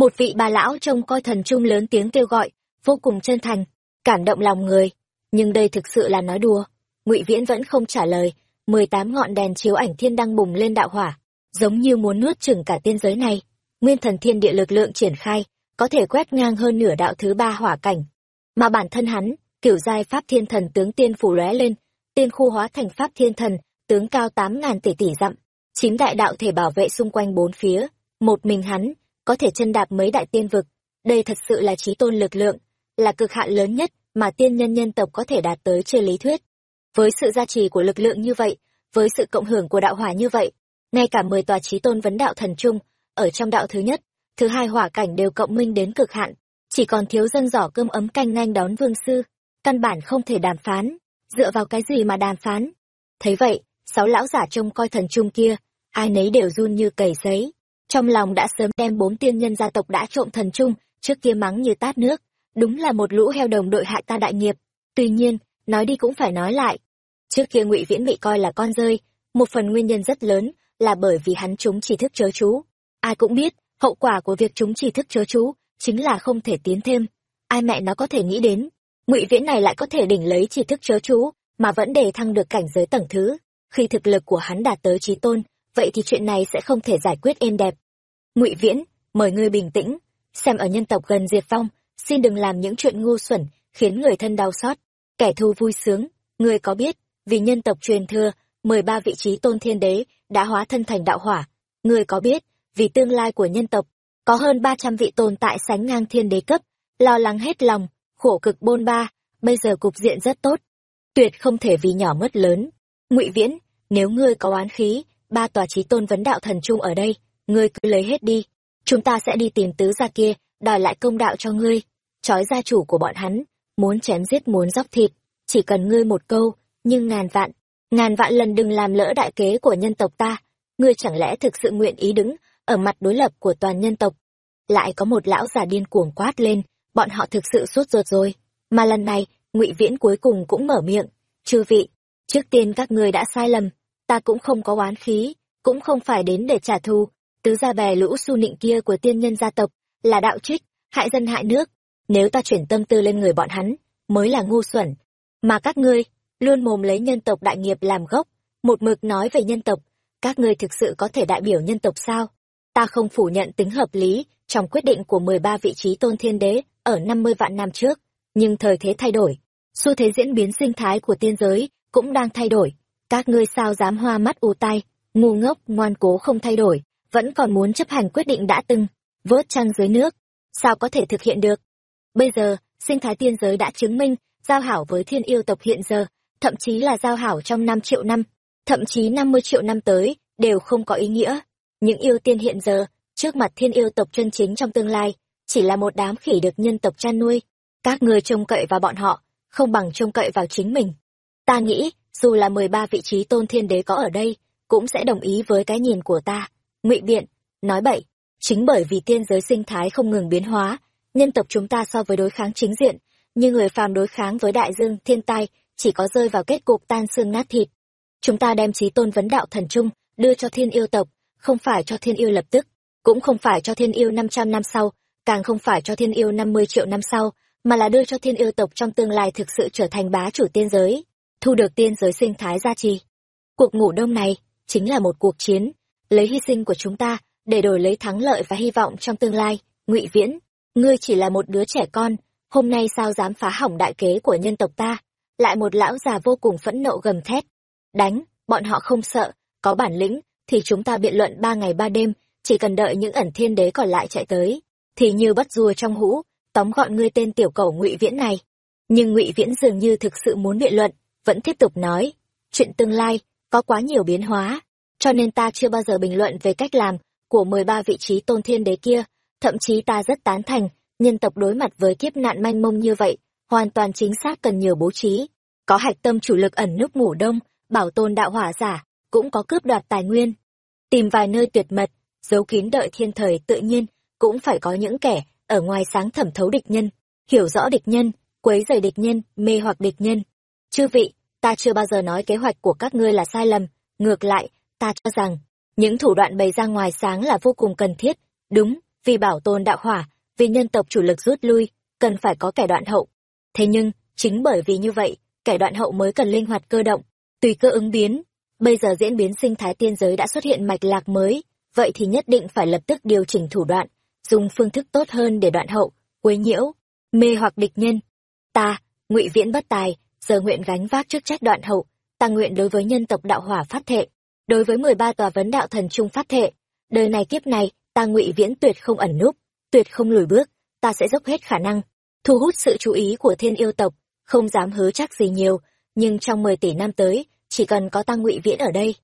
một vị bà lão trông coi thần trung lớn tiếng kêu gọi, vô cùng chân thành, cảm động lòng người. Nhưng đây thực sự là nói đùa. Ngụy viễn vẫn không trả lời. Mười tám ngọn đèn chiếu ảnh thiên đăng bùng lên đạo hỏa, giống như muốn nuốt chửng cả tiên giới này. Nguyên thần thiên địa lực lượng triển khai, có thể quét ngang hơn nửa đạo thứ ba hỏa cảnh. Mà bản thân hắn, kiểu giai pháp thiên thần tướng tiên phủ lóe lên, tiên khu hóa thành pháp thiên thần, tướng cao tám ngàn tỷ tỷ dặm, chín đại đạo thể bảo vệ xung quanh bốn phía, một mình hắn có thể chân đạp mấy đại tiên vực. Đây thật sự là trí tôn lực lượng, là cực hạn lớn nhất mà tiên nhân nhân tộc có thể đạt tới trên lý thuyết. Với sự gia trì của lực lượng như vậy, với sự cộng hưởng của đạo hỏa như vậy, ngay cả mười tòa trí tôn vấn đạo thần trung ở trong đạo thứ nhất, thứ hai hỏa cảnh đều cộng minh đến cực hạn. Chỉ còn thiếu dân giỏ cơm ấm canh nhanh đón vương sư, căn bản không thể đàm phán, dựa vào cái gì mà đàm phán? Thấy vậy, sáu lão giả trông coi thần trung kia, ai nấy đều run như cầy giấy trong lòng đã sớm đem bốn tiên nhân gia tộc đã trộm thần trung trước kia mắng như tát nước. Đúng là một lũ heo đồng đội hại ta đại nghiệp. Tuy nhiên, nói đi cũng phải nói lại. Trước kia ngụy viễn bị coi là con rơi, một phần nguyên nhân rất lớn là bởi vì hắn chúng chỉ thức chớ chú. Ai cũng biết, hậu quả của việc chúng chỉ thức chớ chú chính là không thể tiến thêm. Ai mẹ nó có thể nghĩ đến, ngụy viễn này lại có thể đỉnh lấy chỉ thức chớ chú mà vẫn đề thăng được cảnh giới tầng thứ. Khi thực lực của hắn đạt tới trí tôn vậy thì chuyện này sẽ không thể giải quyết êm đẹp. Ngụy viễn, mời ngươi bình tĩnh. Xem ở nhân tộc gần diệt vong xin đừng làm những chuyện ngu xuẩn, khiến người thân đau xót. Kẻ thù vui sướng, ngươi có biết, vì nhân tộc truyền thừa, mười ba vị trí tôn thiên đế đã hóa thân thành đạo hỏa. Ngươi có biết, vì tương lai của nhân tộc, có hơn ba trăm vị tồn tại sánh ngang thiên đế cấp, lo lắng hết lòng, khổ cực bôn ba, bây giờ cục diện rất tốt. Tuyệt không thể vì nhỏ mất lớn. Ngụy viễn, nếu ngươi có oán khí ba tòa trí tôn vấn đạo thần trung ở đây, ngươi cứ lấy hết đi, chúng ta sẽ đi tìm tứ gia kia, đòi lại công đạo cho ngươi. Trói gia chủ của bọn hắn, muốn chém giết muốn dóc thịt, chỉ cần ngươi một câu, nhưng ngàn vạn ngàn vạn lần đừng làm lỡ đại kế của nhân tộc ta. Ngươi chẳng lẽ thực sự nguyện ý đứng ở mặt đối lập của toàn nhân tộc? Lại có một lão già điên cuồng quát lên, bọn họ thực sự sốt ruột rồi. Mà lần này, ngụy viễn cuối cùng cũng mở miệng, chư vị, trước tiên các ngươi đã sai lầm ta cũng không có oán khí, cũng không phải đến để trả thù. Tứ gia bè lũ su nịnh kia của tiên nhân gia tộc là đạo trích, hại dân hại nước. Nếu ta chuyển tâm tư lên người bọn hắn, mới là ngu xuẩn. Mà các ngươi luôn mồm lấy nhân tộc đại nghiệp làm gốc, một mực nói về nhân tộc. Các ngươi thực sự có thể đại biểu nhân tộc sao? Ta không phủ nhận tính hợp lý trong quyết định của mười ba vị trí tôn thiên đế ở năm mươi vạn năm trước, nhưng thời thế thay đổi. Xu thế diễn biến sinh thái của tiên giới cũng đang thay đổi các ngươi sao dám hoa mắt ù tai, ngu ngốc, ngoan cố không thay đổi, vẫn còn muốn chấp hành quyết định đã từng, vớt trăng dưới nước, sao có thể thực hiện được? Bây giờ, sinh thái tiên giới đã chứng minh, giao hảo với thiên yêu tộc hiện giờ, thậm chí là giao hảo trong năm triệu năm, thậm chí năm mươi triệu năm tới, đều không có ý nghĩa. Những yêu tiên hiện giờ, trước mặt thiên yêu tộc chân chính trong tương lai, chỉ là một đám khỉ được nhân tộc chăn nuôi. Các ngươi trông cậy vào bọn họ, không bằng trông cậy vào chính mình. Ta nghĩ dù là mười ba vị trí tôn thiên đế có ở đây, cũng sẽ đồng ý với cái nhìn của ta. Ngụy biện, nói bậy. Chính bởi vì tiên giới sinh thái không ngừng biến hóa, nhân tộc chúng ta so với đối kháng chính diện, như người phàm đối kháng với đại dương, thiên tai, chỉ có rơi vào kết cục tan xương nát thịt. Chúng ta đem trí tôn vấn đạo thần trung, đưa cho thiên yêu tộc, không phải cho thiên yêu lập tức, cũng không phải cho thiên yêu năm trăm năm sau, càng không phải cho thiên yêu năm mươi triệu năm sau, mà là đưa cho thiên yêu tộc trong tương lai thực sự trở thành bá chủ tiên giới thu được tiên giới sinh thái gia trì. Cuộc ngủ đông này chính là một cuộc chiến, lấy hy sinh của chúng ta để đổi lấy thắng lợi và hy vọng trong tương lai. Ngụy viễn, ngươi chỉ là một đứa trẻ con, hôm nay sao dám phá hỏng đại kế của nhân tộc ta? Lại một lão già vô cùng phẫn nộ gầm thét. Đánh, bọn họ không sợ, có bản lĩnh thì chúng ta biện luận ba ngày ba đêm, chỉ cần đợi những ẩn thiên đế còn lại chạy tới, thì như bắt rùa trong hũ, tóm gọn ngươi tên tiểu cầu ngụy viễn này. Nhưng ngụy viễn dường như thực sự muốn biện luận vẫn tiếp tục nói, chuyện tương lai có quá nhiều biến hóa, cho nên ta chưa bao giờ bình luận về cách làm của mười ba vị trí tôn thiên đế kia. Thậm chí ta rất tán thành nhân tộc đối mặt với kiếp nạn manh mông như vậy, hoàn toàn chính xác cần nhiều bố trí. Có hạch tâm chủ lực ẩn núp ngủ đông, bảo tồn đạo hỏa giả, cũng có cướp đoạt tài nguyên. Tìm vài nơi tuyệt mật, giấu kín đợi thiên thời tự nhiên, cũng phải có những kẻ ở ngoài sáng thẩm thấu địch nhân, hiểu rõ địch nhân, quấy rầy địch nhân, mê hoặc địch nhân chư vị, ta chưa bao giờ nói kế hoạch của các ngươi là sai lầm. Ngược lại, ta cho rằng, những thủ đoạn bày ra ngoài sáng là vô cùng cần thiết. Đúng, vì bảo tồn đạo hỏa, vì nhân tộc chủ lực rút lui, cần phải có kẻ đoạn hậu. Thế nhưng, chính bởi vì như vậy, kẻ đoạn hậu mới cần linh hoạt cơ động. Tùy cơ ứng biến, bây giờ diễn biến sinh thái tiên giới đã xuất hiện mạch lạc mới, vậy thì nhất định phải lập tức điều chỉnh thủ đoạn, dùng phương thức tốt hơn để đoạn hậu, quấy nhiễu, mê hoặc địch nhân. Ta, ngụy viễn bất tài giờ nguyện gánh vác chức trách đoạn hậu ta nguyện đối với nhân tộc đạo hỏa phát thệ, đối với mười ba tòa vấn đạo thần trung phát thệ. Đời này kiếp này, ta ngụy viễn tuyệt không ẩn núp, tuyệt không lùi bước, ta sẽ dốc hết khả năng, thu hút sự chú ý của thiên yêu tộc, không dám hứa chắc gì nhiều, nhưng trong mười tỷ năm tới, chỉ cần có ta ngụy viễn ở đây,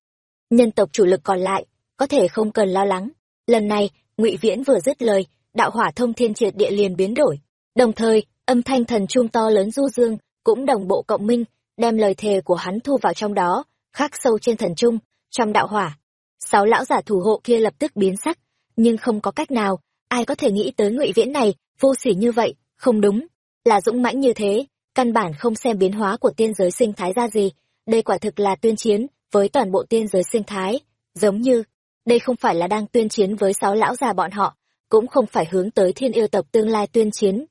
nhân tộc chủ lực còn lại, có thể không cần lo lắng. Lần này, ngụy viễn vừa dứt lời, đạo hỏa thông thiên triệt địa liền biến đổi, đồng thời, âm thanh thần trung to lớn du dương cũng đồng bộ cộng minh, đem lời thề của hắn thu vào trong đó, khắc sâu trên thần trung, trong đạo hỏa. Sáu lão giả thủ hộ kia lập tức biến sắc, nhưng không có cách nào, ai có thể nghĩ tới ngụy viễn này, vô sỉ như vậy, không đúng, là dũng mãnh như thế, căn bản không xem biến hóa của tiên giới sinh thái ra gì, đây quả thực là tuyên chiến với toàn bộ tiên giới sinh thái, giống như, đây không phải là đang tuyên chiến với sáu lão già bọn họ, cũng không phải hướng tới thiên yêu tộc tương lai tuyên chiến.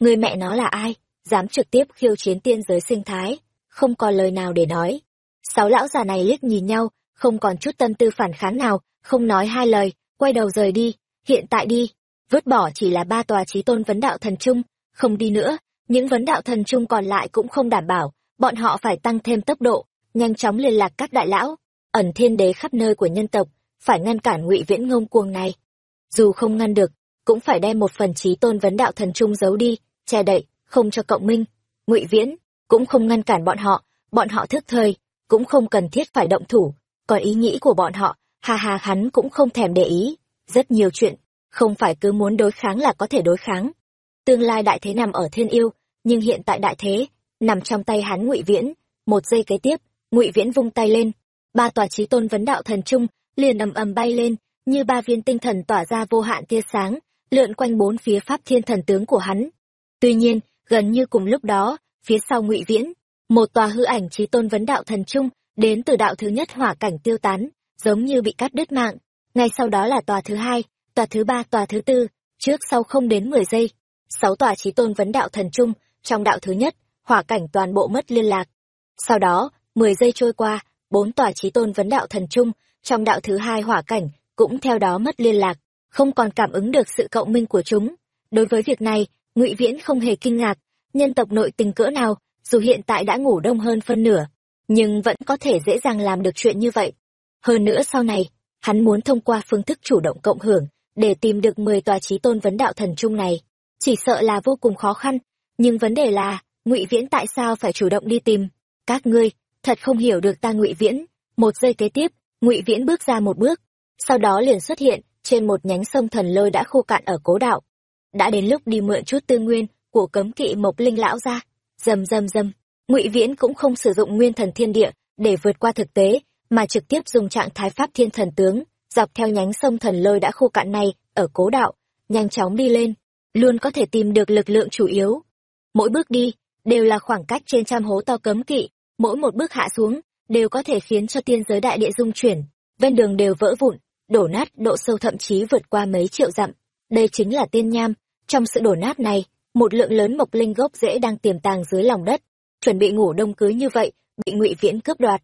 Người mẹ nó là ai? Dám trực tiếp khiêu chiến tiên giới sinh thái, không còn lời nào để nói. Sáu lão già này liếc nhìn nhau, không còn chút tâm tư phản kháng nào, không nói hai lời, quay đầu rời đi. Hiện tại đi, vứt bỏ chỉ là ba tòa trí tôn vấn đạo thần trung không đi nữa. Những vấn đạo thần trung còn lại cũng không đảm bảo, bọn họ phải tăng thêm tốc độ, nhanh chóng liên lạc các đại lão. Ẩn thiên đế khắp nơi của nhân tộc, phải ngăn cản ngụy viễn ngông cuồng này. Dù không ngăn được, cũng phải đem một phần trí tôn vấn đạo thần trung giấu đi, che đậy không cho cộng minh. Ngụy viễn cũng không ngăn cản bọn họ bọn họ thức thời, cũng không cần thiết phải động thủ, còn ý nghĩ của bọn họ hà hà hắn cũng không thèm để ý. Rất nhiều chuyện không phải cứ muốn đối kháng là có thể đối kháng. Tương lai đại thế nằm ở thiên yêu, nhưng hiện tại đại thế nằm trong tay hắn ngụy viễn. Một giây kế tiếp, ngụy viễn vung tay lên. Ba tòa trí tôn vấn đạo thần trung liền ầm ầm bay lên, như ba viên tinh thần tỏa ra vô hạn tia sáng, lượn quanh bốn phía pháp thiên thần tướng của hắn. Tuy nhiên gần như cùng lúc đó, phía sau ngụy viễn, một tòa hư ảnh trí tôn vấn đạo thần trung, đến từ đạo thứ nhất hỏa cảnh tiêu tán, giống như bị cắt đứt mạng. Ngay sau đó là tòa thứ hai, tòa thứ ba, tòa thứ tư, trước sau không đến mười giây. Sáu tòa trí tôn vấn đạo thần trung, trong đạo thứ nhất, hỏa cảnh toàn bộ mất liên lạc. Sau đó, mười giây trôi qua, bốn tòa trí tôn vấn đạo thần trung, trong đạo thứ hai hỏa cảnh, cũng theo đó mất liên lạc, không còn cảm ứng được sự cộng minh của chúng. Đối với việc này ngụy viễn không hề kinh ngạc, nhân tộc nội tình cỡ nào, dù hiện tại đã ngủ đông hơn phân nửa, nhưng vẫn có thể dễ dàng làm được chuyện như vậy. Hơn nữa sau này, hắn muốn thông qua phương thức chủ động cộng hưởng, để tìm được mười tòa trí tôn vấn đạo thần trung này. Chỉ sợ là vô cùng khó khăn, nhưng vấn đề là, ngụy viễn tại sao phải chủ động đi tìm? Các ngươi, thật không hiểu được ta ngụy viễn. Một giây kế tiếp, ngụy viễn bước ra một bước, sau đó liền xuất hiện trên một nhánh sông thần lôi đã khô cạn ở cố đạo đã đến lúc đi mượn chút tư nguyên của cấm kỵ mộc linh lão ra. Rầm rầm rầm ngụy viễn cũng không sử dụng nguyên thần thiên địa để vượt qua thực tế, mà trực tiếp dùng trạng thái pháp thiên thần tướng, dọc theo nhánh sông thần lôi đã khô cạn này ở cố đạo, nhanh chóng đi lên, luôn có thể tìm được lực lượng chủ yếu. Mỗi bước đi đều là khoảng cách trên trăm hố to cấm kỵ, mỗi một bước hạ xuống đều có thể khiến cho tiên giới đại địa dung chuyển, ven đường đều vỡ vụn, đổ nát độ sâu thậm chí vượt qua mấy triệu dặm. Đây chính là tiên nham trong sự đổ nát này, một lượng lớn mộc linh gốc rễ đang tiềm tàng dưới lòng đất, chuẩn bị ngủ đông cưới như vậy, bị ngụy viễn cướp đoạt.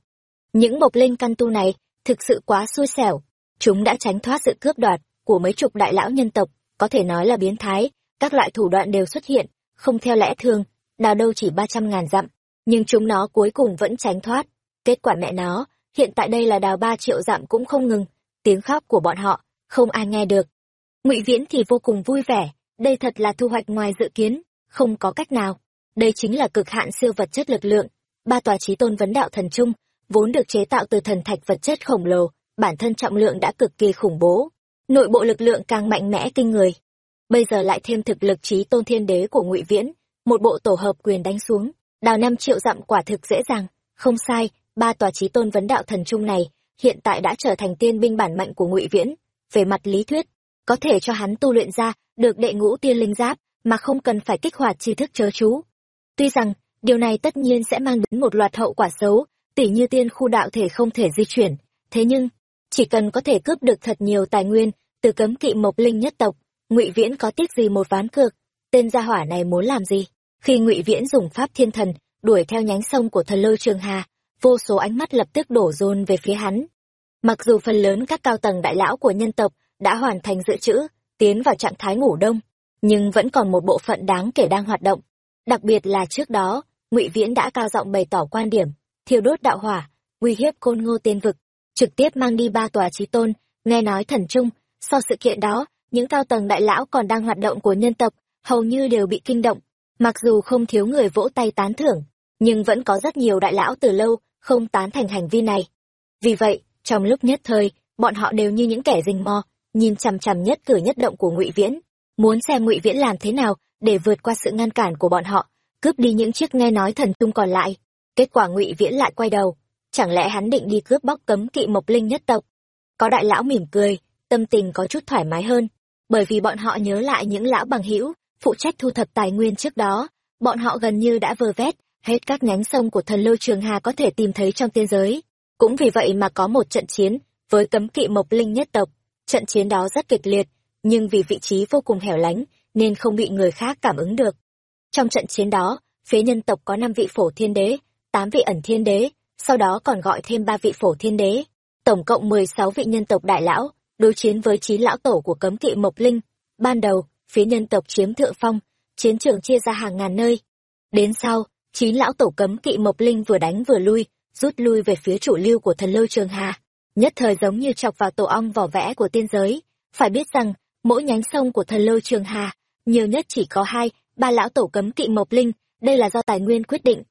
Những mộc linh căn tu này thực sự quá xui xẻo, chúng đã tránh thoát sự cướp đoạt của mấy chục đại lão nhân tộc, có thể nói là biến thái, các loại thủ đoạn đều xuất hiện, không theo lẽ thường nào đâu chỉ ba trăm ngàn dặm, nhưng chúng nó cuối cùng vẫn tránh thoát. Kết quả mẹ nó, hiện tại đây là đào ba triệu dặm cũng không ngừng, tiếng khóc của bọn họ, không ai nghe được. Ngụy viễn thì vô cùng vui vẻ đây thật là thu hoạch ngoài dự kiến, không có cách nào. Đây chính là cực hạn siêu vật chất lực lượng. Ba tòa trí tôn vấn đạo thần trung, vốn được chế tạo từ thần thạch vật chất khổng lồ, bản thân trọng lượng đã cực kỳ khủng bố. Nội bộ lực lượng càng mạnh mẽ kinh người. Bây giờ lại thêm thực lực trí tôn thiên đế của ngụy viễn, một bộ tổ hợp quyền đánh xuống, đào năm triệu dặm quả thực dễ dàng. Không sai, ba tòa trí tôn vấn đạo thần trung này hiện tại đã trở thành tiên binh bản mạnh của ngụy viễn. Về mặt lý thuyết có thể cho hắn tu luyện ra được đệ ngũ tiên linh giáp mà không cần phải kích hoạt tri thức chớ chú. Tuy rằng, điều này tất nhiên sẽ mang đến một loạt hậu quả xấu, tỉ như tiên khu đạo thể không thể di chuyển. Thế nhưng, chỉ cần có thể cướp được thật nhiều tài nguyên từ cấm kỵ mộc linh nhất tộc, ngụy viễn có tiếc gì một ván cược? Tên gia hỏa này muốn làm gì? Khi ngụy viễn dùng pháp thiên thần, đuổi theo nhánh sông của thần lôi trường hà, vô số ánh mắt lập tức đổ dồn về phía hắn. Mặc dù phần lớn các cao tầng đại lão của nhân tộc đã hoàn thành dự trữ, tiến vào trạng thái ngủ đông, nhưng vẫn còn một bộ phận đáng kể đang hoạt động. Đặc biệt là trước đó, ngụy viễn đã cao giọng bày tỏ quan điểm, thiêu đốt đạo hỏa, uy hiếp côn ngô tiên vực, trực tiếp mang đi ba tòa trí tôn. Nghe nói thần trung sau sự kiện đó, những cao tầng đại lão còn đang hoạt động của nhân tộc, hầu như đều bị kinh động. Mặc dù không thiếu người vỗ tay tán thưởng, nhưng vẫn có rất nhiều đại lão từ lâu không tán thành hành vi này. Vì vậy, trong lúc nhất thời, bọn họ đều như những kẻ rình mò nhìn chằm chằm nhất cử nhất động của ngụy viễn, muốn xem ngụy viễn làm thế nào để vượt qua sự ngăn cản của bọn họ, cướp đi những chiếc nghe nói thần tung còn lại. Kết quả ngụy viễn lại quay đầu, chẳng lẽ hắn định đi cướp bóc cấm kỵ mộc linh nhất tộc? Có đại lão mỉm cười, tâm tình có chút thoải mái hơn, bởi vì bọn họ nhớ lại những lão bằng hữu, phụ trách thu thập tài nguyên trước đó, bọn họ gần như đã vơ vét, hết các nhánh sông của thần lôi trường hà có thể tìm thấy trong tiên giới. Cũng vì vậy mà có một trận chiến với cấm kỵ mộc linh nhất tộc trận chiến đó rất kịch liệt, nhưng vì vị trí vô cùng hẻo lánh, nên không bị người khác cảm ứng được. Trong trận chiến đó phía nhân tộc có năm vị phổ thiên đế, tám vị ẩn thiên đế, sau đó còn gọi thêm ba vị phổ thiên đế. Tổng cộng mười sáu vị nhân tộc đại lão, đối chiến với chín lão tổ của cấm kỵ mộc linh. Ban đầu phía nhân tộc chiếm thượng phong, chiến trường chia ra hàng ngàn nơi. Đến sau, chín lão tổ cấm kỵ mộc linh vừa đánh vừa lui, rút lui về phía chủ lưu của thần lôi trường hà nhất thời giống như chọc vào tổ ong vỏ vẽ của tiên giới. Phải biết rằng, mỗi nhánh sông của thần lôi trường hà, nhiều nhất chỉ có hai, ba lão tổ cấm kỵ mộc linh, đây là do tài nguyên quyết định.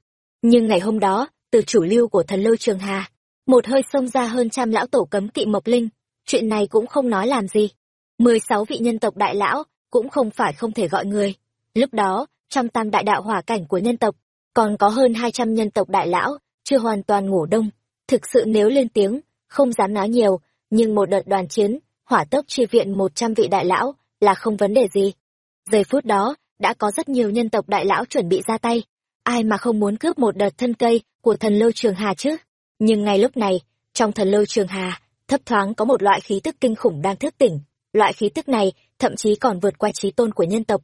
Nhưng ngày hôm đó, từ chủ lưu của thần lôi trường hà, một hơi xông ra hơn trăm lão tổ cấm kỵ mộc linh. Chuyện này cũng không nói làm gì. Mười sáu vị nhân tộc đại lão cũng không phải không thể gọi người. Lúc đó, trong tam đại đạo hỏa cảnh của nhân tộc, còn có hơn hai trăm nhân tộc đại lão chưa hoàn toàn ngủ đông. Thực sự nếu lên tiếng không dám nói nhiều, nhưng một đợt đoàn chiến, hỏa tốc chi viện một trăm vị đại lão là không vấn đề gì. Giây phút đó, đã có rất nhiều nhân tộc đại lão chuẩn bị ra tay. Ai mà không muốn cướp một đợt thân cây của thần lâu trường hà chứ? Nhưng ngay lúc này, trong thần lâu trường hà, thấp thoáng có một loại khí tức kinh khủng đang thức tỉnh. Loại khí tức này thậm chí còn vượt qua trí tôn của nhân tộc.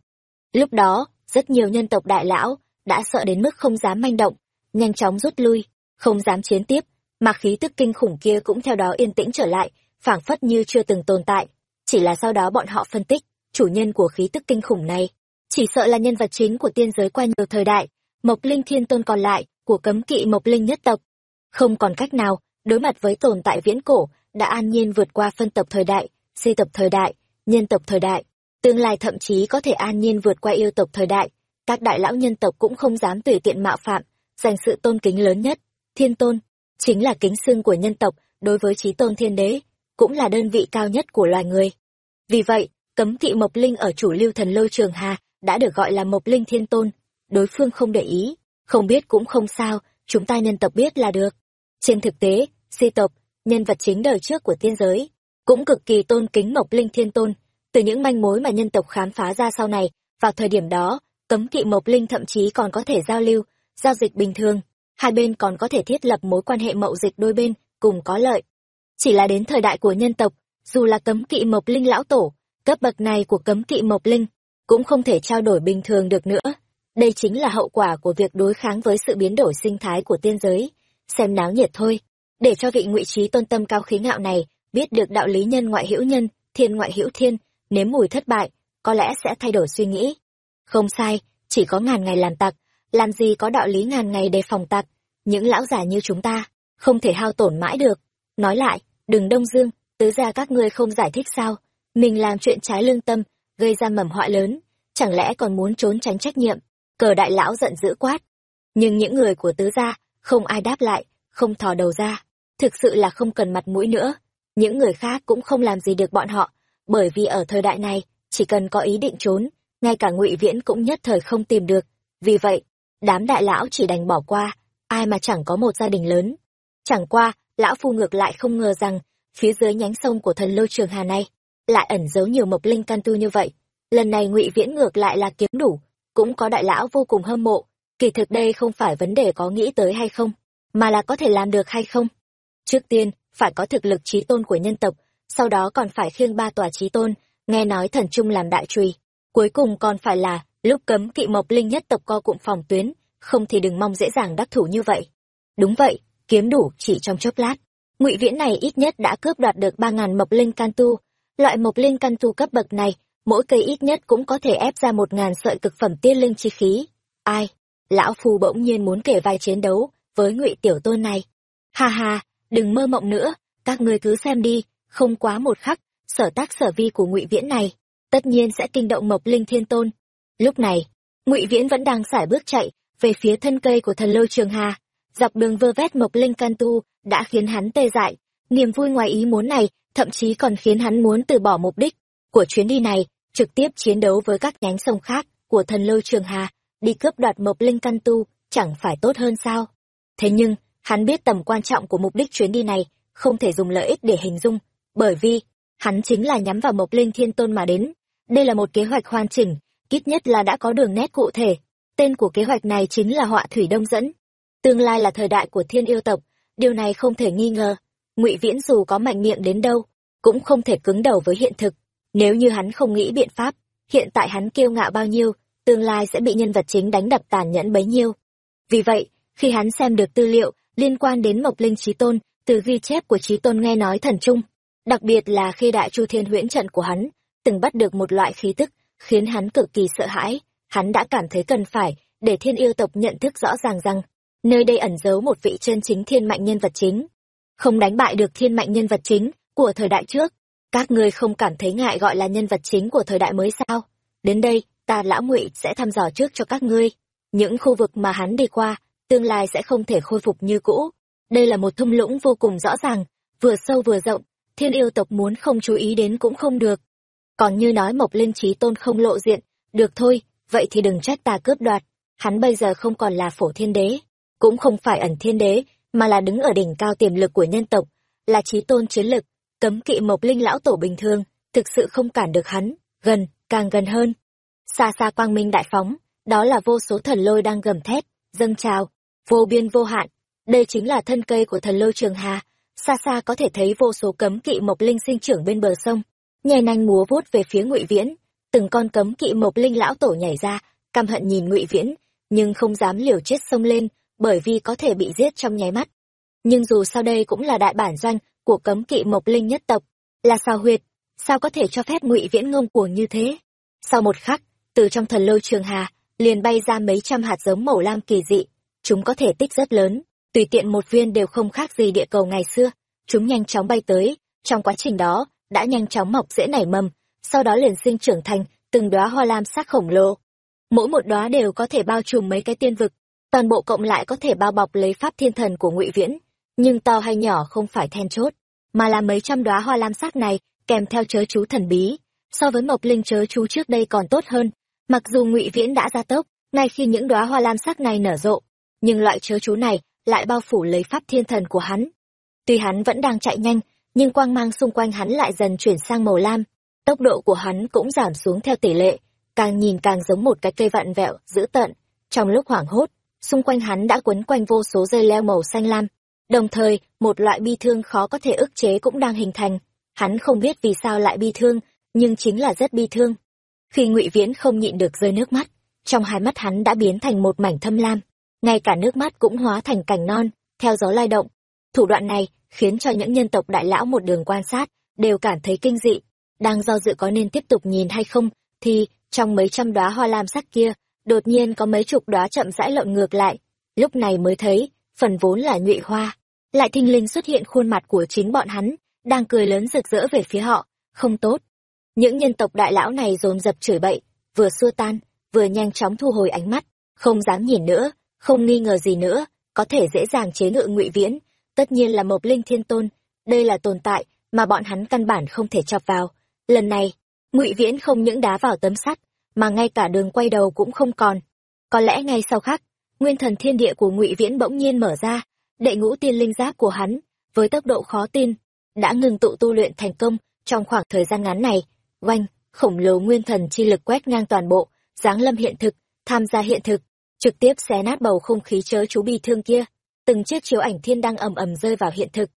Lúc đó, rất nhiều nhân tộc đại lão đã sợ đến mức không dám manh động, nhanh chóng rút lui, không dám chiến tiếp mà khí tức kinh khủng kia cũng theo đó yên tĩnh trở lại, phảng phất như chưa từng tồn tại. Chỉ là sau đó bọn họ phân tích, chủ nhân của khí tức kinh khủng này, chỉ sợ là nhân vật chính của tiên giới qua nhiều thời đại, mộc linh thiên tôn còn lại, của cấm kỵ mộc linh nhất tộc. Không còn cách nào, đối mặt với tồn tại viễn cổ, đã an nhiên vượt qua phân tập thời đại, di tập thời đại, nhân tộc thời đại. Tương lai thậm chí có thể an nhiên vượt qua yêu tộc thời đại. Các đại lão nhân tộc cũng không dám tùy tiện mạo phạm dành sự tôn kính lớn nhất. Thiên tôn chính là kính xưng của nhân tộc đối với trí tôn thiên đế, cũng là đơn vị cao nhất của loài người. Vì vậy, cấm kỵ mộc linh ở chủ lưu thần lôi trường hà đã được gọi là mộc linh thiên tôn. Đối phương không để ý, không biết cũng không sao, chúng ta nhân tộc biết là được. Trên thực tế, si tộc, nhân vật chính đời trước của tiên giới, cũng cực kỳ tôn kính mộc linh thiên tôn. Từ những manh mối mà nhân tộc khám phá ra sau này, vào thời điểm đó, cấm kỵ mộc linh thậm chí còn có thể giao lưu, giao dịch bình thường hai bên còn có thể thiết lập mối quan hệ mậu dịch đôi bên, cùng có lợi. Chỉ là đến thời đại của nhân tộc, dù là cấm kỵ mộc linh lão tổ, cấp bậc này của cấm kỵ mộc linh cũng không thể trao đổi bình thường được nữa. Đây chính là hậu quả của việc đối kháng với sự biến đổi sinh thái của tiên giới. Xem náo nhiệt thôi. Để cho vị ngụy trí tôn tâm cao khí ngạo này biết được đạo lý nhân ngoại hữu nhân, thiên ngoại hữu thiên, nếm mùi thất bại, có lẽ sẽ thay đổi suy nghĩ. Không sai, chỉ có ngàn ngày làm tặc làm gì có đạo lý ngàn ngày để phòng tặc, những lão già như chúng ta, không thể hao tổn mãi được. Nói lại, đừng đông dương, tứ ra các ngươi không giải thích sao? Mình làm chuyện trái lương tâm, gây ra mầm họa lớn, chẳng lẽ còn muốn trốn tránh trách nhiệm? Cờ đại lão giận dữ quát. Nhưng những người của tứ gia, không ai đáp lại, không thò đầu ra. Thực sự là không cần mặt mũi nữa. Những người khác cũng không làm gì được bọn họ, bởi vì ở thời đại này, chỉ cần có ý định trốn, ngay cả ngụy viễn cũng nhất thời không tìm được. Vì vậy đám đại lão chỉ đành bỏ qua, ai mà chẳng có một gia đình lớn. Chẳng qua, lão phu ngược lại không ngờ rằng, phía dưới nhánh sông của thần lôi trường hà này, lại ẩn giấu nhiều mộc linh can tu như vậy. Lần này ngụy viễn ngược lại là kiếm đủ, cũng có đại lão vô cùng hâm mộ. Kỳ thực đây không phải vấn đề có nghĩ tới hay không, mà là có thể làm được hay không. Trước tiên, phải có thực lực trí tôn của nhân tộc, sau đó còn phải khiêng ba tòa trí tôn, nghe nói thần trung làm đại trùy. Cuối cùng còn phải là lúc cấm kỵ mộc linh nhất tộc co cụm phòng tuyến, không thì đừng mong dễ dàng đắc thủ như vậy. Đúng vậy, kiếm đủ chỉ trong chốc lát. Ngụy viễn này ít nhất đã cướp đoạt được ba ngàn mộc linh can tu. Loại mộc linh can tu cấp bậc này, mỗi cây ít nhất cũng có thể ép ra một ngàn sợi cực phẩm tiên linh chi khí. Ai? Lão phu bỗng nhiên muốn kể vai chiến đấu với ngụy tiểu tôn này. Ha ha, đừng mơ mộng nữa, các ngươi cứ xem đi, không quá một khắc, sở tác sở vi của ngụy viễn này, tất nhiên sẽ kinh động mộc linh thiên tôn lúc này, ngụy viễn vẫn đang sải bước chạy về phía thân cây của thần lôi trường hà. Dọc đường vơ vét mộc linh can tu đã khiến hắn tê dại. Niềm vui ngoài ý muốn này thậm chí còn khiến hắn muốn từ bỏ mục đích của chuyến đi này, trực tiếp chiến đấu với các nhánh sông khác của thần lôi trường hà. Đi cướp đoạt mộc linh căn tu chẳng phải tốt hơn sao? Thế nhưng, hắn biết tầm quan trọng của mục đích chuyến đi này không thể dùng lợi ích để hình dung, bởi vì hắn chính là nhắm vào mộc linh thiên tôn mà đến. Đây là một kế hoạch hoàn chỉnh ít nhất là đã có đường nét cụ thể. Tên của kế hoạch này chính là họa thủy đông dẫn. Tương lai là thời đại của thiên yêu tộc, điều này không thể nghi ngờ. Ngụy viễn dù có mạnh miệng đến đâu, cũng không thể cứng đầu với hiện thực. Nếu như hắn không nghĩ biện pháp, hiện tại hắn kiêu ngạo bao nhiêu, tương lai sẽ bị nhân vật chính đánh đập tàn nhẫn bấy nhiêu. Vì vậy, khi hắn xem được tư liệu liên quan đến mộc linh trí tôn, từ ghi chép của trí tôn nghe nói thần trung, đặc biệt là khi đại chu thiên huyễn trận của hắn từng bắt được một loại khí tức khiến hắn cực kỳ sợ hãi. Hắn đã cảm thấy cần phải để thiên yêu tộc nhận thức rõ ràng rằng nơi đây ẩn giấu một vị chân chính thiên mạnh nhân vật chính. Không đánh bại được thiên mạnh nhân vật chính của thời đại trước. Các ngươi không cảm thấy ngại gọi là nhân vật chính của thời đại mới sao? Đến đây, ta lão ngụy sẽ thăm dò trước cho các ngươi. Những khu vực mà hắn đi qua, tương lai sẽ không thể khôi phục như cũ. Đây là một thung lũng vô cùng rõ ràng, vừa sâu vừa rộng. Thiên yêu tộc muốn không chú ý đến cũng không được còn như nói mộc linh trí tôn không lộ diện. Được thôi, vậy thì đừng trách ta cướp đoạt. Hắn bây giờ không còn là phổ thiên đế, cũng không phải ẩn thiên đế, mà là đứng ở đỉnh cao tiềm lực của nhân tộc, là trí tôn chiến lực, cấm kỵ mộc linh lão tổ bình thường, thực sự không cản được hắn, gần, càng gần hơn. Xa xa quang minh đại phóng, đó là vô số thần lôi đang gầm thét, dâng trào, vô biên vô hạn. Đây chính là thân cây của thần lôi trường hà, xa xa có thể thấy vô số cấm kỵ mộc linh sinh trưởng bên bờ sông nhè nanh múa vuốt về phía ngụy viễn. Từng con cấm kỵ mộc linh lão tổ nhảy ra, căm hận nhìn ngụy viễn, nhưng không dám liều chết xông lên, bởi vì có thể bị giết trong nháy mắt. Nhưng dù sao đây cũng là đại bản doanh của cấm kỵ mộc linh nhất tộc, là sao huyệt, sao có thể cho phép ngụy viễn ngông cuồng như thế? Sau một khắc, từ trong thần lôi trường hà, liền bay ra mấy trăm hạt giống màu lam kỳ dị. Chúng có thể tích rất lớn, tùy tiện một viên đều không khác gì địa cầu ngày xưa. Chúng nhanh chóng bay tới, trong quá trình đó đã nhanh chóng mọc dễ nảy mầm, sau đó liền sinh trưởng thành từng đóa hoa lam sắc khổng lồ. Mỗi một đóa đều có thể bao trùm mấy cái tiên vực, toàn bộ cộng lại có thể bao bọc lấy pháp thiên thần của ngụy viễn, nhưng to hay nhỏ không phải then chốt, mà là mấy trăm đóa hoa lam sắc này kèm theo chớ chú thần bí. So với mộc linh chớ chú trước đây còn tốt hơn, mặc dù ngụy viễn đã ra tốc, ngay khi những đóa hoa lam sắc này nở rộ, nhưng loại chớ chú này lại bao phủ lấy pháp thiên thần của hắn. Tuy hắn vẫn đang chạy nhanh nhưng quang mang xung quanh hắn lại dần chuyển sang màu lam. Tốc độ của hắn cũng giảm xuống theo tỷ lệ, càng nhìn càng giống một cái cây vặn vẹo, dữ tợn. Trong lúc hoảng hốt, xung quanh hắn đã quấn quanh vô số dây leo màu xanh lam. Đồng thời, một loại bi thương khó có thể ức chế cũng đang hình thành. Hắn không biết vì sao lại bi thương, nhưng chính là rất bi thương. Khi ngụy viễn không nhịn được rơi nước mắt, trong hai mắt hắn đã biến thành một mảnh thâm lam. Ngay cả nước mắt cũng hóa thành cành non, theo gió lai động. Thủ đoạn này khiến cho những nhân tộc đại lão một đường quan sát, đều cảm thấy kinh dị. Đang do dự có nên tiếp tục nhìn hay không, thì trong mấy trăm đóa hoa lam sắc kia, đột nhiên có mấy chục đóa chậm rãi lộn ngược lại. Lúc này mới thấy, phần vốn là nhụy hoa. Lại thinh linh xuất hiện khuôn mặt của chính bọn hắn, đang cười lớn rực rỡ về phía họ. Không tốt. Những nhân tộc đại lão này dồn dập chửi bậy, vừa xua tan, vừa nhanh chóng thu hồi ánh mắt, không dám nhìn nữa, không nghi ngờ gì nữa, có thể dễ dàng chế ngự ngụy viễn tất nhiên là mộc linh thiên tôn, đây là tồn tại mà bọn hắn căn bản không thể chọc vào. Lần này, ngụy viễn không những đá vào tấm sắt, mà ngay cả đường quay đầu cũng không còn. Có lẽ ngay sau khắc, nguyên thần thiên địa của ngụy viễn bỗng nhiên mở ra, đệ ngũ tiên linh giáp của hắn, với tốc độ khó tin, đã ngừng tụ tu luyện thành công trong khoảng thời gian ngắn này. Oanh, khổng lồ nguyên thần chi lực quét ngang toàn bộ, giáng lâm hiện thực, tham gia hiện thực, trực tiếp xé nát bầu không khí chớ chú bi thương kia từng chiếc chiếu ảnh thiên đang ầm ầm rơi vào hiện thực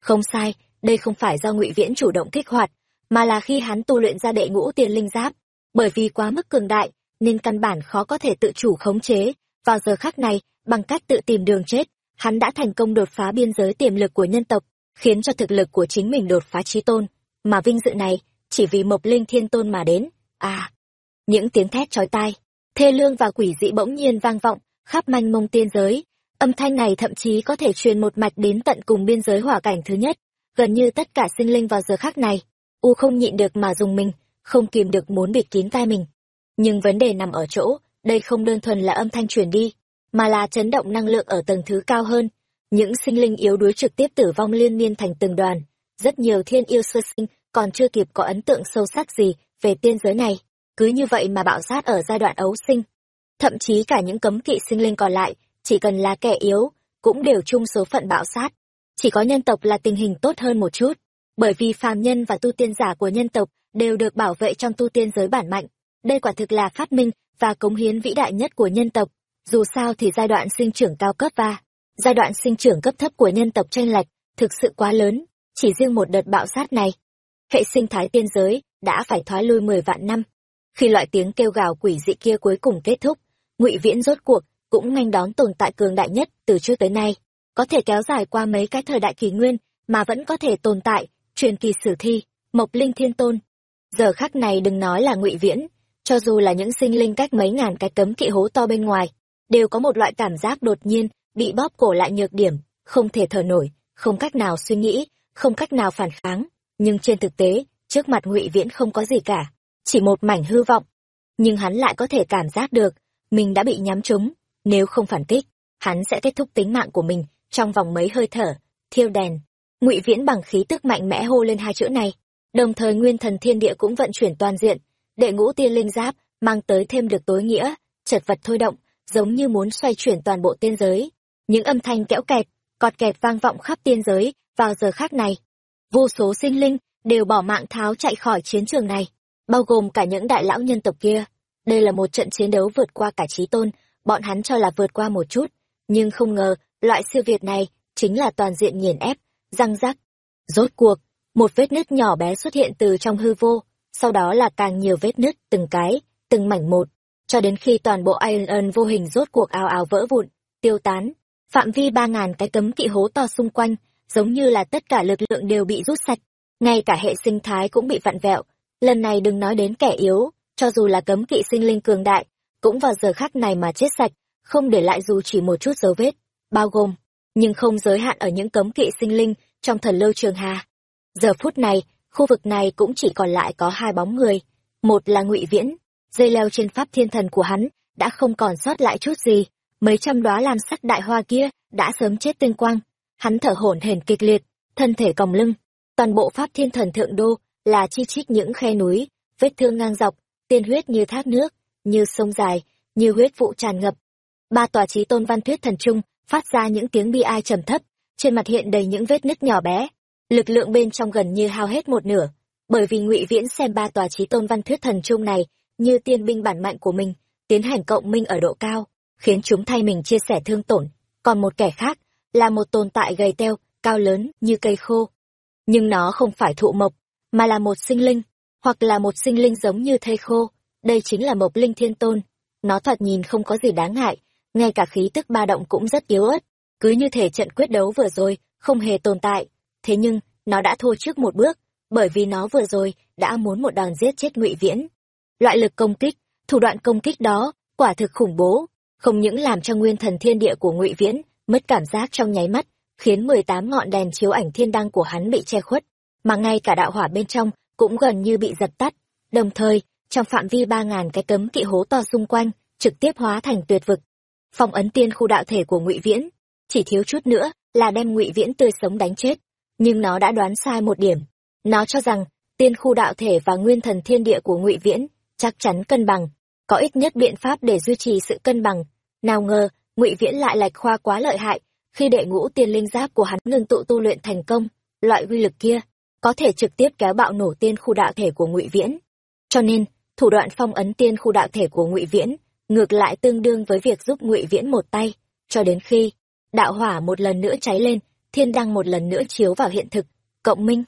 không sai đây không phải do ngụy viễn chủ động kích hoạt mà là khi hắn tu luyện ra đệ ngũ tiền linh giáp. Bởi vì quá mức cường đại, nên căn bản khó có thể tự chủ khống chế. Vào giờ khắc này, bằng cách tự tìm đường chết, hắn đã thành công đột phá biên giới tiềm lực của nhân tộc, khiến cho thực lực của chính mình đột phá trí tôn. Mà vinh dự này, chỉ vì Mộc Linh Thiên Tôn mà đến. À! Những tiếng thét chói tai, thê lương và quỷ dị bỗng nhiên vang vọng, khắp manh mông tiên giới. Âm thanh này thậm chí có thể truyền một mạch đến tận cùng biên giới hỏa cảnh thứ nhất. Gần như tất cả sinh linh vào giờ khác này, U không nhịn được mà dùng mình, không kìm được muốn bịt kín tai mình. Nhưng vấn đề nằm ở chỗ, đây không đơn thuần là âm thanh truyền đi, mà là chấn động năng lượng ở tầng thứ cao hơn. Những sinh linh yếu đuối trực tiếp tử vong liên miên thành từng đoàn. Rất nhiều thiên yêu sơ sinh còn chưa kịp có ấn tượng sâu sắc gì về tiên giới này. Cứ như vậy mà bạo sát ở giai đoạn ấu sinh. Thậm chí cả những cấm kỵ sinh linh còn lại, chỉ cần là kẻ yếu, cũng đều chung số phận bạo sát. Chỉ có nhân tộc là tình hình tốt hơn một chút, bởi vì phàm nhân và tu tiên giả của nhân tộc đều được bảo vệ trong tu tiên giới bản mạnh. Đây quả thực là phát minh và cống hiến vĩ đại nhất của nhân tộc. Dù sao thì giai đoạn sinh trưởng cao cấp và giai đoạn sinh trưởng cấp thấp của nhân tộc tranh lệch thực sự quá lớn, chỉ riêng một đợt bạo sát này. Hệ sinh thái tiên giới đã phải thoái lui mười vạn năm. Khi loại tiếng kêu gào quỷ dị kia cuối cùng kết thúc, ngụy Viễn rốt cuộc cũng nhanh đón tồn tại cường đại nhất từ trước tới nay, có thể kéo dài qua mấy cái thời đại kỳ nguyên mà vẫn có thể tồn tại, truyền kỳ sử thi, Mộc Linh Thiên Tôn. Giờ khắc này đừng nói là ngụy Viễn, cho dù là những sinh linh cách mấy ngàn cái cấm kỵ hố to bên ngoài, đều có một loại cảm giác đột nhiên bị bóp cổ lại nhược điểm, không thể thở nổi, không cách nào suy nghĩ, không cách nào phản kháng. Nhưng trên thực tế, trước mặt ngụy Viễn không có gì cả, chỉ một mảnh hư vọng. Nhưng hắn lại có thể cảm giác được, mình đã bị nhắm trúng, nếu không phản kích, hắn sẽ kết thúc tính mạng của mình trong vòng mấy hơi thở, thiêu đèn. Ngụy Viễn bằng khí tức mạnh mẽ hô lên hai chữ này, đồng thời nguyên thần thiên địa cũng vận chuyển toàn diện, đệ ngũ tiên linh giáp mang tới thêm được tối nghĩa, chật vật thôi động, giống như muốn xoay chuyển toàn bộ tiên giới. Những âm thanh kẽo kẹt, cọt kẹt vang vọng khắp tiên giới vào giờ khác này. Vô số sinh linh đều bỏ mạng tháo chạy khỏi chiến trường này, bao gồm cả những đại lão nhân tộc kia. Đây là một trận chiến đấu vượt qua cả trí tôn, bọn hắn cho là vượt qua một chút, nhưng không ngờ, loại siêu việt này chính là toàn diện nghiền ép, răng rắc. Rốt cuộc, một vết nứt nhỏ bé xuất hiện từ trong hư vô, sau đó là càng nhiều vết nứt, từng cái, từng mảnh một, cho đến khi toàn bộ Iron vô hình rốt cuộc ào ào vỡ vụn, tiêu tán. Phạm vi ba ngàn cái cấm kỵ hố to xung quanh, giống như là tất cả lực lượng đều bị rút sạch, ngay cả hệ sinh thái cũng bị vặn vẹo. Lần này đừng nói đến kẻ yếu, cho dù là cấm kỵ sinh linh cường đại, cũng vào giờ khắc này mà chết sạch, không để lại dù chỉ một chút dấu vết, bao gồm, nhưng không giới hạn ở những cấm kỵ sinh linh trong thần lâu trường hà. Giờ phút này, khu vực này cũng chỉ còn lại có hai bóng người, một là Ngụy Viễn, dây leo trên pháp thiên thần của hắn đã không còn sót lại chút gì, mấy trăm đóa làm sắc đại hoa kia đã sớm chết tinh quang, hắn thở hổn hển kịch liệt, thân thể còng lưng, toàn bộ pháp thiên thần thượng đô là chi chít những khe núi, vết thương ngang dọc, tiên huyết như thác nước, như sông dài, như huyết vụ tràn ngập. Ba tòa trí tôn văn thuyết thần trung phát ra những tiếng bi ai trầm thấp, trên mặt hiện đầy những vết nứt nhỏ bé. Lực lượng bên trong gần như hao hết một nửa, bởi vì Ngụy Viễn xem ba tòa trí tôn văn thuyết thần trung này như tiên binh bản mạnh của mình, tiến hành cộng minh ở độ cao, khiến chúng thay mình chia sẻ thương tổn, còn một kẻ khác là một tồn tại gầy teo, cao lớn như cây khô. Nhưng nó không phải thụ mộc, mà là một sinh linh, hoặc là một sinh linh giống như thây khô, đây chính là mộc linh thiên tôn. Nó thật nhìn không có gì đáng ngại, ngay cả khí tức ba động cũng rất yếu ớt, cứ như thể trận quyết đấu vừa rồi không hề tồn tại. Thế nhưng, nó đã thua trước một bước, bởi vì nó vừa rồi đã muốn một đòn giết chết ngụy Viễn. Loại lực công kích, thủ đoạn công kích đó, quả thực khủng bố, không những làm cho nguyên thần thiên địa của ngụy Viễn mất cảm giác trong nháy mắt, khiến mười tám ngọn đèn chiếu ảnh thiên đăng của hắn bị che khuất, mà ngay cả đạo hỏa bên trong cũng gần như bị dập tắt. Đồng thời, trong phạm vi ba ngàn cái cấm kỵ hố to xung quanh, trực tiếp hóa thành tuyệt vực. Phong ấn tiên khu đạo thể của Ngụy Viễn, chỉ thiếu chút nữa là đem Ngụy Viễn tươi sống đánh chết, nhưng nó đã đoán sai một điểm. Nó cho rằng, tiên khu đạo thể và nguyên thần thiên địa của Ngụy Viễn chắc chắn cân bằng, có ít nhất biện pháp để duy trì sự cân bằng. Nào ngờ, Ngụy Viễn lại lạch khoa quá lợi hại, khi đệ ngũ tiên linh giáp của hắn ngừng tụ tu luyện thành công, loại uy lực kia có thể trực tiếp kéo bạo nổ tiên khu đạo thể của Ngụy Viễn. Cho nên, thủ đoạn phong ấn tiên khu đạo thể của Ngụy Viễn ngược lại tương đương với việc giúp Ngụy Viễn một tay, cho đến khi đạo hỏa một lần nữa cháy lên, thiên đăng một lần nữa chiếu vào hiện thực, cộng minh.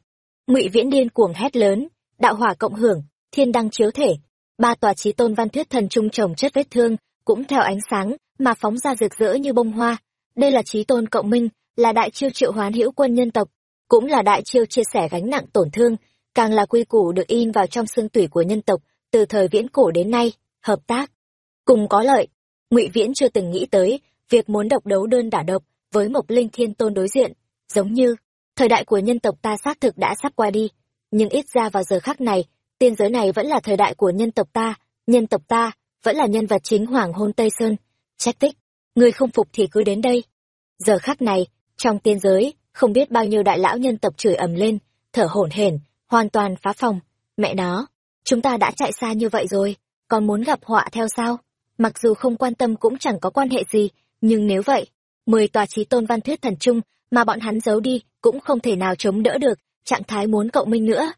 Ngụy Viễn điên cuồng hét lớn, đạo hỏa cộng hưởng thiên đăng chiếu thể. Ba tòa trí tôn văn thuyết thần trung trồng chất vết thương cũng theo ánh sáng mà phóng ra rực rỡ như bông hoa. Đây là trí tôn cộng minh là đại chiêu triệu hoán hữu quân nhân tộc cũng là đại chiêu chia sẻ gánh nặng tổn thương càng là quy củ được in vào trong xương tủy của nhân tộc từ thời viễn cổ đến nay, hợp tác, cùng có lợi. Ngụy viễn chưa từng nghĩ tới việc muốn độc đấu đơn đả độc với mộc linh thiên tôn đối diện. Giống như, thời đại của nhân tộc ta xác thực đã sắp qua đi, nhưng ít ra vào giờ khắc này, tiên giới này vẫn là thời đại của nhân tộc ta, nhân tộc ta vẫn là nhân vật chính hoàng hôn tây sơn. Trách tích, người không phục thì cứ đến đây. Giờ khắc này, trong tiên giới, không biết bao nhiêu đại lão nhân tộc chửi ầm lên, thở hổn hển, hoàn toàn phá phòng. Mẹ nó chúng ta đã chạy xa như vậy rồi, còn muốn gặp họa theo sao? Mặc dù không quan tâm cũng chẳng có quan hệ gì, nhưng nếu vậy, mười tòa trí tôn văn thuyết thần trung mà bọn hắn giấu đi cũng không thể nào chống đỡ được trạng thái muốn cộng minh nữa.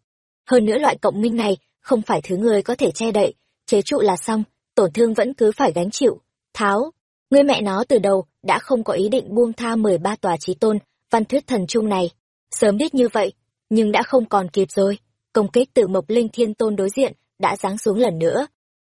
Hơn nữa loại cộng minh này không phải thứ người có thể che đậy, chế trụ là xong, tổn thương vẫn cứ phải gánh chịu. Tháo, người mẹ nó từ đầu đã không có ý định buông tha mười ba tòa trí tôn văn thuyết thần trung này. Sớm biết như vậy, nhưng đã không còn kịp rồi công kích từ mộc linh thiên tôn đối diện đã giáng xuống lần nữa.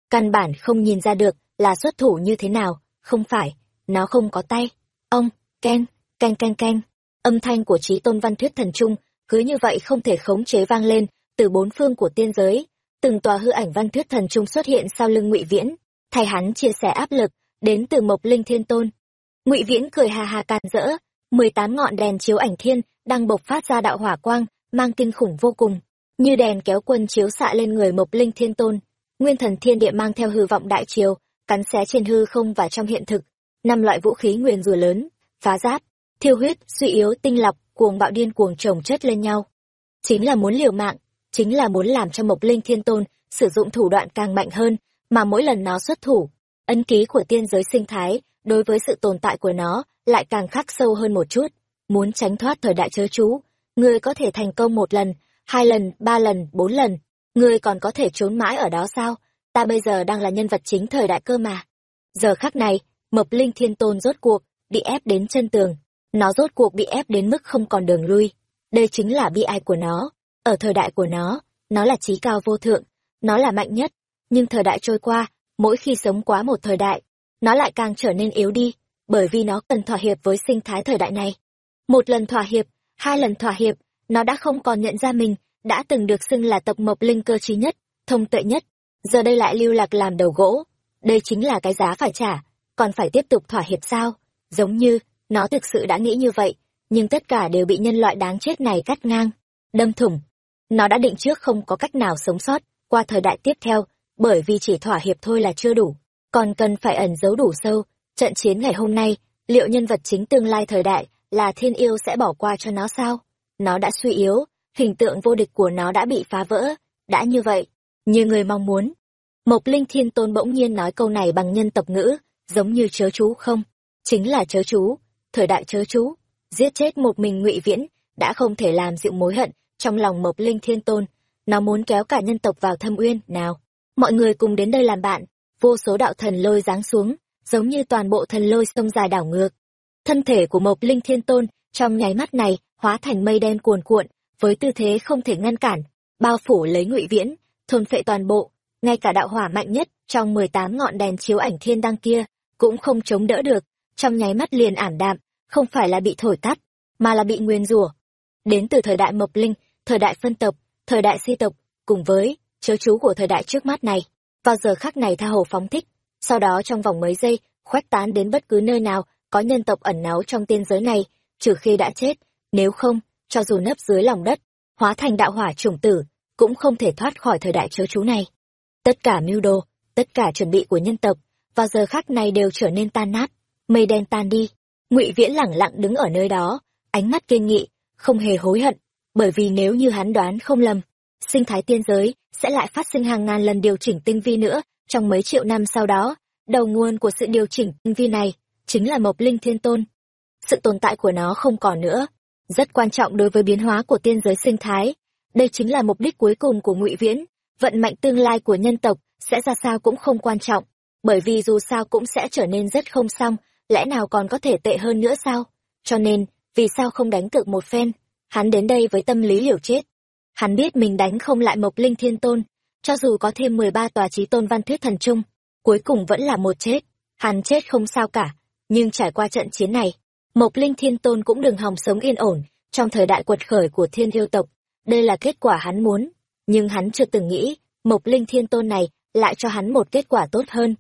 Căn bản không nhìn ra được là xuất thủ như thế nào. Không phải, nó không có tay. Ông, ken ken ken ken. Âm thanh của trí tôn văn thuyết thần trung cứ như vậy không thể khống chế vang lên từ bốn phương của tiên giới. Từng tòa hư ảnh văn thuyết thần trung xuất hiện sau lưng ngụy viễn, thay hắn chia sẻ áp lực đến từ mộc linh thiên tôn. Ngụy viễn cười hà hà càn rỡ, mười tám ngọn đèn chiếu ảnh thiên đang bộc phát ra đạo hỏa quang, mang kinh khủng vô cùng như đèn kéo quân chiếu xạ lên người mộc linh thiên tôn, nguyên thần thiên địa mang theo hư vọng đại triều cắn xé trên hư không và trong hiện thực. Năm loại vũ khí nguyền rủa lớn, phá giáp, thiêu huyết, suy yếu, tinh lọc, cuồng bạo điên cuồng chồng chất lên nhau. Chính là muốn liều mạng, chính là muốn làm cho mộc linh thiên tôn sử dụng thủ đoạn càng mạnh hơn mà mỗi lần nó xuất thủ ân ký của tiên giới sinh thái đối với sự tồn tại của nó lại càng khắc sâu hơn một chút. Muốn tránh thoát thời đại chớ chú, người có thể thành công một lần hai lần, ba lần, bốn lần. Ngươi còn có thể trốn mãi ở đó sao? Ta bây giờ đang là nhân vật chính thời đại cơ mà. Giờ khắc này, mộc linh thiên tôn rốt cuộc bị ép đến chân tường. Nó rốt cuộc bị ép đến mức không còn đường lui. Đây chính là bi ai của nó. Ở thời đại của nó nó là trí cao vô thượng. Nó là mạnh nhất. Nhưng thời đại trôi qua, mỗi khi sống quá một thời đại, nó lại càng trở nên yếu đi, bởi vì nó cần thỏa hiệp với sinh thái thời đại này. Một lần thỏa hiệp, hai lần thỏa hiệp nó đã không còn nhận ra mình, đã từng được xưng là tộc mộc linh cơ trí nhất, thông tuệ nhất, giờ đây lại lưu lạc làm đầu gỗ. Đây chính là cái giá phải trả, còn phải tiếp tục thỏa hiệp sao? Giống như, nó thực sự đã nghĩ như vậy, nhưng tất cả đều bị nhân loại đáng chết này cắt ngang. Đâm thủng, nó đã định trước không có cách nào sống sót qua thời đại tiếp theo, bởi vì chỉ thỏa hiệp thôi là chưa đủ. Còn cần phải ẩn giấu đủ sâu, trận chiến ngày hôm nay, liệu nhân vật chính tương lai thời đại là thiên yêu sẽ bỏ qua cho nó sao? Nó đã suy yếu, hình tượng vô địch của nó đã bị phá vỡ, đã như vậy, như người mong muốn. Mộc linh thiên tôn bỗng nhiên nói câu này bằng nhân tộc ngữ, giống như chớ chú không? Chính là chớ chú, thời đại chớ chú, giết chết một mình ngụy viễn đã không thể làm dịu mối hận trong lòng mộc linh thiên tôn. Nó muốn kéo cả nhân tộc vào thâm uyên, nào, mọi người cùng đến đây làm bạn. Vô số đạo thần lôi giáng xuống, giống như toàn bộ thần lôi sông dài đảo ngược. Thân thể của mộc linh thiên tôn trong nháy mắt này hóa thành mây đen cuồn cuộn, với tư thế không thể ngăn cản, bao phủ lấy ngụy viễn, thôn phệ toàn bộ, ngay cả đạo hỏa mạnh nhất trong mười tám ngọn đèn chiếu ảnh thiên đăng kia cũng không chống đỡ được, trong nháy mắt liền ảm đạm, không phải là bị thổi tắt, mà là bị nguyên rủa. Đến từ thời đại mộc linh, thời đại phân tộc, thời đại si tộc, cùng với chớ chú của thời đại trước mắt này, vào giờ khắc này tha hồ phóng thích, sau đó trong vòng mấy giây khoách tán đến bất cứ nơi nào có nhân tộc ẩn náu trong tiên giới này, trừ khi đã chết nếu không, cho dù nấp dưới lòng đất, hóa thành đạo hỏa chủng tử, cũng không thể thoát khỏi thời đại chớ chú này. Tất cả mưu đồ, tất cả chuẩn bị của nhân tộc, vào giờ khắc này đều trở nên tan nát, mây đen tan đi. Ngụy viễn lẳng lặng đứng ở nơi đó, ánh mắt kiên nghị, không hề hối hận, bởi vì nếu như hắn đoán không lầm, sinh thái tiên giới sẽ lại phát sinh hàng ngàn lần điều chỉnh tinh vi nữa trong mấy triệu năm sau đó. Đầu nguồn của sự điều chỉnh tinh vi này chính là mộc linh thiên tôn. Sự tồn tại của nó không còn nữa rất quan trọng đối với biến hóa của tiên giới sinh thái. Đây chính là mục đích cuối cùng của ngụy viễn. Vận mệnh tương lai của nhân tộc sẽ ra sao cũng không quan trọng bởi vì dù sao cũng sẽ trở nên rất không xong lẽ nào còn có thể tệ hơn nữa sao? Cho nên vì sao không đánh cược một phen? Hắn đến đây với tâm lý liều chết. Hắn biết mình đánh không lại Mộc Linh Thiên Tôn, cho dù có thêm 13 tòa trí tôn văn thuyết thần trung, cuối cùng vẫn là một chết. Hắn chết không sao cả, nhưng trải qua trận chiến này, Mộc Linh Thiên Tôn cũng đừng hòng sống yên ổn trong thời đại quật khởi của thiên yêu tộc. Đây là kết quả hắn muốn, nhưng hắn chưa từng nghĩ Mộc Linh Thiên Tôn này lại cho hắn một kết quả tốt hơn.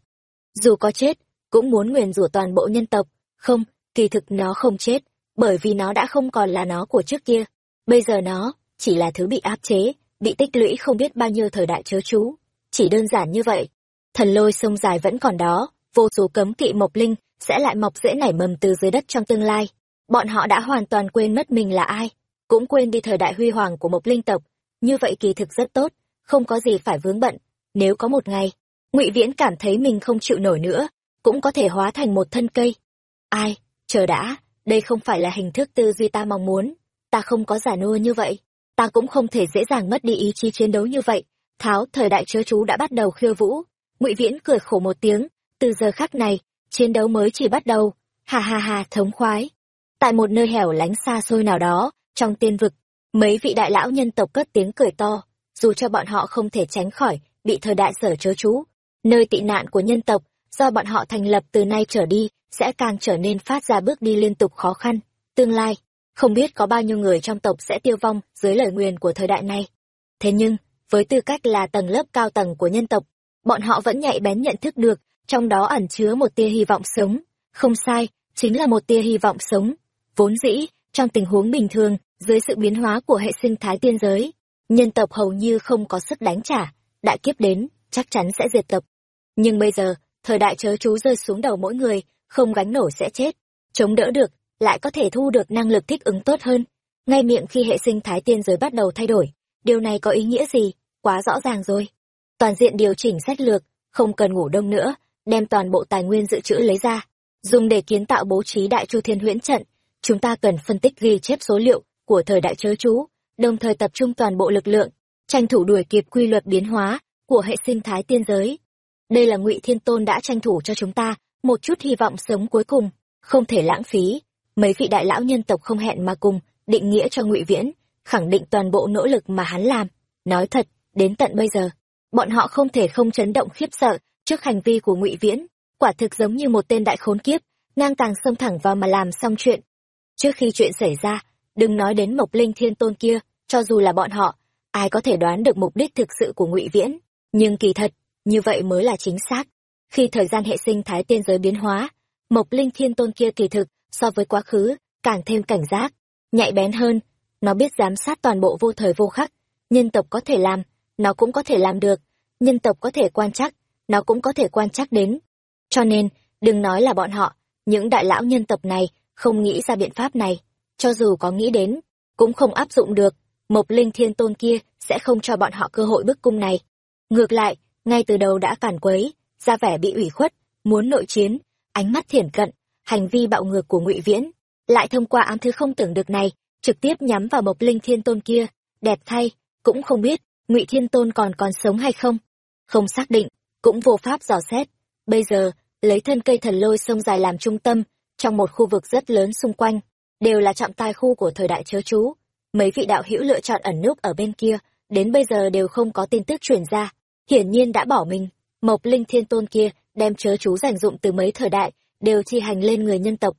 Dù có chết, cũng muốn nguyền rủa toàn bộ nhân tộc. Không, kỳ thực nó không chết, bởi vì nó đã không còn là nó của trước kia. Bây giờ nó chỉ là thứ bị áp chế, bị tích lũy không biết bao nhiêu thời đại chớ chú. Chỉ đơn giản như vậy. Thần lôi sông dài vẫn còn đó, vô số cấm kỵ mộc linh sẽ lại mọc rễ nảy mầm từ dưới đất trong tương lai. Bọn họ đã hoàn toàn quên mất mình là ai, cũng quên đi thời đại huy hoàng của mộc linh tộc. Như vậy kỳ thực rất tốt, không có gì phải vướng bận. Nếu có một ngày, ngụy Viễn cảm thấy mình không chịu nổi nữa, cũng có thể hóa thành một thân cây. Ai, chờ đã, đây không phải là hình thức tư duy ta mong muốn. Ta không có giả nua như vậy, ta cũng không thể dễ dàng mất đi ý chí chiến đấu như vậy. Tháo, thời đại chớ chú đã bắt đầu khiêu vũ. ngụy Viễn cười khổ một tiếng, từ giờ khắc này, chiến đấu mới chỉ bắt đầu. Hà hà hà, thống khoái. Tại một nơi hẻo lánh xa xôi nào đó, trong tiên vực, mấy vị đại lão nhân tộc cất tiếng cười to, dù cho bọn họ không thể tránh khỏi bị thời đại sở chớ chú. Nơi tị nạn của nhân tộc, do bọn họ thành lập từ nay trở đi, sẽ càng trở nên phát ra bước đi liên tục khó khăn. Tương lai, không biết có bao nhiêu người trong tộc sẽ tiêu vong dưới lời nguyền của thời đại này. Thế nhưng, với tư cách là tầng lớp cao tầng của nhân tộc, bọn họ vẫn nhạy bén nhận thức được, trong đó ẩn chứa một tia hy vọng sống. Không sai, chính là một tia hy vọng sống. Vốn dĩ, trong tình huống bình thường, dưới sự biến hóa của hệ sinh thái tiên giới, nhân tộc hầu như không có sức đánh trả, đại kiếp đến, chắc chắn sẽ diệt tộc. Nhưng bây giờ, thời đại chớ chú rơi xuống đầu mỗi người, không gánh nổi sẽ chết. Chống đỡ được, lại có thể thu được năng lực thích ứng tốt hơn. Ngay miệng khi hệ sinh thái tiên giới bắt đầu thay đổi, điều này có ý nghĩa gì? Quá rõ ràng rồi. Toàn diện điều chỉnh sách lược, không cần ngủ đông nữa, đem toàn bộ tài nguyên dự trữ lấy ra, dùng để kiến tạo bố trí đại chu thiên huyễn trận. Chúng ta cần phân tích ghi chép số liệu của thời đại chớ chú, đồng thời tập trung toàn bộ lực lượng, tranh thủ đuổi kịp quy luật biến hóa của hệ sinh thái tiên giới. Đây là Ngụy Thiên Tôn đã tranh thủ cho chúng ta một chút hy vọng sống cuối cùng, không thể lãng phí. Mấy vị đại lão nhân tộc không hẹn mà cùng, định nghĩa cho Ngụy Viễn, khẳng định toàn bộ nỗ lực mà hắn làm. Nói thật, đến tận bây giờ, bọn họ không thể không chấn động khiếp sợ trước hành vi của Ngụy Viễn, quả thực giống như một tên đại khốn kiếp, ngang tàng xông thẳng vào mà làm xong chuyện. Trước khi chuyện xảy ra, đừng nói đến Mộc Linh Thiên Tôn kia, cho dù là bọn họ, ai có thể đoán được mục đích thực sự của Ngụy Viễn, nhưng kỳ thật, như vậy mới là chính xác. Khi thời gian hệ sinh thái tiên giới biến hóa, Mộc Linh Thiên Tôn kia kỳ thực, so với quá khứ, càng thêm cảnh giác, nhạy bén hơn, nó biết giám sát toàn bộ vô thời vô khắc, nhân tộc có thể làm, nó cũng có thể làm được, nhân tộc có thể quan trắc, nó cũng có thể quan trắc đến. Cho nên, đừng nói là bọn họ, những đại lão nhân tộc này không nghĩ ra biện pháp này, cho dù có nghĩ đến, cũng không áp dụng được, Mộc Linh Thiên Tôn kia sẽ không cho bọn họ cơ hội bức cung này. Ngược lại, ngay từ đầu đã cản quấy, ra vẻ bị ủy khuất, muốn nội chiến, ánh mắt thiển cận, hành vi bạo ngược của Ngụy Viễn, lại thông qua ám thứ không tưởng được này, trực tiếp nhắm vào Mộc Linh Thiên Tôn kia, đẹp thay, cũng không biết Ngụy Thiên Tôn còn còn sống hay không. Không xác định, cũng vô pháp dò xét. Bây giờ, lấy thân cây thần lôi sông dài làm trung tâm, trong một khu vực rất lớn xung quanh, đều là trọng tài khu của thời đại chớ chú. Mấy vị đạo hữu lựa chọn ẩn núp ở bên kia, đến bây giờ đều không có tin tức truyền ra, hiển nhiên đã bỏ mình. Mộc Linh Thiên Tôn kia đem chớ chú dành dụng từ mấy thời đại, đều thi hành lên người nhân tộc.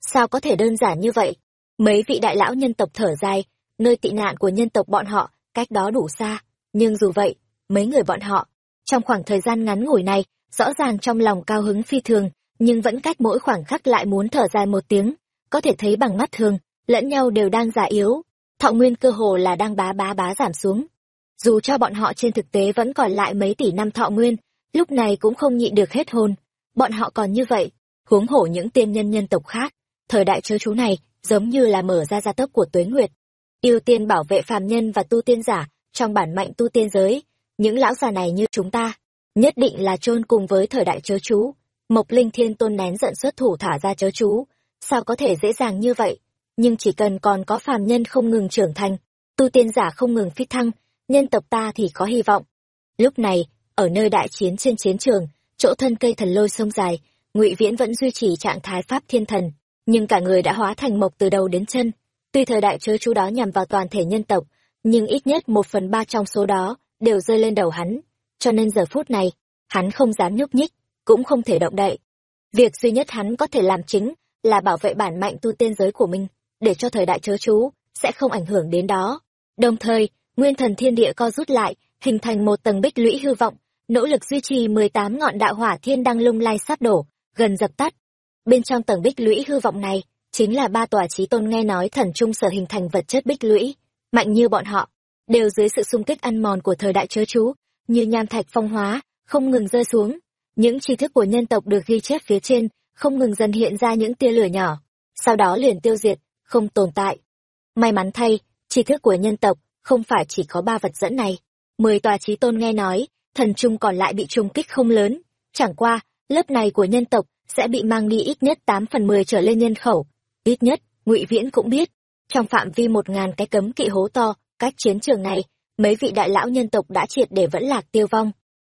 Sao có thể đơn giản như vậy? Mấy vị đại lão nhân tộc thở dài, nơi tị nạn của nhân tộc bọn họ, cách đó đủ xa. Nhưng dù vậy, mấy người bọn họ, trong khoảng thời gian ngắn ngủi này, rõ ràng trong lòng cao hứng phi thường, nhưng vẫn cách mỗi khoảng khắc lại muốn thở dài một tiếng, có thể thấy bằng mắt thường, lẫn nhau đều đang già yếu, thọ nguyên cơ hồ là đang bá bá bá giảm xuống. Dù cho bọn họ trên thực tế vẫn còn lại mấy tỷ năm thọ nguyên, lúc này cũng không nhịn được hết hồn. Bọn họ còn như vậy, huống hổ những tiên nhân nhân tộc khác. Thời đại chớ chú này, giống như là mở ra gia tốc của tuế nguyệt. ưu tiên bảo vệ phàm nhân và tu tiên giả, trong bản mạnh tu tiên giới. Những lão già này như chúng ta, nhất định là chôn cùng với thời đại chớ chú. Mộc Linh Thiên Tôn nén giận xuất thủ thả ra chớ chú. Sao có thể dễ dàng như vậy? Nhưng chỉ cần còn có phàm nhân không ngừng trưởng thành, tu tiên giả không ngừng phi thăng, nhân tộc ta thì có hy vọng. Lúc này, ở nơi đại chiến trên chiến trường, chỗ thân cây thần lôi sông dài, Ngụy Viễn vẫn duy trì trạng thái pháp thiên thần, nhưng cả người đã hóa thành mộc từ đầu đến chân. Tuy thời đại chớ chú đó nhằm vào toàn thể nhân tộc, nhưng ít nhất một phần ba trong số đó đều rơi lên đầu hắn, cho nên giờ phút này, hắn không dám nhúc nhích, cũng không thể động đậy. Việc duy nhất hắn có thể làm chính là bảo vệ bản mạnh tu tiên giới của mình, để cho thời đại chớ chú sẽ không ảnh hưởng đến đó. Đồng thời, nguyên thần thiên địa co rút lại, hình thành một tầng bích lũy hư vọng, nỗ lực duy trì 18 ngọn đạo hỏa thiên đăng lung lay sắp đổ, gần dập tắt. Bên trong tầng bích lũy hư vọng này, chính là ba tòa trí tôn nghe nói thần trung sở hình thành vật chất bích lũy, mạnh như bọn họ, đều dưới sự xung kích ăn mòn của thời đại chớ chú, như nham thạch phong hóa, không ngừng rơi xuống. Những tri thức của nhân tộc được ghi chép phía trên, không ngừng dần hiện ra những tia lửa nhỏ, sau đó liền tiêu diệt, không tồn tại. May mắn thay, tri thức của nhân tộc không phải chỉ có ba vật dẫn này. Mười tòa trí tôn nghe nói, thần trung còn lại bị trùng kích không lớn. Chẳng qua, lớp này của nhân tộc sẽ bị mang đi ít nhất tám phần mười trở lên nhân khẩu. Ít nhất, ngụy Viễn cũng biết, trong phạm vi một ngàn cái cấm kỵ hố to, cách chiến trường này, mấy vị đại lão nhân tộc đã triệt để vẫn lạc tiêu vong.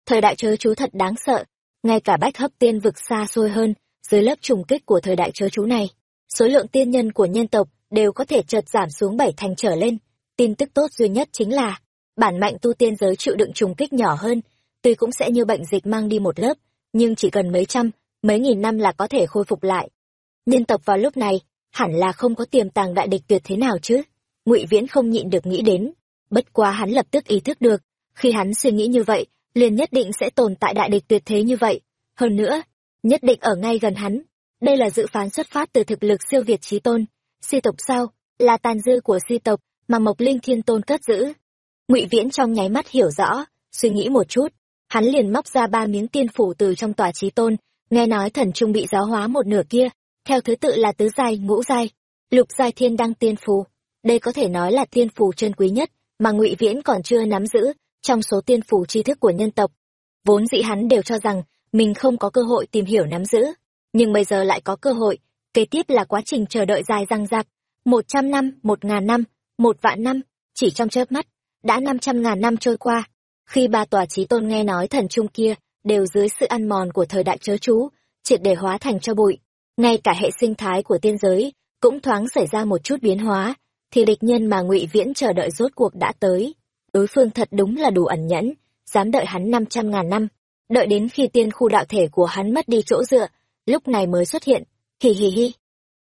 Thời đại chớ chú thật đáng sợ, ngay cả bách hấp tiên vực xa xôi hơn, dưới lớp trùng kích của thời đại chớ chú này, số lượng tiên nhân của nhân tộc đều có thể chợt giảm xuống bảy thành trở lên. Tin tức tốt duy nhất chính là, bản mạnh tu tiên giới chịu đựng trùng kích nhỏ hơn, tuy cũng sẽ như bệnh dịch mang đi một lớp, nhưng chỉ cần mấy trăm, mấy nghìn năm là có thể khôi phục lại. Nhân tộc vào lúc này, hẳn là không có tiềm tàng đại địch tuyệt thế nào chứ. Ngụy Viễn không nhịn được nghĩ đến, bất quá hắn lập tức ý thức được, khi hắn suy nghĩ như vậy, liền nhất định sẽ tồn tại đại địch tuyệt thế như vậy. Hơn nữa, nhất định ở ngay gần hắn. Đây là dự phán xuất phát từ thực lực siêu việt trí tôn. Si tộc sao? Là tàn dư của si tộc mà Mộc Linh Thiên Tôn cất giữ. Ngụy Viễn trong nháy mắt hiểu rõ, suy nghĩ một chút, hắn liền móc ra ba miếng tiên phủ từ trong tòa trí tôn, nghe nói thần trung bị giáo hóa một nửa kia, theo thứ tự là tứ giai, ngũ giai, lục giai thiên đăng tiên phù. Đây có thể nói là tiên phù chân quý nhất mà Ngụy Viễn còn chưa nắm giữ trong số tiên phù tri thức của nhân tộc. Vốn dĩ hắn đều cho rằng mình không có cơ hội tìm hiểu nắm giữ, nhưng bây giờ lại có cơ hội, kế tiếp là quá trình chờ đợi dài răng rạc, một trăm năm, một ngàn năm, một vạn năm, chỉ trong chớp mắt, đã năm trăm ngàn năm trôi qua. Khi ba tòa trí tôn nghe nói thần trung kia đều dưới sự ăn mòn của thời đại chớ chú, triệt để hóa thành cho bụi, ngay cả hệ sinh thái của tiên giới cũng thoáng xảy ra một chút biến hóa, thì địch nhân mà ngụy Viễn chờ đợi rốt cuộc đã tới. Đối phương thật đúng là đủ ẩn nhẫn, dám đợi hắn năm trăm ngàn năm, đợi đến khi tiên khu đạo thể của hắn mất đi chỗ dựa, lúc này mới xuất hiện. Hì hì hì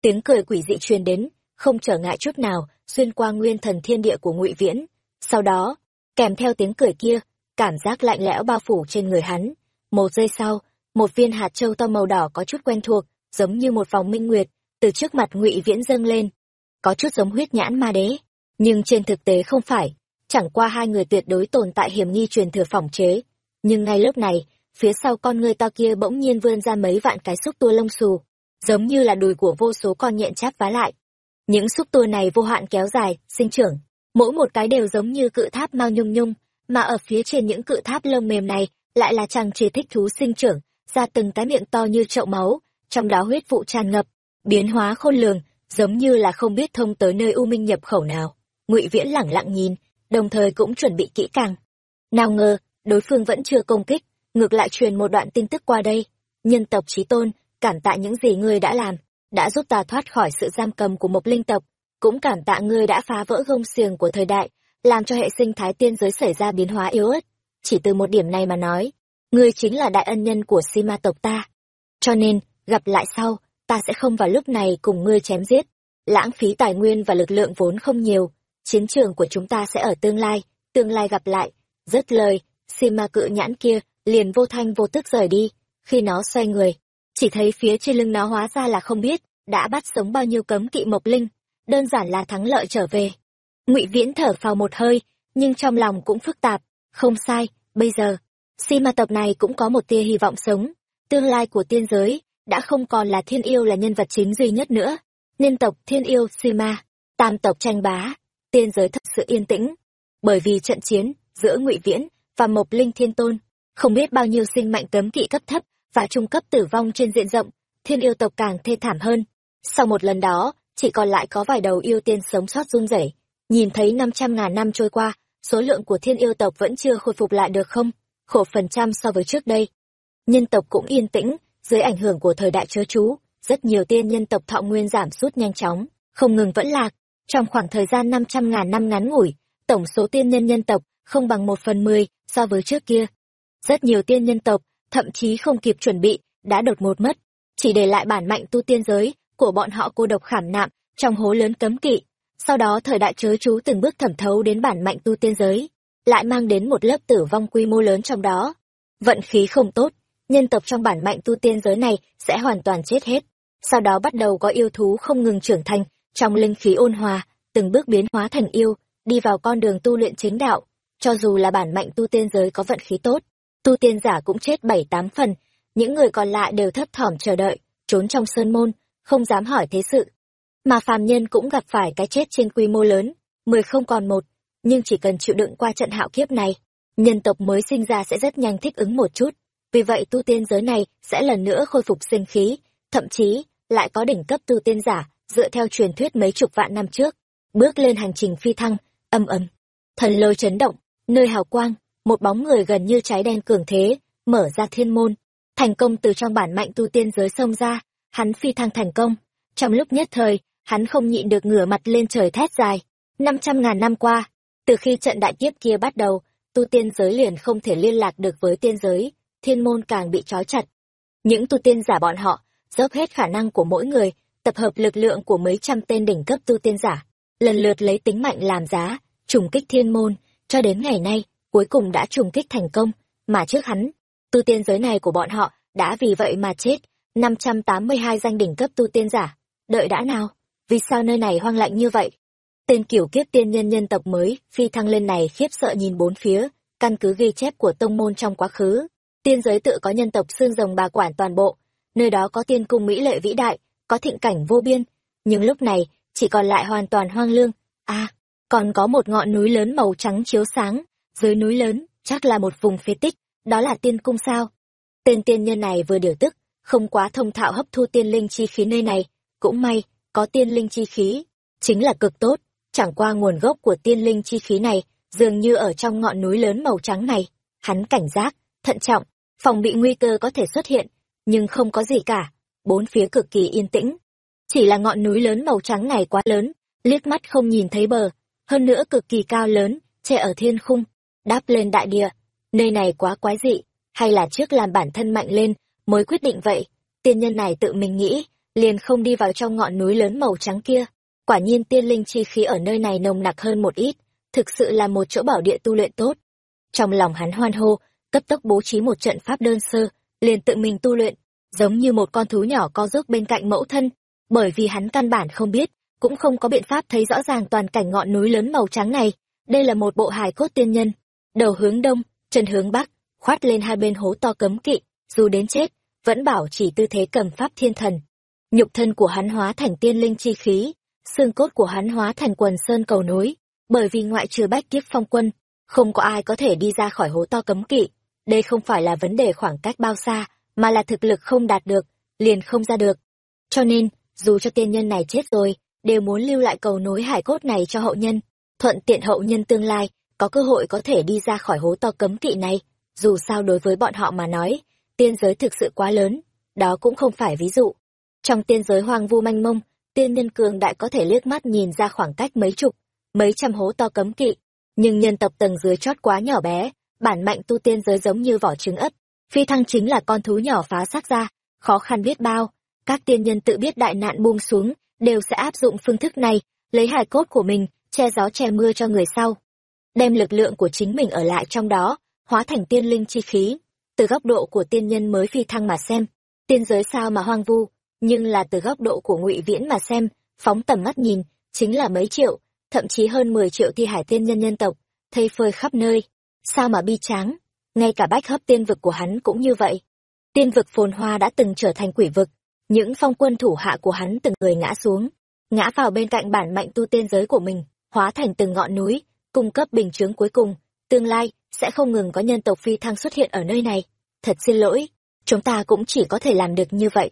Tiếng cười quỷ dị truyền đến, không trở ngại chút nào, xuyên qua nguyên thần thiên địa của ngụy Viễn. Sau đó, kèm theo tiếng cười kia, cảm giác lạnh lẽo bao phủ trên người hắn. Một giây sau, một viên hạt châu to màu đỏ có chút quen thuộc, giống như một vòng minh nguyệt, từ trước mặt ngụy Viễn dâng lên. Có chút giống huyết nhãn ma đế, nhưng trên thực tế không phải. Chẳng qua hai người tuyệt đối tồn tại hiểm nghi truyền thừa phỏng chế. Nhưng ngay lúc này, phía sau con người to kia bỗng nhiên vươn ra mấy vạn cái xúc tua lông xù, giống như là đùi của vô số con nhện chắp vá lại. Những xúc tua này vô hạn kéo dài, sinh trưởng, mỗi một cái đều giống như cự tháp mao nhung nhung, mà ở phía trên những cự tháp lông mềm này lại là chàng chỉ thích thú sinh trưởng, ra từng cái miệng to như chậu máu, trong đó huyết vụ tràn ngập, biến hóa khôn lường, giống như là không biết thông tới nơi u minh nhập khẩu nào. Ngụy Viễn lẳng lặng nhìn, đồng thời cũng chuẩn bị kỹ càng. Nào ngờ, đối phương vẫn chưa công kích, ngược lại truyền một đoạn tin tức qua đây. Nhân tộc trí tôn, cảm tạ những gì ngươi đã làm, đã giúp ta thoát khỏi sự giam cầm của một linh tộc, cũng cảm tạ ngươi đã phá vỡ gông xiềng của thời đại, làm cho hệ sinh thái tiên giới xảy ra biến hóa yếu ớt. Chỉ từ một điểm này mà nói, ngươi chính là đại ân nhân của si ma tộc ta. Cho nên, gặp lại sau, ta sẽ không vào lúc này cùng ngươi chém giết. Lãng phí tài nguyên và lực lượng vốn không nhiều, chiến trường của chúng ta sẽ ở tương lai, tương lai gặp lại. Rất lời, sima cự nhãn kia liền vô thanh vô tức rời đi, khi nó xoay người, chỉ thấy phía trên lưng nó hóa ra là không biết, đã bắt sống bao nhiêu cấm kỵ mộc linh, đơn giản là thắng lợi trở về. Ngụy Viễn thở phào một hơi, nhưng trong lòng cũng phức tạp, không sai, bây giờ, si ma tộc này cũng có một tia hy vọng sống, tương lai của tiên giới đã không còn là thiên yêu là nhân vật chính duy nhất nữa. Nhân tộc thiên yêu Sima, tam tộc tranh bá, tiên giới thật sự yên tĩnh. Bởi vì trận chiến giữa ngụy Viễn và Mộc Linh Thiên Tôn, không biết bao nhiêu sinh mạnh cấm kỵ cấp thấp và trung cấp tử vong trên diện rộng, thiên yêu tộc càng thê thảm hơn. Sau một lần đó, chỉ còn lại có vài đầu yêu tiên sống sót run rẩy. Nhìn thấy năm trăm ngàn năm trôi qua, số lượng của thiên yêu tộc vẫn chưa khôi phục lại được không? Khổ phần trăm so với trước đây. Nhân tộc cũng yên tĩnh, dưới ảnh hưởng của thời đại chớ chú, rất nhiều tiên nhân tộc thọ nguyên giảm sút nhanh chóng, không ngừng vẫn lạc. Trong khoảng thời gian năm trăm ngàn năm ngắn ngủi, tổng số tiên nhân nhân tộc không bằng một phần mười so với trước kia. Rất nhiều tiên nhân tộc, thậm chí không kịp chuẩn bị, đã đột ngột mất, chỉ để lại bản mạnh tu tiên giới của bọn họ cô độc khảm nạm trong hố lớn cấm kỵ. Sau đó thời đại chớ chú từng bước thẩm thấu đến bản mạnh tu tiên giới, lại mang đến một lớp tử vong quy mô lớn trong đó. Vận khí không tốt, nhân tộc trong bản mạnh tu tiên giới này sẽ hoàn toàn chết hết. Sau đó bắt đầu có yêu thú không ngừng trưởng thành, trong linh khí ôn hòa, từng bước biến hóa thành yêu, đi vào con đường tu luyện chính đạo. Cho dù là bản mạnh tu tiên giới có vận khí tốt, tu tiên giả cũng chết bảy tám phần, những người còn lại đều thấp thỏm chờ đợi, trốn trong sơn môn, không dám hỏi thế sự. Mà phàm nhân cũng gặp phải cái chết trên quy mô lớn, mười không còn một, nhưng chỉ cần chịu đựng qua trận hạo kiếp này, nhân tộc mới sinh ra sẽ rất nhanh thích ứng một chút. Vì vậy tu tiên giới này sẽ lần nữa khôi phục sinh khí, thậm chí lại có đỉnh cấp tu tiên giả, dựa theo truyền thuyết mấy chục vạn năm trước, bước lên hành trình phi thăng, âm ầm. Thần lôi chấn động, nơi hào quang, một bóng người gần như cháy đen cường thế, mở ra thiên môn, thành công từ trong bản mạnh tu tiên giới xông ra, hắn phi thăng thành công. Trong lúc nhất thời, hắn không nhịn được ngửa mặt lên trời thét dài. Năm trăm ngàn năm qua, từ khi trận đại kiếp kia bắt đầu, tu tiên giới liền không thể liên lạc được với tiên giới, thiên môn càng bị trói chặt. Những tu tiên giả bọn họ, dốc hết khả năng của mỗi người, tập hợp lực lượng của mấy trăm tên đỉnh cấp tu tiên giả, lần lượt lấy tính mạnh làm giá, trùng kích thiên môn, cho đến ngày nay, cuối cùng đã trùng kích thành công, mà trước hắn, tu tiên giới này của bọn họ đã vì vậy mà chết, 582 danh đỉnh cấp tu tiên giả. Đợi đã nào, vì sao nơi này hoang lạnh như vậy? Tên kiểu kiếp tiên nhân nhân tộc mới, phi thăng lên này khiếp sợ nhìn bốn phía, căn cứ ghi chép của tông môn trong quá khứ. Tiên giới tự có nhân tộc xương rồng bà quản toàn bộ, nơi đó có tiên cung mỹ lệ vĩ đại, có thịnh cảnh vô biên. Nhưng lúc này, chỉ còn lại hoàn toàn hoang lương. À, còn có một ngọn núi lớn màu trắng chiếu sáng, dưới núi lớn, chắc là một vùng phế tích, đó là tiên cung sao. Tên tiên nhân này vừa điều tức, không quá thông thạo hấp thu tiên linh chi khí nơi này, cũng may, có tiên linh chi khí, chính là cực tốt, chẳng qua nguồn gốc của tiên linh chi khí này, dường như ở trong ngọn núi lớn màu trắng này. Hắn cảnh giác, thận trọng, phòng bị nguy cơ có thể xuất hiện, nhưng không có gì cả, bốn phía cực kỳ yên tĩnh. Chỉ là ngọn núi lớn màu trắng này quá lớn, liếc mắt không nhìn thấy bờ, hơn nữa cực kỳ cao lớn, che ở thiên khung, đáp lên đại địa. Nơi này quá quái dị, hay là trước làm bản thân mạnh lên, mới quyết định vậy. Tiên nhân này tự mình nghĩ, liền không đi vào trong ngọn núi lớn màu trắng kia. Quả nhiên tiên linh chi khí ở nơi này nồng nặc hơn một ít, thực sự là một chỗ bảo địa tu luyện tốt. Trong lòng hắn hoan hô, cấp tốc bố trí một trận pháp đơn sơ, liền tự mình tu luyện, giống như một con thú nhỏ co rước bên cạnh mẫu thân, bởi vì hắn căn bản không biết, cũng không có biện pháp thấy rõ ràng toàn cảnh ngọn núi lớn màu trắng này. Đây là một bộ hài cốt tiên nhân, đầu hướng đông, chân hướng bắc, khoát lên hai bên hố to cấm kỵ, dù đến chết, vẫn bảo chỉ tư thế cầm pháp thiên thần. Nhục thân của hắn hóa thành tiên linh chi khí, xương cốt của hắn hóa thành quần sơn cầu nối, bởi vì ngoại trừ bách kiếp phong quân, không có ai có thể đi ra khỏi hố to cấm kỵ. Đây không phải là vấn đề khoảng cách bao xa, mà là thực lực không đạt được, liền không ra được. Cho nên, dù cho tiên nhân này chết rồi, đều muốn lưu lại cầu nối hải cốt này cho hậu nhân, thuận tiện hậu nhân tương lai, có cơ hội có thể đi ra khỏi hố to cấm kỵ này. Dù sao đối với bọn họ mà nói, tiên giới thực sự quá lớn, đó cũng không phải ví dụ. Trong tiên giới hoang vu manh mông, tiên nhân cường đại có thể liếc mắt nhìn ra khoảng cách mấy chục, mấy trăm hố to cấm kỵ, nhưng nhân tộc tầng dưới chót quá nhỏ bé, bản mạnh tu tiên giới giống như vỏ trứng ấp, phi thăng chính là con thú nhỏ phá xác ra, khó khăn biết bao. Các tiên nhân tự biết đại nạn buông xuống, đều sẽ áp dụng phương thức này, lấy hài cốt của mình, che gió che mưa cho người sau. Đem lực lượng của chính mình ở lại trong đó, hóa thành tiên linh chi khí. Từ góc độ của tiên nhân mới phi thăng mà xem, tiên giới sao mà hoang vu, nhưng là từ góc độ của ngụy Viễn mà xem, phóng tầm mắt nhìn, chính là mấy triệu, thậm chí hơn 10 triệu thi hải tiên nhân nhân tộc, thây phơi khắp nơi. Sao mà bi tráng, ngay cả bách hấp tiên vực của hắn cũng như vậy. Tiên vực phồn hoa đã từng trở thành quỷ vực, những phong quân thủ hạ của hắn từng người ngã xuống, ngã vào bên cạnh bản mạnh tu tiên giới của mình, hóa thành từng ngọn núi, cung cấp bình chướng cuối cùng, tương lai sẽ không ngừng có nhân tộc phi thăng xuất hiện ở nơi này. Thật xin lỗi, chúng ta cũng chỉ có thể làm được như vậy.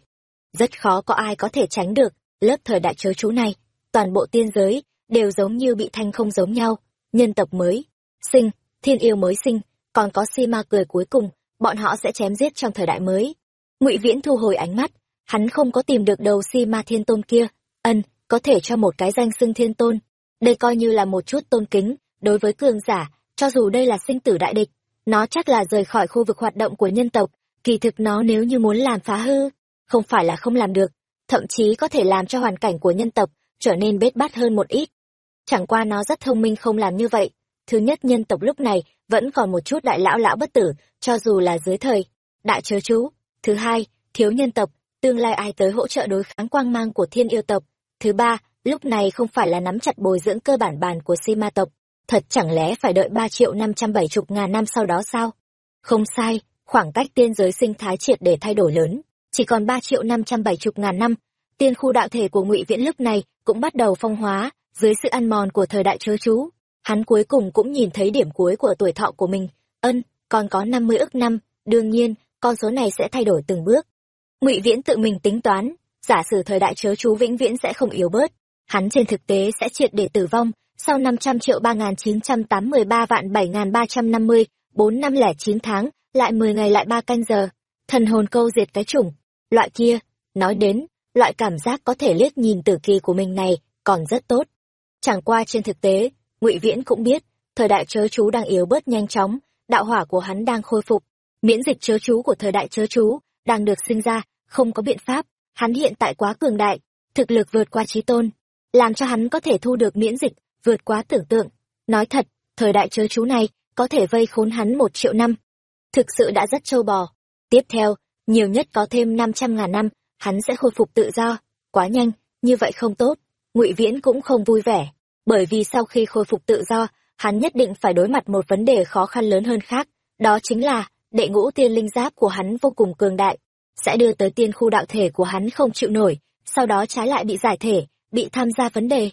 Rất khó có ai có thể tránh được lớp thời đại chớ chú này. Toàn bộ tiên giới đều giống như bị thanh không giống nhau, nhân tộc mới, sinh, thiên yêu mới sinh, còn có si ma cười cuối cùng, bọn họ sẽ chém giết trong thời đại mới. Ngụy Viễn thu hồi ánh mắt, hắn không có tìm được đầu si ma thiên tôn kia, ân, có thể cho một cái danh xưng thiên tôn. Đây coi như là một chút tôn kính đối với cường giả cho dù đây là sinh tử đại địch nó chắc là rời khỏi khu vực hoạt động của nhân tộc kỳ thực nó nếu như muốn làm phá hư không phải là không làm được thậm chí có thể làm cho hoàn cảnh của nhân tộc trở nên bết bát hơn một ít chẳng qua nó rất thông minh không làm như vậy thứ nhất nhân tộc lúc này vẫn còn một chút đại lão lão bất tử, cho dù là dưới thời đại chớ chú. Thứ hai, thiếu nhân tộc, tương lai ai tới hỗ trợ đối kháng quang mang của thiên yêu tộc. Thứ ba, lúc này không phải là nắm chặt bồi dưỡng cơ bản bàn của si ma tộc, thật chẳng lẽ phải đợi ba triệu năm trăm bảy chục ngàn năm sau đó sao? Không sai, khoảng cách tiên giới sinh thái triệt để thay đổi lớn, chỉ còn ba triệu năm trăm bảy chục ngàn năm, tiên khu đạo thể của ngụy viễn lúc này cũng bắt đầu phong hóa dưới sự ăn mòn của thời đại chớ chú hắn cuối cùng cũng nhìn thấy điểm cuối của tuổi thọ của mình. Ân còn có năm mươi ức năm, đương nhiên, con số này sẽ thay đổi từng bước. Ngụy viễn tự mình tính toán, giả sử thời đại chớ chú vĩnh viễn sẽ không yếu bớt, hắn trên thực tế sẽ triệt để tử vong, sau năm trăm triệu ba nghìn chín trăm tám mươi ba vạn bảy nghìn ba trăm năm mươi, bốn năm lẻ chín tháng, lại mười ngày lại ba canh giờ. Thần hồn câu diệt cái chủng, loại kia, nói đến, loại cảm giác có thể liếc nhìn tử kỳ của mình này còn rất tốt. Chẳng qua trên thực tế ngụy viễn cũng biết, thời đại chớ chú đang yếu bớt nhanh chóng, đạo hỏa của hắn đang khôi phục. Miễn dịch chớ chú của thời đại chớ chú đang được sinh ra, không có biện pháp, hắn hiện tại quá cường đại, thực lực vượt qua trí tôn, làm cho hắn có thể thu được miễn dịch, vượt quá tưởng tượng. Nói thật, thời đại chớ chú này có thể vây khốn hắn một triệu năm, thực sự đã rất trâu bò. Tiếp theo, nhiều nhất có thêm năm trăm ngàn năm, hắn sẽ khôi phục tự do, quá nhanh, như vậy không tốt. Ngụy viễn cũng không vui vẻ bởi vì sau khi khôi phục tự do, hắn nhất định phải đối mặt một vấn đề khó khăn lớn hơn khác, đó chính là đệ ngũ tiên linh giáp của hắn vô cùng cường đại, sẽ đưa tới tiên khu đạo thể của hắn không chịu nổi, sau đó trái lại bị giải thể, bị tham gia vấn đề.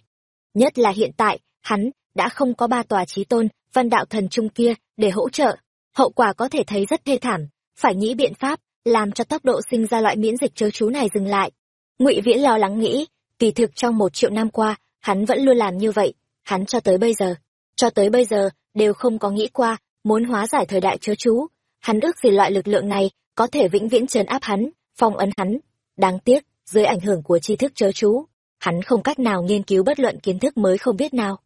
Nhất là hiện tại, hắn đã không có ba tòa trí tôn, văn đạo thần trung kia để hỗ trợ. Hậu quả có thể thấy rất thê thảm, phải nghĩ biện pháp làm cho tốc độ sinh ra loại miễn dịch chớ chú này dừng lại. Ngụy viễn lo lắng nghĩ, kỳ thực trong một triệu năm qua hắn vẫn luôn làm như vậy, hắn cho tới bây giờ, cho tới bây giờ đều không có nghĩ qua muốn hóa giải thời đại chớ chú. Hắn ước gì loại lực lượng này có thể vĩnh viễn trấn áp hắn, phong ấn hắn. Đáng tiếc, dưới ảnh hưởng của tri thức chớ chú, hắn không cách nào nghiên cứu bất luận kiến thức mới không biết nào.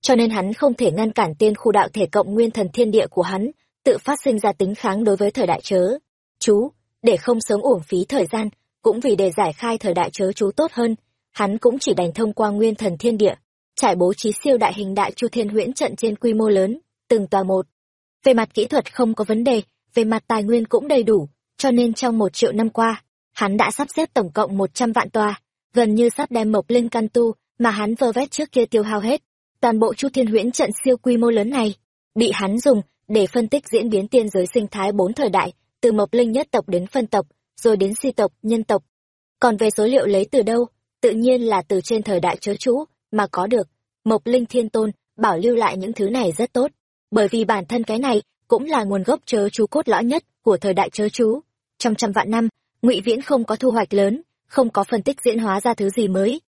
Cho nên hắn không thể ngăn cản tiên khu đạo thể cộng nguyên thần thiên địa của hắn, tự phát sinh ra tính kháng đối với thời đại chớ chú. Để không sớm uổng phí thời gian, cũng vì để giải khai thời đại chớ chú tốt hơn hắn cũng chỉ đành thông qua nguyên thần thiên địa, trải bố trí siêu đại hình đại chu thiên huyễn trận trên quy mô lớn, từng tòa một. Về mặt kỹ thuật không có vấn đề, về mặt tài nguyên cũng đầy đủ, cho nên trong một triệu năm qua, hắn đã sắp xếp tổng cộng một trăm vạn tòa, gần như sắp đem mộc linh căn tu mà hắn vơ vét trước kia tiêu hao hết. Toàn bộ chu thiên huyễn trận siêu quy mô lớn này, bị hắn dùng để phân tích diễn biến tiên giới sinh thái bốn thời đại, từ mộc linh nhất tộc đến phân tộc, rồi đến si tộc, nhân tộc. Còn về số liệu lấy từ đâu tự nhiên là từ trên thời đại chớ chú, mà có được. Mộc linh thiên tôn, bảo lưu lại những thứ này rất tốt, bởi vì bản thân cái này cũng là nguồn gốc chớ chú cốt lõi nhất của thời đại chớ chú. Trong trăm vạn năm, ngụy viễn không có thu hoạch lớn, không có phân tích diễn hóa ra thứ gì mới.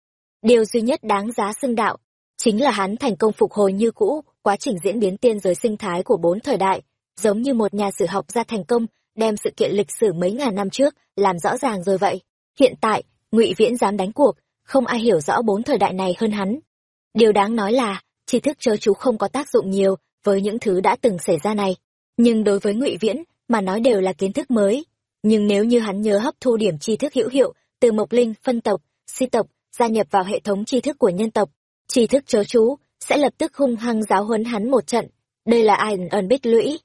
Điều duy nhất đáng giá xưng đạo chính là hắn thành công phục hồi như cũ, quá trình diễn biến tiên giới sinh thái của bốn thời đại, giống như một nhà sử học ra thành công, đem sự kiện lịch sử mấy ngàn năm trước làm rõ ràng rồi vậy. Hiện tại ngụy viễn dám đánh cuộc, không ai hiểu rõ bốn thời đại này hơn hắn. Điều đáng nói là, tri thức chớ chú không có tác dụng nhiều với những thứ đã từng xảy ra này. Nhưng đối với ngụy viễn, mà nói đều là kiến thức mới. Nhưng nếu như hắn nhớ hấp thu điểm tri thức hữu hiệu từ mộc linh, phân tộc, si tộc, gia nhập vào hệ thống tri thức của nhân tộc, tri thức chớ chú sẽ lập tức hung hăng giáo huấn hắn một trận. Đây là ai ẩn bích lũy?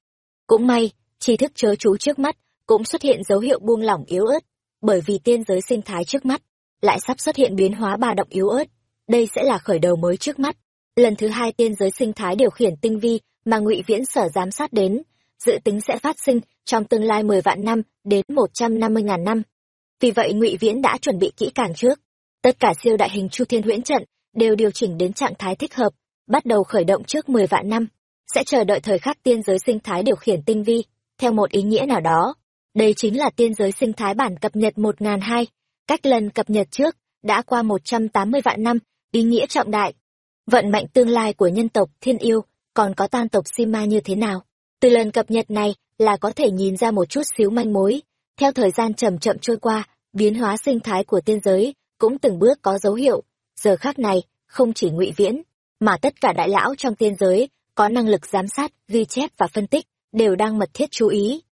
Cũng may, tri thức chớ chú trước mắt cũng xuất hiện dấu hiệu buông lỏng yếu ớt bởi vì tiên giới sinh thái trước mắt lại sắp xuất hiện biến hóa bà động yếu ớt. Đây sẽ là khởi đầu mới trước mắt. Lần thứ hai tiên giới sinh thái điều khiển tinh vi mà ngụy viễn sở giám sát đến, dự tính sẽ phát sinh trong tương lai mười vạn năm đến một trăm năm mươi ngàn năm. Vì vậy ngụy viễn đã chuẩn bị kỹ càng trước. Tất cả siêu đại hình chu thiên huyễn trận đều điều chỉnh đến trạng thái thích hợp, bắt đầu khởi động trước mười vạn năm. Sẽ chờ đợi thời khắc tiên giới sinh thái điều khiển tinh vi, theo một ý nghĩa nào đó đây chính là tiên giới sinh thái bản cập nhật một ngàn hai cách lần cập nhật trước đã qua một trăm tám mươi vạn năm ý nghĩa trọng đại vận mệnh tương lai của nhân tộc thiên yêu còn có tan tộc Sima như thế nào. Từ lần cập nhật này là có thể nhìn ra một chút xíu manh mối. Theo thời gian chậm chậm trôi qua, biến hóa sinh thái của tiên giới cũng từng bước có dấu hiệu. Giờ khác này, không chỉ ngụy viễn, mà tất cả đại lão trong tiên giới có năng lực giám sát ghi chép và phân tích đều đang mật thiết chú ý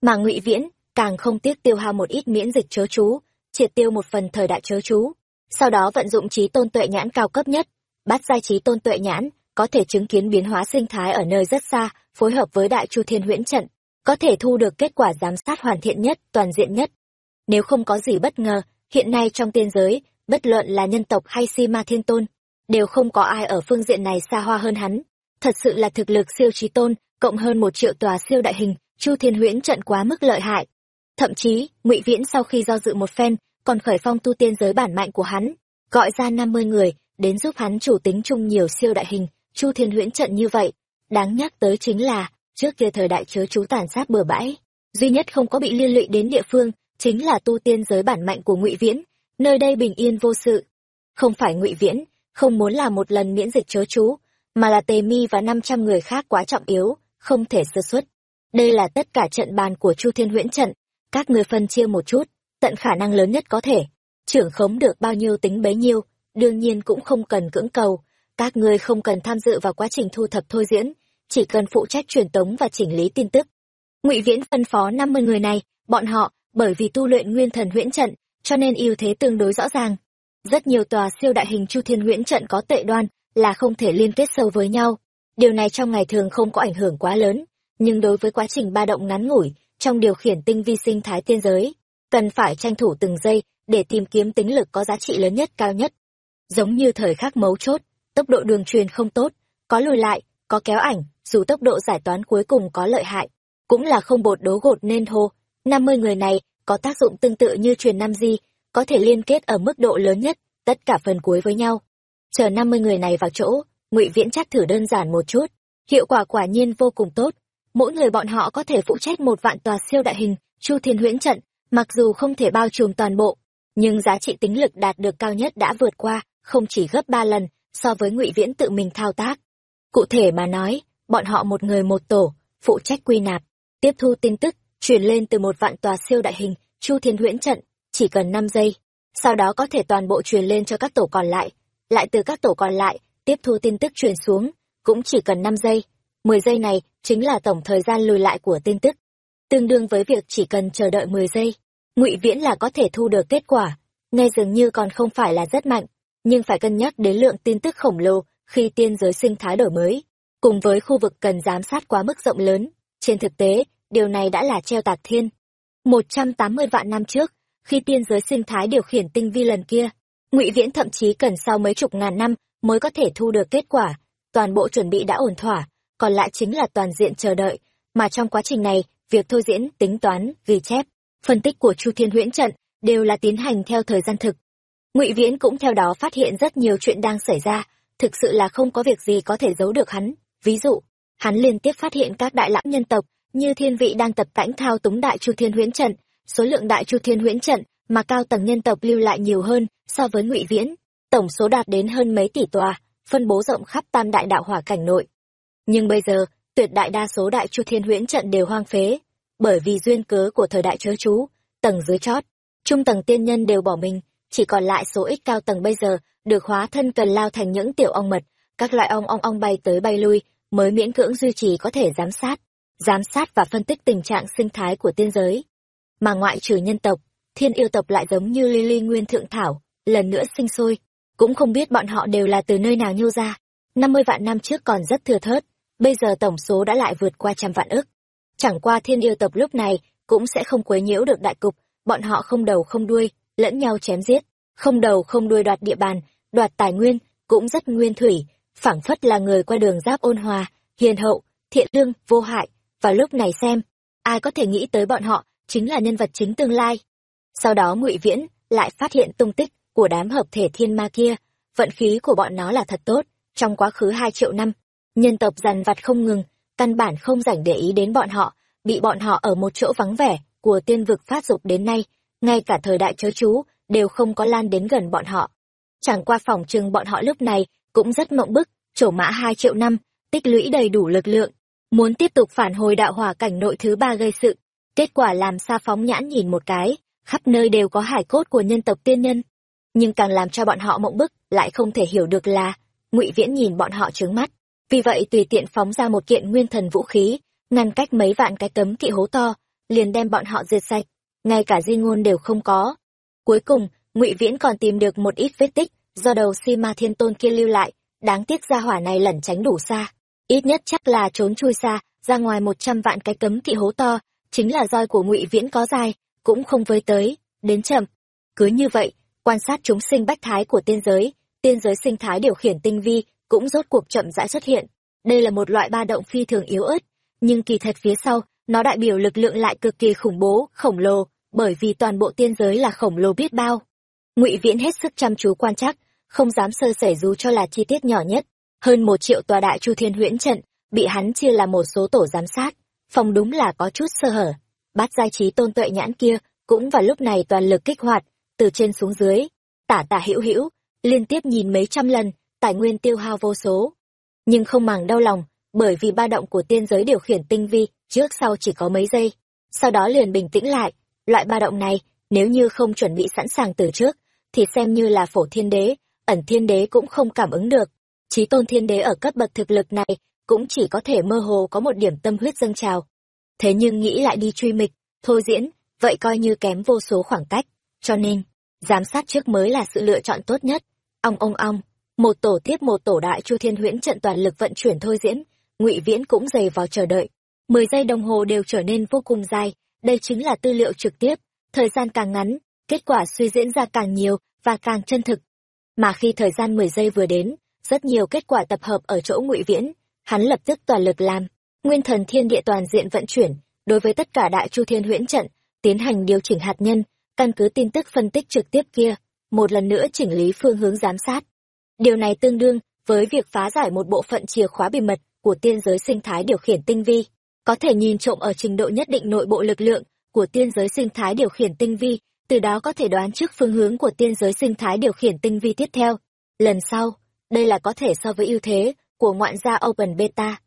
mà ngụy viễn càng không tiếc tiêu hao một ít miễn dịch chớ chú, triệt tiêu một phần thời đại chớ chú. Sau đó vận dụng trí tôn tuệ nhãn cao cấp nhất, bắt giai trí tôn tuệ nhãn, có thể chứng kiến biến hóa sinh thái ở nơi rất xa, phối hợp với đại chu thiên huyễn trận, có thể thu được kết quả giám sát hoàn thiện nhất, toàn diện nhất. Nếu không có gì bất ngờ, hiện nay trong tiên giới, bất luận là nhân tộc hay si ma thiên tôn, đều không có ai ở phương diện này xa hoa hơn hắn. Thật sự là thực lực siêu trí tôn, cộng hơn một triệu tòa siêu đại hình, chu thiên huyễn trận quá mức lợi hại thậm chí, ngụy viễn sau khi do dự một phen, còn khởi phong tu tiên giới bản mạnh của hắn, gọi ra năm mươi người, đến giúp hắn chủ tính chung nhiều siêu đại hình, chu thiên huyễn trận như vậy. Đáng nhắc tới chính là, trước kia thời đại chớ chú tàn sát bừa bãi, duy nhất không có bị liên lụy đến địa phương, chính là tu tiên giới bản mạnh của ngụy viễn, nơi đây bình yên vô sự. Không phải ngụy viễn, không muốn làm một lần miễn dịch chớ chú, mà là tề mi và năm trăm người khác quá trọng yếu, không thể sơ xuất đây là tất cả trận bàn của chu thiên huyễn trận các người phân chia một chút, tận khả năng lớn nhất có thể. Trưởng khống được bao nhiêu tính bấy nhiêu, đương nhiên cũng không cần cưỡng cầu. Các ngươi không cần tham dự vào quá trình thu thập thôi diễn, chỉ cần phụ trách truyền tống và chỉnh lý tin tức. Ngụy viễn phân phó năm mươi người này, bọn họ, bởi vì tu luyện nguyên thần huyễn trận, cho nên ưu thế tương đối rõ ràng. Rất nhiều tòa siêu đại hình chu thiên huyễn trận có tệ đoan, là không thể liên kết sâu với nhau. Điều này trong ngày thường không có ảnh hưởng quá lớn, nhưng đối với quá trình ba động ngắn ngủi trong điều khiển tinh vi sinh thái tiên giới, cần phải tranh thủ từng giây để tìm kiếm tính lực có giá trị lớn nhất, cao nhất. Giống như thời khắc mấu chốt, tốc độ đường truyền không tốt, có lùi lại, có kéo ảnh, dù tốc độ giải toán cuối cùng có lợi hại, cũng là không bột đố gột nên hô. Năm mươi người này có tác dụng tương tự như truyền năm di, có thể liên kết ở mức độ lớn nhất, tất cả phần cuối với nhau. Chờ năm mươi người này vào chỗ, ngụy viễn chắc thử đơn giản một chút, hiệu quả quả nhiên vô cùng tốt mỗi người bọn họ có thể phụ trách một vạn tòa siêu đại hình, chu thiên huyễn trận, mặc dù không thể bao trùm toàn bộ, nhưng giá trị tính lực đạt được cao nhất đã vượt qua, không chỉ gấp ba lần, so với ngụy viễn tự mình thao tác. Cụ thể mà nói, bọn họ một người một tổ, phụ trách quy nạp, tiếp thu tin tức, truyền lên từ một vạn tòa siêu đại hình, chu thiên huyễn trận, chỉ cần năm giây, sau đó có thể toàn bộ truyền lên cho các tổ còn lại. Lại từ các tổ còn lại, tiếp thu tin tức truyền xuống, cũng chỉ cần năm giây mười giây này chính là tổng thời gian lùi lại của tin tức. Tương đương với việc chỉ cần chờ đợi mười giây, ngụy viễn là có thể thu được kết quả. Nghe dường như còn không phải là rất mạnh, nhưng phải cân nhắc đến lượng tin tức khổng lồ khi tiên giới sinh thái đổi mới. Cùng với khu vực cần giám sát quá mức rộng lớn, trên thực tế, điều này đã là treo tạc thiên. Một trăm tám mươi vạn năm trước, khi tiên giới sinh thái điều khiển tinh vi lần kia, ngụy viễn thậm chí cần sau mấy chục ngàn năm mới có thể thu được kết quả. Toàn bộ chuẩn bị đã ổn thỏa còn lại chính là toàn diện chờ đợi, mà trong quá trình này, việc thôi diễn, tính toán, ghi chép, phân tích của chu thiên huyễn trận đều là tiến hành theo thời gian thực. Ngụy viễn cũng theo đó phát hiện rất nhiều chuyện đang xảy ra, thực sự là không có việc gì có thể giấu được hắn. Ví dụ, hắn liên tiếp phát hiện các đại lãng nhân tộc như thiên vị đang tập tãnh thao túng đại chu thiên huyễn trận. Số lượng đại chu thiên huyễn trận mà cao tầng nhân tộc lưu lại nhiều hơn so với ngụy viễn. Tổng số đạt đến hơn mấy tỷ tòa, phân bố rộng khắp tam đại đạo hỏa cảnh nội nhưng bây giờ, tuyệt đại đa số đại chu thiên huyễn trận đều hoang phế, bởi vì duyên cớ của thời đại chớ chú, tầng dưới chót, trung tầng tiên nhân đều bỏ mình, chỉ còn lại số ít cao tầng bây giờ, được hóa thân cần lao thành những tiểu ong mật, các loại ong ong ong bay tới bay lui, mới miễn cưỡng duy trì có thể giám sát giám sát và phân tích tình trạng sinh thái của tiên giới. Mà ngoại trừ nhân tộc, thiên yêu tộc lại giống như Lily nguyên thượng thảo, lần nữa sinh sôi, cũng không biết bọn họ đều là từ nơi nào nhô ra. Năm mươi vạn năm trước còn rất thừa thớt bây giờ tổng số đã lại vượt qua trăm vạn ức. Chẳng qua thiên yêu tộc lúc này cũng sẽ không quấy nhiễu được đại cục, bọn họ không đầu không đuôi, lẫn nhau chém giết. Không đầu không đuôi đoạt địa bàn, đoạt tài nguyên cũng rất nguyên thủy, phảng phất là người qua đường giáp ôn hòa, hiền hậu, thiện lương, vô hại. Và lúc này xem, ai có thể nghĩ tới bọn họ chính là nhân vật chính tương lai. Sau đó ngụy viễn lại phát hiện tung tích của đám hợp thể thiên ma kia, vận khí của bọn nó là thật tốt. Trong quá khứ hai triệu năm nhân tộc dằn vặt không ngừng, căn bản không rảnh để ý đến bọn họ, bị bọn họ ở một chỗ vắng vẻ, của tiên vực phát dục đến nay, ngay cả thời đại chớ chú, đều không có lan đến gần bọn họ. Chẳng qua phòng trường bọn họ lúc này cũng rất mộng bức, trổ mã hai triệu năm, tích lũy đầy đủ lực lượng, muốn tiếp tục phản hồi đạo hỏa cảnh nội thứ ba gây sự. Kết quả làm xa phóng nhãn nhìn một cái, khắp nơi đều có hải cốt của nhân tộc tiên nhân. Nhưng càng làm cho bọn họ mộng bức, lại không thể hiểu được là ngụy viễn nhìn bọn họ trướng mắt vì vậy tùy tiện phóng ra một kiện nguyên thần vũ khí, ngăn cách mấy vạn cái cấm kỵ hố to, liền đem bọn họ diệt sạch, ngay cả di ngôn đều không có. Cuối cùng, ngụy viễn còn tìm được một ít vết tích do đầu si ma thiên tôn kia lưu lại, đáng tiếc ra hỏa này lẩn tránh đủ xa. Ít nhất chắc là trốn chui xa, ra ngoài một trăm vạn cái cấm kỵ hố to, chính là roi của ngụy viễn có dài cũng không với tới, đến chậm. Cứ như vậy, quan sát chúng sinh bách thái của tiên giới tiên giới sinh thái điều khiển tinh vi cũng rốt cuộc chậm rãi xuất hiện. Đây là một loại ba động phi thường yếu ớt, nhưng kỳ thật phía sau, nó đại biểu lực lượng lại cực kỳ khủng bố, khổng lồ, bởi vì toàn bộ tiên giới là khổng lồ biết bao. Ngụy viễn hết sức chăm chú quan trắc, không dám sơ sẩy dù cho là chi tiết nhỏ nhất. Hơn một triệu tòa đại chu thiên huyễn trận, bị hắn chia là một số tổ giám sát, phòng đúng là có chút sơ hở. Bát giai trí tôn tuệ nhãn kia cũng vào lúc này toàn lực kích hoạt, từ trên xuống dưới, tả tả hữu hữu, liên tiếp nhìn mấy trăm lần tài nguyên tiêu hao vô số. Nhưng không màng đau lòng, bởi vì ba động của tiên giới điều khiển tinh vi, trước sau chỉ có mấy giây. Sau đó liền bình tĩnh lại, loại ba động này, nếu như không chuẩn bị sẵn sàng từ trước, thì xem như là phổ thiên đế, ẩn thiên đế cũng không cảm ứng được. Chí tôn thiên đế ở cấp bậc thực lực này, cũng chỉ có thể mơ hồ có một điểm tâm huyết dâng trào. Thế nhưng nghĩ lại đi truy mịch, thôi diễn, vậy coi như kém vô số khoảng cách. Cho nên, giám sát trước mới là sự lựa chọn tốt nhất. Ong ong ong một tổ tiếp một tổ đại chu thiên huyễn trận toàn lực vận chuyển thôi diễn, ngụy viễn cũng dày vào chờ đợi. Mười giây đồng hồ đều trở nên vô cùng dài, đây chính là tư liệu trực tiếp. Thời gian càng ngắn, kết quả suy diễn ra càng nhiều và càng chân thực. Mà khi thời gian mười giây vừa đến, rất nhiều kết quả tập hợp ở chỗ ngụy viễn, hắn lập tức toàn lực làm. Nguyên thần thiên địa toàn diện vận chuyển, đối với tất cả đại chu thiên huyễn trận, tiến hành điều chỉnh hạt nhân, căn cứ tin tức phân tích trực tiếp kia, một lần nữa chỉnh lý phương hướng giám sát điều này tương đương với việc phá giải một bộ phận chìa khóa bí mật của tiên giới sinh thái điều khiển tinh vi. Có thể nhìn trộm ở trình độ nhất định nội bộ lực lượng của tiên giới sinh thái điều khiển tinh vi, từ đó có thể đoán trước phương hướng của tiên giới sinh thái điều khiển tinh vi tiếp theo. Lần sau, đây là có thể so với ưu thế của ngoạn gia open beta.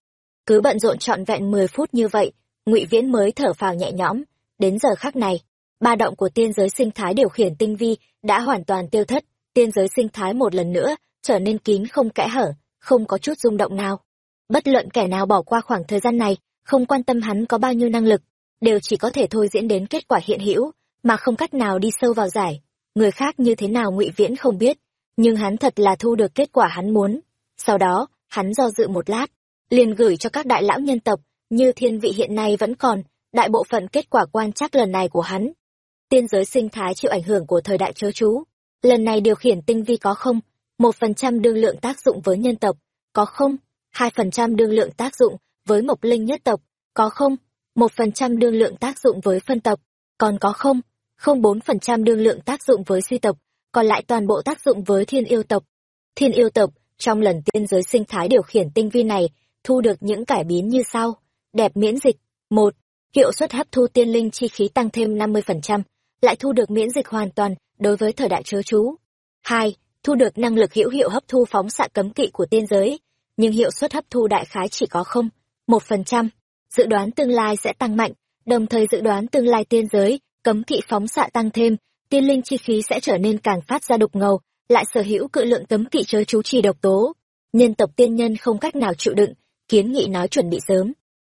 Cứ bận rộn trọn vẹn mười phút như vậy, ngụy viễn mới thở phào nhẹ nhõm. Đến giờ khắc này, ba động của tiên giới sinh thái điều khiển tinh vi đã hoàn toàn tiêu thất. Tiên giới sinh thái một lần nữa trở nên kín không kẽ hở, không có chút rung động nào. Bất luận kẻ nào bỏ qua khoảng thời gian này, không quan tâm hắn có bao nhiêu năng lực, đều chỉ có thể thôi diễn đến kết quả hiện hữu, mà không cách nào đi sâu vào giải. Người khác như thế nào ngụy viễn không biết, nhưng hắn thật là thu được kết quả hắn muốn. Sau đó, hắn do dự một lát, liền gửi cho các đại lão nhân tộc, như thiên vị hiện nay vẫn còn, đại bộ phận kết quả quan trắc lần này của hắn. Tiên giới sinh thái chịu ảnh hưởng của thời đại chớ chú. Lần này điều khiển tinh vi có không một phần trăm đương lượng tác dụng với nhân tộc, có không? hai phần trăm đương lượng tác dụng với mộc linh nhất tộc, có không? một phần trăm đương lượng tác dụng với phân tộc, còn có không? không, bốn phần trăm đương lượng tác dụng với suy tộc, còn lại toàn bộ tác dụng với thiên yêu tộc. Thiên yêu tộc, trong lần tiên giới sinh thái điều khiển tinh vi này, thu được những cải biến như sau. Đẹp miễn dịch, một, hiệu suất hấp thu tiên linh chi khí tăng thêm năm mươi phần trăm, lại thu được miễn dịch hoàn toàn đối với thời đại chớ chú. Hai thu được năng lực hữu hiệu hấp thu phóng xạ cấm kỵ của tiên giới, nhưng hiệu suất hấp thu đại khái chỉ có không, một phần trăm. Dự đoán tương lai sẽ tăng mạnh, đồng thời dự đoán tương lai tiên giới, cấm kỵ phóng xạ tăng thêm, tiên linh chi khí sẽ trở nên càng phát ra đục ngầu, lại sở hữu cự lượng cấm kỵ chớ chú trì độc tố. Nhân tộc tiên nhân không cách nào chịu đựng, kiến nghị nói chuẩn bị sớm.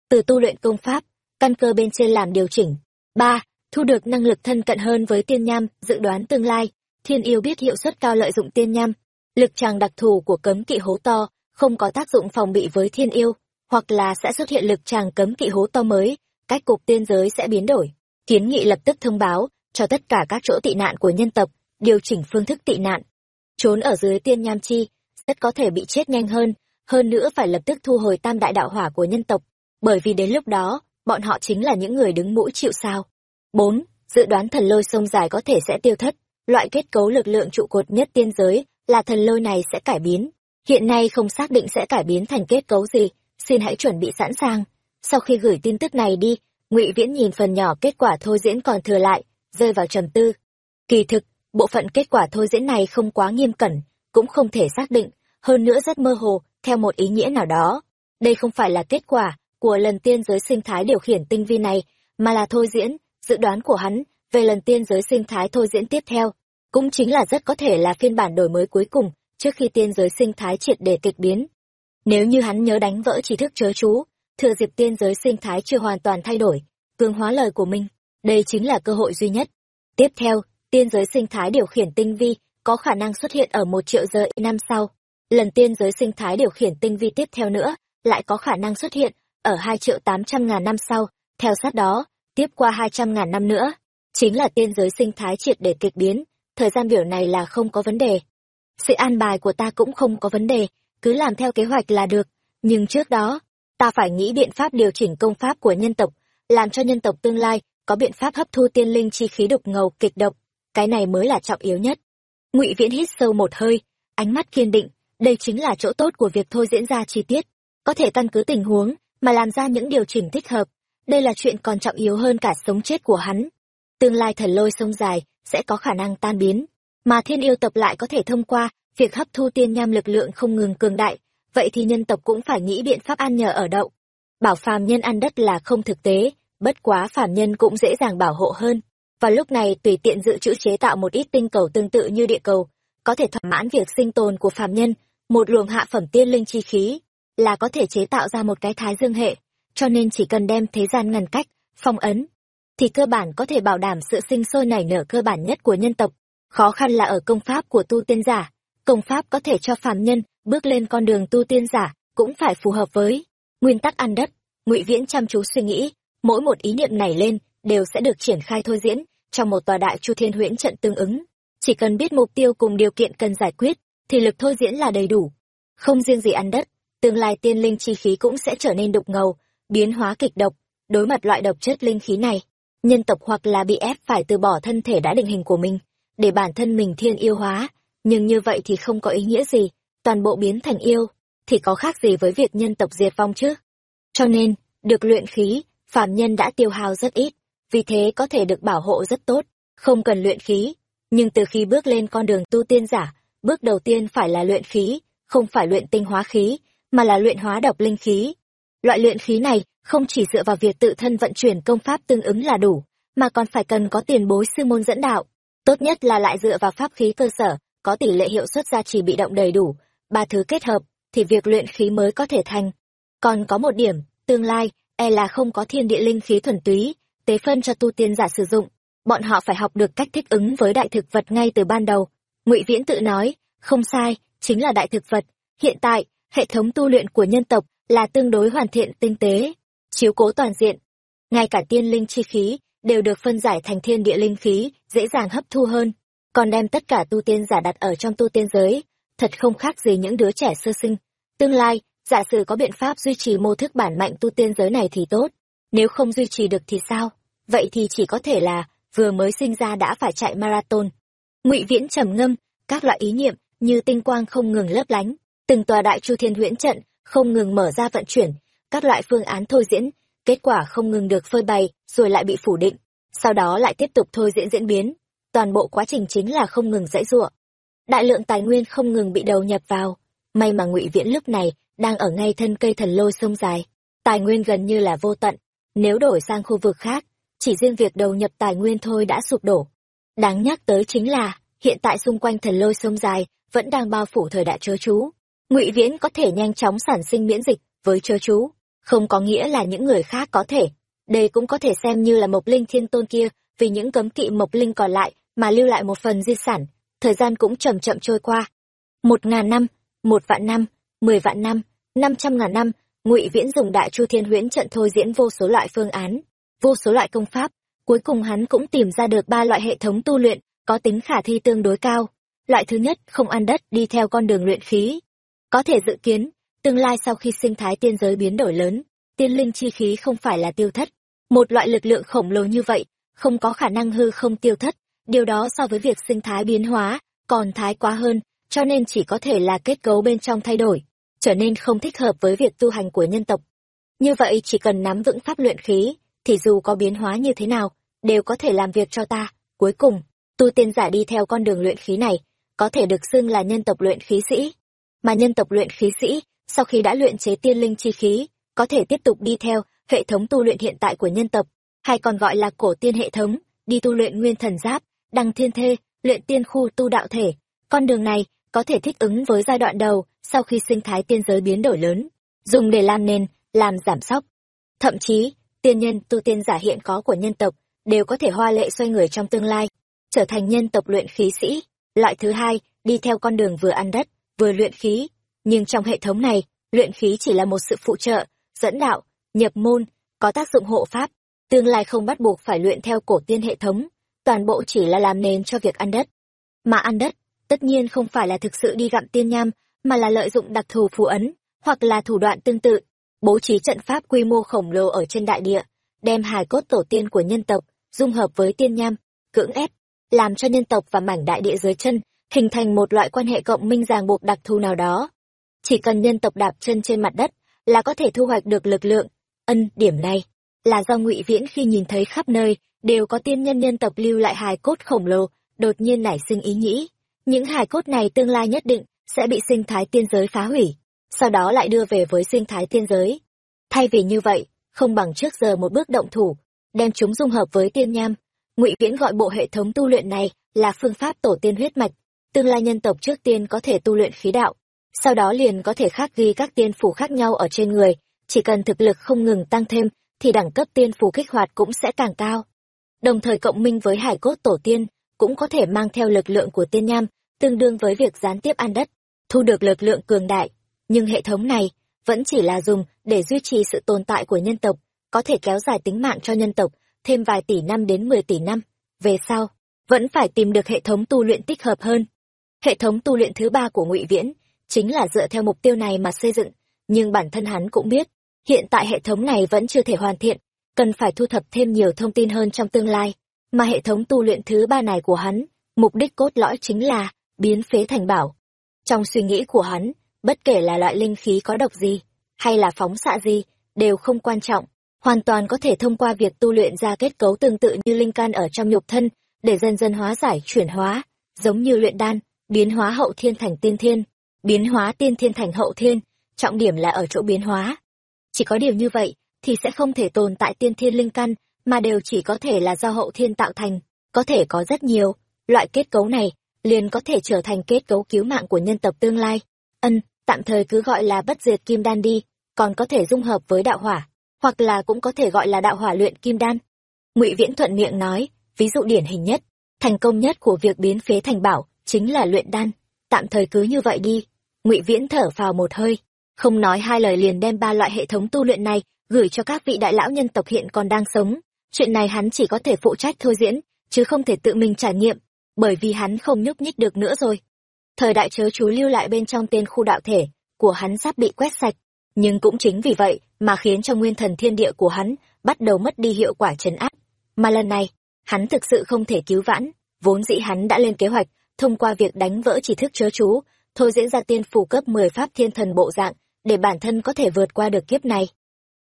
Từ tu luyện công pháp, căn cơ bên trên làm điều chỉnh. Ba, thu được năng lực thân cận hơn với tiên nham, dự đoán tương lai thiên yêu biết hiệu suất cao lợi dụng tiên nham, lực tràng đặc thù của cấm kỵ hố to không có tác dụng phòng bị với thiên yêu, hoặc là sẽ xuất hiện lực tràng cấm kỵ hố to mới, cách cục tiên giới sẽ biến đổi. Kiến nghị lập tức thông báo cho tất cả các chỗ tị nạn của nhân tộc, điều chỉnh phương thức tị nạn. Trốn ở dưới tiên nham chi, rất có thể bị chết nhanh hơn hơn nữa phải lập tức thu hồi tam đại đạo hỏa của nhân tộc, bởi vì đến lúc đó, bọn họ chính là những người đứng mũi chịu sao. Bốn, dự đoán thần lôi sông dài có thể sẽ tiêu thất loại kết cấu lực lượng trụ cột nhất tiên giới là thần lôi này sẽ cải biến. Hiện nay không xác định sẽ cải biến thành kết cấu gì, xin hãy chuẩn bị sẵn sàng. Sau khi gửi tin tức này đi, ngụy viễn nhìn phần nhỏ kết quả thôi diễn còn thừa lại, rơi vào trầm tư. Kỳ thực, bộ phận kết quả thôi diễn này không quá nghiêm cẩn, cũng không thể xác định, hơn nữa rất mơ hồ, theo một ý nghĩa nào đó. Đây không phải là kết quả của lần tiên giới sinh thái điều khiển tinh vi này, mà là thôi diễn, dự đoán của hắn về lần tiên giới sinh thái thôi diễn tiếp theo cũng chính là rất có thể là phiên bản đổi mới cuối cùng trước khi tiên giới sinh thái triệt để kịch biến Nếu như hắn nhớ đánh vỡ trí thức chớ chú, thừa dịp tiên giới sinh thái chưa hoàn toàn thay đổi, cường hóa lời của mình, đây chính là cơ hội duy nhất. Tiếp theo, tiên giới sinh thái điều khiển tinh vi có khả năng xuất hiện ở một triệu giờ năm sau. Lần tiên giới sinh thái điều khiển tinh vi tiếp theo nữa, lại có khả năng xuất hiện ở hai triệu tám trăm ngàn năm sau. Theo sát đó, tiếp qua hai trăm ngàn năm nữa, chính là tiên giới sinh thái triệt để kịch biến. Thời gian biểu này là không có vấn đề. Sự an bài của ta cũng không có vấn đề, cứ làm theo kế hoạch là được. Nhưng trước đó, ta phải nghĩ biện pháp điều chỉnh công pháp của nhân tộc, làm cho nhân tộc tương lai có biện pháp hấp thu tiên linh chi khí đục ngầu kịch độc. Cái này mới là trọng yếu nhất ngụy viễn hít sâu một hơi ánh mắt kiên định đây chính là chỗ tốt của việc thôi diễn ra chi tiết có thể căn cứ tình huống mà làm ra những điều chỉnh thích hợp đây là chuyện còn trọng yếu hơn cả sống chết của hắn tương lai thần lôi sông dài sẽ có khả năng tan biến. Mà thiên yêu tập lại có thể thông qua việc hấp thu tiên nham lực lượng không ngừng cường đại vậy thì nhân tộc cũng phải nghĩ biện pháp ăn nhờ ở đậu. Bảo phàm nhân ăn đất là không thực tế bất quá phàm nhân cũng dễ dàng bảo hộ hơn. Và lúc này tùy tiện dự trữ chế tạo một ít tinh cầu tương tự như địa cầu, có thể thỏa mãn việc sinh tồn của phàm nhân, một luồng hạ phẩm tiên linh chi khí, là có thể chế tạo ra một cái thái dương hệ, cho nên chỉ cần đem thế gian ngăn cách, phong ấn, thì cơ bản có thể bảo đảm sự sinh sôi nảy nở cơ bản nhất của nhân tộc. Khó khăn là ở công pháp của tu tiên giả, công pháp có thể cho phàm nhân bước lên con đường tu tiên giả, cũng phải phù hợp với nguyên tắc ăn đất. Ngụy Viễn chăm chú suy nghĩ, mỗi một ý niệm nảy lên đều sẽ được triển khai thôi diễn trong một tòa đại chu thiên huyễn trận tương ứng chỉ cần biết mục tiêu cùng điều kiện cần giải quyết thì lực thôi diễn là đầy đủ không riêng gì ăn đất tương lai tiên linh chi khí cũng sẽ trở nên đục ngầu biến hóa kịch độc đối mặt loại độc chất linh khí này nhân tộc hoặc là bị ép phải từ bỏ thân thể đã định hình của mình để bản thân mình thiên yêu hóa nhưng như vậy thì không có ý nghĩa gì toàn bộ biến thành yêu thì có khác gì với việc nhân tộc diệt vong chứ cho nên được luyện khí phàm nhân đã tiêu hao rất ít vì thế có thể được bảo hộ rất tốt, không cần luyện khí. Nhưng từ khi bước lên con đường tu tiên giả, bước đầu tiên phải là luyện khí, không phải luyện tinh hóa khí, mà là luyện hóa độc linh khí. Loại luyện khí này không chỉ dựa vào việc tự thân vận chuyển công pháp tương ứng là đủ, mà còn phải cần có tiền bối sư môn dẫn đạo. Tốt nhất là lại dựa vào pháp khí cơ sở, có tỷ lệ hiệu suất gia trì bị động đầy đủ, ba thứ kết hợp, thì việc luyện khí mới có thể thành. Còn có một điểm, tương lai, e là không có thiên địa linh khí thuần túy, tế phân cho tu tiên giả sử dụng bọn họ phải học được cách thích ứng với đại thực vật ngay từ ban đầu ngụy viễn tự nói không sai chính là đại thực vật hiện tại hệ thống tu luyện của nhân tộc là tương đối hoàn thiện tinh tế, chiếu cố toàn diện. Ngay cả tiên linh chi khí đều được phân giải thành thiên địa linh khí, dễ dàng hấp thu hơn. Còn đem tất cả tu tiên giả đặt ở trong tu tiên giới, thật không khác gì những đứa trẻ sơ sinh. Tương lai, giả sử có biện pháp duy trì mô thức bản mạnh tu tiên giới này thì tốt. Nếu không duy trì được thì sao? Vậy thì chỉ có thể là vừa mới sinh ra đã phải chạy marathon. Ngụy viễn trầm ngâm, các loại ý niệm như tinh quang không ngừng lấp lánh. Từng tòa đại chu thiên huyễn trận không ngừng mở ra vận chuyển các loại phương án thôi diễn kết quả không ngừng được phơi bày rồi lại bị phủ định sau đó lại tiếp tục thôi diễn diễn biến. Toàn bộ quá trình chính là không ngừng dãy giụa đại lượng tài nguyên không ngừng bị đầu nhập vào. May mà ngụy viễn lúc này đang ở ngay thân cây thần lôi sông dài. Tài nguyên gần như là vô tận. Nếu đổi sang khu vực khác chỉ riêng việc đầu nhập tài nguyên thôi đã sụp đổ. Đáng nhắc tới chính là, hiện tại xung quanh thần lôi sông dài vẫn đang bao phủ thời đại chớ chú. Ngụy Viễn có thể nhanh chóng sản sinh miễn dịch với chớ chú, không có nghĩa là những người khác có thể. Đây cũng có thể xem như là Mộc Linh Thiên Tôn kia, vì những cấm kỵ Mộc Linh còn lại mà lưu lại một phần di sản, thời gian cũng chậm chậm trôi qua. Một ngàn năm, một vạn năm, mười vạn năm, năm trăm ngàn năm, Ngụy Viễn dùng Đại Chu Thiên Huyễn trận thôi diễn vô số loại phương án, vô số loại công pháp, cuối cùng hắn cũng tìm ra được ba loại hệ thống tu luyện có tính khả thi tương đối cao. Loại thứ nhất, không ăn đất đi theo con đường luyện khí. Có thể dự kiến, tương lai sau khi sinh thái tiên giới biến đổi lớn, tiên linh chi khí không phải là tiêu thất. Một loại lực lượng khổng lồ như vậy, không có khả năng hư không tiêu thất, điều đó so với việc sinh thái biến hóa, còn thái quá hơn, cho nên chỉ có thể là kết cấu bên trong thay đổi, trở nên không thích hợp với việc tu hành của nhân tộc. Như vậy chỉ cần nắm vững pháp luyện khí, thì dù có biến hóa như thế nào, đều có thể làm việc cho ta. Cuối cùng, tu tiên giả đi theo con đường luyện khí này, có thể được xưng là nhân tộc luyện khí sĩ. Mà nhân tộc luyện khí sĩ, sau khi đã luyện chế tiên linh chi khí, có thể tiếp tục đi theo hệ thống tu luyện hiện tại của nhân tộc, hay còn gọi là cổ tiên hệ thống, đi tu luyện nguyên thần giáp, đăng thiên thê, luyện tiên khu tu đạo thể. Con đường này có thể thích ứng với giai đoạn đầu sau khi sinh thái tiên giới biến đổi lớn, dùng để làm nền, làm giảm sóc. Thậm chí, tiên nhân tu tiên giả hiện có của nhân tộc đều có thể hoa lệ xoay người trong tương lai, trở thành nhân tộc luyện khí sĩ. Loại thứ hai, đi theo con đường vừa ăn đất, vừa luyện khí. Nhưng trong hệ thống này, luyện khí chỉ là một sự phụ trợ, dẫn đạo, nhập môn, có tác dụng hộ pháp. Tương lai không bắt buộc phải luyện theo cổ tiên hệ thống, toàn bộ chỉ là làm nền cho việc ăn đất. Mà ăn đất, tất nhiên không phải là thực sự đi gặm tiên nham, mà là lợi dụng đặc thù phù ấn, hoặc là thủ đoạn tương tự, bố trí trận pháp quy mô khổng lồ ở trên đại địa, đem hài cốt tổ tiên của nhân tộc, dung hợp với tiên nham, cưỡng ép, làm cho nhân tộc và mảnh đại địa dưới chân, hình thành một loại quan hệ cộng minh ràng buộc đặc thù nào đó. Chỉ cần nhân tộc đạp chân trên mặt đất, là có thể thu hoạch được lực lượng. Ân, điểm này, là do ngụy Viễn khi nhìn thấy khắp nơi, đều có tiên nhân nhân tộc lưu lại hài cốt khổng lồ, đột nhiên nảy sinh ý nghĩ. Những hài cốt này tương lai nhất định sẽ bị sinh thái tiên giới phá hủy, sau đó lại đưa về với sinh thái tiên giới. Thay vì như vậy, không bằng trước giờ một bước động thủ, đem chúng dung hợp với tiên nham. Ngụy Viễn gọi bộ hệ thống tu luyện này là phương pháp tổ tiên huyết mạch, tương lai nhân tộc trước tiên có thể tu luyện khí đạo, sau đó liền có thể khắc ghi các tiên phủ khác nhau ở trên người, chỉ cần thực lực không ngừng tăng thêm thì đẳng cấp tiên phủ kích hoạt cũng sẽ càng cao. Đồng thời cộng minh với hải cốt tổ tiên, cũng có thể mang theo lực lượng của tiên nham, tương đương với việc gián tiếp ăn đất, thu được lực lượng cường đại. Nhưng hệ thống này vẫn chỉ là dùng để duy trì sự tồn tại của nhân tộc, có thể kéo dài tính mạng cho nhân tộc thêm vài tỷ năm đến 10 tỷ năm. Về sau, vẫn phải tìm được hệ thống tu luyện tích hợp hơn. Hệ thống tu luyện thứ ba của Ngụy Viễn chính là dựa theo mục tiêu này mà xây dựng, nhưng bản thân hắn cũng biết, hiện tại hệ thống này vẫn chưa thể hoàn thiện, cần phải thu thập thêm nhiều thông tin hơn trong tương lai. Mà hệ thống tu luyện thứ ba này của hắn, mục đích cốt lõi chính là biến phế thành bảo. Trong suy nghĩ của hắn, bất kể là loại linh khí có độc gì, hay là phóng xạ gì, đều không quan trọng, hoàn toàn có thể thông qua việc tu luyện ra kết cấu tương tự như linh can ở trong nhục thân, để dần dần hóa giải chuyển hóa, giống như luyện đan, biến hóa hậu thiên thành tiên thiên, biến hóa tiên thiên thành hậu thiên, trọng điểm là ở chỗ biến hóa. Chỉ có điều như vậy, thì sẽ không thể tồn tại tiên thiên linh căn, mà đều chỉ có thể là do hậu thiên tạo thành, có thể có rất nhiều, loại kết cấu này, liền có thể trở thành kết cấu cứu mạng của nhân tộc tương lai. Ân, tạm thời cứ gọi là bất diệt kim đan đi, còn có thể dung hợp với đạo hỏa, hoặc là cũng có thể gọi là đạo hỏa luyện kim đan. Ngụy Viễn thuận miệng nói, ví dụ điển hình nhất, thành công nhất của việc biến phế thành bảo chính là luyện đan, tạm thời cứ như vậy đi. Ngụy Viễn thở vào một hơi, không nói hai lời liền đem ba loại hệ thống tu luyện này gửi cho các vị đại lão nhân tộc hiện còn đang sống. Chuyện này hắn chỉ có thể phụ trách thôi diễn, chứ không thể tự mình trải nghiệm, bởi vì hắn không nhúc nhích được nữa rồi. Thời đại chớ chú lưu lại bên trong tên khu đạo thể của hắn sắp bị quét sạch, nhưng cũng chính vì vậy mà khiến cho nguyên thần thiên địa của hắn bắt đầu mất đi hiệu quả trấn áp. Mà lần này, hắn thực sự không thể cứu vãn, vốn dĩ hắn đã lên kế hoạch thông qua việc đánh vỡ chỉ thức chớ chú, thôi diễn ra tiên phủ cấp 10 pháp thiên thần bộ dạng, để bản thân có thể vượt qua được kiếp này.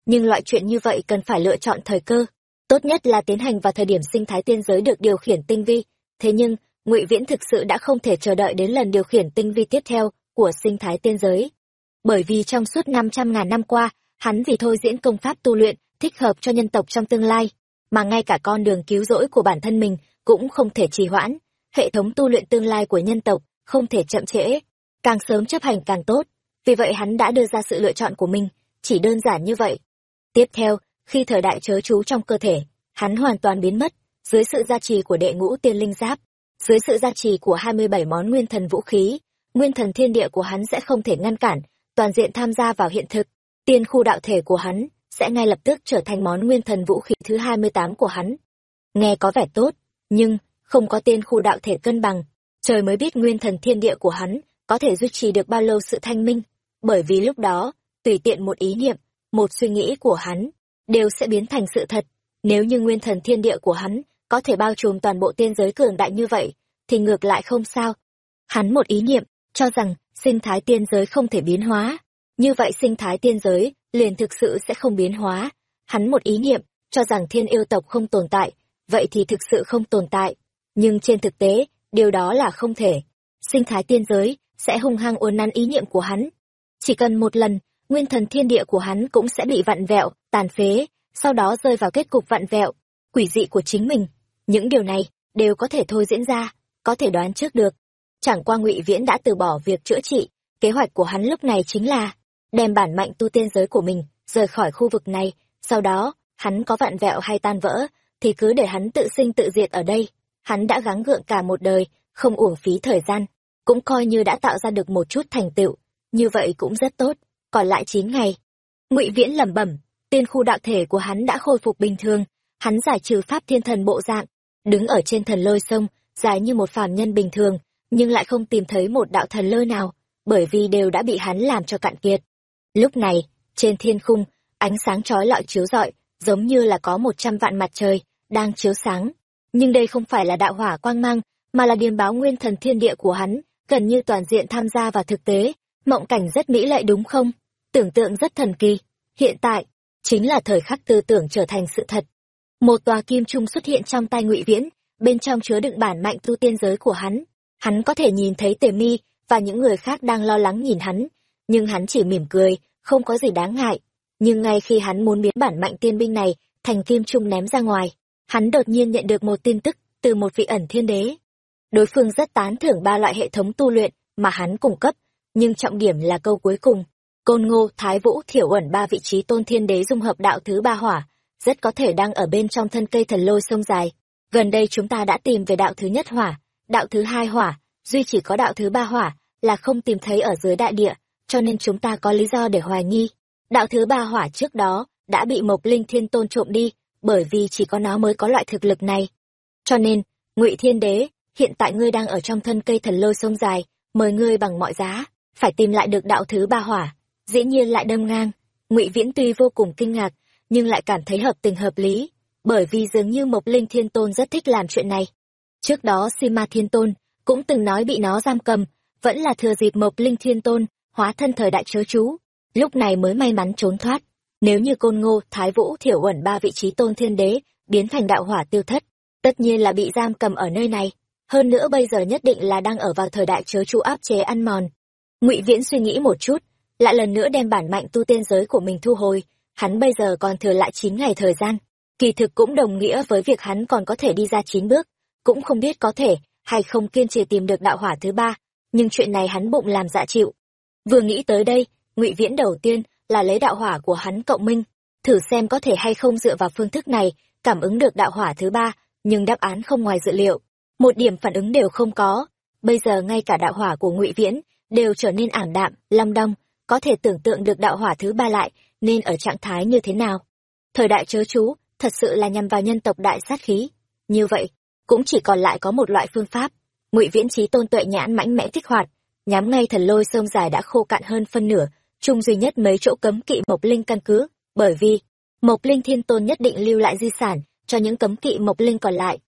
Nhưng loại chuyện như vậy cần phải lựa chọn thời cơ, tốt nhất là tiến hành vào thời điểm sinh thái tiên giới được điều khiển tinh vi. Thế nhưng, Ngụy Viễn thực sự đã không thể chờ đợi đến lần điều khiển tinh vi tiếp theo của sinh thái tiên giới. Bởi vì trong suốt 500 ngàn năm qua, hắn vì thôi diễn công pháp tu luyện thích hợp cho nhân tộc trong tương lai, mà ngay cả con đường cứu rỗi của bản thân mình cũng không thể trì hoãn. Hệ thống tu luyện tương lai của nhân tộc không thể chậm trễ, càng sớm chấp hành càng tốt. Vì vậy hắn đã đưa ra sự lựa chọn của mình, chỉ đơn giản như vậy. Tiếp theo, khi thời đại chớ chú trong cơ thể, hắn hoàn toàn biến mất, dưới sự gia trì của đệ ngũ tiên linh giáp, dưới sự gia trì của 27 món nguyên thần vũ khí, nguyên thần thiên địa của hắn sẽ không thể ngăn cản, toàn diện tham gia vào hiện thực. Tiên khu đạo thể của hắn sẽ ngay lập tức trở thành món nguyên thần vũ khí thứ 28 của hắn. Nghe có vẻ tốt, nhưng không có tiên khu đạo thể cân bằng, trời mới biết nguyên thần thiên địa của hắn có thể duy trì được bao lâu sự thanh minh, bởi vì lúc đó, tùy tiện một ý niệm, một suy nghĩ của hắn, đều sẽ biến thành sự thật. Nếu như nguyên thần thiên địa của hắn có thể bao trùm toàn bộ tiên giới cường đại như vậy, thì ngược lại không sao. Hắn một ý niệm, cho rằng sinh thái tiên giới không thể biến hóa. Như vậy sinh thái tiên giới liền thực sự sẽ không biến hóa. Hắn một ý niệm, cho rằng thiên yêu tộc không tồn tại, vậy thì thực sự không tồn tại. Nhưng trên thực tế, điều đó là không thể. Sinh thái tiên giới sẽ hung hăng uốn nắn ý niệm của hắn. Chỉ cần một lần, nguyên thần thiên địa của hắn cũng sẽ bị vặn vẹo, tàn phế, sau đó rơi vào kết cục vặn vẹo, quỷ dị của chính mình. Những điều này đều có thể thôi diễn ra, có thể đoán trước được. chẳng qua ngụy viễn đã từ bỏ việc chữa trị kế hoạch của hắn lúc này chính là đem bản mạnh tu tiên giới của mình rời khỏi khu vực này sau đó hắn có vặn vẹo hay tan vỡ thì cứ để hắn tự sinh tự diệt ở đây hắn đã gắng gượng cả một đời, không uổng phí thời gian, cũng coi như đã tạo ra được một chút thành tựu. Như vậy cũng rất tốt, còn lại chín ngày. Ngụy viễn lẩm bẩm, tiên khu đạo thể của hắn đã khôi phục bình thường, hắn giải trừ pháp thiên thần bộ dạng, đứng ở trên thần lôi sông, dài như một phàm nhân bình thường, nhưng lại không tìm thấy một đạo thần lôi nào, bởi vì đều đã bị hắn làm cho cạn kiệt. Lúc này, trên thiên khung, ánh sáng chói lọi chiếu rọi, giống như là có một trăm vạn mặt trời, đang chiếu sáng nhưng đây không phải là đạo hỏa quang mang, mà là điềm báo nguyên thần thiên địa của hắn, gần như toàn diện tham gia vào thực tế. Mộng cảnh rất mỹ lệ đúng không? Tưởng tượng rất thần kỳ. Hiện tại, chính là thời khắc tư tưởng trở thành sự thật. Một tòa kim trung xuất hiện trong tay ngụy viễn, bên trong chứa đựng bản mạnh tu tiên giới của hắn. Hắn có thể nhìn thấy tề mi và những người khác đang lo lắng nhìn hắn, nhưng hắn chỉ mỉm cười, không có gì đáng ngại. Nhưng ngay khi hắn muốn biến bản mạnh tiên binh này thành kim trung ném ra ngoài hắn đột nhiên nhận được một tin tức từ một vị ẩn thiên đế. Đối phương rất tán thưởng ba loại hệ thống tu luyện mà hắn cung cấp, nhưng trọng điểm là câu cuối cùng. Côn ngô, thái vũ, thiểu ẩn ba vị trí tôn thiên đế dung hợp đạo thứ ba hỏa, rất có thể đang ở bên trong thân cây thần lôi sông dài. Gần đây chúng ta đã tìm về đạo thứ nhất hỏa, đạo thứ hai hỏa, duy chỉ có đạo thứ ba hỏa là không tìm thấy ở dưới đại địa, cho nên chúng ta có lý do để hoài nghi. Đạo thứ ba hỏa trước đó đã bị mộc linh thiên tôn trộm đi bởi vì chỉ có nó mới có loại thực lực này. Cho nên, ngụy thiên đế, hiện tại ngươi đang ở trong thân cây thần lôi sông dài, mời ngươi bằng mọi giá, phải tìm lại được đạo thứ ba hỏa, dĩ nhiên lại đâm ngang. Ngụy viễn tuy vô cùng kinh ngạc, nhưng lại cảm thấy hợp tình hợp lý, bởi vì dường như mộc linh thiên tôn rất thích làm chuyện này. Trước đó sima thiên tôn cũng từng nói bị nó giam cầm, vẫn là thừa dịp mộc linh thiên tôn hóa thân thời đại chớ chú, lúc này mới may mắn trốn thoát nếu như côn ngô, thái vũ, thiểu uẩn ba vị trí tôn thiên đế biến thành đạo hỏa tiêu thất, tất nhiên là bị giam cầm ở nơi này. Hơn nữa bây giờ nhất định là đang ở vào thời đại chớ chú áp chế ăn mòn. Ngụy viễn suy nghĩ một chút, lại lần nữa đem bản mạnh tu tiên giới của mình thu hồi. Hắn bây giờ còn thừa lại chín ngày thời gian. Kỳ thực cũng đồng nghĩa với việc hắn còn có thể đi ra chín bước. Cũng không biết có thể hay không kiên trì tìm được đạo hỏa thứ ba, nhưng chuyện này hắn bụng làm dạ chịu. Vừa nghĩ tới đây, ngụy viễn đầu tiên là lấy đạo hỏa của hắn cộng minh. Thử xem có thể hay không dựa vào phương thức này, cảm ứng được đạo hỏa thứ ba, nhưng đáp án không ngoài dự liệu. Một điểm phản ứng đều không có. Bây giờ ngay cả đạo hỏa của ngụy viễn đều trở nên ảm đạm, long đong. Có thể tưởng tượng được đạo hỏa thứ ba lại nên ở trạng thái như thế nào. Thời đại chớ chú, thật sự là nhằm vào nhân tộc đại sát khí. Như vậy, cũng chỉ còn lại có một loại phương pháp. Ngụy viễn trí tôn tuệ nhãn mãnh mẽ kích hoạt, nhắm ngay thần lôi sông dài đã khô cạn hơn phân nửa chung duy nhất mấy chỗ cấm kỵ mộc linh căn cứ, bởi vì mộc linh thiên tôn nhất định lưu lại di sản cho những cấm kỵ mộc linh còn lại.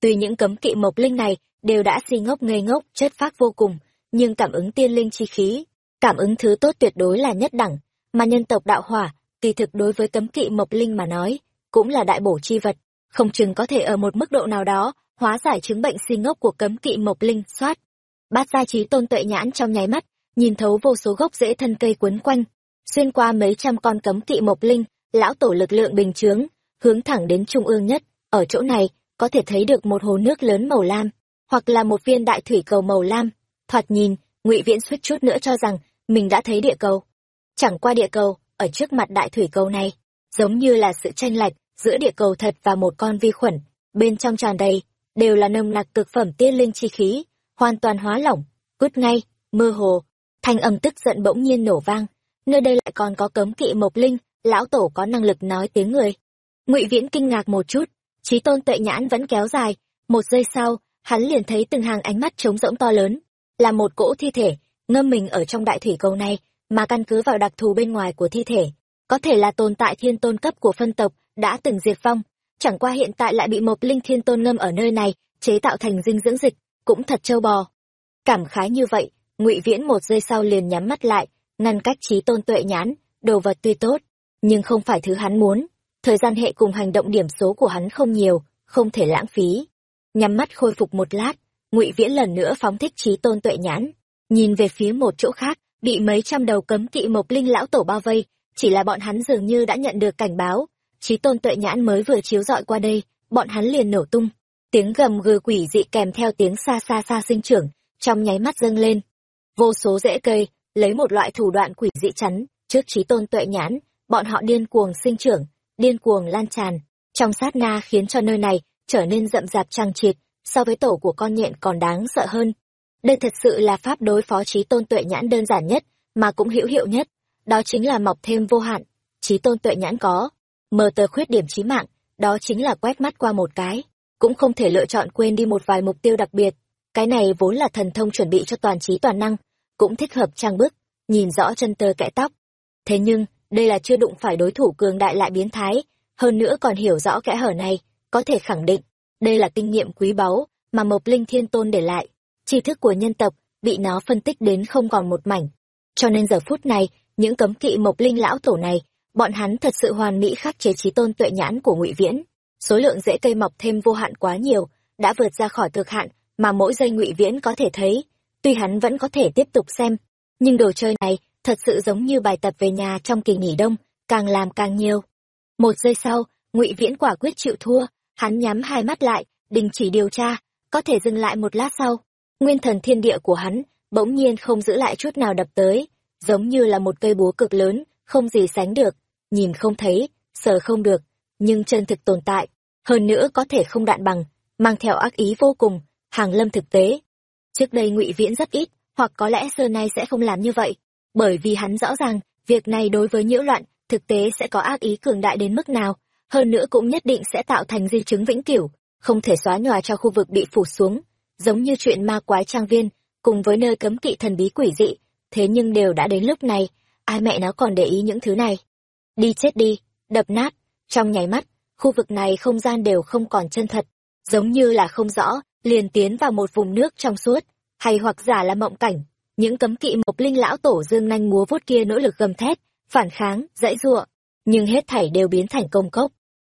Tuy những cấm kỵ mộc linh này đều đã si ngốc ngây ngốc, chất phác vô cùng, nhưng cảm ứng tiên linh chi khí, cảm ứng thứ tốt tuyệt đối là nhất đẳng, mà nhân tộc đạo hỏa, kỳ thực đối với cấm kỵ mộc linh mà nói, cũng là đại bổ chi vật, không chừng có thể ở một mức độ nào đó hóa giải chứng bệnh si ngốc của cấm kỵ mộc linh, soát. Bát gia trí tôn tuệ nhãn trong nháy mắt nhìn thấu vô số gốc rễ thân cây quấn quanh, xuyên qua mấy trăm con cấm kỵ mộc linh, lão tổ lực lượng bình chướng, hướng thẳng đến trung ương nhất. Ở chỗ này, có thể thấy được một hồ nước lớn màu lam, hoặc là một viên đại thủy cầu màu lam. Thoạt nhìn, ngụy viễn suýt chút nữa cho rằng mình đã thấy địa cầu. Chẳng qua địa cầu, ở trước mặt đại thủy cầu này, giống như là sự tranh lệch giữa địa cầu thật và một con vi khuẩn. Bên trong tràn đầy, đều là nồng nặc cực phẩm tiên linh chi khí, hoàn toàn hóa lỏng, cút ngay, mơ hồ thanh âm tức giận bỗng nhiên nổ vang. Nơi đây lại còn có cấm kỵ mộc linh, lão tổ có năng lực nói tiếng người. Ngụy viễn kinh ngạc một chút trí tôn tuệ nhãn vẫn kéo dài. Một giây sau, hắn liền thấy từng hàng ánh mắt trống rỗng to lớn, là một cỗ thi thể, ngâm mình ở trong đại thủy cầu này, mà căn cứ vào đặc thù bên ngoài của thi thể, có thể là tồn tại thiên tôn cấp của phân tộc đã từng diệt vong. Chẳng qua hiện tại lại bị một linh thiên tôn ngâm ở nơi này, chế tạo thành dinh dưỡng dịch, cũng thật trâu bò. Cảm khái như vậy ngụy viễn một giây sau liền nhắm mắt lại, ngăn cách trí tôn tuệ nhãn, đồ vật tuy tốt, nhưng không phải thứ hắn muốn. Thời gian hệ cùng hành động điểm số của hắn không nhiều, không thể lãng phí. Nhắm mắt khôi phục một lát, ngụy viễn lần nữa phóng thích trí tôn tuệ nhãn. Nhìn về phía một chỗ khác, bị mấy trăm đầu cấm kỵ mộc linh lão tổ bao vây, chỉ là bọn hắn dường như đã nhận được cảnh báo. Trí tôn tuệ nhãn mới vừa chiếu dọi qua đây, bọn hắn liền nổ tung. Tiếng gầm gừ quỷ dị kèm theo tiếng xa xa xa sinh trưởng, trong nháy mắt dâng lên. Vô số rễ cây, lấy một loại thủ đoạn quỷ dị chắn, trước trí tôn tuệ nhãn, bọn họ điên cuồng sinh trưởng, điên cuồng lan tràn, trong sát na khiến cho nơi này trở nên rậm rạp trăng triệt, so với tổ của con nhện còn đáng sợ hơn. Đây thật sự là pháp đối phó trí tôn tuệ nhãn đơn giản nhất, mà cũng hữu hiệu nhất, đó chính là mọc thêm vô hạn. Trí tôn tuệ nhãn có, mờ tờ khuyết điểm chí mạng, đó chính là quét mắt qua một cái, cũng không thể lựa chọn quên đi một vài mục tiêu đặc biệt. Cái này vốn là thần thông chuẩn bị cho toàn trí toàn năng, cũng thích hợp trang bức, nhìn rõ chân tơ kẽ tóc. Thế nhưng, đây là chưa đụng phải đối thủ cường đại lại biến thái, hơn nữa còn hiểu rõ kẽ hở này, có thể khẳng định, đây là kinh nghiệm quý báu mà Mộc Linh Thiên Tôn để lại. Tri thức của nhân tộc bị nó phân tích đến không còn một mảnh. Cho nên giờ phút này, những cấm kỵ Mộc Linh lão tổ này, bọn hắn thật sự hoàn mỹ khắc chế trí tôn tuệ nhãn của Ngụy Viễn. Số lượng rễ cây mọc thêm vô hạn quá nhiều, đã vượt ra khỏi cực hạn mà mỗi giây Ngụy Viễn có thể thấy. Tuy hắn vẫn có thể tiếp tục xem, nhưng đồ chơi này thật sự giống như bài tập về nhà trong kỳ nghỉ đông, càng làm càng nhiều. Một giây sau, Ngụy Viễn quả quyết chịu thua, hắn nhắm hai mắt lại, đình chỉ điều tra, có thể dừng lại một lát sau. Nguyên thần thiên địa của hắn bỗng nhiên không giữ lại chút nào đập tới, giống như là một cây búa cực lớn, không gì sánh được, nhìn không thấy, sờ không được, nhưng chân thực tồn tại, hơn nữa có thể không đạn bằng, mang theo ác ý vô cùng, hàng lâm thực tế. Trước đây ngụy Viễn rất ít, hoặc có lẽ xưa nay sẽ không làm như vậy, bởi vì hắn rõ ràng, việc này đối với nhiễu loạn, thực tế sẽ có ác ý cường đại đến mức nào, hơn nữa cũng nhất định sẽ tạo thành di chứng vĩnh cửu, không thể xóa nhòa cho khu vực bị phủ xuống, giống như chuyện ma quái trang viên, cùng với nơi cấm kỵ thần bí quỷ dị, thế nhưng đều đã đến lúc này, ai mẹ nó còn để ý những thứ này. Đi chết đi, đập nát, trong nháy mắt, khu vực này không gian đều không còn chân thật, giống như là không rõ, liền tiến vào một vùng nước trong suốt, hay hoặc giả là mộng cảnh. Những cấm kỵ mộc linh lão tổ dương nanh múa vuốt kia nỗ lực gầm thét, phản kháng, dãy giụa, nhưng hết thảy đều biến thành công cốc.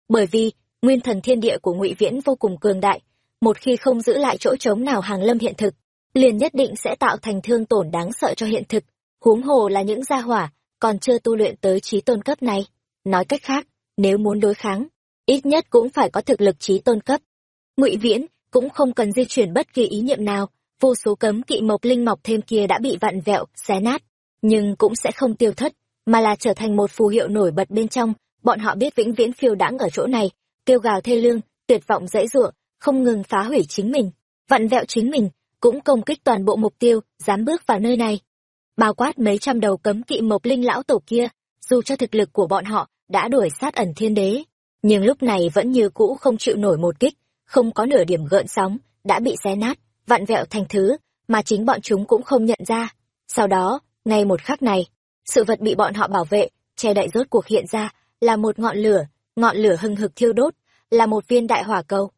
Bởi vì, nguyên thần thiên địa của ngụy Viễn vô cùng cường đại, một khi không giữ lại chỗ trống nào hàng lâm hiện thực, liền nhất định sẽ tạo thành thương tổn đáng sợ cho hiện thực, huống hồ là những gia hỏa còn chưa tu luyện tới trí tôn cấp này. Nói cách khác, nếu muốn đối kháng, ít nhất cũng phải có thực lực trí tôn cấp. Ngụy Viễn cũng không cần di chuyển bất kỳ ý niệm nào, vô số cấm kỵ mộc linh mọc thêm kia đã bị vặn vẹo, xé nát, nhưng cũng sẽ không tiêu thất, mà là trở thành một phù hiệu nổi bật bên trong, bọn họ biết vĩnh viễn phiêu đãng ở chỗ này, kêu gào thê lương, tuyệt vọng dãy giụa, không ngừng phá hủy chính mình, vặn vẹo chính mình, cũng công kích toàn bộ mục tiêu, dám bước vào nơi này. Bao quát mấy trăm đầu cấm kỵ mộc linh lão tổ kia, dù cho thực lực của bọn họ đã đuổi sát ẩn thiên đế, nhưng lúc này vẫn như cũ không chịu nổi một kích, không có nửa điểm gợn sóng, đã bị xé nát, vặn vẹo thành thứ mà chính bọn chúng cũng không nhận ra. Sau đó, ngay một khắc này, sự vật bị bọn họ bảo vệ, che đậy rốt cuộc hiện ra, là một ngọn lửa, ngọn lửa hừng hực thiêu đốt, là một viên đại hỏa cầu.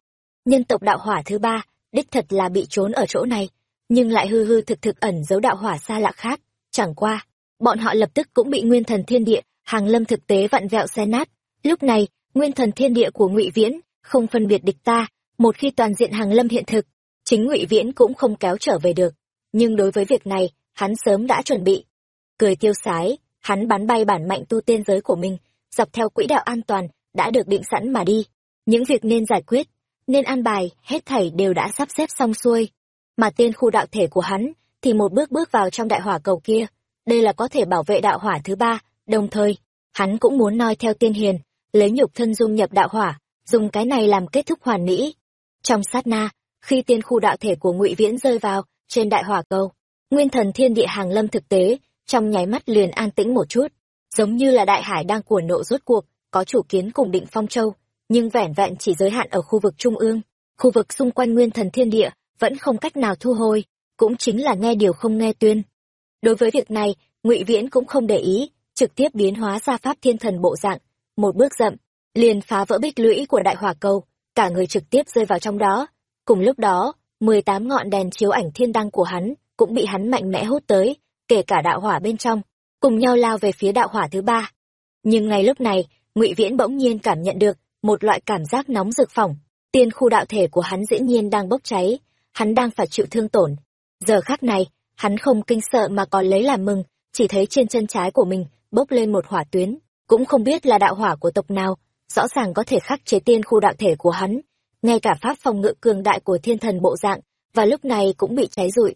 Nhân tộc đạo hỏa thứ ba, đích thật là bị trốn ở chỗ này, nhưng lại hư hư thực thực ẩn giấu đạo hỏa xa lạ khác. Chẳng qua, bọn họ lập tức cũng bị nguyên thần thiên địa, hàng lâm thực tế vặn vẹo xe nát. Lúc này, nguyên thần thiên địa của ngụy Viễn, không phân biệt địch ta, một khi toàn diện hàng lâm hiện thực, chính ngụy Viễn cũng không kéo trở về được. Nhưng đối với việc này, hắn sớm đã chuẩn bị. Cười tiêu sái, hắn bắn bay bản mạnh tu tiên giới của mình, dọc theo quỹ đạo an toàn, đã được định sẵn mà đi. Những việc nên giải quyết, nên an bài, hết thảy đều đã sắp xếp xong xuôi. Mà tiên khu đạo thể của hắn, thì một bước bước vào trong đại hỏa cầu kia. Đây là có thể bảo vệ đạo hỏa thứ ba, đồng thời, hắn cũng muốn noi theo tiên hiền, lấy nhục thân dung nhập đạo hỏa, dùng cái này làm kết thúc hoàn mỹ. Trong sát na, khi tiên khu đạo thể của ngụy Viễn rơi vào, trên đại hỏa cầu, nguyên thần thiên địa hàng lâm thực tế, trong nháy mắt liền an tĩnh một chút, giống như là đại hải đang cuồn nộ rốt cuộc, có chủ kiến cùng định phong châu, nhưng vẻn vẹn chỉ giới hạn ở khu vực trung ương, khu vực xung quanh nguyên thần thiên địa vẫn không cách nào thu hồi, cũng chính là nghe điều không nghe tuyên. Đối với việc này, Ngụy Viễn cũng không để ý, trực tiếp biến hóa ra pháp thiên thần bộ dạng, một bước rậm liền phá vỡ bích lũy của đại hỏa cầu, cả người trực tiếp rơi vào trong đó. Cùng lúc đó, mười tám ngọn đèn chiếu ảnh thiên đăng của hắn cũng bị hắn mạnh mẽ hút tới, kể cả đạo hỏa bên trong, cùng nhau lao về phía đạo hỏa thứ ba. Nhưng ngay lúc này, Ngụy Viễn bỗng nhiên cảm nhận được một loại cảm giác nóng rực phỏng, tiên khu đạo thể của hắn dĩ nhiên đang bốc cháy, hắn đang phải chịu thương tổn. Giờ khắc này, hắn không kinh sợ mà còn lấy làm mừng, chỉ thấy trên chân trái của mình bốc lên một hỏa tuyến, cũng không biết là đạo hỏa của tộc nào, rõ ràng có thể khắc chế tiên khu đạo thể của hắn, ngay cả pháp phòng ngự cường đại của thiên thần bộ dạng, và lúc này cũng bị cháy rụi.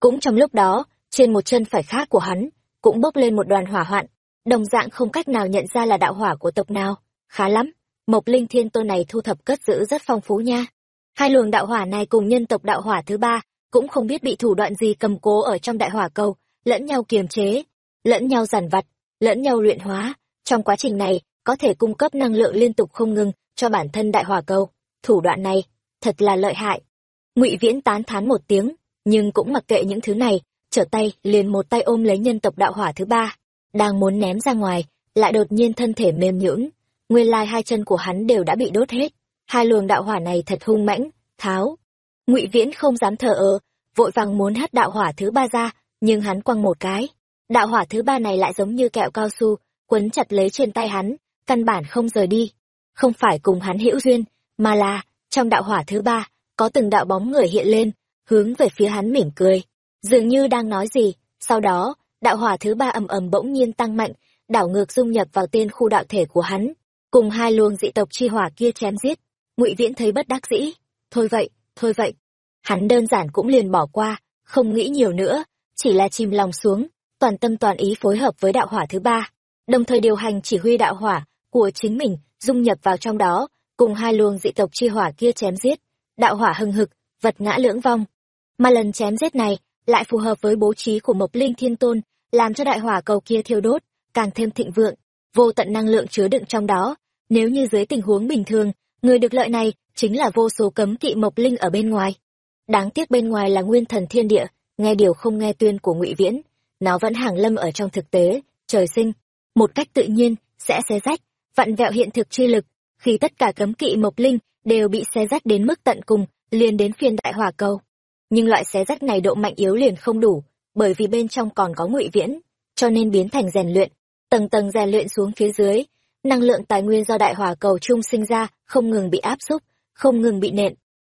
cũng trong lúc đó trên một chân phải khác của hắn cũng bốc lên một đoàn hỏa hoạn đồng dạng không cách nào nhận ra là đạo hỏa của tộc nào. Khá lắm mộc linh thiên tôn này thu thập cất giữ rất phong phú nha. Hai luồng đạo hỏa này cùng nhân tộc đạo hỏa thứ ba cũng không biết bị thủ đoạn gì cầm cố ở trong đại hỏa cầu lẫn nhau kiềm chế lẫn nhau giản vặt lẫn nhau luyện hóa. Trong quá trình này có thể cung cấp năng lượng liên tục không ngừng cho bản thân đại hỏa cầu thủ đoạn này, thật là lợi hại. Ngụy viễn tán thán một tiếng, nhưng cũng mặc kệ những thứ này, trở tay, liền một tay ôm lấy nhân tộc đạo hỏa thứ ba. Đang muốn ném ra ngoài, lại đột nhiên thân thể mềm nhũn, nguyên lai hai chân của hắn đều đã bị đốt hết. Hai luồng đạo hỏa này thật hung mãnh, tháo. Ngụy viễn không dám thờ ơ, vội vàng muốn hất đạo hỏa thứ ba ra, nhưng hắn quăng một cái. Đạo hỏa thứ ba này lại giống như kẹo cao su, quấn chặt lấy trên tay hắn căn bản không rời đi. Không phải cùng hắn hữu duyên, mà là, trong đạo hỏa thứ ba, có từng đạo bóng người hiện lên, hướng về phía hắn mỉm cười. Dường như đang nói gì, sau đó, đạo hỏa thứ ba ầm ầm bỗng nhiên tăng mạnh, đảo ngược dung nhập vào tên khu đạo thể của hắn, cùng hai luồng dị tộc chi hỏa kia chém giết. Ngụy viễn thấy bất đắc dĩ, thôi vậy thôi vậy. Hắn đơn giản cũng liền bỏ qua, không nghĩ nhiều nữa, chỉ là chìm lòng xuống, toàn tâm toàn ý phối hợp với đạo hỏa thứ ba. Đồng thời điều hành chỉ huy đạo hỏa của chính mình, dung nhập vào trong đó, cùng hai luồng dị tộc chi hỏa kia chém giết, đạo hỏa hừng hực, vật ngã lưỡng vong. Mà lần chém giết này lại phù hợp với bố trí của mộc linh thiên tôn, làm cho đại hỏa cầu kia thiêu đốt, càng thêm thịnh vượng, vô tận năng lượng chứa đựng trong đó. Nếu như dưới tình huống bình thường, người được lợi này chính là vô số cấm kỵ mộc linh ở bên ngoài. Đáng tiếc bên ngoài là nguyên thần thiên địa, nghe điều không nghe tuyên của ngụy viễn, nó vẫn hàng lâm ở trong thực tế, trời sinh, một cách tự nhiên, sẽ xé rách vặn vẹo hiện thực chi lực, khi tất cả cấm kỵ mộc linh đều bị xé rách đến mức tận cùng, liền đến phiên đại hỏa cầu. Nhưng loại xé rách này độ mạnh yếu liền không đủ, bởi vì bên trong còn có ngụy viễn, cho nên biến thành rèn luyện. Tầng tầng rèn luyện xuống phía dưới, năng lượng tài nguyên do đại hỏa cầu chung sinh ra không ngừng bị áp xúc, không ngừng bị nện.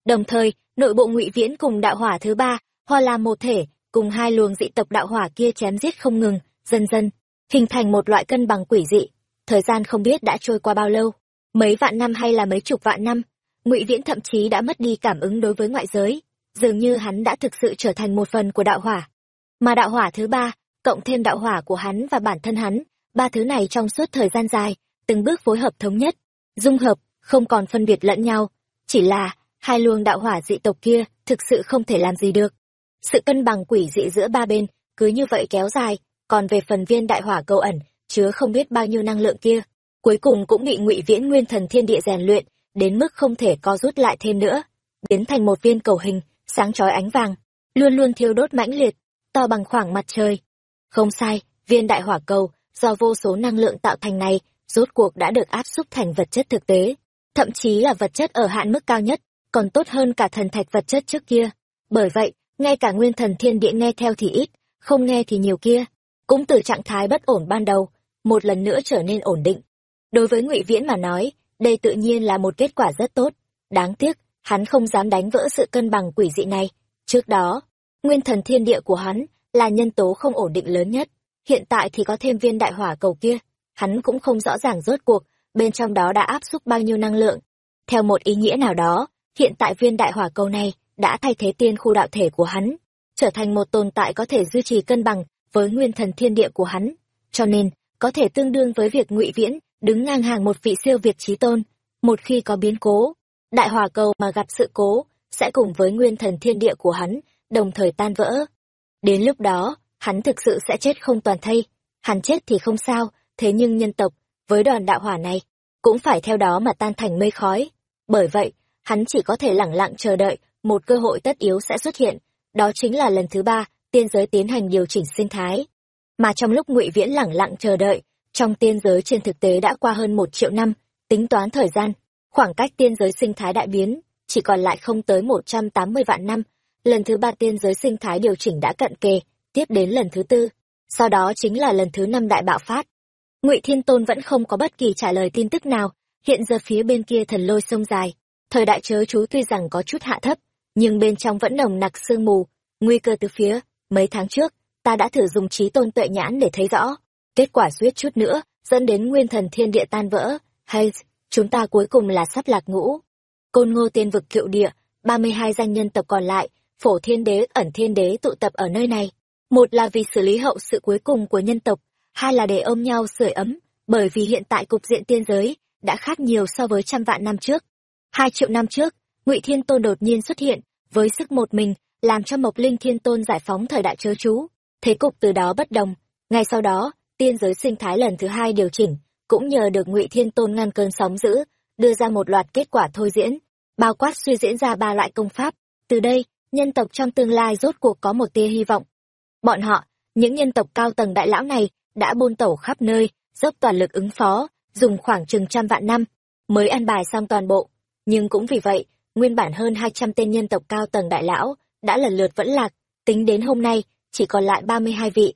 Đồng thời, nội bộ ngụy viễn cùng đạo hỏa thứ ba hòa làm một thể, cùng hai luồng dị tộc đạo hỏa kia chém giết không ngừng, dần dần, hình thành một loại cân bằng quỷ dị thời gian không biết đã trôi qua bao lâu. Mấy vạn năm hay là mấy chục vạn năm, ngụy viễn thậm chí đã mất đi cảm ứng đối với ngoại giới. Dường như hắn đã thực sự trở thành một phần của đạo hỏa. Mà đạo hỏa thứ ba, cộng thêm đạo hỏa của hắn và bản thân hắn, ba thứ này trong suốt thời gian dài, từng bước phối hợp thống nhất, dung hợp, không còn phân biệt lẫn nhau. Chỉ là, hai luồng đạo hỏa dị tộc kia thực sự không thể làm gì được. Sự cân bằng quỷ dị giữa ba bên cứ như vậy kéo dài, còn về phần viên đại hỏa cầu ẩn chứa không biết bao nhiêu năng lượng kia. Cuối cùng cũng bị ngụy viễn nguyên thần thiên địa rèn luyện, đến mức không thể co rút lại thêm nữa, biến thành một viên cầu hình, sáng chói ánh vàng, luôn luôn thiêu đốt mãnh liệt, to bằng khoảng mặt trời. Không sai, viên đại hỏa cầu, do vô số năng lượng tạo thành này, rốt cuộc đã được áp xúc thành vật chất thực tế. Thậm chí là vật chất ở hạn mức cao nhất, còn tốt hơn cả thần thạch vật chất trước kia. Bởi vậy, ngay cả nguyên thần thiên địa nghe theo thì ít, không nghe thì nhiều kia. Cũng từ trạng thái bất ổn ban đầu một lần nữa trở nên ổn định. Đối với ngụy viễn mà nói, đây tự nhiên là một kết quả rất tốt. Đáng tiếc, hắn không dám đánh vỡ sự cân bằng quỷ dị này. Trước đó, nguyên thần thiên địa của hắn là nhân tố không ổn định lớn nhất. Hiện tại thì có thêm viên đại hỏa cầu kia. Hắn cũng không rõ ràng rốt cuộc bên trong đó đã áp xúc bao nhiêu năng lượng. Theo một ý nghĩa nào đó, hiện tại viên đại hỏa cầu này đã thay thế tiên khu đạo thể của hắn, trở thành một tồn tại có thể duy trì cân bằng với nguyên thần thiên địa của hắn. Cho nên có thể tương đương với việc ngụy viễn đứng ngang hàng một vị siêu việt trí tôn. Một khi có biến cố, đại hỏa cầu mà gặp sự cố sẽ cùng với nguyên thần thiên địa của hắn đồng thời tan vỡ. Đến lúc đó, hắn thực sự sẽ chết không toàn thây. Hắn chết thì không sao, thế nhưng nhân tộc, với đoàn đạo hỏa này, cũng phải theo đó mà tan thành mây khói. Bởi vậy, hắn chỉ có thể lẳng lặng chờ đợi một cơ hội tất yếu sẽ xuất hiện. Đó chính là lần thứ ba tiên giới tiến hành điều chỉnh sinh thái mà trong lúc ngụy viễn lẳng lặng chờ đợi, trong tiên giới trên thực tế đã qua hơn một triệu năm, tính toán thời gian, khoảng cách tiên giới sinh thái đại biến chỉ còn lại không tới một trăm tám mươi vạn năm, lần thứ ba tiên giới sinh thái điều chỉnh đã cận kề, tiếp đến lần thứ tư, sau đó chính là lần thứ năm đại bạo phát. Ngụy thiên tôn vẫn không có bất kỳ trả lời tin tức nào, hiện giờ phía bên kia thần lôi sông dài, thời đại chớ chú tuy rằng có chút hạ thấp, nhưng bên trong vẫn nồng nặc sương mù, nguy cơ từ phía mấy tháng trước ta đã thử dùng trí tôn tuệ nhãn để thấy rõ. Kết quả suýt chút nữa, dẫn đến nguyên thần thiên địa tan vỡ. Hay, chúng ta cuối cùng là sắp lạc ngũ. Côn ngô tiên vực kiệu địa, ba mươi hai danh nhân tộc còn lại, phổ thiên đế, ẩn thiên đế tụ tập ở nơi này. Một là vì xử lý hậu sự cuối cùng của nhân tộc, hai là để ôm nhau sưởi ấm, bởi vì hiện tại cục diện tiên giới đã khác nhiều so với trăm vạn năm trước. Hai triệu năm trước, ngụy thiên tôn đột nhiên xuất hiện, với sức một mình, làm cho mộc linh thiên tôn giải phóng thời đại chớ chú thế cục từ đó bất đồng. Ngay sau đó, tiên giới sinh thái lần thứ hai điều chỉnh, cũng nhờ được ngụy thiên tôn ngăn cơn sóng dữ, đưa ra một loạt kết quả thôi diễn, bao quát suy diễn ra ba loại công pháp. Từ đây, nhân tộc trong tương lai rốt cuộc có một tia hy vọng. Bọn họ, những nhân tộc cao tầng đại lão này, đã buôn tẩu khắp nơi, dốc toàn lực ứng phó, dùng khoảng chừng trăm vạn năm, mới ăn bài xong toàn bộ. Nhưng cũng vì vậy, nguyên bản hơn hai trăm tên nhân tộc cao tầng đại lão, đã lần lượt vẫn lạc. Tính đến hôm nay chỉ còn lại ba mươi hai vị.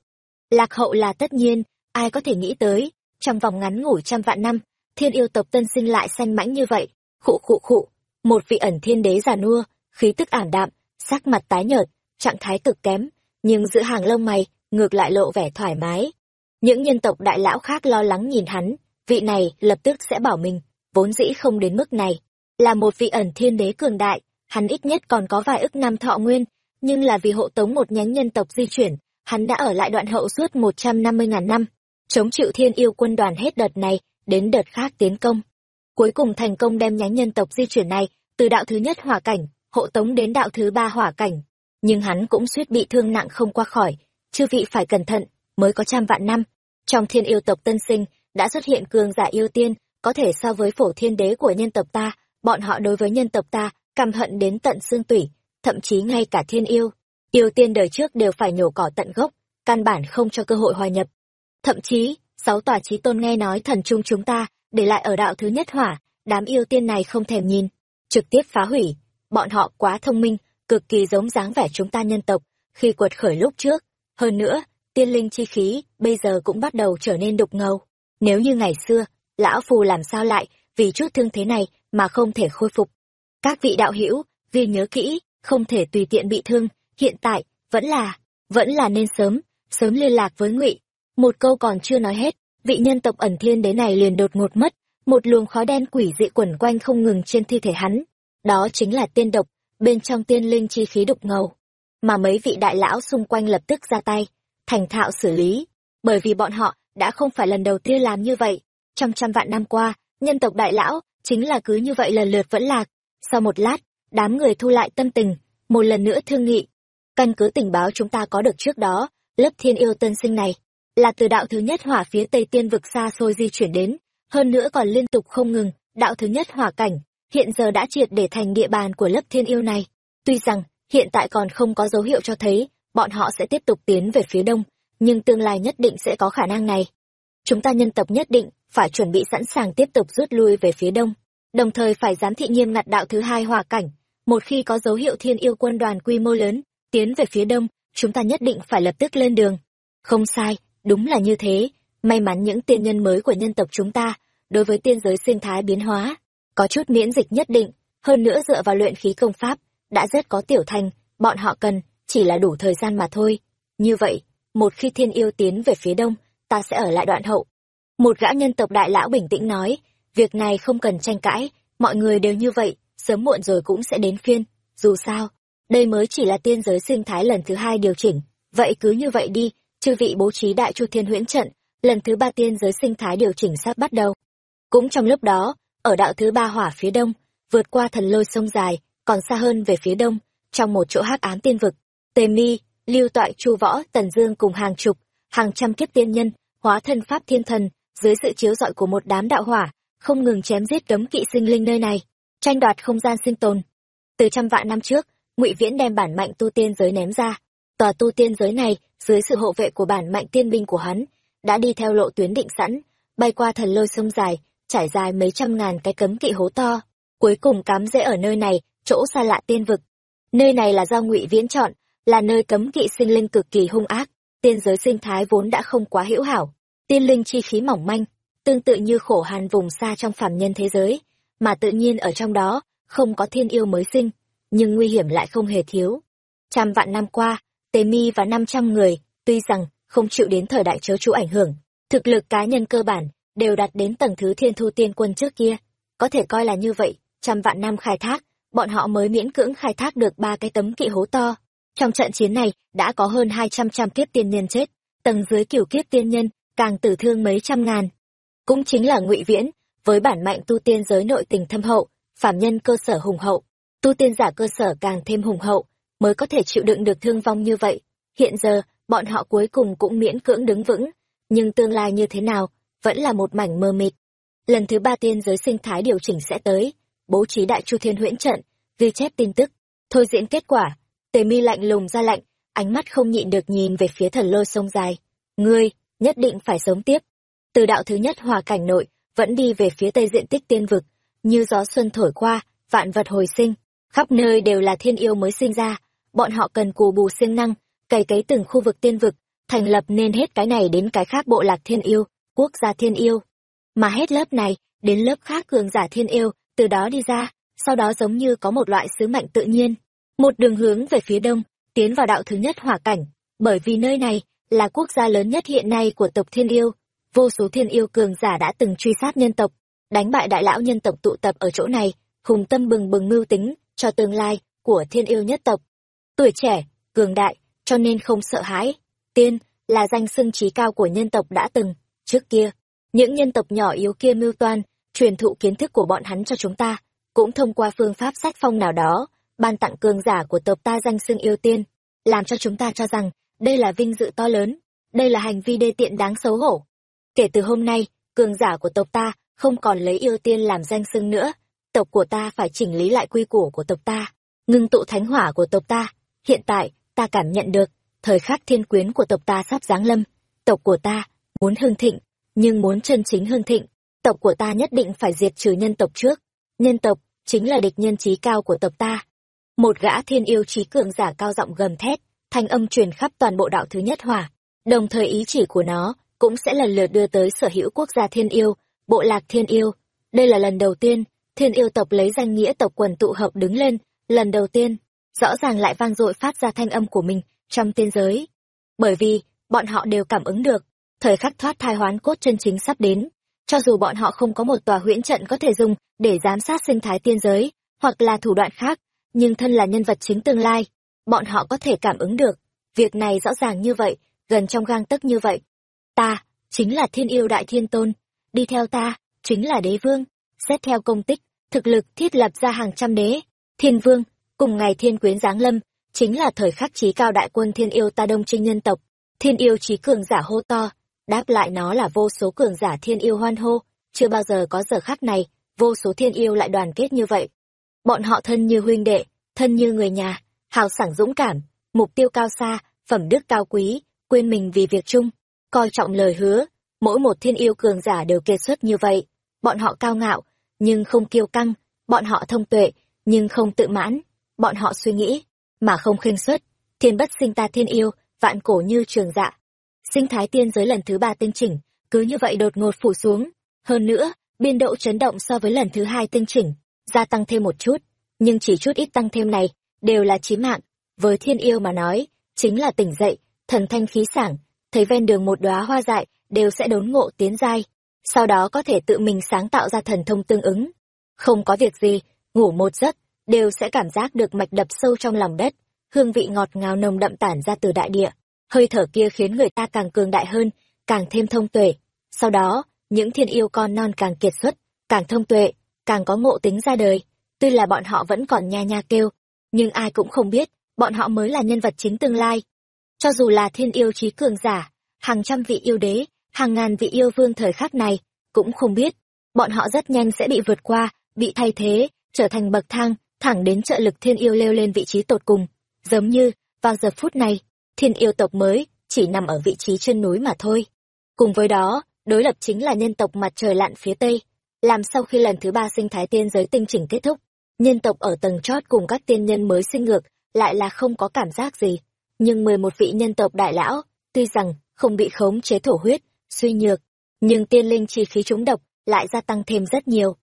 Lạc hậu là tất nhiên, ai có thể nghĩ tới, trong vòng ngắn ngủi trăm vạn năm, thiên yêu tộc tân sinh lại xanh mãnh như vậy. Khụ khụ khụ, một vị ẩn thiên đế già nua, khí tức ảm đạm, sắc mặt tái nhợt, trạng thái cực kém, nhưng giữa hàng lông mày, ngược lại lộ vẻ thoải mái. Những nhân tộc đại lão khác lo lắng nhìn hắn, vị này lập tức sẽ bảo mình, vốn dĩ không đến mức này. Là một vị ẩn thiên đế cường đại, hắn ít nhất còn có vài ức năm thọ nguyên nhưng là vì hộ tống một nhánh nhân tộc di chuyển hắn đã ở lại đoạn hậu suốt một trăm năm mươi ngàn năm chống chịu thiên yêu quân đoàn hết đợt này đến đợt khác tiến công. Cuối cùng thành công đem nhánh nhân tộc di chuyển này từ đạo thứ nhất hỏa cảnh, hộ tống đến đạo thứ ba hỏa cảnh. Nhưng hắn cũng suýt bị thương nặng không qua khỏi, chư vị phải cẩn thận, mới có trăm vạn năm. Trong thiên yêu tộc tân sinh, đã xuất hiện cường giả yêu tiên, có thể so với phổ thiên đế của nhân tộc ta, bọn họ đối với nhân tộc ta, căm hận đến tận xương tủy, thậm chí ngay cả thiên yêu. Yêu tiên đời trước đều phải nhổ cỏ tận gốc, căn bản không cho cơ hội hòa nhập. Thậm chí, sáu tòa trí tôn nghe nói thần trung chúng ta để lại ở đạo thứ nhất hỏa đám yêu tiên này không thèm nhìn trực tiếp phá hủy bọn họ quá thông minh cực kỳ giống dáng vẻ chúng ta nhân tộc khi quật khởi lúc trước hơn nữa tiên linh chi khí bây giờ cũng bắt đầu trở nên đục ngầu nếu như ngày xưa lão phù làm sao lại vì chút thương thế này mà không thể khôi phục các vị đạo hữu ghi nhớ kỹ không thể tùy tiện bị thương hiện tại vẫn là vẫn là nên sớm sớm liên lạc với ngụy một câu còn chưa nói hết, vị nhân tộc ẩn thiên đế này liền đột ngột mất, một luồng khói đen quỷ dị quẩn quanh không ngừng trên thi thể hắn. Đó chính là tiên độc, bên trong tiên linh chi khí đục ngầu. Mà mấy vị đại lão xung quanh lập tức ra tay, thành thạo xử lý, bởi vì bọn họ đã không phải lần đầu tiên làm như vậy. Trong trăm vạn năm qua, nhân tộc đại lão chính là cứ như vậy lần lượt vẫn lạc. Sau một lát, đám người thu lại tâm tình, một lần nữa thương nghị. Căn cứ tình báo chúng ta có được trước đó, lớp thiên yêu tân sinh này là từ đạo thứ nhất hỏa phía tây tiên vực xa xôi di chuyển đến, hơn nữa còn liên tục không ngừng, đạo thứ nhất hỏa cảnh, hiện giờ đã triệt để thành địa bàn của lớp thiên yêu này. Tuy rằng, hiện tại còn không có dấu hiệu cho thấy, bọn họ sẽ tiếp tục tiến về phía đông, nhưng tương lai nhất định sẽ có khả năng này. Chúng ta nhân tộc nhất định phải chuẩn bị sẵn sàng tiếp tục rút lui về phía đông, đồng thời phải giám thị nghiêm ngặt đạo thứ hai hỏa cảnh. Một khi có dấu hiệu thiên yêu quân đoàn quy mô lớn, tiến về phía đông, chúng ta nhất định phải lập tức lên đường. Không sai, Đúng là như thế, may mắn những tiên nhân mới của nhân tộc chúng ta, đối với tiên giới sinh thái biến hóa, có chút miễn dịch nhất định, hơn nữa dựa vào luyện khí công pháp, đã rất có tiểu thành, bọn họ cần, chỉ là đủ thời gian mà thôi. Như vậy, một khi thiên yêu tiến về phía đông, ta sẽ ở lại đoạn hậu. Một gã nhân tộc đại lão bình tĩnh nói, việc này không cần tranh cãi, mọi người đều như vậy, sớm muộn rồi cũng sẽ đến phiên. Dù sao, đây mới chỉ là tiên giới sinh thái lần thứ hai điều chỉnh, vậy cứ như vậy đi, chư vị bố trí đại chu thiên huyễn trận lần thứ ba tiên giới sinh thái điều chỉnh sắp bắt đầu. Cũng trong lúc đó ở đạo thứ ba hỏa phía đông vượt qua thần lôi sông dài còn xa hơn về phía đông trong một chỗ hắc ám tiên vực tề mi lưu toại chu võ tần dương cùng hàng chục hàng trăm kiếp tiên nhân hóa thân pháp thiên thần dưới sự chiếu rọi của một đám đạo hỏa không ngừng chém giết cấm kỵ sinh linh nơi này tranh đoạt không gian sinh tồn. Từ trăm vạn năm trước ngụy viễn đem bản mạnh tu tiên giới ném ra. Tòa tu tiên giới này dưới sự hộ vệ của bản mạnh tiên binh của hắn, đã đi theo lộ tuyến định sẵn, bay qua thần lôi sông dài, trải dài mấy trăm ngàn cái cấm kỵ hố to, cuối cùng cắm rễ ở nơi này, chỗ xa lạ tiên vực. Nơi này là do Ngụy Viễn chọn, là nơi cấm kỵ sinh linh cực kỳ hung ác, tiên giới sinh thái vốn đã không quá hữu hảo, tiên linh chi khí mỏng manh, tương tự như khổ hàn vùng xa trong phàm nhân thế giới, mà tự nhiên ở trong đó không có thiên yêu mới sinh, nhưng nguy hiểm lại không hề thiếu. Trăm vạn năm qua, Tề Mi và 500 người, tuy rằng không chịu đến thời đại chớ chú ảnh hưởng, thực lực cá nhân cơ bản đều đạt đến tầng thứ thiên thu tiên quân trước kia. Có thể coi là như vậy, trăm vạn năm khai thác, bọn họ mới miễn cưỡng khai thác được ba cái tấm kỵ hố to. Trong trận chiến này, đã có hơn hai trăm trăm kiếp tiên nhân chết, tầng dưới cửu kiếp tiên nhân, càng tử thương mấy trăm ngàn. Cũng chính là ngụy Viễn, với bản mạnh tu tiên giới nội tình thâm hậu, phạm nhân cơ sở hùng hậu, tu tiên giả cơ sở càng thêm hùng hậu, mới có thể chịu đựng được thương vong như vậy. Hiện giờ, bọn họ cuối cùng cũng miễn cưỡng đứng vững, nhưng tương lai như thế nào, vẫn là một mảnh mơ mịt. Lần thứ ba tiên giới sinh thái điều chỉnh sẽ tới, bố trí đại chu thiên huyễn trận, ghi chép tin tức, thôi diễn kết quả. Tề mi lạnh lùng ra lạnh, ánh mắt không nhịn được nhìn về phía thần lôi sông dài. Ngươi, nhất định phải sống tiếp. Từ đạo thứ nhất hòa cảnh nội, vẫn đi về phía tây diện tích tiên vực, như gió xuân thổi qua, vạn vật hồi sinh, khắp nơi đều là thiên yêu mới sinh ra, bọn họ cần cù bù siêng năng, cày cấy từng khu vực tiên vực, thành lập nên hết cái này đến cái khác bộ lạc thiên yêu, quốc gia thiên yêu. Mà hết lớp này, đến lớp khác cường giả thiên yêu, từ đó đi ra, sau đó giống như có một loại sứ mệnh tự nhiên. Một đường hướng về phía đông, tiến vào đạo thứ nhất hỏa cảnh, bởi vì nơi này là quốc gia lớn nhất hiện nay của tộc thiên yêu. Vô số thiên yêu cường giả đã từng truy sát nhân tộc, đánh bại đại lão nhân tộc tụ tập ở chỗ này, hùng tâm bừng bừng mưu tính cho tương lai của thiên yêu nhất tộc. Tuổi trẻ, cường đại, cho nên không sợ hãi. Tiên là danh xưng trí cao của nhân tộc đã từng, trước kia. Những nhân tộc nhỏ yếu kia mưu toan, truyền thụ kiến thức của bọn hắn cho chúng ta, cũng thông qua phương pháp sách phong nào đó, ban tặng cường giả của tộc ta danh xưng yêu tiên, làm cho chúng ta cho rằng đây là vinh dự to lớn, đây là hành vi đê tiện đáng xấu hổ. Kể từ hôm nay, cường giả của tộc ta không còn lấy yêu tiên làm danh xưng nữa, tộc của ta phải chỉnh lý lại quy củ của tộc ta, ngưng tụ thánh hỏa của tộc ta. Hiện tại, ta cảm nhận được, thời khắc thiên quyến của tộc ta sắp giáng lâm, tộc của ta muốn hưng thịnh, nhưng muốn chân chính hưng thịnh, tộc của ta nhất định phải diệt trừ nhân tộc trước. Nhân tộc chính là địch nhân trí cao của tộc ta. Một gã thiên yêu trí cường giả cao giọng gầm thét, thanh âm truyền khắp toàn bộ đạo thứ nhất hỏa, đồng thời ý chỉ của nó cũng sẽ lần lượt đưa tới sở hữu quốc gia thiên yêu, bộ lạc thiên yêu. Đây là lần đầu tiên, thiên yêu tộc lấy danh nghĩa tộc quần tụ hợp đứng lên, lần đầu tiên, rõ ràng lại vang dội phát ra thanh âm của mình trong tiên giới. Bởi vì, bọn họ đều cảm ứng được, thời khắc thoát thai hoán cốt chân chính sắp đến. Cho dù bọn họ không có một tòa huyễn trận có thể dùng để giám sát sinh thái tiên giới, hoặc là thủ đoạn khác, nhưng thân là nhân vật chính tương lai, bọn họ có thể cảm ứng được. Việc này rõ ràng như vậy, gần trong gang tấc như vậy. Ta, chính là thiên yêu đại thiên tôn, đi theo ta, chính là đế vương, xét theo công tích, thực lực thiết lập ra hàng trăm đế, thiên vương, cùng ngày thiên quyến giáng lâm, chính là thời khắc trí cao đại quân thiên yêu ta đông trinh nhân tộc, thiên yêu trí cường giả hô to, đáp lại nó là vô số cường giả thiên yêu hoan hô, chưa bao giờ có giờ khắc này, vô số thiên yêu lại đoàn kết như vậy. Bọn họ thân như huynh đệ, thân như người nhà, hào sảng dũng cảm, mục tiêu cao xa, phẩm đức cao quý, quên mình vì việc chung, coi trọng lời hứa, mỗi một thiên yêu cường giả đều kiệt xuất như vậy. Bọn họ cao ngạo, nhưng không kiêu căng, bọn họ thông tuệ, nhưng không tự mãn, bọn họ suy nghĩ, mà không khinh suất, thiên bất sinh ta thiên yêu, vạn cổ như trường dạ. Sinh thái tiên giới lần thứ ba tinh chỉnh, cứ như vậy đột ngột phủ xuống. Hơn nữa, biên độ chấn động so với lần thứ hai tinh chỉnh, gia tăng thêm một chút, nhưng chỉ chút ít tăng thêm này, đều là chí mạng. Với thiên yêu mà nói, chính là tỉnh dậy, thần thanh khí sảng, thấy ven đường một đóa hoa dại, đều sẽ đốn ngộ tiến giai, sau đó có thể tự mình sáng tạo ra thần thông tương ứng. Không có việc gì, ngủ một giấc, đều sẽ cảm giác được mạch đập sâu trong lòng đất, hương vị ngọt ngào nồng đậm tản ra từ đại địa, hơi thở kia khiến người ta càng cường đại hơn, càng thêm thông tuệ. Sau đó, những thiên yêu con non càng kiệt xuất, càng thông tuệ, càng có ngộ tính ra đời. Tuy là bọn họ vẫn còn nha nha kêu, nhưng ai cũng không biết, bọn họ mới là nhân vật chính tương lai. Cho dù là thiên yêu trí cường giả, hàng trăm vị yêu đế, hàng ngàn vị yêu vương thời khắc này, cũng không biết, bọn họ rất nhanh sẽ bị vượt qua, bị thay thế, trở thành bậc thang, thẳng đến trợ lực thiên yêu leo lên vị trí tột cùng. Giống như, vào giờ phút này, thiên yêu tộc mới, chỉ nằm ở vị trí chân núi mà thôi. Cùng với đó, đối lập chính là nhân tộc mặt trời lặn phía tây. Làm sau khi lần thứ ba sinh thái tiên giới tinh chỉnh kết thúc, nhân tộc ở tầng chót cùng các tiên nhân mới sinh ngược, lại là không có cảm giác gì. Nhưng mười một vị nhân tộc đại lão, tuy rằng không bị khống chế thổ huyết, suy nhược, nhưng tiên linh chi khí trúng độc lại gia tăng thêm rất nhiều.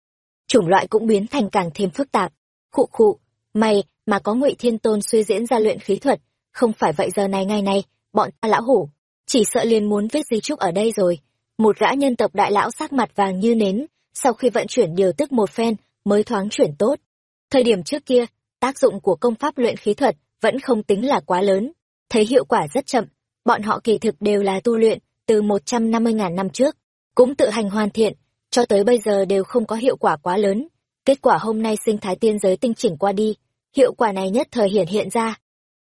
Chủng loại cũng biến thành càng thêm phức tạp. Khụ khụ, may mà có ngụy thiên tôn suy diễn ra luyện khí thuật, không phải vậy giờ này ngày này, bọn ta lão hủ, chỉ sợ liền muốn viết di trúc ở đây rồi. Một gã nhân tộc đại lão sắc mặt vàng như nến, sau khi vận chuyển điều tức một phen, mới thoáng chuyển tốt. Thời điểm trước kia, tác dụng của công pháp luyện khí thuật vẫn không tính là quá lớn, thấy hiệu quả rất chậm, bọn họ kỳ thực đều là tu luyện từ 150.000 năm trước, cũng tự hành hoàn thiện, cho tới bây giờ đều không có hiệu quả quá lớn. Kết quả hôm nay sinh thái tiên giới tinh chỉnh qua đi, hiệu quả này nhất thời hiện hiện ra.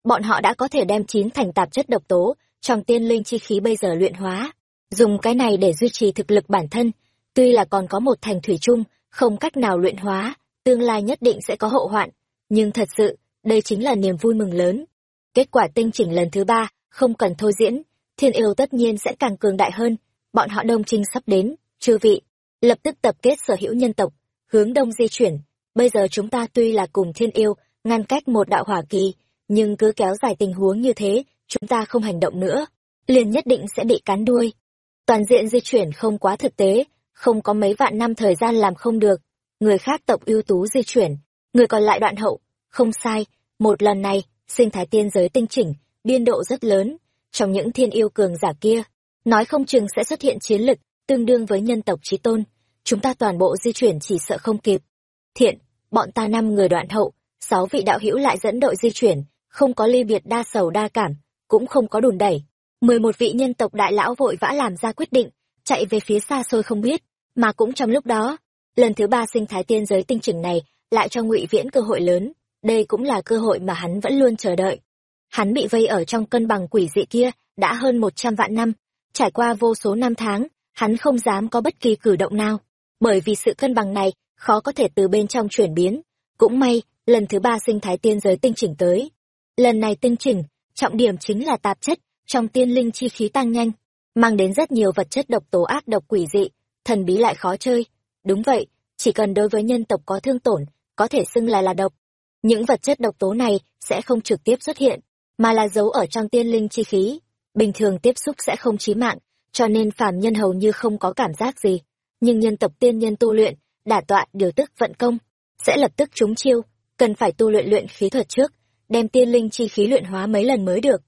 Bọn họ đã có thể đem chín thành tạp chất độc tố trong tiên linh chi khí bây giờ luyện hóa, dùng cái này để duy trì thực lực bản thân, tuy là còn có một thành thủy chung, không cách nào luyện hóa, tương lai nhất định sẽ có hậu hoạn, nhưng thật sự, đây chính là niềm vui mừng lớn. Kết quả tinh chỉnh lần thứ ba, không cần thôi diễn, thiên yêu tất nhiên sẽ càng cường đại hơn, bọn họ đông trinh sắp đến, chư vị, lập tức tập kết sở hữu nhân tộc, hướng đông di chuyển, bây giờ chúng ta tuy là cùng thiên yêu, ngăn cách một đạo hỏa kỳ, nhưng cứ kéo dài tình huống như thế, chúng ta không hành động nữa, liền nhất định sẽ bị cán đuôi. Toàn diện di chuyển không quá thực tế, không có mấy vạn năm thời gian làm không được, người khác tộc ưu tú di chuyển, người còn lại đoạn hậu, không sai, một lần này, sinh thái tiên giới tinh chỉnh, biên độ rất lớn, trong những thiên yêu cường giả kia, nói không chừng sẽ xuất hiện chiến lực tương đương với nhân tộc chí tôn, chúng ta toàn bộ di chuyển chỉ sợ không kịp. Thiện, bọn ta năm người đoạn hậu, sáu vị đạo hữu lại dẫn đội di chuyển, không có ly biệt đa sầu đa cảm, cũng không có đùn đẩy. mười một vị nhân tộc đại lão vội vã làm ra quyết định, chạy về phía xa xôi không biết, mà cũng trong lúc đó, lần thứ ba sinh thái tiên giới tinh chỉnh này lại cho ngụy viễn cơ hội lớn, đây cũng là cơ hội mà hắn vẫn luôn chờ đợi. Hắn bị vây ở trong cân bằng quỷ dị kia đã hơn một trăm vạn năm, trải qua vô số năm tháng, hắn không dám có bất kỳ cử động nào, bởi vì sự cân bằng này khó có thể từ bên trong chuyển biến. Cũng may, lần thứ ba sinh thái tiên giới tinh chỉnh tới. Lần này tinh chỉnh, trọng điểm chính là tạp chất trong tiên linh chi khí tăng nhanh, mang đến rất nhiều vật chất độc tố ác độc quỷ dị, thần bí lại khó chơi. Đúng vậy, chỉ cần đối với nhân tộc có thương tổn, có thể xưng là là độc. Những vật chất độc tố này sẽ không trực tiếp xuất hiện, mà là giấu ở trong tiên linh chi khí. Bình thường tiếp xúc sẽ không chí mạng, cho nên phàm nhân hầu như không có cảm giác gì. Nhưng nhân tộc tiên nhân tu luyện, đả tọa điều tức vận công, sẽ lập tức trúng chiêu, cần phải tu luyện luyện khí thuật trước, đem tiên linh chi khí luyện hóa mấy lần mới được.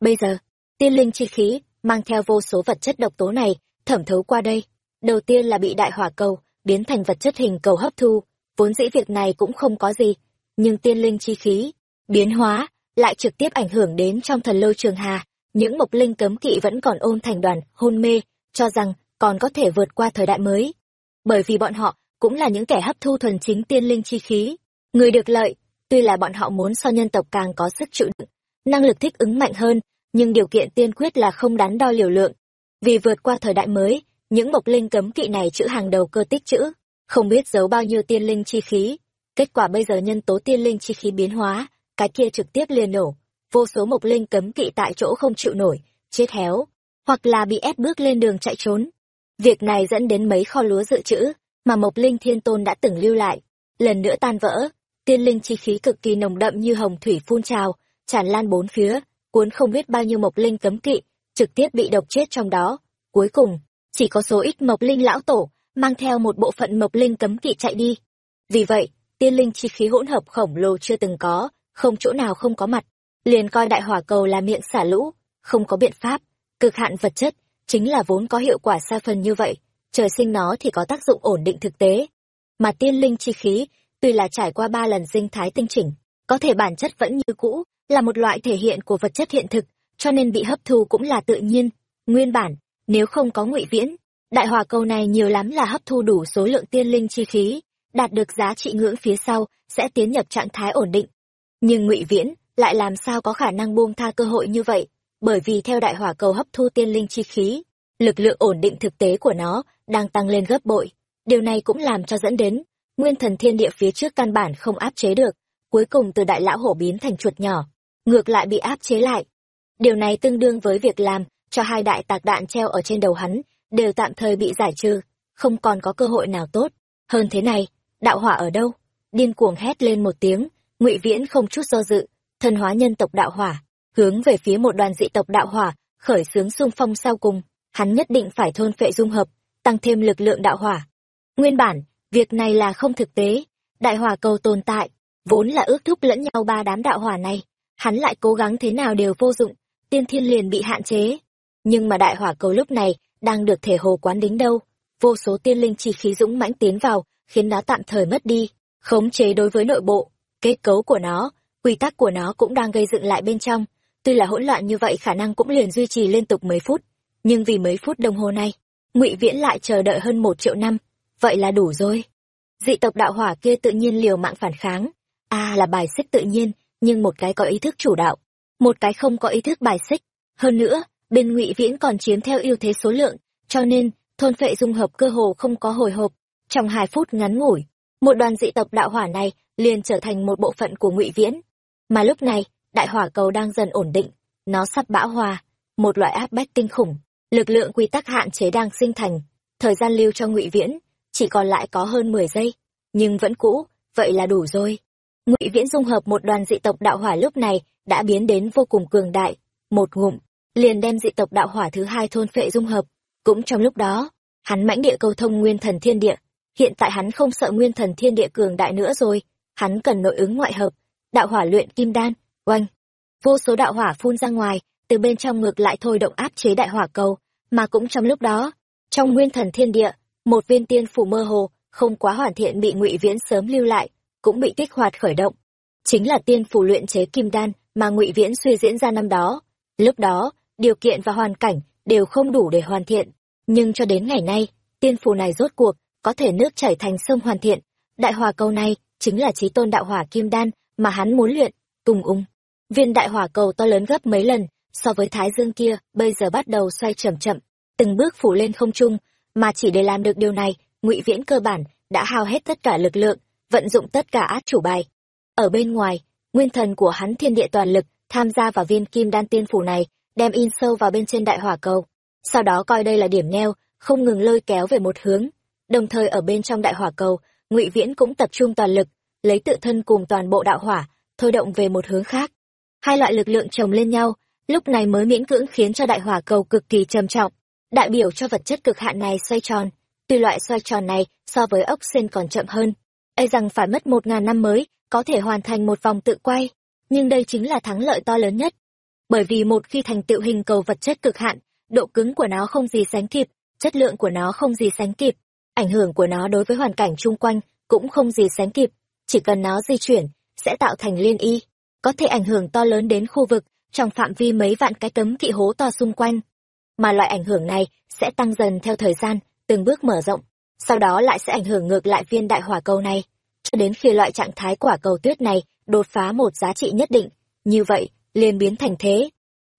Bây giờ, tiên linh chi khí mang theo vô số vật chất độc tố này thẩm thấu qua đây. Đầu tiên là bị đại hỏa cầu biến thành vật chất hình cầu hấp thu, vốn dĩ việc này cũng không có gì, nhưng tiên linh chi khí biến hóa lại trực tiếp ảnh hưởng đến trong thần lâu trường hà, những mộc linh cấm kỵ vẫn còn ôm thành đoàn hôn mê, cho rằng còn có thể vượt qua thời đại mới. Bởi vì bọn họ cũng là những kẻ hấp thu thuần chính tiên linh chi khí, người được lợi, tuy là bọn họ muốn so nhân tộc càng có sức chịu đựng, năng lực thích ứng mạnh hơn, nhưng điều kiện tiên quyết là không đắn đo liều lượng. Vì vượt qua thời đại mới, những mộc linh cấm kỵ này chữ hàng đầu cơ tích chữ, không biết giấu bao nhiêu tiên linh chi khí. Kết quả bây giờ nhân tố tiên linh chi khí biến hóa, cái kia trực tiếp liền nổ, vô số mộc linh cấm kỵ tại chỗ không chịu nổi, chết héo, hoặc là bị ép bước lên đường chạy trốn. Việc này dẫn đến mấy kho lúa dự trữ, mà mộc linh thiên tôn đã từng lưu lại, lần nữa tan vỡ, tiên linh chi khí cực kỳ nồng đậm như hồng thủy phun trào, tràn lan bốn phía, cuốn không biết bao nhiêu mộc linh cấm kỵ, trực tiếp bị độc chết trong đó. Cuối cùng, chỉ có số ít mộc linh lão tổ, mang theo một bộ phận mộc linh cấm kỵ chạy đi. Vì vậy, tiên linh chi khí hỗn hợp khổng lồ chưa từng có, không chỗ nào không có mặt, liền coi đại hỏa cầu là miệng xả lũ, không có biện pháp, cực hạn vật chất, chính là vốn có hiệu quả xa phần như vậy, trời sinh nó thì có tác dụng ổn định thực tế. Mà tiên linh chi khí, tuy là trải qua ba lần dinh thái tinh chỉnh, có thể bản chất vẫn như cũ, là một loại thể hiện của vật chất hiện thực, cho nên bị hấp thu cũng là tự nhiên, nguyên bản, nếu không có ngụy viễn, đại hỏa cầu này nhiều lắm là hấp thu đủ số lượng tiên linh chi khí, đạt được giá trị ngưỡng phía sau, sẽ tiến nhập trạng thái ổn định. Nhưng ngụy viễn lại làm sao có khả năng buông tha cơ hội như vậy, bởi vì theo đại hỏa cầu hấp thu tiên linh chi khí, lực lượng ổn định thực tế của nó đang tăng lên gấp bội. Điều này cũng làm cho dẫn đến, nguyên thần thiên địa phía trước căn bản không áp chế được, cuối cùng từ đại lão hổ biến thành chuột nhỏ, ngược lại bị áp chế lại. Điều này tương đương với việc làm cho hai đại tạc đạn treo ở trên đầu hắn, đều tạm thời bị giải trừ, không còn có cơ hội nào tốt. Hơn thế này, đạo hỏa ở đâu? Điên cuồng hét lên một tiếng, ngụy Viễn không chút do dự, thân hóa nhân tộc đạo hỏa, hướng về phía một đoàn dị tộc đạo hỏa, khởi xướng xung phong sau cùng, hắn nhất định phải thôn phệ dung hợp, tăng thêm lực lượng đạo hỏa. Nguyên bản, việc này là không thực tế, đại hỏa cầu tồn tại, vốn là ước thúc lẫn nhau ba đám đạo hỏa này, hắn lại cố gắng thế nào đều vô dụng, tiên thiên liền bị hạn chế. Nhưng mà đại hỏa cầu lúc này đang được thể hồ quán đính đâu, vô số tiên linh chi khí dũng mãnh tiến vào, khiến nó tạm thời mất đi, khống chế đối với nội bộ, kết cấu của nó, quy tắc của nó cũng đang gây dựng lại bên trong. Tuy là hỗn loạn như vậy khả năng cũng liền duy trì liên tục mấy phút, nhưng vì mấy phút đồng hồ này, ngụy Viễn lại chờ đợi hơn một triệu năm, vậy là đủ rồi. Dị tộc đạo hỏa kia tự nhiên liều mạng phản kháng, a là bài xích tự nhiên, nhưng một cái có ý thức chủ đạo, một cái không có ý thức bài xích. Hơn nữa, bên ngụy Viễn còn chiếm theo ưu thế số lượng, cho nên thôn phệ dung hợp cơ hồ không có hồi hộp. Trong hai phút ngắn ngủi, một đoàn dị tộc đạo hỏa này liền trở thành một bộ phận của ngụy Viễn. Mà lúc này, đại hỏa cầu đang dần ổn định, nó sắp bão hòa, một loại áp bách kinh khủng, lực lượng quy tắc hạn chế đang sinh thành, thời gian lưu cho ngụy Viễn chỉ còn lại có hơn mười giây, nhưng vẫn cũ, vậy là đủ rồi. Ngụy Viễn dung hợp một đoàn dị tộc đạo hỏa lúc này đã biến đến vô cùng cường đại, một ngụm liền đem dị tộc đạo hỏa thứ hai thôn phệ dung hợp. Cũng trong lúc đó, hắn mãnh địa cầu thông nguyên thần thiên địa. Hiện tại hắn không sợ nguyên thần thiên địa cường đại nữa rồi, hắn cần nội ứng ngoại hợp, đạo hỏa luyện kim đan, oanh. Vô số đạo hỏa phun ra ngoài, từ bên trong ngược lại thôi động áp chế đại hỏa cầu, mà cũng trong lúc đó, trong nguyên thần thiên địa, một viên tiên phủ mơ hồ, không quá hoàn thiện bị Ngụy Viễn sớm lưu lại, cũng bị kích hoạt khởi động. Chính là tiên phủ luyện chế kim đan mà Ngụy Viễn suy diễn ra năm đó. Lúc đó, điều kiện và hoàn cảnh đều không đủ để hoàn thiện, nhưng cho đến ngày nay, tiên phù này rốt cuộc có thể nước chảy thành sông hoàn thiện. Đại hòa cầu này chính là trí tôn đạo hỏa kim đan mà hắn muốn luyện, cùng ung. Viên đại hỏa cầu to lớn gấp mấy lần so với thái dương kia, bây giờ bắt đầu xoay chậm chậm, từng bước phủ lên không trung, mà chỉ để làm được điều này, Ngụy Viễn cơ bản đã hao hết tất cả lực lượng, vận dụng tất cả át chủ bài. Ở bên ngoài, nguyên thần của hắn thiên địa toàn lực tham gia vào viên kim đan tiên phủ này, đem in sâu vào bên trên đại hỏa cầu. Sau đó coi đây là điểm neo, không ngừng lôi kéo về một hướng. Đồng thời ở bên trong đại hỏa cầu, Ngụy Viễn cũng tập trung toàn lực, lấy tự thân cùng toàn bộ đạo hỏa, thôi động về một hướng khác. Hai loại lực lượng chồng lên nhau, lúc này mới miễn cưỡng khiến cho đại hỏa cầu cực kỳ trầm trọng, đại biểu cho vật chất cực hạn này xoay tròn. Tuy loại xoay tròn này so với ốc sen còn chậm hơn, e rằng phải mất một ngàn năm mới có thể hoàn thành một vòng tự quay, nhưng đây chính là thắng lợi to lớn nhất. Bởi vì một khi thành tựu hình cầu vật chất cực hạn, độ cứng của nó không gì sánh kịp, chất lượng của nó không gì sánh kịp, ảnh hưởng của nó đối với hoàn cảnh chung quanh cũng không gì sánh kịp, chỉ cần nó di chuyển, sẽ tạo thành liên y, có thể ảnh hưởng to lớn đến khu vực, trong phạm vi mấy vạn cái cấm kỵ hố to xung quanh. Mà loại ảnh hưởng này sẽ tăng dần theo thời gian, từng bước mở rộng, sau đó lại sẽ ảnh hưởng ngược lại viên đại hỏa cầu này, cho đến khi loại trạng thái quả cầu tuyết này đột phá một giá trị nhất định, như vậy, liền biến thành thế.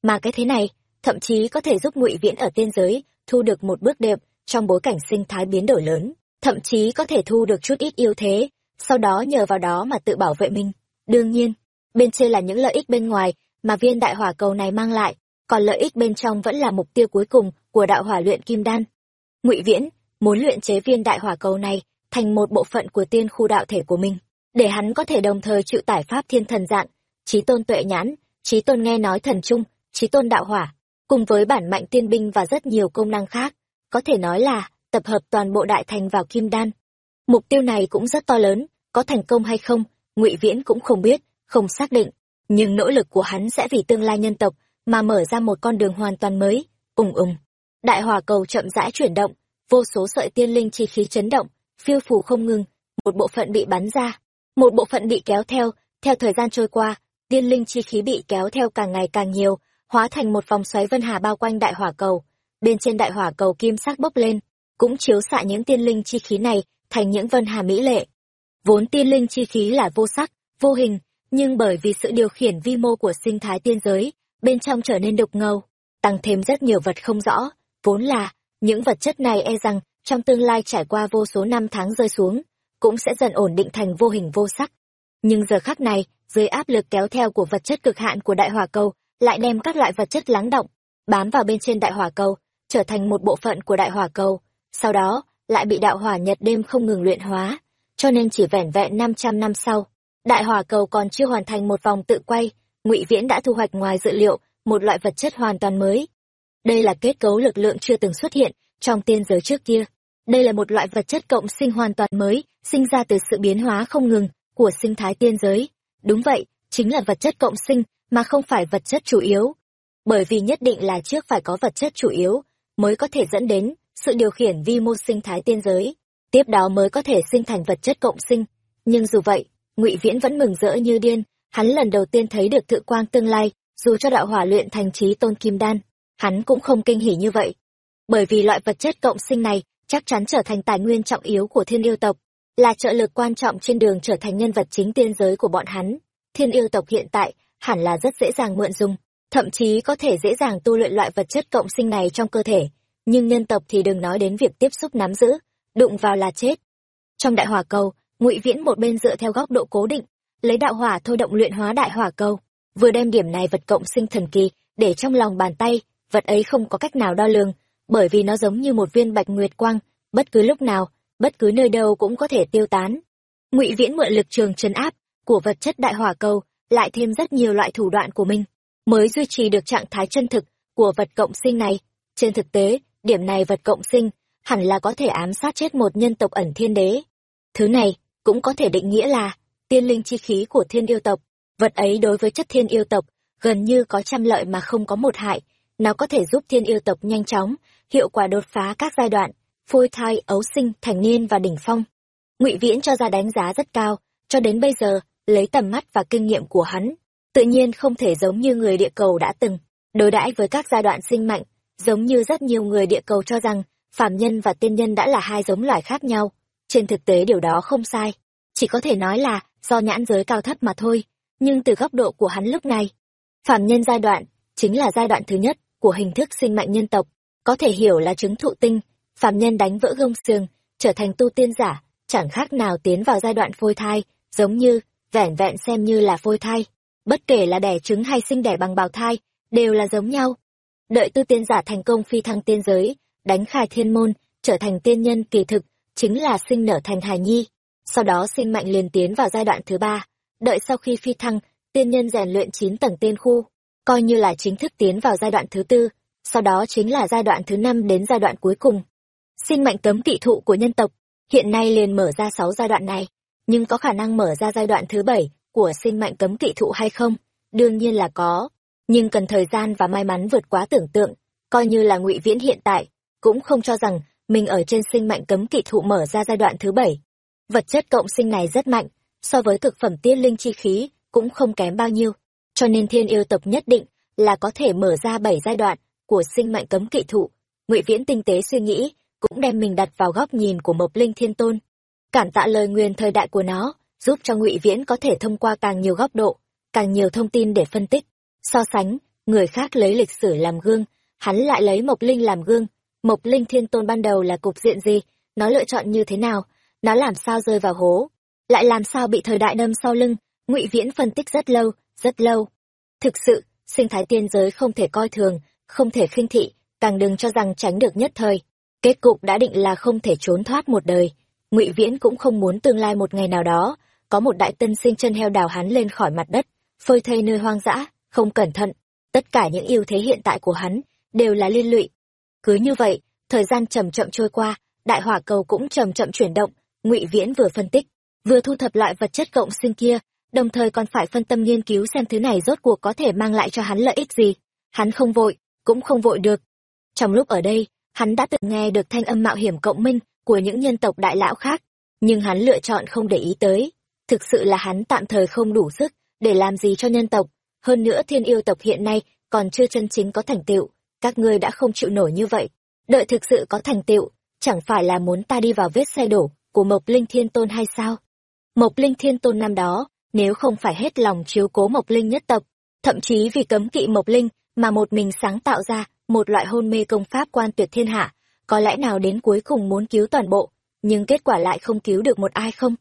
Mà cái thế này, thậm chí có thể giúp ngụy Viễn ở tiên giới thu được một bước đệm trong bối cảnh sinh thái biến đổi lớn, thậm chí có thể thu được chút ít ưu thế, sau đó nhờ vào đó mà tự bảo vệ mình. Đương nhiên, bên trên là những lợi ích bên ngoài mà viên đại hỏa cầu này mang lại, còn lợi ích bên trong vẫn là mục tiêu cuối cùng của đạo hỏa luyện kim đan. Ngụy Viễn muốn luyện chế viên đại hỏa cầu này thành một bộ phận của tiên khu đạo thể của mình, để hắn có thể đồng thời chịu tải pháp thiên thần dạng, trí tôn tuệ nhãn, trí tôn nghe nói thần trung, trí tôn đạo hỏa, cùng với bản mạnh tiên binh và rất nhiều công năng khác, có thể nói là tập hợp toàn bộ đại thành vào kim đan. Mục tiêu này cũng rất to lớn, có thành công hay không, Ngụy Viễn cũng không biết, không xác định, nhưng nỗ lực của hắn sẽ vì tương lai nhân tộc mà mở ra một con đường hoàn toàn mới. Ùng ùng, đại hỏa cầu chậm rãi chuyển động, vô số sợi tiên linh chi khí chấn động, phiêu phù không ngừng, một bộ phận bị bắn ra, một bộ phận bị kéo theo, theo thời gian trôi qua, tiên linh chi khí bị kéo theo càng ngày càng nhiều, hóa thành một vòng xoáy vân hà bao quanh đại hỏa cầu. Bên trên đại hỏa cầu kim sắc bốc lên, cũng chiếu xạ những tiên linh chi khí này thành những vân hà mỹ lệ. Vốn tiên linh chi khí là vô sắc, vô hình, nhưng bởi vì sự điều khiển vi mô của sinh thái tiên giới, bên trong trở nên đục ngầu, tăng thêm rất nhiều vật không rõ, vốn là, những vật chất này e rằng trong tương lai trải qua vô số năm tháng rơi xuống, cũng sẽ dần ổn định thành vô hình vô sắc. Nhưng giờ khắc này, dưới áp lực kéo theo của vật chất cực hạn của đại hỏa cầu, lại đem các loại vật chất lắng động, bám vào bên trên đại hỏa cầu, trở thành một bộ phận của đại hỏa cầu, sau đó lại bị đạo hỏa nhật đêm không ngừng luyện hóa, cho nên chỉ vẻn vẹn 500 năm sau, đại hỏa cầu còn chưa hoàn thành một vòng tự quay, Ngụy Viễn đã thu hoạch ngoài dự liệu một loại vật chất hoàn toàn mới. Đây là kết cấu lực lượng chưa từng xuất hiện trong tiên giới trước kia. Đây là một loại vật chất cộng sinh hoàn toàn mới, sinh ra từ sự biến hóa không ngừng của sinh thái tiên giới. Đúng vậy, chính là vật chất cộng sinh, mà không phải vật chất chủ yếu. Bởi vì nhất định là trước phải có vật chất chủ yếu, mới có thể dẫn đến sự điều khiển vi mô sinh thái tiên giới. Tiếp đó mới có thể sinh thành vật chất cộng sinh. nhưng dù vậy, ngụy viễn vẫn mừng rỡ như điên hắn lần đầu tiên thấy được tự quang tương lai, dù cho đạo hỏa luyện thành trí tôn kim đan, hắn cũng không kinh hỉ như vậy bởi vì loại vật chất cộng sinh này chắc chắn trở thành tài nguyên trọng yếu của thiên yêu tộc, là trợ lực quan trọng trên đường trở thành nhân vật chính tiên giới của bọn hắn thiên yêu tộc hiện tại hẳn là rất dễ dàng mượn dùng thậm chí có thể dễ dàng tu luyện loại vật chất cộng sinh này trong cơ thể, nhưng nhân tộc thì đừng nói đến việc tiếp xúc nắm giữ, đụng vào là chết. Trong đại hỏa cầu, ngụy viễn một bên dựa theo góc độ cố định, lấy đạo hỏa thôi động luyện hóa đại hỏa cầu, vừa đem điểm này vật cộng sinh thần kỳ để trong lòng bàn tay, vật ấy không có cách nào đo lường, bởi vì nó giống như một viên bạch nguyệt quang, bất cứ lúc nào, bất cứ nơi đâu cũng có thể tiêu tán. Ngụy viễn mượn lực trường trấn áp của vật chất đại hỏa cầu, lại thêm rất nhiều loại thủ đoạn của mình mới duy trì được trạng thái chân thực của vật cộng sinh này. Trên thực tế, điểm này vật cộng sinh hẳn là có thể ám sát chết một nhân tộc ẩn thiên đế. Thứ này cũng có thể định nghĩa là tiên linh chi khí của thiên yêu tộc. Vật ấy đối với chất thiên yêu tộc gần như có trăm lợi mà không có một hại. Nó có thể giúp thiên yêu tộc nhanh chóng, hiệu quả đột phá các giai đoạn phôi thai, ấu sinh, thành niên và đỉnh phong. Ngụy viễn cho ra đánh giá rất cao, cho đến bây giờ, lấy tầm mắt và kinh nghiệm của hắn tự nhiên không thể giống như người địa cầu đã từng. Đối đãi với các giai đoạn sinh mạnh, giống như rất nhiều người địa cầu cho rằng, phàm nhân và tiên nhân đã là hai giống loài khác nhau. Trên thực tế điều đó không sai. Chỉ có thể nói là, do nhãn giới cao thấp mà thôi, nhưng từ góc độ của hắn lúc này, phàm nhân giai đoạn chính là giai đoạn thứ nhất của hình thức sinh mạnh nhân tộc. Có thể hiểu là chứng thụ tinh, phàm nhân đánh vỡ gông xương trở thành tu tiên giả, chẳng khác nào tiến vào giai đoạn phôi thai, giống như, vẻn vẹn xem như là phôi thai bất kể là đẻ trứng hay sinh đẻ bằng bào thai, đều là giống nhau. Đợi tu tiên giả thành công phi thăng tiên giới, đánh khai thiên môn, trở thành tiên nhân kỳ thực, chính là sinh nở thành hài nhi. Sau đó sinh mạnh liền tiến vào giai đoạn thứ ba. Đợi sau khi phi thăng, tiên nhân rèn luyện chín tầng tiên khu, coi như là chính thức tiến vào giai đoạn thứ tư, sau đó chính là giai đoạn thứ năm đến giai đoạn cuối cùng. Sinh mệnh cấm kỵ thụ của nhân tộc, hiện nay liền mở ra sáu giai đoạn này, nhưng có khả năng mở ra giai đoạn thứ bảy của sinh mệnh cấm kỵ thụ hay không? Đương nhiên là có. Nhưng cần thời gian và may mắn vượt quá tưởng tượng, coi như là ngụy viễn hiện tại, cũng không cho rằng mình ở trên sinh mệnh cấm kỵ thụ mở ra giai đoạn thứ bảy. Vật chất cộng sinh này rất mạnh, so với thực phẩm tiên linh chi khí cũng không kém bao nhiêu. Cho nên thiên yêu tộc nhất định là có thể mở ra bảy giai đoạn của sinh mệnh cấm kỵ thụ. Ngụy viễn tinh tế suy nghĩ, cũng đem mình đặt vào góc nhìn của mộc linh thiên tôn. Cảm tạ lời nguyền thời đại của nó giúp cho ngụy viễn có thể thông qua càng nhiều góc độ, càng nhiều thông tin để phân tích, so sánh, người khác lấy lịch sử làm gương, hắn lại lấy mộc linh làm gương. Mộc linh thiên tôn ban đầu là cục diện gì, nó lựa chọn như thế nào, nó làm sao rơi vào hố, lại làm sao bị thời đại đâm sau lưng, ngụy viễn phân tích rất lâu rất lâu. Thực sự, sinh thái tiên giới không thể coi thường, không thể khinh thị, càng đừng cho rằng tránh được nhất thời. Kết cục đã định là không thể trốn thoát một đời. Ngụy viễn cũng không muốn tương lai một ngày nào đó có một đại tân sinh chân heo đào hắn lên khỏi mặt đất, phơi thây nơi hoang dã, không cẩn thận. Tất cả những ưu thế hiện tại của hắn đều là liên lụy. Cứ như vậy, thời gian chậm chậm trôi qua, đại hỏa cầu cũng chậm chậm chuyển động, ngụy viễn vừa phân tích, vừa thu thập loại vật chất cộng sinh kia, đồng thời còn phải phân tâm nghiên cứu xem thứ này rốt cuộc có thể mang lại cho hắn lợi ích gì. Hắn không vội, cũng không vội được. Trong lúc ở đây, hắn đã từng nghe được thanh âm mạo hiểm cộng minh của những nhân tộc đại lão khác, nhưng hắn lựa chọn không để ý tới thực sự là hắn tạm thời không đủ sức để làm gì cho nhân tộc. Hơn nữa thiên yêu tộc hiện nay còn chưa chân chính có thành tựu. Các ngươi đã không chịu nổi như vậy. Đợi thực sự có thành tựu, chẳng phải là muốn ta đi vào vết xe đổ của mộc linh thiên tôn hay sao? Mộc linh thiên tôn năm đó, nếu không phải hết lòng chiếu cố mộc linh nhất tộc, thậm chí vì cấm kỵ mộc linh mà một mình sáng tạo ra một loại hôn mê công pháp quan tuyệt thiên hạ, có lẽ nào đến cuối cùng muốn cứu toàn bộ, nhưng kết quả lại không cứu được một ai không?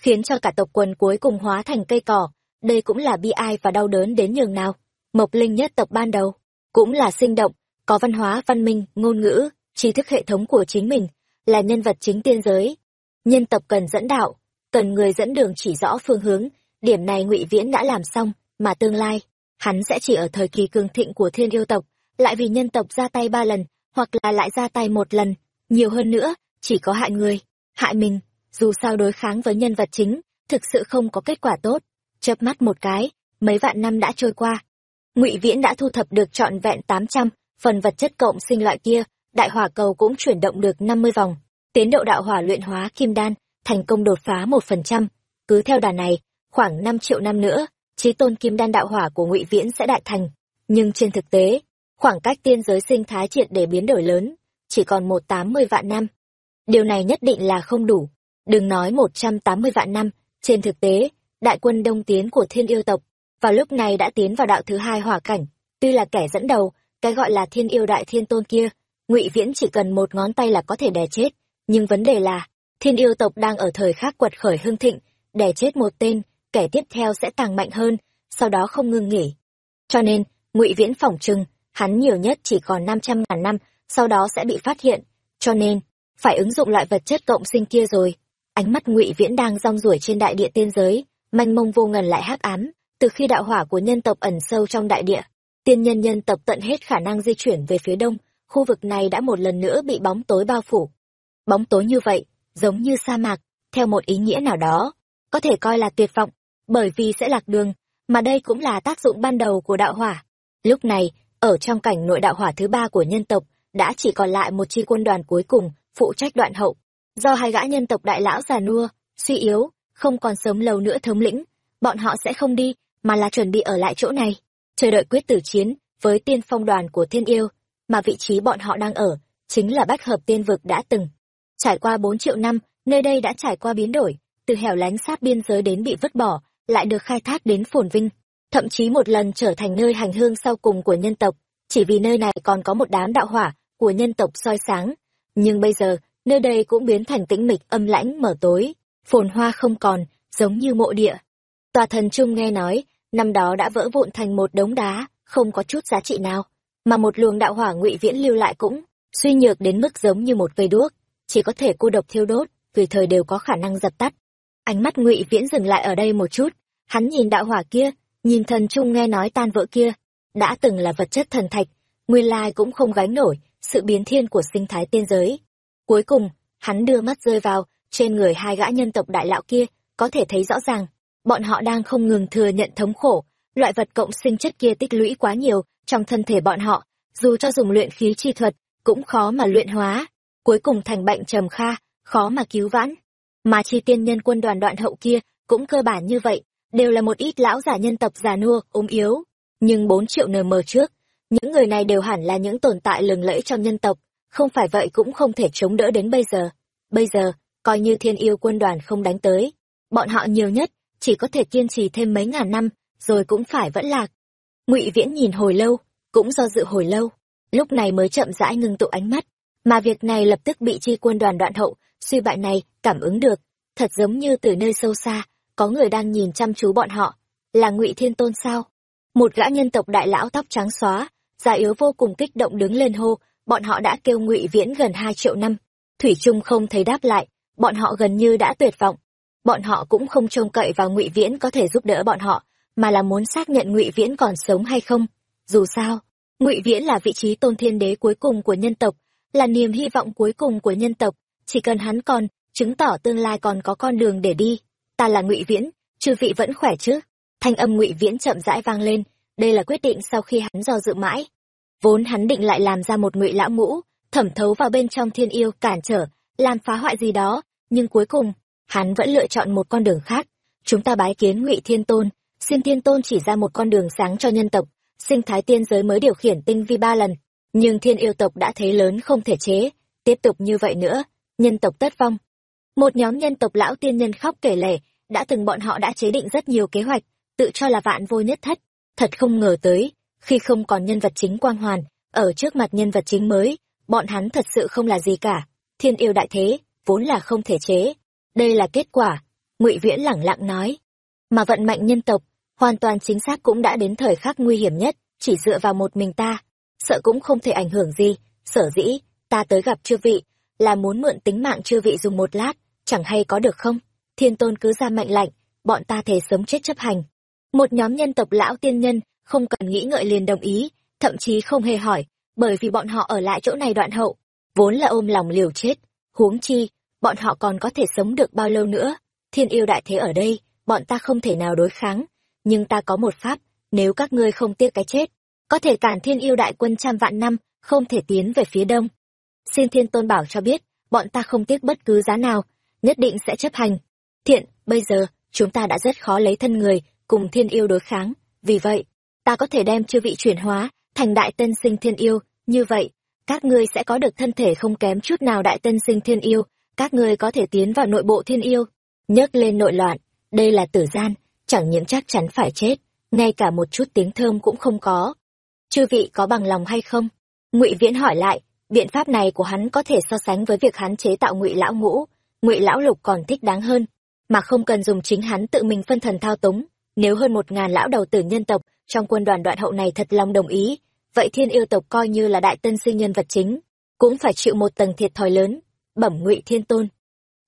Khiến cho cả tộc quần cuối cùng hóa thành cây cỏ. Đây cũng là bi ai và đau đớn đến nhường nào. Mộc linh nhất tộc ban đầu cũng là sinh động, có văn hóa, văn minh, ngôn ngữ trí thức hệ thống của chính mình, là nhân vật chính tiên giới. Nhân tộc cần dẫn đạo, cần người dẫn đường chỉ rõ phương hướng. Điểm này ngụy viễn đã làm xong, mà tương lai, hắn sẽ chỉ ở thời kỳ cường thịnh của thiên yêu tộc, lại vì nhân tộc ra tay ba lần, hoặc là lại ra tay một lần. Nhiều hơn nữa, chỉ có hại người, hại mình dù sao đối kháng với nhân vật chính, thực sự không có kết quả tốt. Chớp mắt một cái, mấy vạn năm đã trôi qua. Ngụy viễn đã thu thập được trọn vẹn tám trăm, phần vật chất cộng sinh loại kia, đại hỏa cầu cũng chuyển động được năm mươi vòng. Tiến độ đạo hỏa luyện hóa kim đan, thành công đột phá một phần trăm. Cứ theo đà này, khoảng năm triệu năm nữa trí tôn kim đan đạo hỏa của ngụy viễn sẽ đại thành. Nhưng trên thực tế, khoảng cách tiên giới sinh thái triệt để biến đổi lớn, chỉ còn một tám mươi vạn năm. Điều này nhất định là không đủ đừng nói một trăm tám mươi vạn năm, trên thực tế, đại quân đông tiến của thiên yêu tộc vào lúc này đã tiến vào đạo thứ hai hỏa cảnh. Tuy là kẻ dẫn đầu, cái gọi là thiên yêu đại thiên tôn kia, ngụy viễn chỉ cần một ngón tay là có thể đè chết. Nhưng vấn đề là, thiên yêu tộc đang ở thời khắc quật khởi hưng thịnh, đè chết một tên, kẻ tiếp theo sẽ càng mạnh hơn, sau đó không ngưng nghỉ. Cho nên, ngụy viễn phỏng chừng, hắn nhiều nhất chỉ còn năm trăm ngàn năm, sau đó sẽ bị phát hiện. Cho nên, phải ứng dụng loại vật chất cộng sinh kia rồi ánh mắt ngụy viễn đang rong ruổi trên đại địa tiên giới manh mông vô ngần lại hắc ám, từ khi đạo hỏa của nhân tộc ẩn sâu trong đại địa, tiên nhân nhân tộc tận hết khả năng di chuyển về phía đông, khu vực này đã một lần nữa bị bóng tối bao phủ. Bóng tối như vậy, giống như sa mạc, theo một ý nghĩa nào đó, có thể coi là tuyệt vọng, bởi vì sẽ lạc đường, mà đây cũng là tác dụng ban đầu của đạo hỏa. Lúc này, ở trong cảnh nội đạo hỏa thứ ba của nhân tộc, đã chỉ còn lại một chi quân đoàn cuối cùng, phụ trách đoạn hậu do hai gã nhân tộc đại lão già nua, suy yếu, không còn sớm lâu nữa thống lĩnh, bọn họ sẽ không đi, mà là chuẩn bị ở lại chỗ này. Chờ đợi quyết tử chiến với tiên phong đoàn của thiên yêu, mà vị trí bọn họ đang ở chính là bách hợp tiên vực đã từng. Trải qua bốn triệu năm, nơi đây đã trải qua biến đổi, từ hẻo lánh sát biên giới đến bị vứt bỏ, lại được khai thác đến phồn vinh. Thậm chí một lần trở thành nơi hành hương sau cùng của nhân tộc, chỉ vì nơi này còn có một đám đạo hỏa của nhân tộc soi sáng. Nhưng bây giờ nơi đây cũng biến thành tĩnh mịch âm lãnh mở tối, phồn hoa không còn, giống như mộ địa. Tòa thần trung nghe nói, năm đó đã vỡ vụn thành một đống đá, không có chút giá trị nào, mà một luồng đạo hỏa ngụy viễn lưu lại cũng suy nhược đến mức giống như một cây đuốc, chỉ có thể cô độc thiêu đốt, vì thời đều có khả năng dập tắt. Ánh mắt ngụy viễn dừng lại ở đây một chút, hắn nhìn đạo hỏa kia, nhìn thần trung nghe nói tan vỡ kia, đã từng là vật chất thần thạch, nguyên lai cũng không gánh nổi sự biến thiên của sinh thái tiên giới cuối cùng, hắn đưa mắt rơi vào, trên người hai gã nhân tộc đại lão kia, có thể thấy rõ ràng, bọn họ đang không ngừng thừa nhận thống khổ. Loại vật cộng sinh chất kia tích lũy quá nhiều trong thân thể bọn họ, dù cho dùng luyện khí chi thuật, cũng khó mà luyện hóa. Cuối cùng thành bệnh trầm kha, khó mà cứu vãn. Mà chi tiên nhân quân đoàn đoạn hậu kia cũng cơ bản như vậy, đều là một ít lão giả nhân tộc già nua, ốm yếu. Nhưng bốn triệu nm trước, những người này đều hẳn là những tồn tại lừng lẫy trong nhân tộc không phải vậy cũng không thể chống đỡ đến bây giờ. Bây giờ, coi như thiên yêu quân đoàn không đánh tới, bọn họ nhiều nhất chỉ có thể kiên trì thêm mấy ngàn năm, rồi cũng phải vẫn lạc. Ngụy viễn nhìn hồi lâu, cũng do dự hồi lâu, lúc này mới chậm rãi ngưng tụ ánh mắt, mà việc này lập tức bị chi quân đoàn đoạn hậu, suy bại này cảm ứng được, thật giống như từ nơi sâu xa, có người đang nhìn chăm chú bọn họ, là ngụy thiên tôn sao? Một gã nhân tộc đại lão tóc trắng xóa già yếu vô cùng kích động đứng lên hô bọn họ đã kêu ngụy viễn gần hai triệu năm. Thủy trung không thấy đáp lại, bọn họ gần như đã tuyệt vọng. Bọn họ cũng không trông cậy vào ngụy viễn có thể giúp đỡ bọn họ, mà là muốn xác nhận ngụy viễn còn sống hay không. Dù sao, ngụy viễn là vị trí tôn thiên đế cuối cùng của nhân tộc, là niềm hy vọng cuối cùng của nhân tộc. Chỉ cần hắn còn, chứng tỏ tương lai còn có con đường để đi. Ta là ngụy viễn, chư vị vẫn khỏe chứ? Thanh âm ngụy viễn chậm rãi vang lên, đây là quyết định sau khi hắn do dự mãi vốn hắn định lại làm ra một ngụy lão mũ thẩm thấu vào bên trong thiên yêu, cản trở, làm phá hoại gì đó, nhưng cuối cùng, hắn vẫn lựa chọn một con đường khác. Chúng ta bái kiến ngụy thiên tôn, xin thiên tôn chỉ ra một con đường sáng cho nhân tộc, sinh thái tiên giới mới điều khiển tinh vi ba lần, nhưng thiên yêu tộc đã thế lớn không thể chế, tiếp tục như vậy nữa, nhân tộc tất vong. Một nhóm nhân tộc lão tiên nhân khóc kể lể, đã từng bọn họ đã chế định rất nhiều kế hoạch, tự cho là vạn vô nhất thất, thật không ngờ tới khi không còn nhân vật chính quang hoàn, ở trước mặt nhân vật chính mới, bọn hắn thật sự không là gì cả. Thiên yêu đại thế, vốn là không thể chế. Đây là kết quả, ngụy viễn lẳng lặng nói. Mà vận mạnh nhân tộc, hoàn toàn chính xác cũng đã đến thời khắc nguy hiểm nhất, chỉ dựa vào một mình ta. Sợ cũng không thể ảnh hưởng gì, sở dĩ, ta tới gặp chư vị, là muốn mượn tính mạng chư vị dùng một lát, chẳng hay có được không? Thiên tôn cứ ra mệnh lệnh, bọn ta thể sớm chết chấp hành. Một nhóm nhân tộc lão tiên nhân không cần nghĩ ngợi liền đồng ý, thậm chí không hề hỏi, bởi vì bọn họ ở lại chỗ này đoạn hậu, vốn là ôm lòng liều chết. Huống chi, bọn họ còn có thể sống được bao lâu nữa? Thiên yêu đại thế ở đây, bọn ta không thể nào đối kháng, nhưng ta có một pháp, nếu các ngươi không tiếc cái chết, có thể cản thiên yêu đại quân trăm vạn năm, không thể tiến về phía đông. Xin thiên tôn bảo cho biết, bọn ta không tiếc bất cứ giá nào, nhất định sẽ chấp hành. Thiện, bây giờ, chúng ta đã rất khó lấy thân người, cùng thiên yêu đối kháng. Vì vậy ta có thể đem chư vị chuyển hóa, thành đại tân sinh thiên yêu. Như vậy, các ngươi sẽ có được thân thể không kém chút nào đại tân sinh thiên yêu. Các ngươi có thể tiến vào nội bộ thiên yêu. Nhấc lên nội loạn. Đây là tử gian, chẳng những chắc chắn phải chết, ngay cả một chút tiếng thơm cũng không có. Chư vị có bằng lòng hay không? Ngụy viễn hỏi lại, biện pháp này của hắn có thể so sánh với việc hắn chế tạo ngụy lão ngũ. Ngụy lão lục còn thích đáng hơn, mà không cần dùng chính hắn tự mình phân thần thao túng. Nếu hơn một ngàn lão đầu tử nhân tộc trong quân đoàn đoạn hậu này thật lòng đồng ý. Vậy thiên yêu tộc coi như là đại tân sinh nhân vật chính, cũng phải chịu một tầng thiệt thòi lớn. Bẩm ngụy thiên tôn.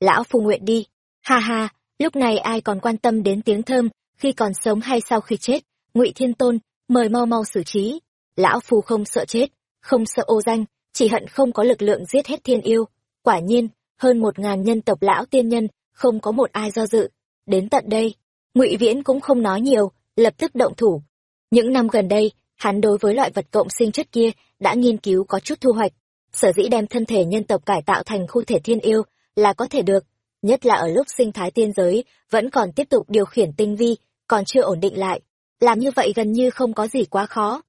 Lão phu nguyện đi. Ha ha, lúc này ai còn quan tâm đến tiếng thơm, khi còn sống hay sau khi chết? Ngụy thiên tôn, mời mau mau xử trí. Lão phu không sợ chết, không sợ ô danh, chỉ hận không có lực lượng giết hết thiên yêu. Quả nhiên, hơn một ngàn nhân tộc lão tiên nhân, không có một ai do dự. Đến tận đây, ngụy viễn cũng không nói nhiều, lập tức động thủ những năm gần đây, hắn đối với loại vật cộng sinh chất kia đã nghiên cứu có chút thu hoạch. Sở dĩ đem thân thể nhân tộc cải tạo thành khu thể thiên yêu là có thể được, nhất là ở lúc sinh thái tiên giới vẫn còn tiếp tục điều khiển tinh vi, còn chưa ổn định lại. Làm như vậy gần như không có gì quá khó.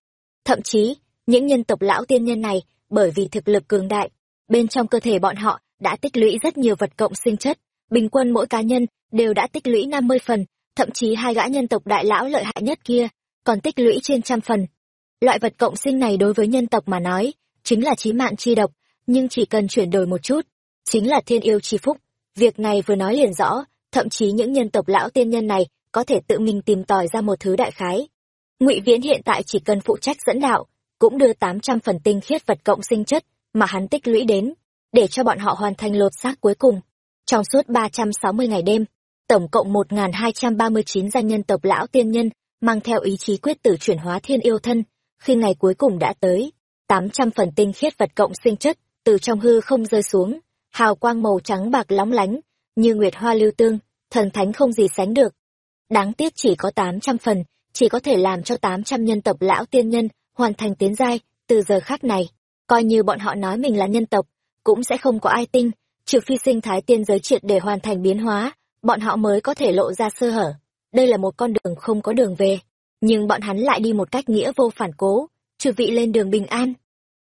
Thậm chí, những nhân tộc lão tiên nhân này, bởi vì thực lực cường đại, bên trong cơ thể bọn họ đã tích lũy rất nhiều vật cộng sinh chất, bình quân mỗi cá nhân đều đã tích lũy năm mươi phần, thậm chí hai gã nhân tộc đại lão lợi hại nhất kia còn tích lũy trên trăm phần. Loại vật cộng sinh này đối với nhân tộc mà nói, chính là chí mạng chi độc, nhưng chỉ cần chuyển đổi một chút, chính là thiên yêu chi phúc. Việc này vừa nói liền rõ, thậm chí những nhân tộc lão tiên nhân này có thể tự mình tìm tòi ra một thứ đại khái. Ngụy viễn hiện tại chỉ cần phụ trách dẫn đạo, cũng đưa tám trăm phần tinh khiết vật cộng sinh chất mà hắn tích lũy đến, để cho bọn họ hoàn thành lột xác cuối cùng. Trong suốt ba trăm sáu mươi ngày đêm, tổng cộng một hai trăm ba mươi chín gia nhân tộc lão tiên nhân mang theo ý chí quyết tử chuyển hóa thiên yêu thân. Khi ngày cuối cùng đã tới, tám trăm phần tinh khiết vật cộng sinh chất từ trong hư không rơi xuống, hào quang màu trắng bạc lóng lánh, như nguyệt hoa lưu tương, thần thánh không gì sánh được. Đáng tiếc chỉ có tám trăm phần, chỉ có thể làm cho tám trăm nhân tộc lão tiên nhân hoàn thành tiến giai từ giờ khác này. Coi như bọn họ nói mình là nhân tộc, cũng sẽ không có ai tin, trừ phi sinh thái tiên giới triệt để hoàn thành biến hóa, bọn họ mới có thể lộ ra sơ hở đây là một con đường không có đường về. Nhưng bọn hắn lại đi một cách nghĩa vô phản cố trừ vị lên đường bình an.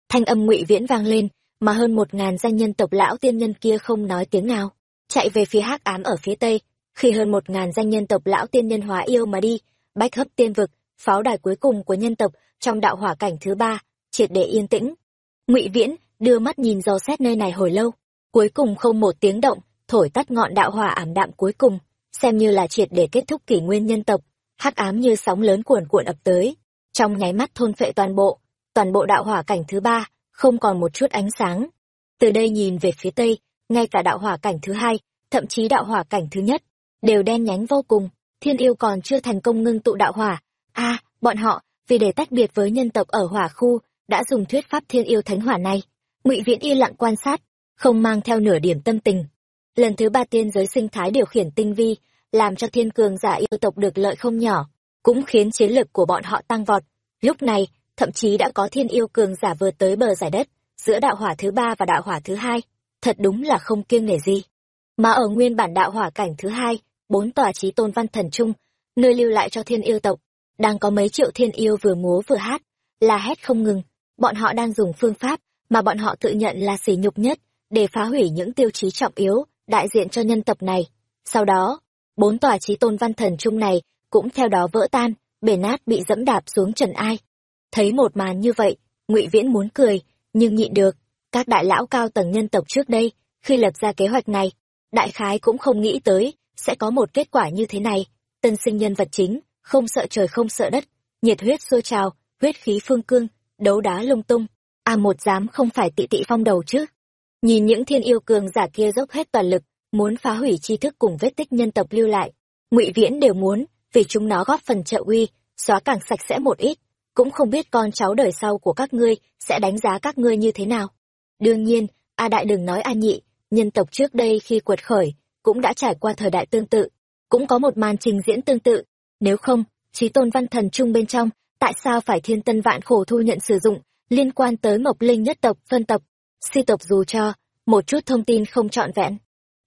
Thanh âm ngụy viễn vang lên, mà hơn một ngàn danh nhân tộc lão tiên nhân kia không nói tiếng nào, chạy về phía hắc ám ở phía tây. Khi hơn một ngàn danh nhân tộc lão tiên nhân hóa yêu mà đi, bách hấp tiên vực, pháo đài cuối cùng của nhân tộc trong đạo hỏa cảnh thứ ba, triệt để yên tĩnh. Ngụy viễn đưa mắt nhìn dò xét nơi này hồi lâu, cuối cùng không một tiếng động, thổi tắt ngọn đạo hỏa ảm đạm cuối cùng xem như là triệt để kết thúc kỷ nguyên nhân tộc, hắc ám như sóng lớn cuồn cuộn ập tới. Trong nháy mắt thôn phệ toàn bộ toàn bộ đạo hỏa cảnh thứ ba, không còn một chút ánh sáng. Từ đây nhìn về phía tây, ngay cả đạo hỏa cảnh thứ hai, thậm chí đạo hỏa cảnh thứ nhất, đều đen nhánh vô cùng. Thiên yêu còn chưa thành công ngưng tụ đạo hỏa. A, bọn họ, vì để tách biệt với nhân tộc ở hỏa khu, đã dùng thuyết pháp thiên yêu thánh hỏa này. Ngụy viễn y lặng quan sát, không mang theo nửa điểm tâm tình lần thứ ba tiên giới sinh thái điều khiển tinh vi, làm cho thiên cường giả yêu tộc được lợi không nhỏ, cũng khiến chiến lực của bọn họ tăng vọt. Lúc này, thậm chí đã có thiên yêu cường giả vừa tới bờ giải đất, giữa đạo hỏa thứ ba và đạo hỏa thứ hai. Thật đúng là không kiêng nể gì. Mà ở nguyên bản đạo hỏa cảnh thứ hai, bốn tòa trí tôn văn thần trung nơi lưu lại cho thiên yêu tộc, đang có mấy triệu thiên yêu vừa múa vừa hát la hét không ngừng. Bọn họ đang dùng phương pháp mà bọn họ tự nhận là sỉ nhục nhất, để phá hủy những tiêu chí trọng yếu đại diện cho nhân tộc này. Sau đó, bốn tòa trí tôn văn thần trung này cũng theo đó vỡ tan, bể nát bị dẫm đạp xuống trần ai. Thấy một màn như vậy, ngụy viễn muốn cười, nhưng nhịn được, các đại lão cao tầng nhân tộc trước đây, khi lập ra kế hoạch này, đại khái cũng không nghĩ tới sẽ có một kết quả như thế này. Tân sinh nhân vật chính, không sợ trời không sợ đất, nhiệt huyết sôi trào, huyết khí phương cương, đấu đá lung tung. A một dám không phải tị tị phong đầu chứ? Nhìn những thiên yêu cường giả kia dốc hết toàn lực, muốn phá hủy tri thức cùng vết tích nhân tộc lưu lại. Ngụy viễn đều muốn, vì chúng nó góp phần trợ uy, xóa càng sạch sẽ một ít. Cũng không biết con cháu đời sau của các ngươi sẽ đánh giá các ngươi như thế nào. Đương nhiên, a đại đừng nói a nhị, nhân tộc trước đây khi quật khởi, cũng đã trải qua thời đại tương tự, cũng có một màn trình diễn tương tự. Nếu không, trí tôn văn thần chung bên trong, tại sao phải thiên tân vạn khổ thu nhận sử dụng liên quan tới mộc linh nhất tộc, phân tộc si tộc dù cho một chút thông tin không trọn vẹn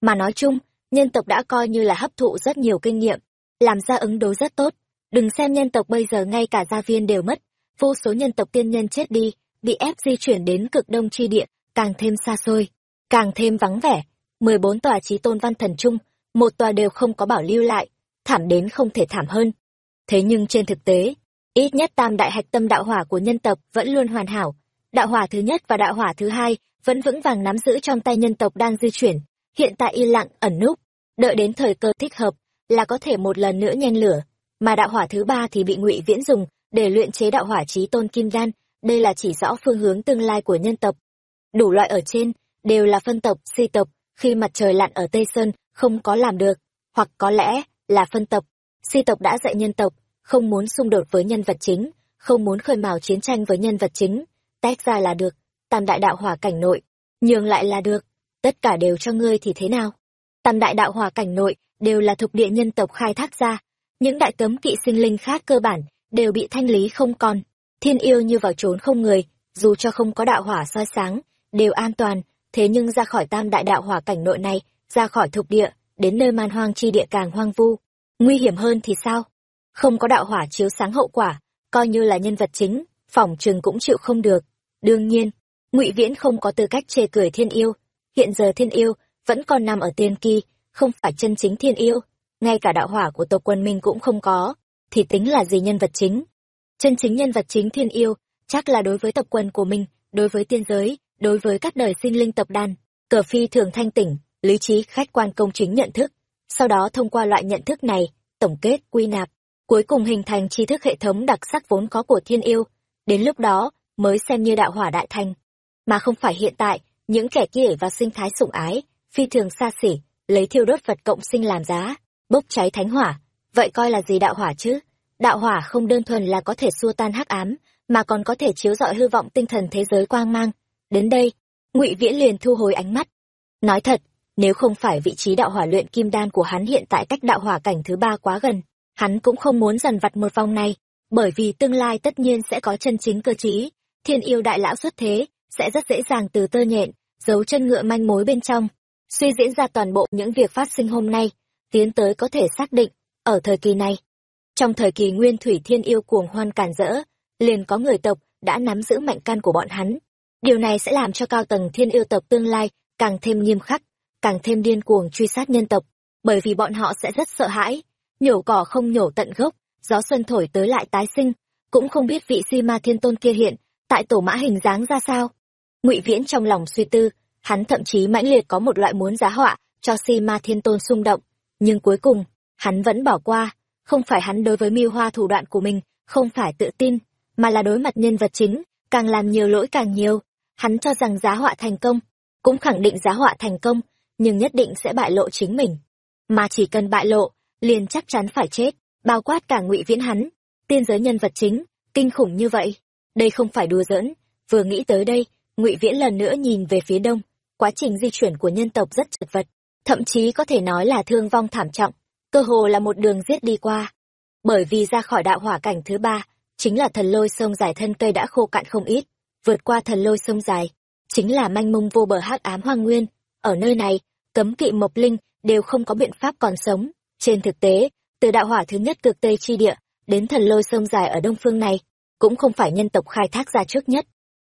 mà nói chung nhân tộc đã coi như là hấp thụ rất nhiều kinh nghiệm, làm ra ứng đối rất tốt. Đừng xem nhân tộc bây giờ ngay cả gia viên đều mất, vô số nhân tộc tiên nhân chết đi, bị ép di chuyển đến cực đông tri địa, càng thêm xa xôi, càng thêm vắng vẻ. 14 tòa trí tôn văn thần trung, một tòa đều không có bảo lưu lại, thảm đến không thể thảm hơn. Thế nhưng trên thực tế, ít nhất tam đại hạch tâm đạo hỏa của nhân tộc vẫn luôn hoàn hảo. Đạo hỏa thứ nhất và đạo hỏa thứ hai vẫn vững vàng nắm giữ trong tay nhân tộc đang di chuyển, hiện tại yên lặng ẩn núp, đợi đến thời cơ thích hợp là có thể một lần nữa nhen lửa, mà đạo hỏa thứ ba thì bị Ngụy Viễn dùng để luyện chế đạo hỏa trí tôn kim đan, đây là chỉ rõ phương hướng tương lai của nhân tộc. Đủ loại ở trên đều là phân tộc, si tộc, khi mặt trời lặn ở Tây Sơn không có làm được, hoặc có lẽ là phân tộc, si tộc đã dạy nhân tộc không muốn xung đột với nhân vật chính, không muốn khơi mào chiến tranh với nhân vật chính, tách ra là được, tam đại đạo hỏa cảnh nội, nhường lại là được, tất cả đều cho ngươi thì thế nào? Tam đại đạo hỏa cảnh nội đều là thuộc địa nhân tộc khai thác ra, những đại cấm kỵ sinh linh khác cơ bản đều bị thanh lý không còn. Thiên yêu như vào trốn không người, dù cho không có đạo hỏa soi sáng, đều an toàn, thế nhưng ra khỏi tam đại đạo hỏa cảnh nội này, ra khỏi thuộc địa, đến nơi man hoang chi địa càng hoang vu. Nguy hiểm hơn thì sao? Không có đạo hỏa chiếu sáng hậu quả, coi như là nhân vật chính, phỏng trường cũng chịu không được. Đương nhiên, ngụy Viễn không có tư cách chê cười thiên yêu. Hiện giờ thiên yêu vẫn còn nằm ở tiên kỳ, không phải chân chính thiên yêu. Ngay cả đạo hỏa của tộc quân minh cũng không có, thì tính là gì nhân vật chính? Chân chính nhân vật chính thiên yêu, chắc là đối với tộc quân của mình, đối với tiên giới, đối với các đời sinh linh tập đàn, cờ phi thường thanh tỉnh, lý trí khách quan công chính nhận thức. Sau đó thông qua loại nhận thức này, tổng kết, quy nạp, cuối cùng hình thành tri thức hệ thống đặc sắc vốn có của thiên yêu. Đến lúc đó, mới xem như đạo hỏa đại thành. Mà không phải hiện tại, những kẻ kia và sinh thái sủng ái, phi thường xa xỉ, lấy thiêu đốt vật cộng sinh làm giá, bốc cháy thánh hỏa. Vậy coi là gì đạo hỏa chứ? Đạo hỏa không đơn thuần là có thể xua tan hắc ám, mà còn có thể chiếu rọi hư vọng tinh thần thế giới quang mang. Đến đây, ngụy Viễn liền thu hồi ánh mắt. Nói thật, nếu không phải vị trí đạo hỏa luyện kim đan của hắn hiện tại cách đạo hỏa cảnh thứ ba quá gần, hắn cũng không muốn dần vặt một vòng này, bởi vì tương lai tất nhiên sẽ có chân chính cơ trí, thiên yêu đại lão xuất thế, sẽ rất dễ dàng từ tơ nhện, giấu chân ngựa manh mối bên trong, suy diễn ra toàn bộ những việc phát sinh hôm nay, tiến tới có thể xác định, ở thời kỳ này. Trong thời kỳ nguyên thủy thiên yêu cuồng hoan cản rỡ, liền có người tộc đã nắm giữ mạnh căn của bọn hắn. Điều này sẽ làm cho cao tầng thiên yêu tộc tương lai càng thêm nghiêm khắc, càng thêm điên cuồng truy sát nhân tộc, bởi vì bọn họ sẽ rất sợ hãi, nhổ cỏ không nhổ tận gốc, gió xuân thổi tới lại tái sinh, cũng không biết vị si ma thiên tôn kia hiện, tại tổ mã hình dáng ra sao. Ngụy Viễn trong lòng suy tư, hắn thậm chí mãnh liệt có một loại muốn giá họa cho si ma thiên tôn xung động, nhưng cuối cùng, hắn vẫn bỏ qua, không phải hắn đối với miêu hoa thủ đoạn của mình, không phải tự tin, mà là đối mặt nhân vật chính, càng làm nhiều lỗi càng nhiều, hắn cho rằng giá họa thành công, cũng khẳng định giá họa thành công, nhưng nhất định sẽ bại lộ chính mình. Mà chỉ cần bại lộ, liền chắc chắn phải chết, bao quát cả ngụy viễn hắn, tiên giới nhân vật chính, kinh khủng như vậy. Đây không phải đùa giỡn, vừa nghĩ tới đây, ngụy viễn lần nữa nhìn về phía đông, quá trình di chuyển của nhân tộc rất chật vật, thậm chí có thể nói là thương vong thảm trọng, cơ hồ là một đường giết đi qua. Bởi vì ra khỏi đạo hỏa cảnh thứ ba, chính là thần lôi sông dài thân cây đã khô cạn không ít, vượt qua thần lôi sông dài, chính là manh mông vô bờ hắc ám hoang nguyên, ở nơi này, cấm kỵ mộc linh đều không có biện pháp còn sống. Trên thực tế, từ đạo hỏa thứ nhất cực Tây chi địa, đến thần lôi sông dài ở đông phương này, cũng không phải nhân tộc khai thác ra trước nhất,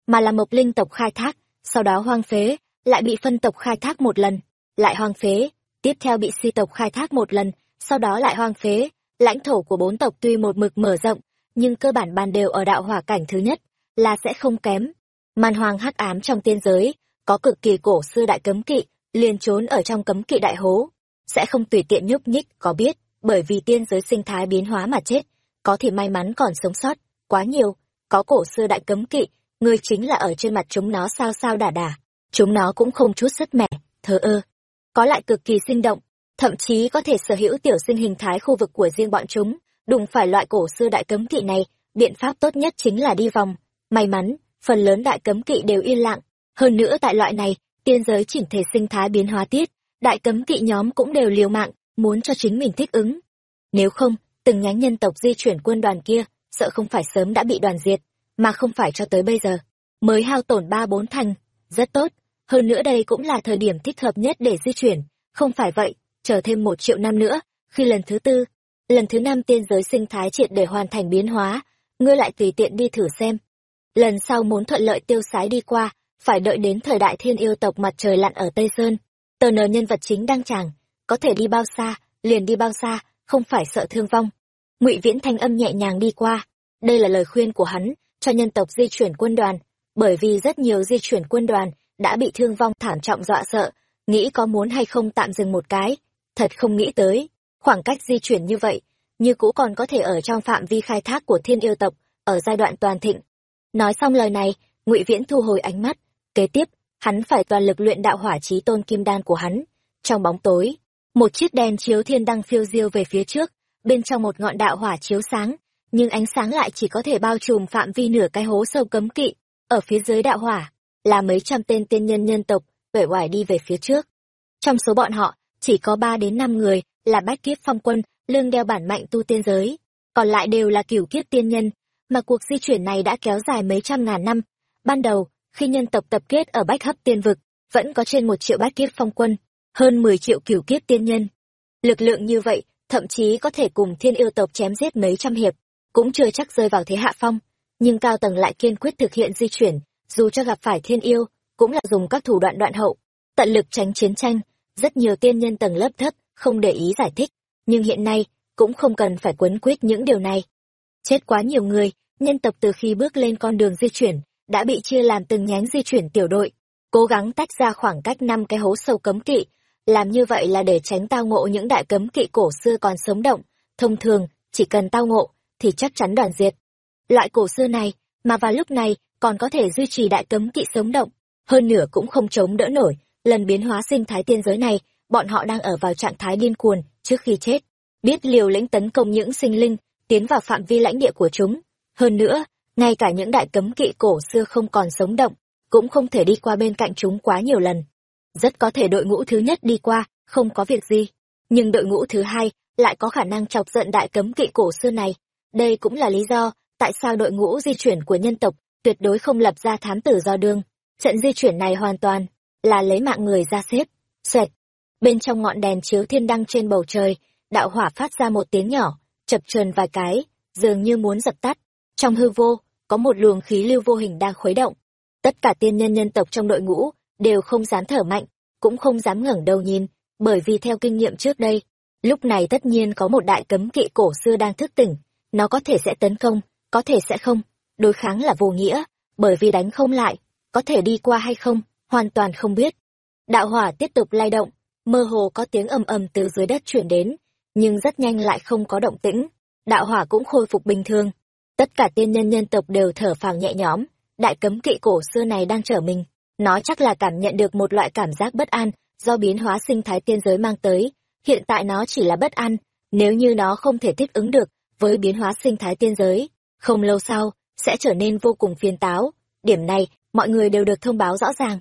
mà là mộc linh tộc khai thác, sau đó hoang phế, lại bị phân tộc khai thác một lần, lại hoang phế, tiếp theo bị si tộc khai thác một lần, sau đó lại hoang phế. Lãnh thổ của bốn tộc tuy một mực mở rộng, nhưng cơ bản bàn đều ở đạo hỏa cảnh thứ nhất, là sẽ không kém. màn hoàng hắc ám trong tiên giới, có cực kỳ cổ xưa đại cấm kỵ, liền trốn ở trong cấm kỵ đại hố, sẽ không tùy tiện nhúc nhích, có biết, bởi vì tiên giới sinh thái biến hóa mà chết, có thì may mắn còn sống sót, quá nhiều, có cổ xưa đại cấm kỵ, ngươi chính là ở trên mặt chúng nó sao sao đả đả, chúng nó cũng không chút sức mẻ, thờ ơ, có lại cực kỳ sinh động, thậm chí có thể sở hữu tiểu sinh hình thái khu vực của riêng bọn chúng, đụng phải loại cổ xưa đại cấm kỵ này, biện pháp tốt nhất chính là đi vòng, may mắn, phần lớn đại cấm kỵ đều yên lặng, hơn nữa tại loại này, tiên giới chỉnh thể sinh thái biến hóa tiết, đại cấm kỵ nhóm cũng đều liều mạng, muốn cho chính mình thích ứng. Nếu không, từng nhánh nhân tộc di chuyển quân đoàn kia, sợ không phải sớm đã bị đoàn diệt, mà không phải cho tới bây giờ. Mới hao tổn ba bốn thành, rất tốt, hơn nữa đây cũng là thời điểm thích hợp nhất để di chuyển, không phải vậy, chờ thêm một triệu năm nữa, khi lần thứ tư, lần thứ năm tiên giới sinh thái triệt để hoàn thành biến hóa, ngươi lại tùy tiện đi thử xem. Lần sau muốn thuận lợi tiêu sái đi qua, phải đợi đến thời đại thiên yêu tộc mặt trời lặn ở Tây Sơn. Tờ nờ nhân vật chính đang chàng, có thể đi bao xa, liền đi bao xa, không phải sợ thương vong. Ngụy Viễn thanh âm nhẹ nhàng đi qua, đây là lời khuyên của hắn cho nhân tộc di chuyển quân đoàn, bởi vì rất nhiều di chuyển quân đoàn đã bị thương vong thảm trọng dọa sợ, nghĩ có muốn hay không tạm dừng một cái, thật không nghĩ tới, khoảng cách di chuyển như vậy, như cũ còn có thể ở trong phạm vi khai thác của thiên yêu tộc, ở giai đoạn toàn thịnh. Nói xong lời này, Ngụy Viễn thu hồi ánh mắt, kế tiếp, hắn phải toàn lực luyện đạo hỏa trí tôn kim đan của hắn. Trong bóng tối, một chiếc đèn chiếu thiên đăng phiêu diêu về phía trước, bên trong một ngọn đạo hỏa chiếu sáng, nhưng ánh sáng lại chỉ có thể bao trùm phạm vi nửa cái hố sâu cấm kỵ, ở phía dưới đạo hỏa, là mấy trăm tên tiên nhân nhân tộc, vẻ oải đi về phía trước. Trong số bọn họ, chỉ có ba đến năm người là bách kiếp phong quân, lương đeo bản mạnh tu tiên giới, còn lại đều là cửu kiếp tiên nhân, mà cuộc di chuyển này đã kéo dài mấy trăm ngàn năm. Ban đầu, khi nhân tộc tập kết ở bách hấp tiên vực, vẫn có trên một triệu bách kiếp phong quân, hơn mười triệu cửu kiếp tiên nhân. Lực lượng như vậy, thậm chí có thể cùng thiên yêu tộc chém giết mấy trăm hiệp, cũng chưa chắc rơi vào thế hạ phong. Nhưng cao tầng lại kiên quyết thực hiện di chuyển, dù cho gặp phải thiên yêu, cũng là dùng các thủ đoạn đoạn hậu, tận lực tránh chiến tranh. Rất nhiều tiên nhân tầng lớp thấp không để ý giải thích, nhưng hiện nay cũng không cần phải quấn quýt những điều này. Chết quá nhiều người, nhân tộc từ khi bước lên con đường di chuyển, đã bị chia làm từng nhánh di chuyển tiểu đội, cố gắng tách ra khoảng cách năm cái hố sâu cấm kỵ. Làm như vậy là để tránh tao ngộ những đại cấm kỵ cổ xưa còn sống động, thông thường, chỉ cần tao ngộ, thì chắc chắn đoàn diệt. Loại cổ xưa này, mà vào lúc này, còn có thể duy trì đại cấm kỵ sống động, hơn nửa cũng không chống đỡ nổi, lần biến hóa sinh thái tiên giới này, bọn họ đang ở vào trạng thái điên cuồng trước khi chết, biết liều lĩnh tấn công những sinh linh, tiến vào phạm vi lãnh địa của chúng. Hơn nữa, ngay cả những đại cấm kỵ cổ xưa không còn sống động, cũng không thể đi qua bên cạnh chúng quá nhiều lần. Rất có thể đội ngũ thứ nhất đi qua, không có việc gì, nhưng đội ngũ thứ hai lại có khả năng chọc giận đại cấm kỵ cổ xưa này. Đây cũng là lý do tại sao đội ngũ di chuyển của nhân tộc tuyệt đối không lập ra thám tử do đương. Trận di chuyển này hoàn toàn là lấy mạng người ra xếp. Xoẹt. Bên trong ngọn đèn chiếu thiên đăng trên bầu trời, đạo hỏa phát ra một tiếng nhỏ, chập chờn vài cái, dường như muốn dập tắt. Trong hư vô, có một luồng khí lưu vô hình đang khuấy động. Tất cả tiên nhân nhân tộc trong đội ngũ đều không dám thở mạnh, cũng không dám ngẩng đầu nhìn, bởi vì theo kinh nghiệm trước đây, lúc này tất nhiên có một đại cấm kỵ cổ xưa đang thức tỉnh, nó có thể sẽ tấn công, có thể sẽ không, đối kháng là vô nghĩa, bởi vì đánh không lại, có thể đi qua hay không, hoàn toàn không biết. Đạo hỏa tiếp tục lay động, mơ hồ có tiếng ầm ầm từ dưới đất chuyển đến, nhưng rất nhanh lại không có động tĩnh, đạo hỏa cũng khôi phục bình thường. Tất cả tiên nhân nhân tộc đều thở phào nhẹ nhõm, đại cấm kỵ cổ xưa này đang trở mình, nó chắc là cảm nhận được một loại cảm giác bất an do biến hóa sinh thái tiên giới mang tới, hiện tại nó chỉ là bất an, nếu như nó không thể thích ứng được với biến hóa sinh thái tiên giới, không lâu sau sẽ trở nên vô cùng phiền táo, điểm này mọi người đều được thông báo rõ ràng.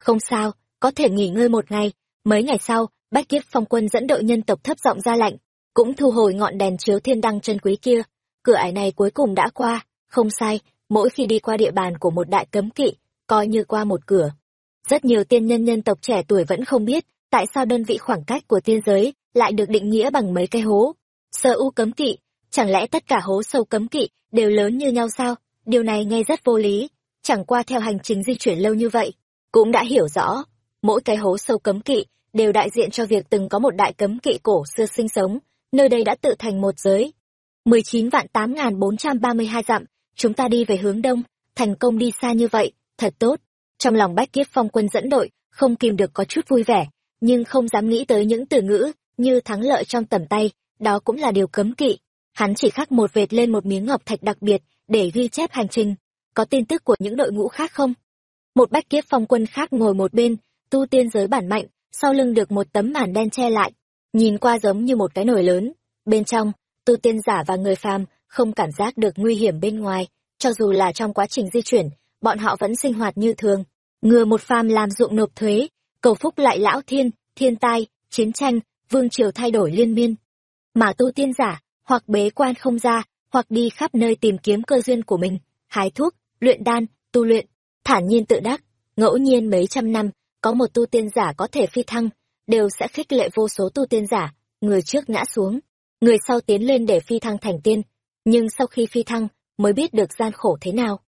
Không sao, có thể nghỉ ngơi một ngày, mấy ngày sau, Bách Kiếp Phong Quân dẫn đội nhân tộc thấp giọng ra lệnh, cũng thu hồi ngọn đèn chiếu thiên đăng chân quý kia. Cửa ải này cuối cùng đã qua, không sai, mỗi khi đi qua địa bàn của một đại cấm kỵ, coi như qua một cửa. Rất nhiều tiên nhân nhân tộc trẻ tuổi vẫn không biết tại sao đơn vị khoảng cách của tiên giới lại được định nghĩa bằng mấy cái hố. Sơ u cấm kỵ, chẳng lẽ tất cả hố sâu cấm kỵ đều lớn như nhau sao? Điều này nghe rất vô lý, chẳng qua theo hành trình di chuyển lâu như vậy, cũng đã hiểu rõ, mỗi cái hố sâu cấm kỵ đều đại diện cho việc từng có một đại cấm kỵ cổ xưa sinh sống, nơi đây đã tự thành một giới. 19 vạn 8.432 dặm, chúng ta đi về hướng đông, thành công đi xa như vậy, thật tốt. Trong lòng bách kiếp phong quân dẫn đội, không kìm được có chút vui vẻ, nhưng không dám nghĩ tới những từ ngữ như thắng lợi trong tầm tay, đó cũng là điều cấm kỵ. Hắn chỉ khắc một vệt lên một miếng ngọc thạch đặc biệt để ghi chép hành trình. Có tin tức của những đội ngũ khác không? Một bách kiếp phong quân khác ngồi một bên, tu tiên giới bản mạnh, sau lưng được một tấm màn đen che lại, nhìn qua giống như một cái nồi lớn. Bên trong, tu tiên giả và người phàm không cảm giác được nguy hiểm bên ngoài, cho dù là trong quá trình di chuyển, bọn họ vẫn sinh hoạt như thường. Ngừa một phàm làm dụng nộp thuế, cầu phúc lại lão thiên, thiên tai, chiến tranh, vương triều thay đổi liên miên. Mà tu tiên giả, hoặc bế quan không ra, hoặc đi khắp nơi tìm kiếm cơ duyên của mình, hái thuốc, luyện đan, tu luyện, thản nhiên tự đắc, ngẫu nhiên mấy trăm năm, có một tu tiên giả có thể phi thăng, đều sẽ khích lệ vô số tu tiên giả, người trước ngã xuống, người sau tiến lên để phi thăng thành tiên, nhưng sau khi phi thăng mới biết được gian khổ thế nào.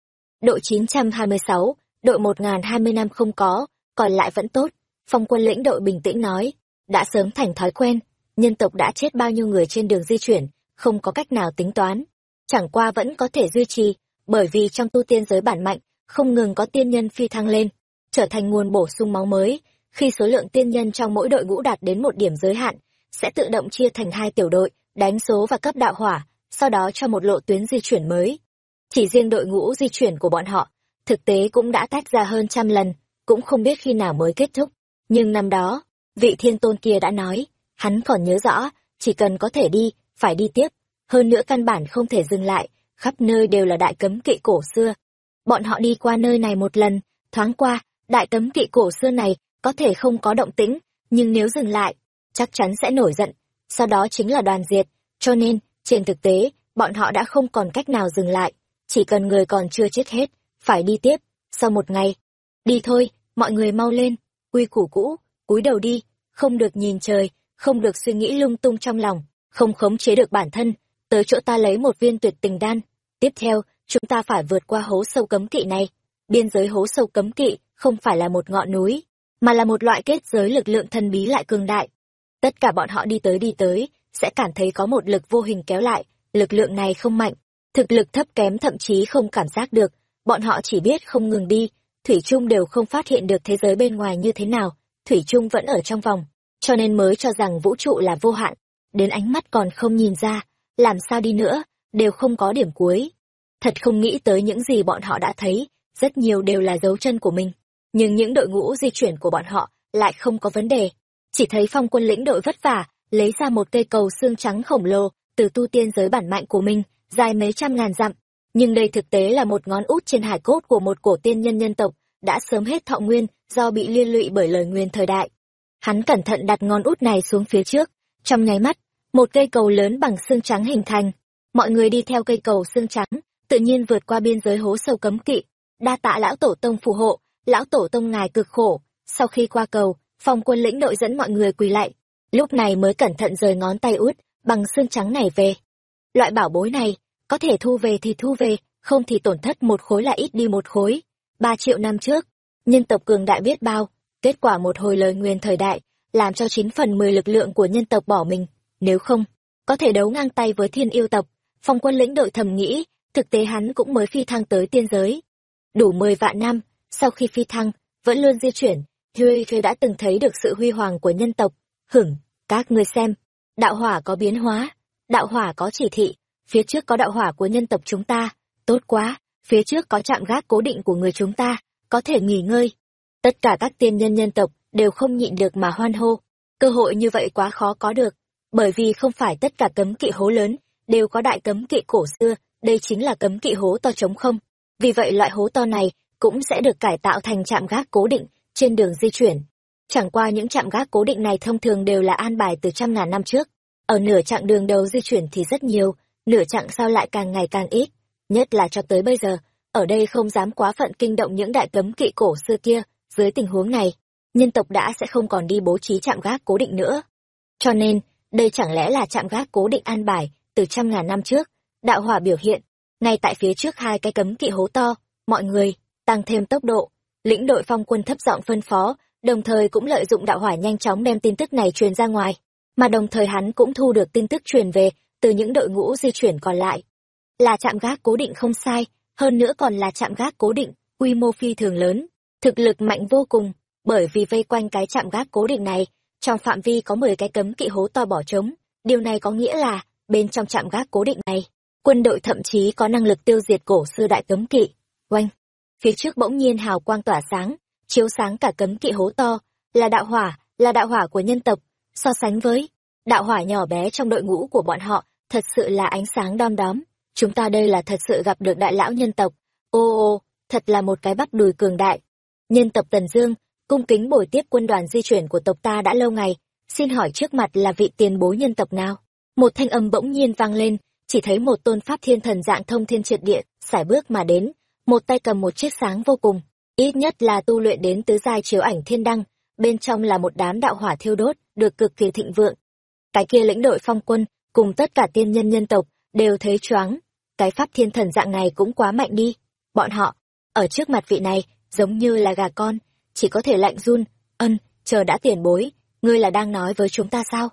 Đội 926, đội 1020 năm không có, còn lại vẫn tốt. Phong quân lĩnh đội bình tĩnh nói, đã sớm thành thói quen, nhân tộc đã chết bao nhiêu người trên đường di chuyển, không có cách nào tính toán. Chẳng qua vẫn có thể duy trì, bởi vì trong tu tiên giới bản mạnh, không ngừng có tiên nhân phi thăng lên, trở thành nguồn bổ sung máu mới. Khi số lượng tiên nhân trong mỗi đội ngũ đạt đến một điểm giới hạn, sẽ tự động chia thành hai tiểu đội, đánh số và cấp đạo hỏa, sau đó cho một lộ tuyến di chuyển mới. Chỉ riêng đội ngũ di chuyển của bọn họ, thực tế cũng đã tách ra hơn trăm lần, cũng không biết khi nào mới kết thúc. Nhưng năm đó, vị thiên tôn kia đã nói, hắn còn nhớ rõ, chỉ cần có thể đi, phải đi tiếp, hơn nữa căn bản không thể dừng lại, khắp nơi đều là đại cấm kỵ cổ xưa. Bọn họ đi qua nơi này một lần, thoáng qua, đại cấm kỵ cổ xưa này có thể không có động tĩnh, nhưng nếu dừng lại, chắc chắn sẽ nổi giận, sau đó chính là đoàn diệt, cho nên, trên thực tế, bọn họ đã không còn cách nào dừng lại, chỉ cần người còn chưa chết hết, phải đi tiếp, sau một ngày. Đi thôi, mọi người mau lên, quy củ cũ, cúi đầu đi, không được nhìn trời, không được suy nghĩ lung tung trong lòng, không khống chế được bản thân, tới chỗ ta lấy một viên tuyệt tình đan. Tiếp theo, chúng ta phải vượt qua hố sâu cấm kỵ này. Biên giới hố sâu cấm kỵ không phải là một ngọn núi, mà là một loại kết giới lực lượng thần bí lại cường đại. Tất cả bọn họ đi tới đi tới, sẽ cảm thấy có một lực vô hình kéo lại, lực lượng này không mạnh, thực lực thấp kém thậm chí không cảm giác được, bọn họ chỉ biết không ngừng đi, Thủy Trung đều không phát hiện được thế giới bên ngoài như thế nào, Thủy Trung vẫn ở trong vòng, cho nên mới cho rằng vũ trụ là vô hạn, đến ánh mắt còn không nhìn ra, làm sao đi nữa, đều không có điểm cuối. Thật không nghĩ tới những gì bọn họ đã thấy, rất nhiều đều là dấu chân của mình, nhưng những đội ngũ di chuyển của bọn họ lại không có vấn đề. Chỉ thấy phong quân lĩnh đội vất vả, lấy ra một cây cầu xương trắng khổng lồ, từ tu tiên giới bản mạnh của mình, dài mấy trăm ngàn dặm. Nhưng đây thực tế là một ngón út trên hải cốt của một cổ tiên nhân nhân tộc, đã sớm hết thọ nguyên, do bị liên lụy bởi lời nguyên thời đại. Hắn cẩn thận đặt ngón út này xuống phía trước, trong nháy mắt, một cây cầu lớn bằng xương trắng hình thành. Mọi người đi theo cây cầu xương trắng, tự nhiên vượt qua biên giới hố sâu cấm kỵ. Đa tạ lão tổ tông phù hộ, lão tổ tông ngài cực khổ. Sau khi qua cầu, phòng quân lĩnh đội dẫn mọi người quỳ lại. Lúc này mới cẩn thận rời ngón tay út, bằng xương trắng này về. Loại bảo bối này, có thể thu về thì thu về, không thì tổn thất một khối là ít đi một khối. Ba triệu năm trước, nhân tộc cường đại biết bao, kết quả một hồi lời nguyền thời đại, làm cho chín phần mười lực lượng của nhân tộc bỏ mình. Nếu không, có thể đấu ngang tay với thiên yêu tộc. Phong quân lĩnh đội thầm nghĩ, thực tế hắn cũng mới phi thăng tới tiên giới. Đủ mười vạn năm, sau khi phi thăng, vẫn luôn di chuyển, Huey Huey đã từng thấy được sự huy hoàng của nhân tộc. Hửng, các ngươi xem, đạo hỏa có biến hóa, đạo hỏa có chỉ thị, phía trước có đạo hỏa của nhân tộc chúng ta, tốt quá, phía trước có trạm gác cố định của người chúng ta, có thể nghỉ ngơi. Tất cả các tiên nhân nhân tộc đều không nhịn được mà hoan hô, cơ hội như vậy quá khó có được, bởi vì không phải tất cả cấm kỵ hố lớn đều có đại cấm kỵ cổ xưa, đây chính là cấm kỵ hố to trống không. Vì vậy loại hố to này cũng sẽ được cải tạo thành trạm gác cố định trên đường di chuyển. Chẳng qua những trạm gác cố định này thông thường đều là an bài từ trăm ngàn năm trước. Ở nửa chặng đường đầu di chuyển thì rất nhiều, nửa chặng sau lại càng ngày càng ít. Nhất là cho tới bây giờ, ở đây không dám quá phận kinh động những đại cấm kỵ cổ xưa kia. Dưới tình huống này, nhân tộc đã sẽ không còn đi bố trí trạm gác cố định nữa. Cho nên, đây chẳng lẽ là trạm gác cố định an bài từ trăm ngàn năm trước đạo hỏa biểu hiện ngay tại phía trước hai cái cấm kỵ hố to mọi người tăng thêm tốc độ lĩnh đội phong quân thấp giọng phân phó đồng thời cũng lợi dụng đạo hỏa nhanh chóng đem tin tức này truyền ra ngoài mà đồng thời hắn cũng thu được tin tức truyền về từ những đội ngũ di chuyển còn lại là trạm gác cố định không sai hơn nữa còn là trạm gác cố định quy mô phi thường lớn thực lực mạnh vô cùng bởi vì vây quanh cái trạm gác cố định này trong phạm vi có 10 cái cấm kỵ hố to bỏ trống, điều này có nghĩa là, bên trong trạm gác cố định này, quân đội thậm chí có năng lực tiêu diệt cổ sư đại cấm kỵ. Oanh! Phía trước bỗng nhiên hào quang tỏa sáng, chiếu sáng cả cấm kỵ hố to, là đạo hỏa, là đạo hỏa của nhân tộc, so sánh với đạo hỏa nhỏ bé trong đội ngũ của bọn họ, thật sự là ánh sáng đom đóm. Chúng ta đây là thật sự gặp được đại lão nhân tộc. Ô ô, thật là một cái bắp đùi cường đại. Nhân tộc Tần Dương, cung kính bồi tiếp quân đoàn di chuyển của tộc ta đã lâu ngày xin hỏi trước mặt là vị tiền bối nhân tộc nào một thanh âm bỗng nhiên vang lên chỉ thấy một tôn pháp thiên thần dạng thông thiên triệt địa sải bước mà đến một tay cầm một chiếc sáng vô cùng ít nhất là tu luyện đến tứ giai chiếu ảnh thiên đăng bên trong là một đám đạo hỏa thiêu đốt, được cực kỳ thịnh vượng. Cái kia lĩnh đội phong quân, cùng tất cả tiên nhân nhân tộc, đều thấy choáng. Cái pháp thiên thần dạng này cũng quá mạnh đi. Bọn họ, ở trước mặt vị này, giống như là gà con, chỉ có thể lạnh run, ân, chờ đã tiền bối, ngươi là đang nói với chúng ta sao?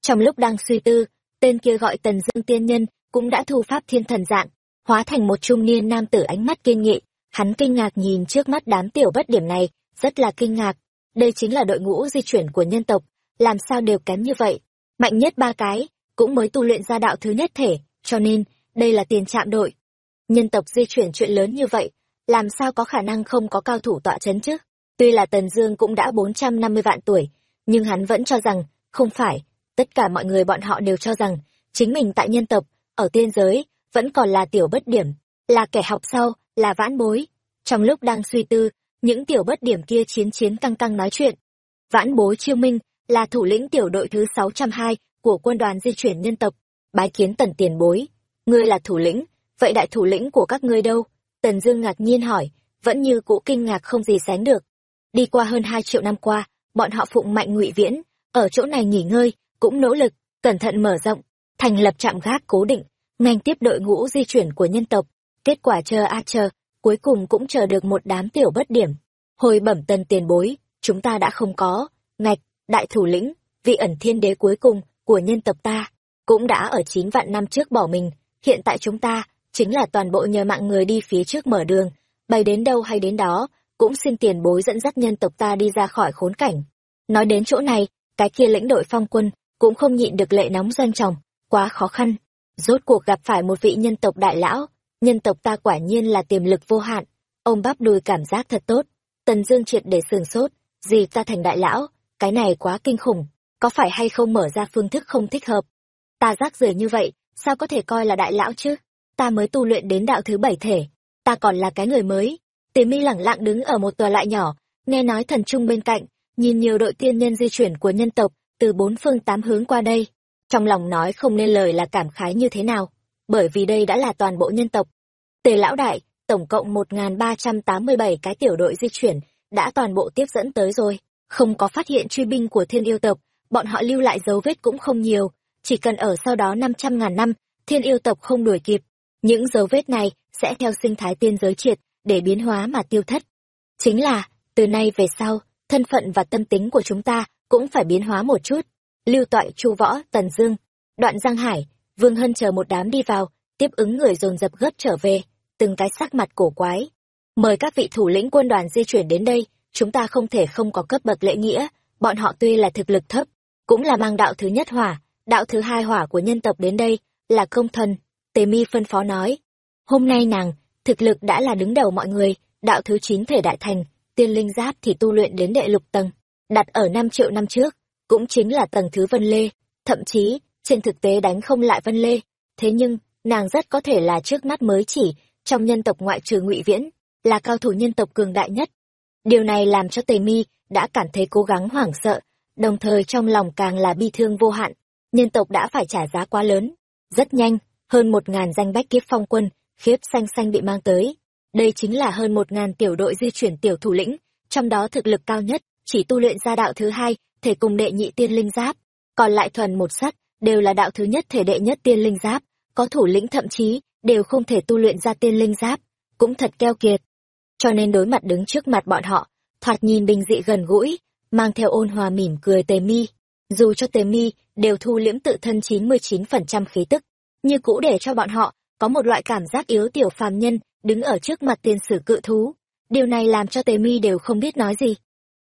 Trong lúc đang suy tư, tên kia gọi Tần Dương tiên nhân cũng đã thu pháp thiên thần dạng, hóa thành một trung niên nam tử ánh mắt kiên nghị, hắn kinh ngạc nhìn trước mắt đám tiểu bất điểm này, rất là kinh ngạc. Đây chính là đội ngũ di chuyển của nhân tộc, làm sao đều kém như vậy? Mạnh nhất ba cái, cũng mới tu luyện ra đạo thứ nhất thể, cho nên, đây là tiền trạm đội. Nhân tộc di chuyển chuyện lớn như vậy, làm sao có khả năng không có cao thủ tọa chấn chứ? Tuy là Tần Dương cũng đã 450 vạn tuổi, nhưng hắn vẫn cho rằng, không phải, tất cả mọi người bọn họ đều cho rằng, chính mình tại nhân tộc, ở tiên giới, vẫn còn là tiểu bất điểm, là kẻ học sau, là vãn bối. Trong lúc đang suy tư, những tiểu bất điểm kia chiến chiến căng căng nói chuyện. Vãn bối chiêu minh, là thủ lĩnh tiểu đội thứ 602 của quân đoàn di chuyển nhân tộc, bái kiến tần tiền bối. Ngươi là thủ lĩnh, vậy đại thủ lĩnh của các ngươi đâu? Tần Dương ngạc nhiên hỏi, vẫn như cũ kinh ngạc không gì sánh được. Đi qua hơn hai triệu năm qua, bọn họ phụng mạnh ngụy viễn, ở chỗ này nghỉ ngơi, cũng nỗ lực, cẩn thận mở rộng, thành lập trạm gác cố định, ngành tiếp đội ngũ di chuyển của nhân tộc. Kết quả chờ a chờ, cuối cùng cũng chờ được một đám tiểu bất điểm. Hồi bẩm tần tiền bối, chúng ta đã không có, ngạch, đại thủ lĩnh, vị ẩn thiên đế cuối cùng của nhân tộc ta, cũng đã ở chín vạn năm trước bỏ mình, hiện tại chúng ta, chính là toàn bộ nhờ mạng người đi phía trước mở đường, bay đến đâu hay đến đó, cũng xin tiền bối dẫn dắt nhân tộc ta đi ra khỏi khốn cảnh. Nói đến chỗ này, cái kia lĩnh đội phong quân, cũng không nhịn được lệ nóng dân trọng, quá khó khăn. Rốt cuộc gặp phải một vị nhân tộc đại lão, nhân tộc ta quả nhiên là tiềm lực vô hạn. Ông bắp đùi cảm giác thật tốt. Tần Dương triệt để sườn sốt, gì ta thành đại lão, cái này quá kinh khủng, có phải hay không mở ra phương thức không thích hợp. Ta rác rưởi như vậy, sao có thể coi là đại lão chứ? Ta mới tu luyện đến đạo thứ bảy thể, ta còn là cái người mới. Tề Mi lẳng lặng đứng ở một tòa lại nhỏ, nghe nói thần trung bên cạnh, nhìn nhiều đội tiên nhân di chuyển của nhân tộc từ bốn phương tám hướng qua đây, trong lòng nói không nên lời là cảm khái như thế nào, bởi vì đây đã là toàn bộ nhân tộc. Tề lão đại, tổng cộng 1.387 cái tiểu đội di chuyển, đã toàn bộ tiếp dẫn tới rồi, không có phát hiện truy binh của thiên yêu tộc, bọn họ lưu lại dấu vết cũng không nhiều, chỉ cần ở sau đó 500 ngàn năm, thiên yêu tộc không đuổi kịp. Những dấu vết này sẽ theo sinh thái tiên giới triệt, để biến hóa mà tiêu thất. Chính là, từ nay về sau, thân phận và tâm tính của chúng ta cũng phải biến hóa một chút lưu toại chu võ tần dương đoạn giang hải vương hân chờ một đám đi vào tiếp ứng người dồn dập gấp trở về từng cái sắc mặt cổ quái mời các vị thủ lĩnh quân đoàn di chuyển đến đây chúng ta không thể không có cấp bậc lễ nghĩa bọn họ tuy là thực lực thấp cũng là mang đạo thứ nhất hỏa đạo thứ hai hỏa của nhân tộc đến đây là công thần tề mi phân phó nói hôm nay nàng thực lực đã là đứng đầu mọi người đạo thứ chín thể đại thành tiên linh giáp thì tu luyện đến đệ lục tầng đặt ở năm triệu năm trước cũng chính là tầng thứ Vân Lê, thậm chí, trên thực tế đánh không lại Vân Lê. Thế nhưng, nàng rất có thể là trước mắt mới chỉ, trong nhân tộc ngoại trừ ngụy Viễn, là cao thủ nhân tộc cường đại nhất. Điều này làm cho Tề Mi đã cảm thấy cố gắng hoảng sợ, đồng thời trong lòng càng là bi thương vô hạn. Nhân tộc đã phải trả giá quá lớn. Rất nhanh, hơn một ngàn danh bách kiếp phong quân, khiếp xanh xanh bị mang tới. Đây chính là hơn một ngàn tiểu đội di chuyển tiểu thủ lĩnh, trong đó thực lực cao nhất, chỉ tu luyện ra đạo thứ hai thể cùng đệ nhị tiên linh giáp, còn lại thuần một sắt, đều là đạo thứ nhất thể đệ nhất tiên linh giáp, có thủ lĩnh thậm chí đều không thể tu luyện ra tiên linh giáp, cũng thật keo kiệt. Cho nên đối mặt đứng trước mặt bọn họ, thoạt nhìn bình dị gần gũi, mang theo ôn hòa mỉm cười tề mi. Dù cho tề mi đều thu liễm tự thân 99% khí tức, như cũ để cho bọn họ có một loại cảm giác yếu tiểu phàm nhân đứng ở trước mặt tiên sử cự thú. Điều này làm cho tề mi đều không biết nói gì.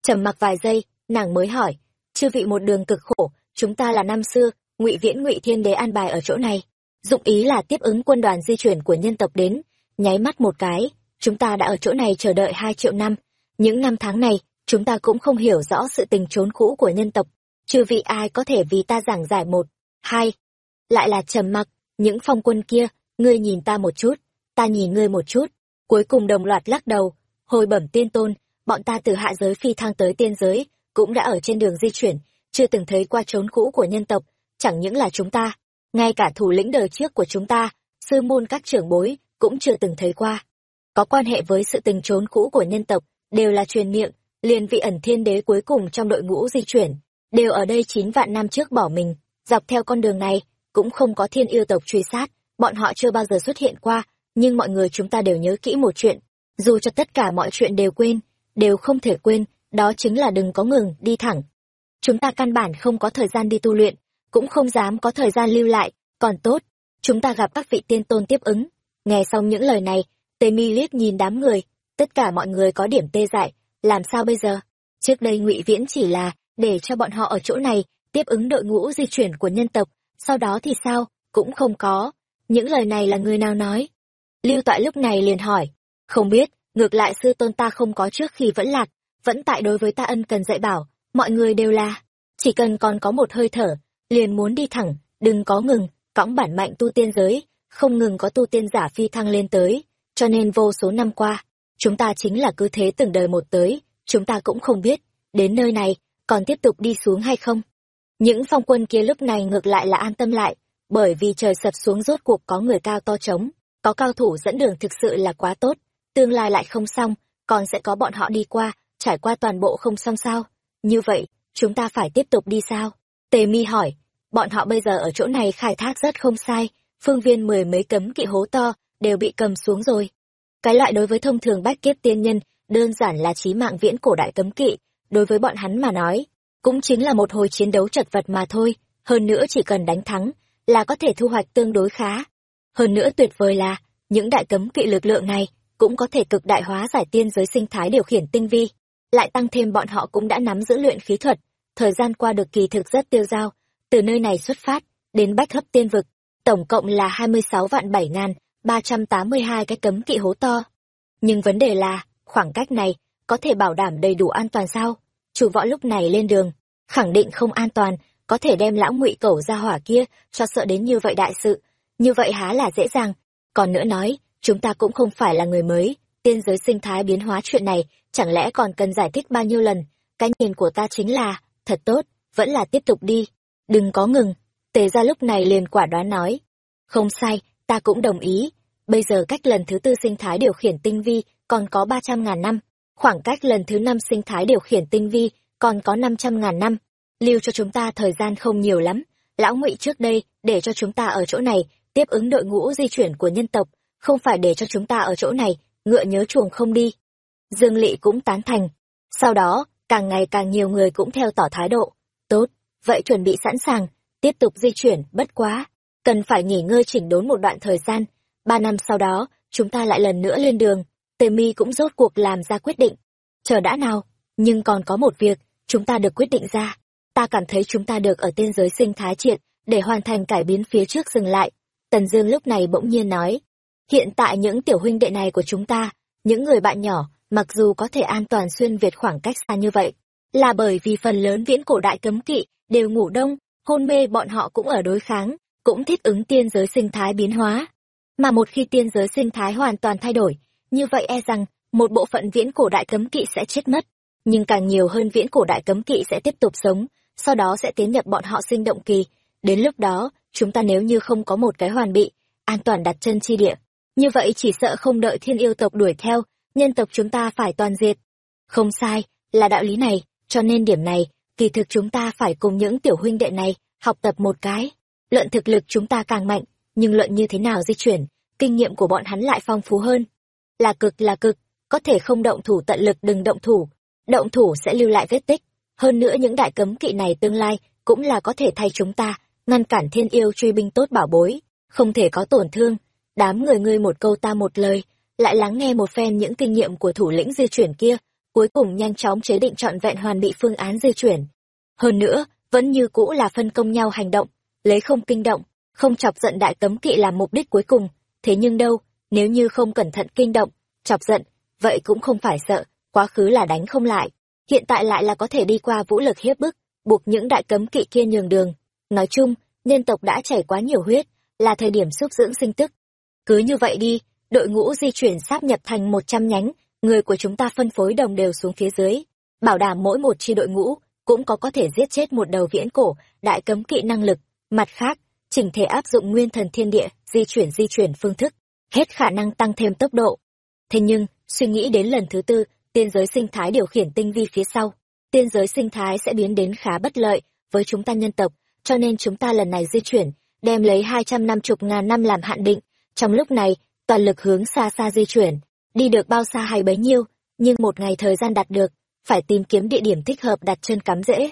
trầm mặc vài giây, nàng mới hỏi, chư vị một đường cực khổ chúng ta là năm xưa ngụy viễn ngụy thiên đế an bài ở chỗ này dụng ý là tiếp ứng quân đoàn di chuyển của nhân tộc đến nháy mắt một cái chúng ta đã ở chỗ này chờ đợi hai triệu năm. Những năm tháng này chúng ta cũng không hiểu rõ sự tình trốn cũ của nhân tộc chư vị ai có thể vì ta giảng giải một hai. Lại là trầm mặc những phong quân kia ngươi nhìn ta một chút ta nhìn ngươi một chút. Cuối cùng đồng loạt lắc đầu hồi bẩm tiên tôn bọn ta từ hạ giới phi thăng tới tiên giới cũng đã ở trên đường di chuyển, chưa từng thấy qua trốn cũ của nhân tộc, chẳng những là chúng ta, ngay cả thủ lĩnh đời trước của chúng ta, sư môn các trưởng bối, cũng chưa từng thấy qua. Có quan hệ với sự tình trốn cũ của nhân tộc, đều là truyền miệng, liền vị ẩn thiên đế cuối cùng trong đội ngũ di chuyển, đều ở đây chín vạn năm trước bỏ mình, dọc theo con đường này, cũng không có thiên yêu tộc truy sát, bọn họ chưa bao giờ xuất hiện qua, nhưng mọi người chúng ta đều nhớ kỹ một chuyện, dù cho tất cả mọi chuyện đều quên, đều không thể quên, đó chính là đừng có ngừng, đi thẳng. Chúng ta căn bản không có thời gian đi tu luyện, cũng không dám có thời gian lưu lại, còn tốt, chúng ta gặp các vị tiên tôn tiếp ứng. Nghe xong những lời này, Tề Mi liếc nhìn đám người, tất cả mọi người có điểm tê dại, làm sao bây giờ? Trước đây Ngụy Viễn chỉ là để cho bọn họ ở chỗ này tiếp ứng đội ngũ di chuyển của nhân tộc, sau đó thì sao? Cũng không có. Những lời này là người nào nói? Lưu Toại lúc này liền hỏi, không biết, ngược lại sư tôn ta không có trước khi vẫn lạc, vẫn tại đối với ta ân cần dạy bảo, mọi người đều là, chỉ cần còn có một hơi thở, liền muốn đi thẳng, đừng có ngừng, cõng bản mạnh tu tiên giới, không ngừng có tu tiên giả phi thăng lên tới, cho nên vô số năm qua, chúng ta chính là cứ thế từng đời một tới, chúng ta cũng không biết, đến nơi này, còn tiếp tục đi xuống hay không. Những phong quân kia lúc này ngược lại là an tâm lại, bởi vì trời sập xuống rốt cuộc có người cao to trống, có cao thủ dẫn đường thực sự là quá tốt, tương lai lại không xong, còn sẽ có bọn họ đi qua, trải qua toàn bộ không xong sao. Như vậy, chúng ta phải tiếp tục đi sao? Tề mi hỏi, bọn họ bây giờ ở chỗ này khai thác rất không sai, phương viên mười mấy cấm kỵ hố to, đều bị cầm xuống rồi. Cái loại đối với thông thường bách kiếp tiên nhân, đơn giản là chí mạng viễn cổ đại cấm kỵ, đối với bọn hắn mà nói, cũng chính là một hồi chiến đấu chật vật mà thôi, hơn nữa chỉ cần đánh thắng, là có thể thu hoạch tương đối khá. Hơn nữa tuyệt vời là, những đại cấm kỵ lực lượng này, cũng có thể cực đại hóa giải tiên giới sinh thái điều khiển tinh vi. Lại tăng thêm bọn họ cũng đã nắm giữ luyện khí thuật, thời gian qua được kỳ thực rất tiêu dao, từ nơi này xuất phát, đến bách hấp tiên vực, tổng cộng là 26 vạn bảy ngàn, 382 cái cấm kỵ hố to. Nhưng vấn đề là, khoảng cách này, có thể bảo đảm đầy đủ an toàn sao? Chủ võ lúc này lên đường, khẳng định không an toàn, có thể đem lão ngụy cẩu ra hỏa kia, cho sợ đến như vậy đại sự. Như vậy há là dễ dàng. Còn nữa nói, chúng ta cũng không phải là người mới, tiên giới sinh thái biến hóa chuyện này, chẳng lẽ còn cần giải thích bao nhiêu lần? Cái nhìn của ta chính là, thật tốt, vẫn là tiếp tục đi. Đừng có ngừng. Tề ra lúc này liền quả đoán nói. Không sai, ta cũng đồng ý. Bây giờ cách lần thứ tư sinh thái điều khiển tinh vi còn có ba trăm ngàn năm. Khoảng cách lần thứ năm sinh thái điều khiển tinh vi còn có năm trăm ngàn năm. Lưu cho chúng ta thời gian không nhiều lắm. Lão ngụy trước đây, để cho chúng ta ở chỗ này, tiếp ứng đội ngũ di chuyển của nhân tộc, không phải để cho chúng ta ở chỗ này, ngựa nhớ chuồng không đi. Dương Lị cũng tán thành. Sau đó, càng ngày càng nhiều người cũng theo tỏ thái độ. Tốt, vậy chuẩn bị sẵn sàng, tiếp tục di chuyển, bất quá. Cần phải nghỉ ngơi chỉnh đốn một đoạn thời gian. Ba năm sau đó, chúng ta lại lần nữa lên đường. Tề mi cũng rốt cuộc làm ra quyết định. Chờ đã nào, nhưng còn có một việc, chúng ta được quyết định ra. Ta cảm thấy chúng ta được ở tên giới sinh thái triệt, để hoàn thành cải biến phía trước dừng lại. Tần Dương lúc này bỗng nhiên nói, hiện tại những tiểu huynh đệ này của chúng ta, những người bạn nhỏ, mặc dù có thể an toàn xuyên việt khoảng cách xa như vậy, là bởi vì phần lớn viễn cổ đại cấm kỵ đều ngủ đông, hôn mê bọn họ cũng ở đối kháng, cũng thích ứng tiên giới sinh thái biến hóa. Mà một khi tiên giới sinh thái hoàn toàn thay đổi, như vậy e rằng một bộ phận viễn cổ đại cấm kỵ sẽ chết mất, nhưng càng nhiều hơn viễn cổ đại cấm kỵ sẽ tiếp tục sống, sau đó sẽ tiến nhập bọn họ sinh động kỳ. Đến lúc đó, chúng ta nếu như không có một cái hoàn bị, an toàn đặt chân chi địa, như vậy chỉ sợ không đợi thiên yêu tộc đuổi theo, nhân tộc chúng ta phải toàn diệt. Không sai, là đạo lý này, cho nên điểm này, kỳ thực chúng ta phải cùng những tiểu huynh đệ này, học tập một cái. Luận thực lực chúng ta càng mạnh, nhưng luận như thế nào di chuyển, kinh nghiệm của bọn hắn lại phong phú hơn. Là cực là cực, có thể không động thủ tận lực đừng động thủ, động thủ sẽ lưu lại vết tích. Hơn nữa những đại cấm kỵ này tương lai cũng là có thể thay chúng ta, ngăn cản thiên yêu truy binh tốt bảo bối, không thể có tổn thương. Đám người ngươi một câu ta một lời, lại lắng nghe một phen những kinh nghiệm của thủ lĩnh di chuyển kia, cuối cùng nhanh chóng chế định trọn vẹn hoàn bị phương án di chuyển. Hơn nữa, vẫn như cũ là phân công nhau hành động, lấy không kinh động, không chọc giận đại cấm kỵ làm mục đích cuối cùng. Thế nhưng đâu, nếu như không cẩn thận kinh động, chọc giận, vậy cũng không phải sợ, quá khứ là đánh không lại. Hiện tại lại là có thể đi qua vũ lực hiếp bức, buộc những đại cấm kỵ kia nhường đường. Nói chung, nhân tộc đã chảy quá nhiều huyết, là thời điểm xúc dưỡng sinh tức. Cứ như vậy đi, đội ngũ di chuyển sáp nhập thành một trăm nhánh, người của chúng ta phân phối đồng đều xuống phía dưới, bảo đảm mỗi một chi đội ngũ cũng có có thể giết chết một đầu viễn cổ, đại cấm kỵ năng lực. Mặt khác, chỉnh thể áp dụng nguyên thần thiên địa, di chuyển di chuyển phương thức, hết khả năng tăng thêm tốc độ. Thế nhưng, suy nghĩ đến lần thứ tư, tiên giới sinh thái điều khiển tinh vi phía sau. Tiên giới sinh thái sẽ biến đến khá bất lợi với chúng ta nhân tộc, cho nên chúng ta lần này di chuyển, đem lấy hai trăm năm chục ngàn năm làm hạn định. Trong lúc này, toàn lực hướng xa xa di chuyển, đi được bao xa hay bấy nhiêu, nhưng một ngày thời gian đạt được, phải tìm kiếm địa điểm thích hợp đặt chân cắm rễ.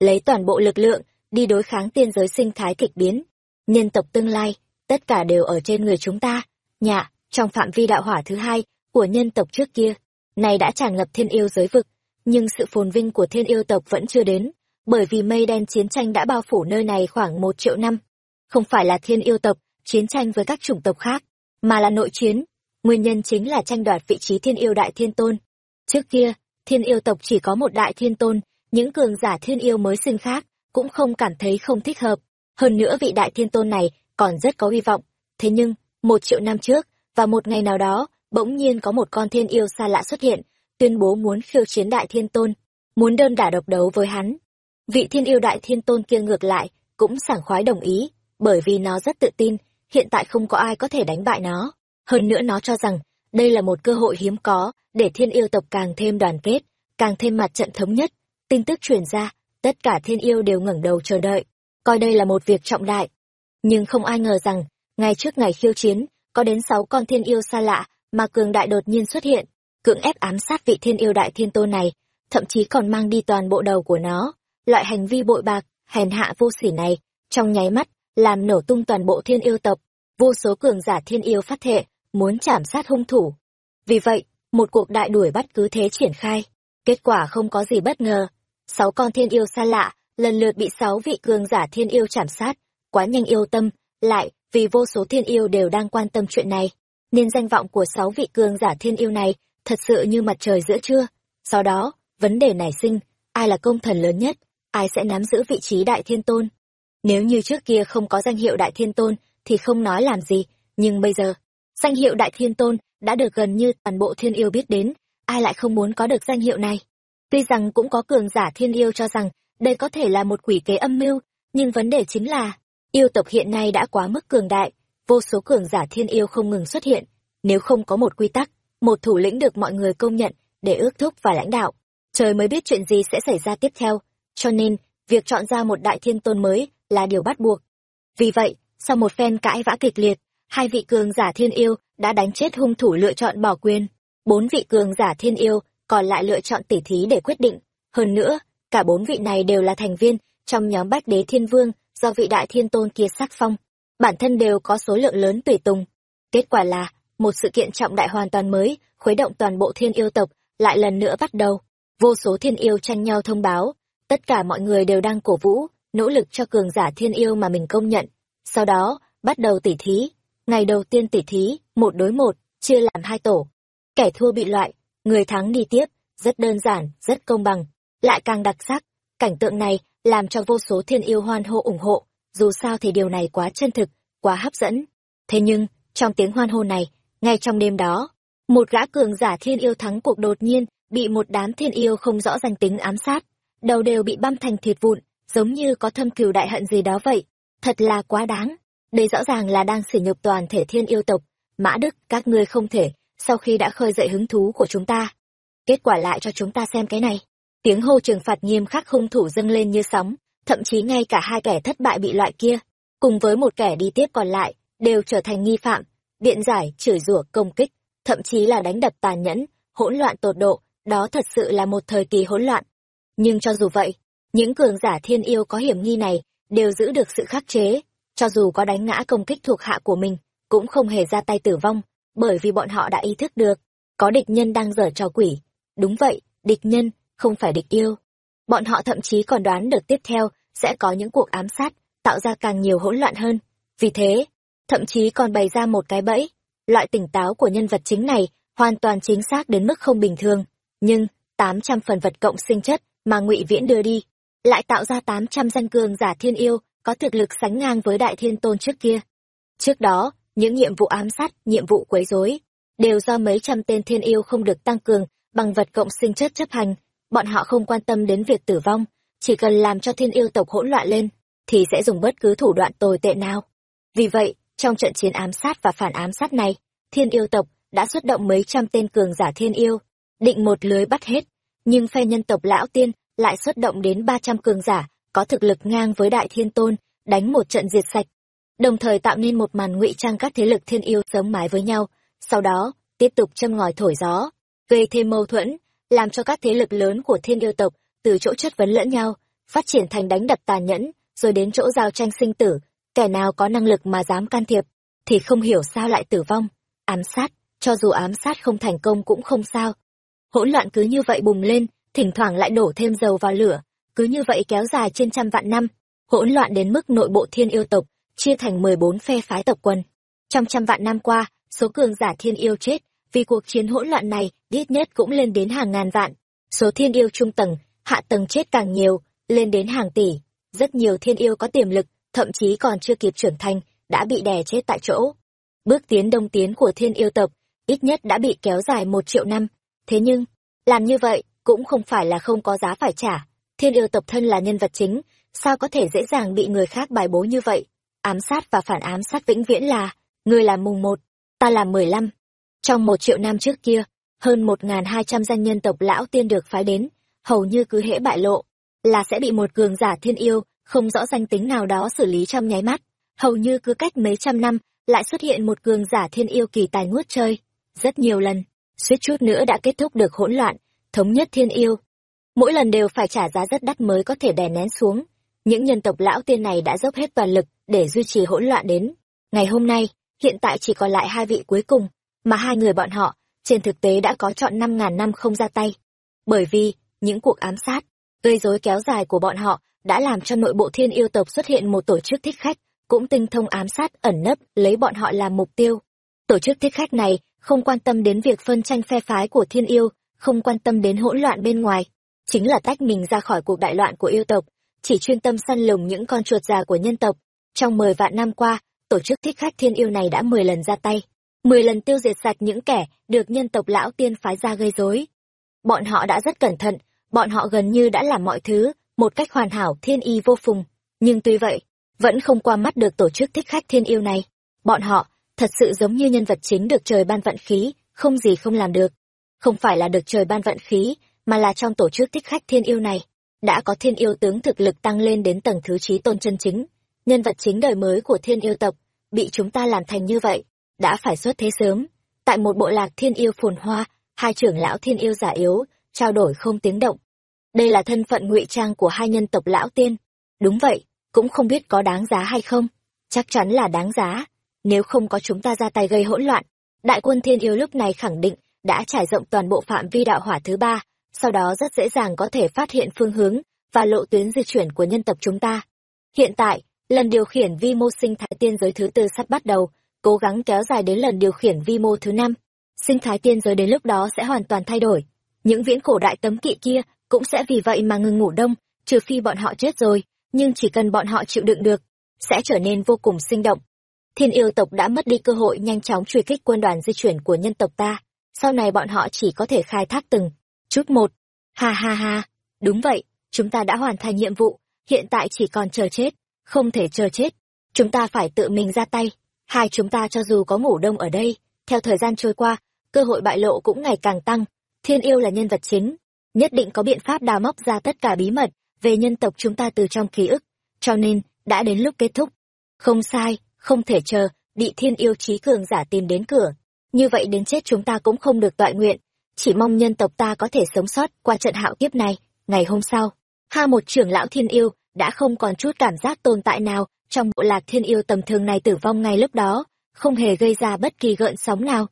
Lấy toàn bộ lực lượng, đi đối kháng tiên giới sinh thái kịch biến. Nhân tộc tương lai, tất cả đều ở trên người chúng ta. nhạ trong phạm vi đạo hỏa thứ hai của nhân tộc trước kia, này đã tràn ngập thiên yêu giới vực, nhưng sự phồn vinh của thiên yêu tộc vẫn chưa đến, bởi vì mây đen chiến tranh đã bao phủ nơi này khoảng một triệu năm. Không phải là thiên yêu tộc, chiến tranh với các chủng tộc khác, mà là nội chiến. Nguyên nhân chính là tranh đoạt vị trí thiên yêu đại thiên tôn. Trước kia, thiên yêu tộc chỉ có một đại thiên tôn, những cường giả thiên yêu mới sinh khác, cũng không cảm thấy không thích hợp. Hơn nữa vị đại thiên tôn này còn rất có hy vọng. Thế nhưng, một triệu năm trước, và một ngày nào đó, bỗng nhiên có một con thiên yêu xa lạ xuất hiện, tuyên bố muốn khiêu chiến đại thiên tôn, muốn đơn đả độc đấu với hắn. Vị thiên yêu đại thiên tôn kia ngược lại, cũng sảng khoái đồng ý, bởi vì nó rất tự tin, hiện tại không có ai có thể đánh bại nó. Hơn nữa nó cho rằng, đây là một cơ hội hiếm có, để thiên yêu tộc càng thêm đoàn kết, càng thêm mặt trận thống nhất. Tin tức truyền ra, tất cả thiên yêu đều ngẩng đầu chờ đợi, coi đây là một việc trọng đại. Nhưng không ai ngờ rằng, ngay trước ngày khiêu chiến, có đến sáu con thiên yêu xa lạ, mà cường đại đột nhiên xuất hiện, cưỡng ép ám sát vị thiên yêu đại thiên tôn này, thậm chí còn mang đi toàn bộ đầu của nó. Loại hành vi bội bạc, hèn hạ vô sỉ này, trong nháy mắt, làm nổ tung toàn bộ thiên yêu tộc. Vô số cường giả thiên yêu phát thệ, muốn chảm sát hung thủ. Vì vậy, một cuộc đại đuổi bắt cứ thế triển khai. Kết quả không có gì bất ngờ. Sáu con thiên yêu xa lạ, lần lượt bị sáu vị cường giả thiên yêu chảm sát. Quá nhanh yêu tâm, lại, vì vô số thiên yêu đều đang quan tâm chuyện này. Nên danh vọng của sáu vị cường giả thiên yêu này thật sự như mặt trời giữa trưa. Sau đó, vấn đề nảy sinh, ai là công thần lớn nhất, ai sẽ nắm giữ vị trí đại thiên tôn. Nếu như trước kia không có danh hiệu đại thiên tôn, thì không nói làm gì, nhưng bây giờ, danh hiệu đại thiên tôn đã được gần như toàn bộ thiên yêu biết đến, ai lại không muốn có được danh hiệu này. Tuy rằng cũng có cường giả thiên yêu cho rằng đây có thể là một quỷ kế âm mưu, nhưng vấn đề chính là, yêu tộc hiện nay đã quá mức cường đại, vô số cường giả thiên yêu không ngừng xuất hiện, nếu không có một quy tắc, một thủ lĩnh được mọi người công nhận để ước thúc và lãnh đạo, trời mới biết chuyện gì sẽ xảy ra tiếp theo, cho nên, việc chọn ra một đại thiên tôn mới là điều bắt buộc. Vì vậy, sau một phen cãi vã kịch liệt, hai vị cường giả thiên yêu đã đánh chết hung thủ lựa chọn bỏ quyền, bốn vị cường giả thiên yêu còn lại lựa chọn tỉ thí để quyết định. Hơn nữa, cả bốn vị này đều là thành viên trong nhóm Bách Đế Thiên Vương do vị đại thiên tôn kia sắc phong, bản thân đều có số lượng lớn tùy tùng. Kết quả là, một sự kiện trọng đại hoàn toàn mới, khuấy động toàn bộ thiên yêu tộc, lại lần nữa bắt đầu. Vô số thiên yêu tranh nhau thông báo, tất cả mọi người đều đang cổ vũ, nỗ lực cho cường giả thiên yêu mà mình công nhận. Sau đó, bắt đầu tỉ thí. Ngày đầu tiên tỉ thí, một đối một, chia làm hai tổ. Kẻ thua bị loại, người thắng đi tiếp, rất đơn giản, rất công bằng, lại càng đặc sắc. Cảnh tượng này làm cho vô số thiên yêu hoan hô ủng hộ, dù sao thì điều này quá chân thực, quá hấp dẫn. Thế nhưng, trong tiếng hoan hô này, ngay trong đêm đó, một gã cường giả thiên yêu thắng cuộc đột nhiên bị một đám thiên yêu không rõ danh tính ám sát, đầu đều bị băm thành thịt vụn, giống như có thâm cừu đại hận gì đó vậy. Thật là quá đáng. Đây rõ ràng là đang sỉ nhục toàn thể thiên yêu tộc. Mã Đức, các ngươi không thể, sau khi đã khơi dậy hứng thú của chúng ta. Kết quả lại cho chúng ta xem cái này. Tiếng hô trừng phạt nghiêm khắc hung thủ dâng lên như sóng, thậm chí ngay cả hai kẻ thất bại bị loại kia, cùng với một kẻ đi tiếp còn lại, đều trở thành nghi phạm, điện giải, chửi rủa, công kích, thậm chí là đánh đập tàn nhẫn, hỗn loạn tột độ, đó thật sự là một thời kỳ hỗn loạn. Nhưng cho dù vậy, những cường giả thiên yêu có hiểm nghi này đều giữ được sự khắc chế, cho dù có đánh ngã công kích thuộc hạ của mình, cũng không hề ra tay tử vong, bởi vì bọn họ đã ý thức được, có địch nhân đang dở trò quỷ. Đúng vậy, địch nhân, không phải địch yêu. Bọn họ thậm chí còn đoán được tiếp theo sẽ có những cuộc ám sát, tạo ra càng nhiều hỗn loạn hơn. Vì thế, thậm chí còn bày ra một cái bẫy. Loại tỉnh táo của nhân vật chính này hoàn toàn chính xác đến mức không bình thường. Nhưng, 800 phần vật cộng sinh chất mà ngụy Viễn đưa đi, lại tạo ra 800 danh cường giả thiên yêu có thực lực sánh ngang với đại thiên tôn trước kia. Trước đó, những nhiệm vụ ám sát, nhiệm vụ quấy rối, đều do mấy trăm tên thiên yêu không được tăng cường bằng vật cộng sinh chất chấp hành, bọn họ không quan tâm đến việc tử vong, chỉ cần làm cho thiên yêu tộc hỗn loạn lên, thì sẽ dùng bất cứ thủ đoạn tồi tệ nào. Vì vậy, trong trận chiến ám sát và phản ám sát này, thiên yêu tộc đã xuất động mấy trăm tên cường giả thiên yêu, định một lưới bắt hết, nhưng phe nhân tộc lão tiên lại xuất động đến ba trăm cường giả, có thực lực ngang với đại thiên tôn, đánh một trận diệt sạch, đồng thời tạo nên một màn ngụy trang các thế lực thiên yêu sống mái với nhau, sau đó tiếp tục châm ngòi thổi gió, gây thêm mâu thuẫn, làm cho các thế lực lớn của thiên yêu tộc từ chỗ chất vấn lẫn nhau, phát triển thành đánh đập tàn nhẫn, rồi đến chỗ giao tranh sinh tử, kẻ nào có năng lực mà dám can thiệp, thì không hiểu sao lại tử vong. Ám sát, cho dù ám sát không thành công cũng không sao. Hỗn loạn cứ như vậy bùng lên, thỉnh thoảng lại đổ thêm dầu vào lửa, cứ như vậy kéo dài trên trăm vạn năm, hỗn loạn đến mức nội bộ thiên yêu tộc, chia thành 14 phe phái tộc quân. Trong trăm vạn năm qua, số cường giả thiên yêu chết, vì cuộc chiến hỗn loạn này, ít nhất cũng lên đến hàng ngàn vạn. Số thiên yêu trung tầng, hạ tầng chết càng nhiều, lên đến hàng tỷ. Rất nhiều thiên yêu có tiềm lực, thậm chí còn chưa kịp trưởng thành, đã bị đè chết tại chỗ. Bước tiến đông tiến của thiên yêu tộc, ít nhất đã bị kéo dài một triệu năm. Thế nhưng, làm như vậy, cũng không phải là không có giá phải trả. Thiên yêu tộc thân là nhân vật chính, sao có thể dễ dàng bị người khác bài bố như vậy? Ám sát và phản ám sát vĩnh viễn là, người làm mùng một, ta làm mười lăm. Trong một triệu năm trước kia, hơn một ngàn hai trăm danh nhân tộc lão tiên được phái đến, hầu như cứ hễ bại lộ, là sẽ bị một cường giả thiên yêu, không rõ danh tính nào đó xử lý trong nháy mắt. Hầu như cứ cách mấy trăm năm, lại xuất hiện một cường giả thiên yêu kỳ tài ngút chơi. Rất nhiều lần, suýt chút nữa đã kết thúc được hỗn loạn, thống nhất thiên yêu. Mỗi lần đều phải trả giá rất đắt mới có thể đè nén xuống. Những nhân tộc lão tiên này đã dốc hết toàn lực để duy trì hỗn loạn đến. Ngày hôm nay, hiện tại chỉ còn lại hai vị cuối cùng, mà hai người bọn họ, trên thực tế đã có chọn năm ngàn năm không ra tay. Bởi vì, những cuộc ám sát, gây rối kéo dài của bọn họ đã làm cho nội bộ thiên yêu tộc xuất hiện một tổ chức thích khách, cũng tinh thông ám sát ẩn nấp lấy bọn họ làm mục tiêu. Tổ chức thích khách này không quan tâm đến việc phân tranh phe phái của thiên yêu, không quan tâm đến hỗn loạn bên ngoài, chính là tách mình ra khỏi cuộc đại loạn của yêu tộc, chỉ chuyên tâm săn lùng những con chuột già của nhân tộc. Trong mười vạn năm qua, tổ chức thích khách thiên yêu này đã mười lần ra tay, mười lần tiêu diệt sạch những kẻ được nhân tộc lão tiên phái ra gây rối. Bọn họ đã rất cẩn thận, bọn họ gần như đã làm mọi thứ một cách hoàn hảo thiên y vô phùng, nhưng tuy vậy, vẫn không qua mắt được tổ chức thích khách thiên yêu này. Bọn họ, thật sự giống như nhân vật chính được trời ban vận khí, không gì không làm được. Không phải là được trời ban vận khí, mà là trong tổ chức thích khách thiên yêu này, đã có thiên yêu tướng thực lực tăng lên đến tầng thứ trí tôn chân chính. Nhân vật chính đời mới của thiên yêu tộc, bị chúng ta làm thành như vậy, đã phải xuất thế sớm. Tại một bộ lạc thiên yêu phồn hoa, hai trưởng lão thiên yêu giả yếu, trao đổi không tiếng động. Đây là thân phận ngụy trang của hai nhân tộc lão tiên. Đúng vậy, cũng không biết có đáng giá hay không. Chắc chắn là đáng giá. Nếu không có chúng ta ra tay gây hỗn loạn, đại quân thiên yêu lúc này khẳng định đã trải rộng toàn bộ phạm vi đạo hỏa thứ ba, sau đó rất dễ dàng có thể phát hiện phương hướng và lộ tuyến di chuyển của nhân tộc chúng ta. Hiện tại, lần điều khiển vi mô sinh thái tiên giới thứ tư sắp bắt đầu, cố gắng kéo dài đến lần điều khiển vi mô thứ năm. Sinh thái tiên giới đến lúc đó sẽ hoàn toàn thay đổi. Những viễn cổ đại tấm kỵ kia cũng sẽ vì vậy mà ngừng ngủ đông, trừ phi bọn họ chết rồi, nhưng chỉ cần bọn họ chịu đựng được, sẽ trở nên vô cùng sinh động. Thiên yêu tộc đã mất đi cơ hội nhanh chóng truy kích quân đoàn di chuyển của nhân tộc ta, sau này bọn họ chỉ có thể khai thác từng chút một. Ha ha ha, đúng vậy, chúng ta đã hoàn thành nhiệm vụ, hiện tại chỉ còn chờ chết, không thể chờ chết. Chúng ta phải tự mình ra tay. Hai chúng ta cho dù có ngủ đông ở đây, theo thời gian trôi qua, cơ hội bại lộ cũng ngày càng tăng. Thiên yêu là nhân vật chính, nhất định có biện pháp đào móc ra tất cả bí mật về nhân tộc chúng ta từ trong ký ức, cho nên, đã đến lúc kết thúc. Không sai, không thể chờ, bị thiên yêu trí cường giả tìm đến cửa. Như vậy đến chết chúng ta cũng không được tọa nguyện, chỉ mong nhân tộc ta có thể sống sót qua trận hạo kiếp này. Ngày hôm sau, ha một trưởng lão thiên yêu đã không còn chút cảm giác tồn tại nào trong bộ lạc thiên yêu tầm thường này tử vong ngay lúc đó, không hề gây ra bất kỳ gợn sóng nào.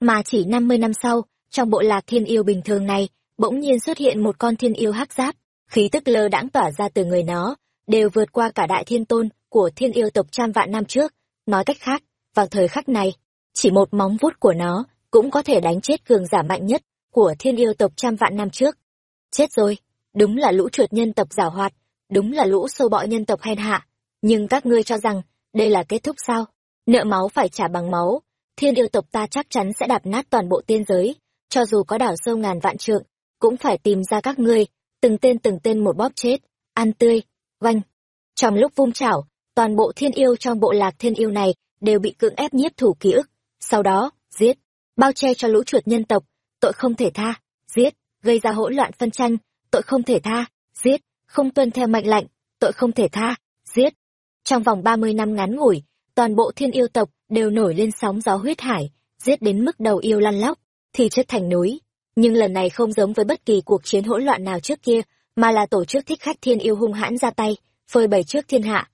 Mà chỉ năm mươi năm sau, trong bộ lạc thiên yêu bình thường này, bỗng nhiên xuất hiện một con thiên yêu hắc giáp, khí tức lơ đãng tỏa ra từ người nó, đều vượt qua cả đại thiên tôn của thiên yêu tộc trăm vạn năm trước. Nói cách khác, vào thời khắc này, chỉ một móng vuốt của nó cũng có thể đánh chết cường giả mạnh nhất của thiên yêu tộc trăm vạn năm trước. Chết rồi, đúng là lũ chuột nhân tộc giả hoạt, đúng là lũ sâu bọ nhân tộc hèn hạ. Nhưng các ngươi cho rằng, đây là kết thúc sao? Nợ máu phải trả bằng máu, thiên yêu tộc ta chắc chắn sẽ đạp nát toàn bộ tiên giới, cho dù có đảo sâu ngàn vạn trượng, cũng phải tìm ra các ngươi, từng tên từng tên một bóp chết, ăn tươi, vanh. Trong lúc vung chảo, toàn bộ thiên yêu trong bộ lạc thiên yêu này đều bị cưỡng ép nhiếp thủ ký ức, sau đó, giết, bao che cho lũ chuột nhân tộc, tội không thể tha, giết, gây ra hỗn loạn phân tranh, tội không thể tha, giết, không tuân theo mệnh lệnh, tội không thể tha, giết. Trong vòng 30 năm ngắn ngủi, toàn bộ thiên yêu tộc đều nổi lên sóng gió huyết hải, giết đến mức đầu yêu lăn lóc, thì chất thành núi. Nhưng lần này không giống với bất kỳ cuộc chiến hỗn loạn nào trước kia, mà là tổ chức thích khách thiên yêu hung hãn ra tay, phơi bày trước thiên hạ.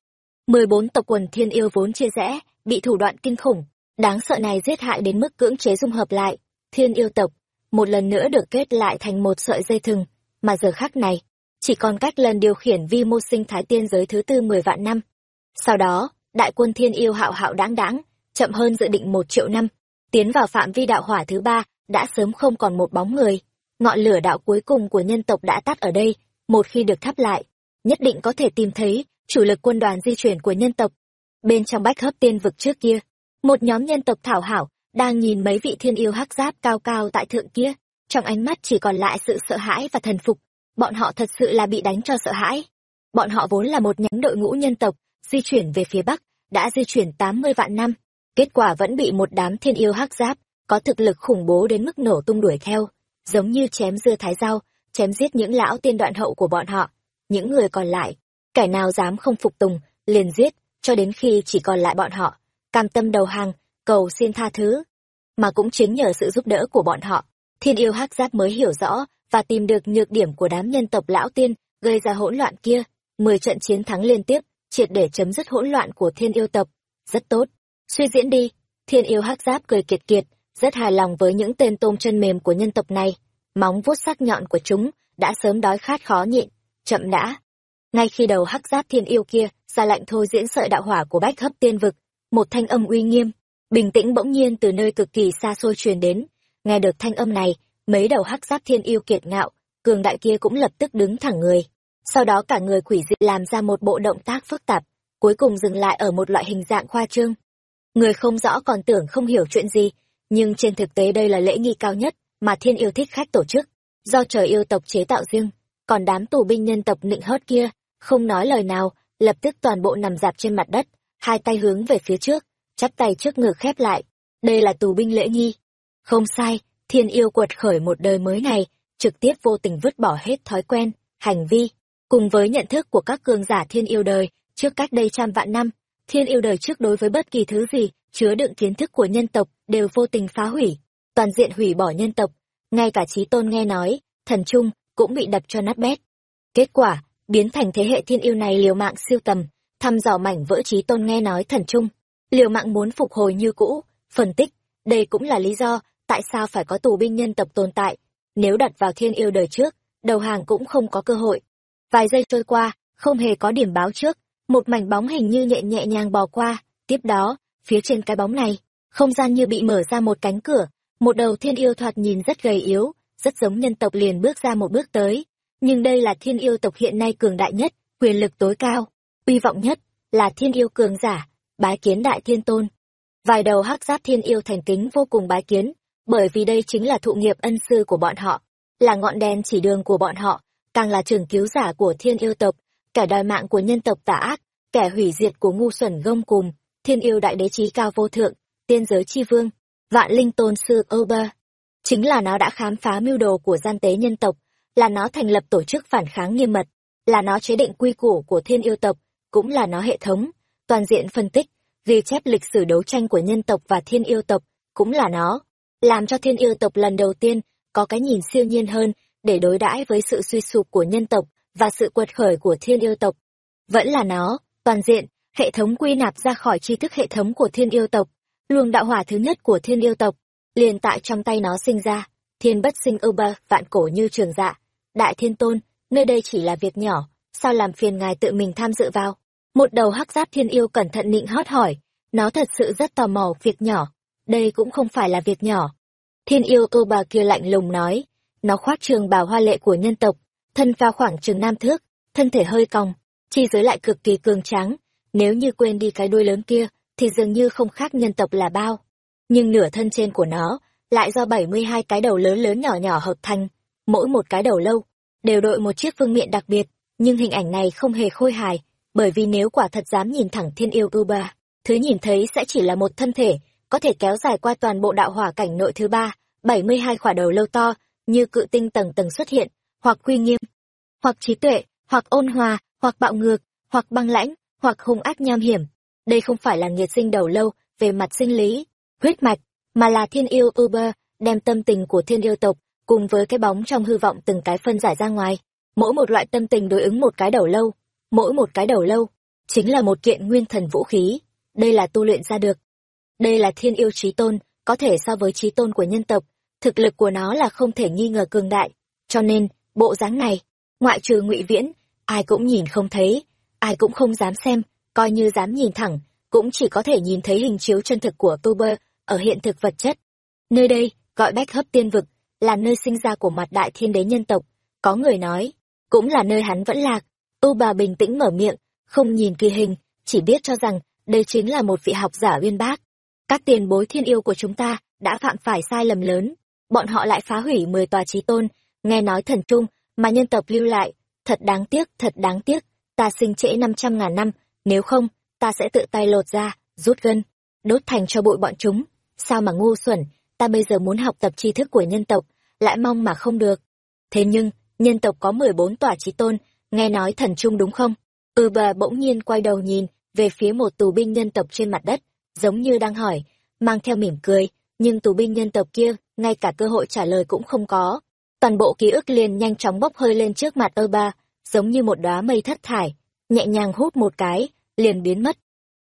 14 tộc quần thiên yêu vốn chia rẽ, bị thủ đoạn kinh khủng, đáng sợ này giết hại đến mức cưỡng chế dung hợp lại. Thiên yêu tộc, một lần nữa được kết lại thành một sợi dây thừng, mà giờ khắc này, chỉ còn cách lần điều khiển vi mô sinh thái tiên giới thứ tư 10 vạn năm. Sau đó, đại quân thiên yêu hạo hạo đáng đáng, chậm hơn dự định một triệu năm, tiến vào phạm vi đạo hỏa thứ ba, đã sớm không còn một bóng người. Ngọn lửa đạo cuối cùng của nhân tộc đã tắt ở đây, một khi được thắp lại, nhất định có thể tìm thấy chủ lực quân đoàn di chuyển của nhân tộc. Bên trong bách hấp tiên vực trước kia, một nhóm nhân tộc thảo hảo, đang nhìn mấy vị thiên yêu hắc giáp cao cao tại thượng kia, trong ánh mắt chỉ còn lại sự sợ hãi và thần phục. Bọn họ thật sự là bị đánh cho sợ hãi. Bọn họ vốn là một nhánh đội ngũ nhân tộc, di chuyển về phía Bắc, đã di chuyển 80 vạn năm. Kết quả vẫn bị một đám thiên yêu hắc giáp, có thực lực khủng bố đến mức nổ tung đuổi theo, giống như chém dưa thái rau, chém giết những lão tiên đoạn hậu của bọn họ. Những người còn lại, kẻ nào dám không phục tùng, liền giết, cho đến khi chỉ còn lại bọn họ, cam tâm đầu hàng, cầu xin tha thứ. Mà cũng chính nhờ sự giúp đỡ của bọn họ, thiên yêu hắc giáp mới hiểu rõ và tìm được nhược điểm của đám nhân tộc lão tiên gây ra hỗn loạn kia. Mười trận chiến thắng liên tiếp, triệt để chấm dứt hỗn loạn của thiên yêu tộc. Rất tốt. Suy diễn đi. Thiên yêu hắc giáp cười kiệt kiệt, rất hài lòng với những tên tôm chân mềm của nhân tộc này. Móng vuốt sắc nhọn của chúng đã sớm đói khát khó nhịn. Chậm đã. Ngay khi đầu hắc giáp thiên yêu kia ra lệnh thôi diễn sợi đạo hỏa của bách hấp tiên vực, một thanh âm uy nghiêm, bình tĩnh bỗng nhiên từ nơi cực kỳ xa xôi truyền đến. Nghe được thanh âm này, mấy đầu hắc giáp thiên yêu kiệt ngạo, cường đại kia cũng lập tức đứng thẳng người. Sau đó cả người quỷ dị làm ra một bộ động tác phức tạp, cuối cùng dừng lại ở một loại hình dạng khoa trương. Người không rõ còn tưởng không hiểu chuyện gì, nhưng trên thực tế đây là lễ nghi cao nhất mà thiên yêu thích khách tổ chức, do trời yêu tộc chế tạo riêng, còn đám tù binh nhân tộc nịnh hót kia, không nói lời nào, lập tức toàn bộ nằm dạp trên mặt đất, hai tay hướng về phía trước, chắp tay trước ngực khép lại. Đây là tù binh lễ nghi. Không sai, thiên yêu quật khởi một đời mới này, trực tiếp vô tình vứt bỏ hết thói quen, hành vi, cùng với nhận thức của các cường giả thiên yêu đời, trước cách đây trăm vạn năm, thiên yêu đời trước đối với bất kỳ thứ gì chứa đựng kiến thức của nhân tộc đều vô tình phá hủy, toàn diện hủy bỏ nhân tộc, ngay cả trí tôn nghe nói, thần trung cũng bị đập cho nát bét. Kết quả, biến thành thế hệ thiên yêu này liều mạng siêu tầm, thăm dò mảnh vỡ trí tôn nghe nói thần trung, liều mạng muốn phục hồi như cũ, phân tích, đây cũng là lý do tại sao phải có tù binh nhân tộc tồn tại, nếu đặt vào thiên yêu đời trước, đầu hàng cũng không có cơ hội. Vài giây trôi qua, không hề có điểm báo trước, một mảnh bóng hình như nhẹ nhẹ nhàng bò qua, tiếp đó, phía trên cái bóng này, không gian như bị mở ra một cánh cửa, một đầu thiên yêu thoạt nhìn rất gầy yếu, rất giống nhân tộc liền bước ra một bước tới. Nhưng đây là thiên yêu tộc hiện nay cường đại nhất, quyền lực tối cao, uy vọng nhất, là thiên yêu cường giả, bái kiến đại thiên tôn. Vài đầu hắc giáp thiên yêu thành kính vô cùng bái kiến, bởi vì đây chính là thụ nghiệp ân sư của bọn họ, là ngọn đèn chỉ đường của bọn họ, càng là trường cứu giả của thiên yêu tộc, kẻ đòi mạng của nhân tộc tà ác, kẻ hủy diệt của ngu xuẩn gông cùm, thiên yêu đại đế trí cao vô thượng, tiên giới chi vương, vạn linh tôn sư ober Chính là nó đã khám phá mưu đồ của gian tế nhân tộc, là nó thành lập tổ chức phản kháng nghiêm mật, là nó chế định quy củ của thiên yêu tộc, cũng là nó hệ thống, toàn diện phân tích, ghi chép lịch sử đấu tranh của nhân tộc và thiên yêu tộc, cũng là nó, làm cho thiên yêu tộc lần đầu tiên có cái nhìn siêu nhiên hơn để đối đãi với sự suy sụp của nhân tộc và sự quật khởi của thiên yêu tộc. Vẫn là nó, toàn diện, hệ thống quy nạp ra khỏi tri thức hệ thống của thiên yêu tộc, luồng đạo hỏa thứ nhất của thiên yêu tộc, liền tại trong tay nó sinh ra, thiên bất sinh ưu ba, vạn cổ như trường dạ. Đại thiên tôn, nơi đây chỉ là việc nhỏ, sao làm phiền ngài tự mình tham dự vào? Một đầu hắc giáp thiên yêu cẩn thận nịnh hót hỏi, nó thật sự rất tò mò việc nhỏ, đây cũng không phải là việc nhỏ. Thiên yêu ưu bà kia lạnh lùng nói, nó khoác trường bào hoa lệ của nhân tộc, thân cao khoảng chừng nam thước, thân thể hơi cong, chi giới lại cực kỳ cường tráng, nếu như quên đi cái đuôi lớn kia, thì dường như không khác nhân tộc là bao. Nhưng nửa thân trên của nó, lại do 72 cái đầu lớn lớn nhỏ nhỏ hợp thành, mỗi một cái đầu lâu, đều đội một chiếc vương miện đặc biệt, nhưng hình ảnh này không hề khôi hài, bởi vì nếu quả thật dám nhìn thẳng thiên yêu Uba, thứ nhìn thấy sẽ chỉ là một thân thể, có thể kéo dài qua toàn bộ đạo hỏa cảnh nội thứ ba, 72 khỏa đầu lâu to, như cự tinh tầng tầng xuất hiện, hoặc quy nghiêm, hoặc trí tuệ, hoặc ôn hòa, hoặc bạo ngược, hoặc băng lãnh, hoặc hung ác nham hiểm. Đây không phải là nghiệt sinh đầu lâu về mặt sinh lý, huyết mạch, mà là thiên yêu Uber đem tâm tình của thiên yêu tộc cùng với cái bóng trong hư vọng từng cái phân giải ra ngoài. Mỗi một loại tâm tình đối ứng một cái đầu lâu, mỗi một cái đầu lâu chính là một kiện nguyên thần vũ khí. Đây là tu luyện ra được. Đây là thiên yêu trí tôn, có thể so với trí tôn của nhân tộc, thực lực của nó là không thể nghi ngờ cường đại. Cho nên, bộ dáng này, ngoại trừ ngụy viễn, ai cũng nhìn không thấy, ai cũng không dám xem, coi như dám nhìn thẳng, cũng chỉ có thể nhìn thấy hình chiếu chân thực của Tuber ở hiện thực vật chất. Nơi đây, gọi bách hấp tiên vực, là nơi sinh ra của mặt đại thiên đế nhân tộc. Có người nói, cũng là nơi hắn vẫn lạc. U bà bình tĩnh mở miệng, không nhìn kỳ hình, chỉ biết cho rằng đây chính là một vị học giả uyên bác. Các tiền bối thiên yêu của chúng ta đã phạm phải sai lầm lớn. Bọn họ lại phá hủy mười tòa trí tôn, nghe nói thần trung, mà nhân tộc lưu lại. Thật đáng tiếc, thật đáng tiếc, ta sinh trễ năm trăm ngàn năm, nếu không, ta sẽ tự tay lột ra, rút gân, đốt thành cho bụi bọn chúng. Sao mà ngu xuẩn, ta bây giờ muốn học tập tri thức của nhân tộc, lại mong mà không được. Thế nhưng, nhân tộc có mười bốn tòa trí tôn, nghe nói thần trung đúng không? Ừ bà bỗng nhiên quay đầu nhìn về phía một tù binh nhân tộc trên mặt đất, giống như đang hỏi, mang theo mỉm cười, nhưng tù binh nhân tộc kia, ngay cả cơ hội trả lời cũng không có. Toàn bộ ký ức liền nhanh chóng bốc hơi lên trước mặt ơ ba, giống như một đóa mây thất thải, nhẹ nhàng hút một cái, liền biến mất.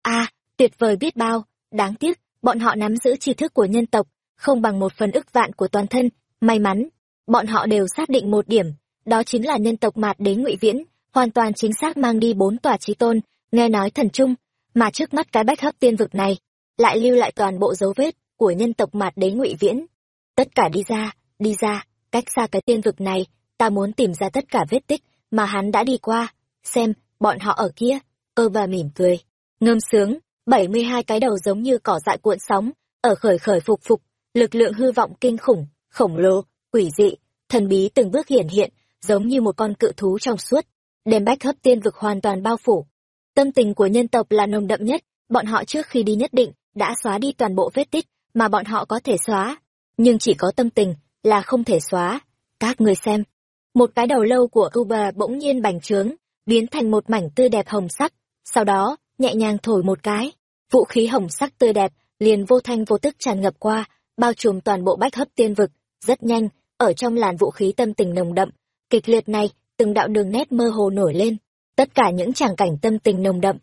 a tuyệt vời biết bao, đáng tiếc, bọn họ nắm giữ tri thức của nhân tộc, không bằng một phần ức vạn của toàn thân, may mắn, bọn họ đều xác định một điểm, đó chính là nhân tộc mạt đế ngụy viễn, hoàn toàn chính xác mang đi bốn tòa trí tôn, nghe nói thần trung, mà trước mắt cái bách hấp tiên vực này, lại lưu lại toàn bộ dấu vết của nhân tộc mạt đế ngụy viễn. Tất cả đi ra, đi ra, cách xa cái tiên vực này, ta muốn tìm ra tất cả vết tích mà hắn đã đi qua, xem, bọn họ ở kia, ơ bà mỉm cười, ngâm sướng, bảy mươi hai cái đầu giống như cỏ dại cuộn sóng, ở khởi khởi phục phục, lực lượng hư vọng kinh khủng, khổng lồ, quỷ dị, thần bí từng bước hiển hiện, giống như một con cự thú trong suốt, đem bách hấp tiên vực hoàn toàn bao phủ. Tâm tình của nhân tộc là nồng đậm nhất, bọn họ trước khi đi nhất định đã xóa đi toàn bộ vết tích mà bọn họ có thể xóa, nhưng chỉ có tâm tình là không thể xóa. Các người xem, một cái đầu lâu của Uber bỗng nhiên bành trướng, biến thành một mảnh tươi đẹp hồng sắc, sau đó, nhẹ nhàng thổi một cái, vũ khí hồng sắc tươi đẹp liền vô thanh vô tức tràn ngập qua, bao trùm toàn bộ bách hấp tiên vực, rất nhanh, ở trong làn vũ khí tâm tình nồng đậm, kịch liệt này, từng đạo đường nét mơ hồ nổi lên, tất cả những tràng cảnh tâm tình nồng đậm,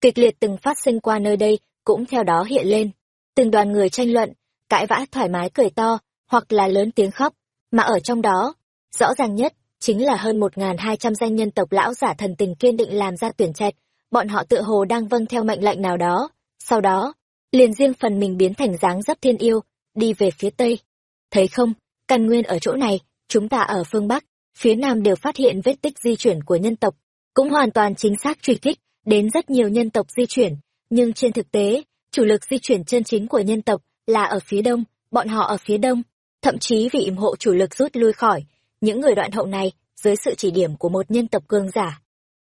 kịch liệt từng phát sinh qua nơi đây, cũng theo đó hiện lên. Từng đoàn người tranh luận, cãi vã thoải mái cười to, hoặc là lớn tiếng khóc, mà ở trong đó, rõ ràng nhất, chính là hơn một nghìn hai trăm danh nhân tộc lão giả thần tình kiên định làm ra tuyển trạch, bọn họ tự hồ đang vâng theo mệnh lệnh nào đó, sau đó, liền riêng phần mình biến thành dáng dấp thiên yêu, đi về phía tây. Thấy không, căn nguyên ở chỗ này, chúng ta ở phương Bắc, phía Nam đều phát hiện vết tích di chuyển của nhân tộc, cũng hoàn toàn chính xác truy kích đến rất nhiều nhân tộc di chuyển, nhưng trên thực tế, chủ lực di chuyển chân chính của nhân tộc là ở phía đông, bọn họ ở phía đông, thậm chí vì ủng hộ chủ lực rút lui khỏi, những người đoạn hậu này, dưới sự chỉ điểm của một nhân tộc cường giả,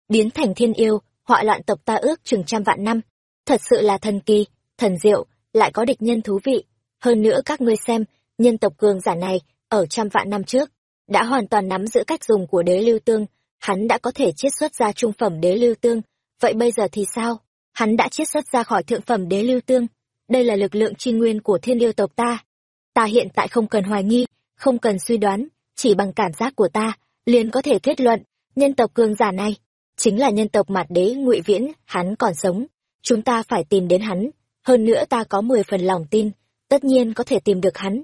biến thành thiên yêu, họa loạn tộc ta ước chừng trăm vạn năm. Thật sự là thần kỳ, thần diệu, lại có địch nhân thú vị. Hơn nữa các ngươi xem, nhân tộc cường giả này, ở trăm vạn năm trước, đã hoàn toàn nắm giữ cách dùng của đế lưu tương, hắn đã có thể chiết xuất ra trung phẩm đế lưu tương, vậy bây giờ thì sao? Hắn đã chiết xuất ra khỏi thượng phẩm đế lưu tương, đây là lực lượng chi nguyên của thiên yêu tộc ta. Ta hiện tại không cần hoài nghi, không cần suy đoán, chỉ bằng cảm giác của ta, liền có thể kết luận, nhân tộc cường giả này, chính là nhân tộc mặt đế ngụy viễn, hắn còn sống. Chúng ta phải tìm đến hắn, hơn nữa ta có mười phần lòng tin, tất nhiên có thể tìm được hắn.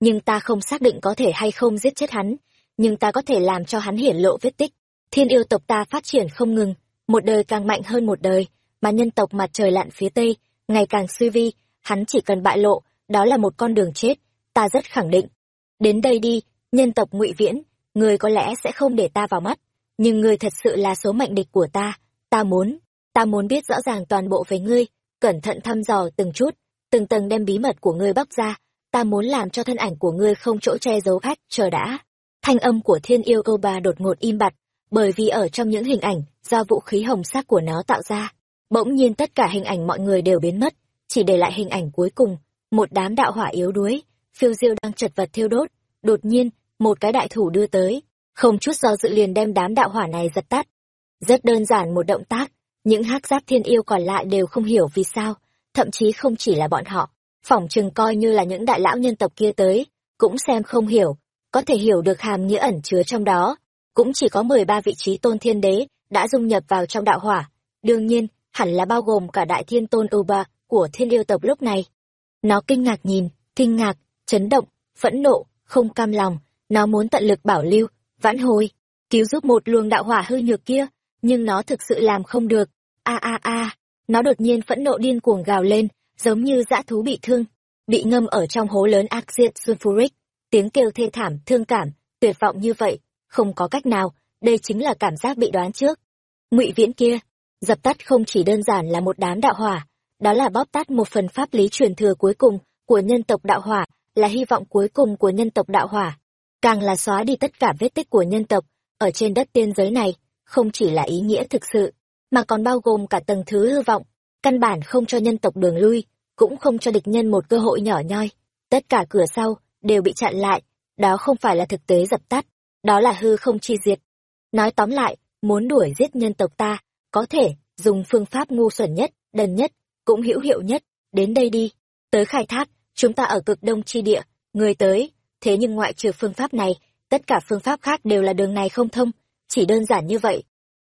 Nhưng ta không xác định có thể hay không giết chết hắn, nhưng ta có thể làm cho hắn hiển lộ vết tích. Thiên yêu tộc ta phát triển không ngừng, một đời càng mạnh hơn một đời, mà nhân tộc mặt trời lặn phía tây, ngày càng suy vi, hắn chỉ cần bại lộ, đó là một con đường chết, ta rất khẳng định. Đến đây đi, nhân tộc ngụy viễn, người có lẽ sẽ không để ta vào mắt, nhưng người thật sự là số mệnh địch của ta, ta muốn, ta muốn biết rõ ràng toàn bộ về ngươi, cẩn thận thăm dò từng chút, từng tầng đem bí mật của ngươi bóc ra, ta muốn làm cho thân ảnh của ngươi không chỗ che giấu khách, chờ đã. Thanh âm của thiên yêu câu bà đột ngột im bặt, bởi vì ở trong những hình ảnh do vũ khí hồng sắc của nó tạo ra, bỗng nhiên tất cả hình ảnh mọi người đều biến mất, chỉ để lại hình ảnh cuối cùng, một đám đạo hỏa yếu đuối, phiêu diêu đang chật vật thiêu đốt, đột nhiên, một cái đại thủ đưa tới, không chút do dự liền đem đám đạo hỏa này giật tắt. Rất đơn giản một động tác, những hắc giáp thiên yêu còn lại đều không hiểu vì sao, thậm chí không chỉ là bọn họ, phỏng chừng coi như là những đại lão nhân tộc kia tới, cũng xem không hiểu, có thể hiểu được hàm nghĩa ẩn chứa trong đó. Cũng chỉ có 13 vị trí tôn thiên đế đã dung nhập vào trong đạo hỏa. Đương nhiên, hẳn là bao gồm cả đại thiên tôn Uba của thiên yêu tộc lúc này. Nó kinh ngạc nhìn, kinh ngạc, chấn động, phẫn nộ, không cam lòng, nó muốn tận lực bảo lưu, vãn hồi, cứu giúp một luồng đạo hỏa hư nhược kia, nhưng nó thực sự làm không được. A a a, nó đột nhiên phẫn nộ điên cuồng gào lên, giống như dã thú bị thương, bị ngâm ở trong hố lớn Axiet Sulfuric, tiếng kêu thê thảm, thương cảm, tuyệt vọng như vậy, không có cách nào, đây chính là cảm giác bị đoán trước. Ngụy Viễn kia, dập tắt không chỉ đơn giản là một đám đạo hỏa, đó là bóp tắt một phần pháp lý truyền thừa cuối cùng của nhân tộc đạo hỏa, là hy vọng cuối cùng của nhân tộc đạo hỏa, càng là xóa đi tất cả vết tích của nhân tộc ở trên đất tiên giới này, không chỉ là ý nghĩa thực sự, mà còn bao gồm cả tầng thứ hư vọng, căn bản không cho nhân tộc đường lui, cũng không cho địch nhân một cơ hội nhỏ nhoi. Tất cả cửa sau đều bị chặn lại, đó không phải là thực tế dập tắt, đó là hư không chi diệt. Nói tóm lại, muốn đuổi giết nhân tộc ta, có thể dùng phương pháp ngu xuẩn nhất, đần nhất, cũng hữu hiệu nhất, đến đây đi. Tới khai thác, chúng ta ở cực đông chi địa, người tới, thế nhưng ngoại trừ phương pháp này, tất cả phương pháp khác đều là đường này không thông, chỉ đơn giản như vậy.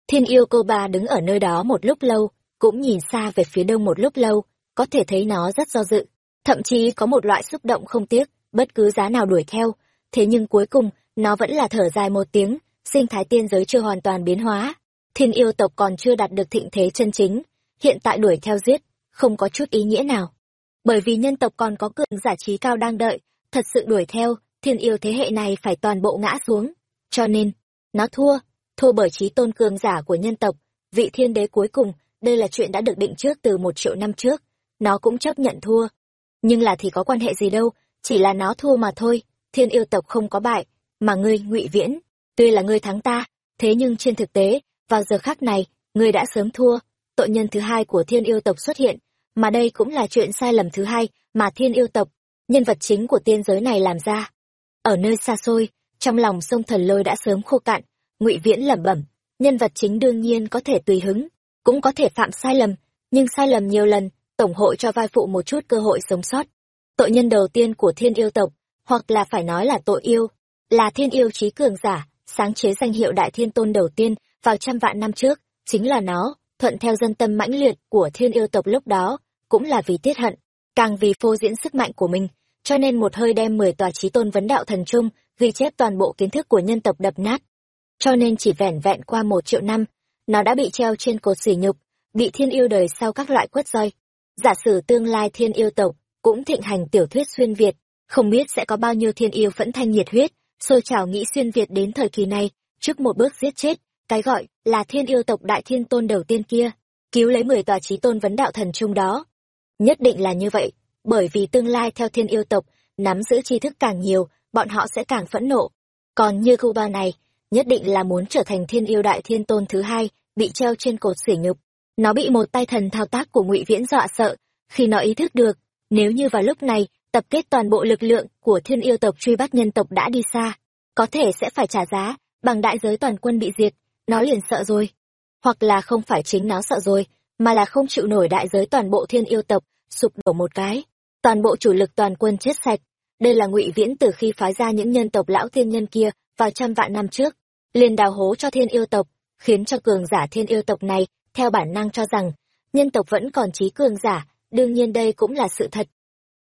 Thiên yêu cô ba đứng ở nơi đó một lúc lâu, cũng nhìn xa về phía đông một lúc lâu, có thể thấy nó rất do dự, thậm chí có một loại xúc động không tiếc, bất cứ giá nào đuổi theo, thế nhưng cuối cùng, nó vẫn là thở dài một tiếng, sinh thái tiên giới chưa hoàn toàn biến hóa, thiên yêu tộc còn chưa đạt được thịnh thế chân chính, hiện tại đuổi theo giết, không có chút ý nghĩa nào. Bởi vì nhân tộc còn có cường giả trí cao đang đợi, thật sự đuổi theo, thiên yêu thế hệ này phải toàn bộ ngã xuống. Cho nên, nó thua, thua bởi trí tôn cường giả của nhân tộc, vị thiên đế cuối cùng, đây là chuyện đã được định trước từ một triệu năm trước, nó cũng chấp nhận thua. Nhưng là thì có quan hệ gì đâu, chỉ là nó thua mà thôi, thiên yêu tộc không có bại, mà ngươi ngụy viễn, tuy là ngươi thắng ta, thế nhưng trên thực tế, vào giờ khác này, ngươi đã sớm thua, tội nhân thứ hai của thiên yêu tộc xuất hiện, mà đây cũng là chuyện sai lầm thứ hai mà thiên yêu tộc, nhân vật chính của tiên giới này làm ra. Ở nơi xa xôi, trong lòng sông thần lôi đã sớm khô cạn, ngụy viễn lẩm bẩm, nhân vật chính đương nhiên có thể tùy hứng, cũng có thể phạm sai lầm, nhưng sai lầm nhiều lần, tổng hội cho vai phụ một chút cơ hội sống sót. Tội nhân đầu tiên của thiên yêu tộc, hoặc là phải nói là tội yêu, là thiên yêu trí cường giả, sáng chế danh hiệu đại thiên tôn đầu tiên vào trăm vạn năm trước, chính là nó, thuận theo dân tâm mãnh liệt của thiên yêu tộc lúc đó, cũng là vì tiết hận, càng vì phô diễn sức mạnh của mình, cho nên một hơi đem mười tòa trí tôn vấn đạo thần trung, ghi chép toàn bộ kiến thức của nhân tộc đập nát. Cho nên chỉ vẻn vẹn qua một triệu năm, nó đã bị treo trên cột sỉ nhục, bị thiên yêu đời sau các loại quất roi. Giả sử tương lai thiên yêu tộc cũng thịnh hành tiểu thuyết xuyên Việt, không biết sẽ có bao nhiêu thiên yêu phẫn thanh nhiệt huyết, sôi trào nghĩ xuyên Việt đến thời kỳ này, trước một bước giết chết, cái gọi là thiên yêu tộc đại thiên tôn đầu tiên kia, cứu lấy mười tòa trí tôn vấn đạo thần trung đó. Nhất định là như vậy, bởi vì tương lai theo thiên yêu tộc, nắm giữ tri thức càng nhiều, bọn họ sẽ càng phẫn nộ. Còn như Cuba này, nhất định là muốn trở thành thiên yêu đại thiên tôn thứ hai, bị treo trên cột sỉ nhục. Nó bị một tay thần thao tác của ngụy Viễn dọa sợ, khi nó ý thức được, nếu như vào lúc này, tập kết toàn bộ lực lượng của thiên yêu tộc truy bắt nhân tộc đã đi xa, có thể sẽ phải trả giá, bằng đại giới toàn quân bị diệt, nó liền sợ rồi. Hoặc là không phải chính nó sợ rồi, mà là không chịu nổi đại giới toàn bộ thiên yêu tộc, sụp đổ một cái. Toàn bộ chủ lực toàn quân chết sạch. Đây là ngụy Viễn từ khi phái ra những nhân tộc lão thiên nhân kia vào trăm vạn năm trước, liền đào hố cho thiên yêu tộc, khiến cho cường giả thiên yêu tộc này theo bản năng cho rằng nhân tộc vẫn còn trí cường giả, đương nhiên đây cũng là sự thật.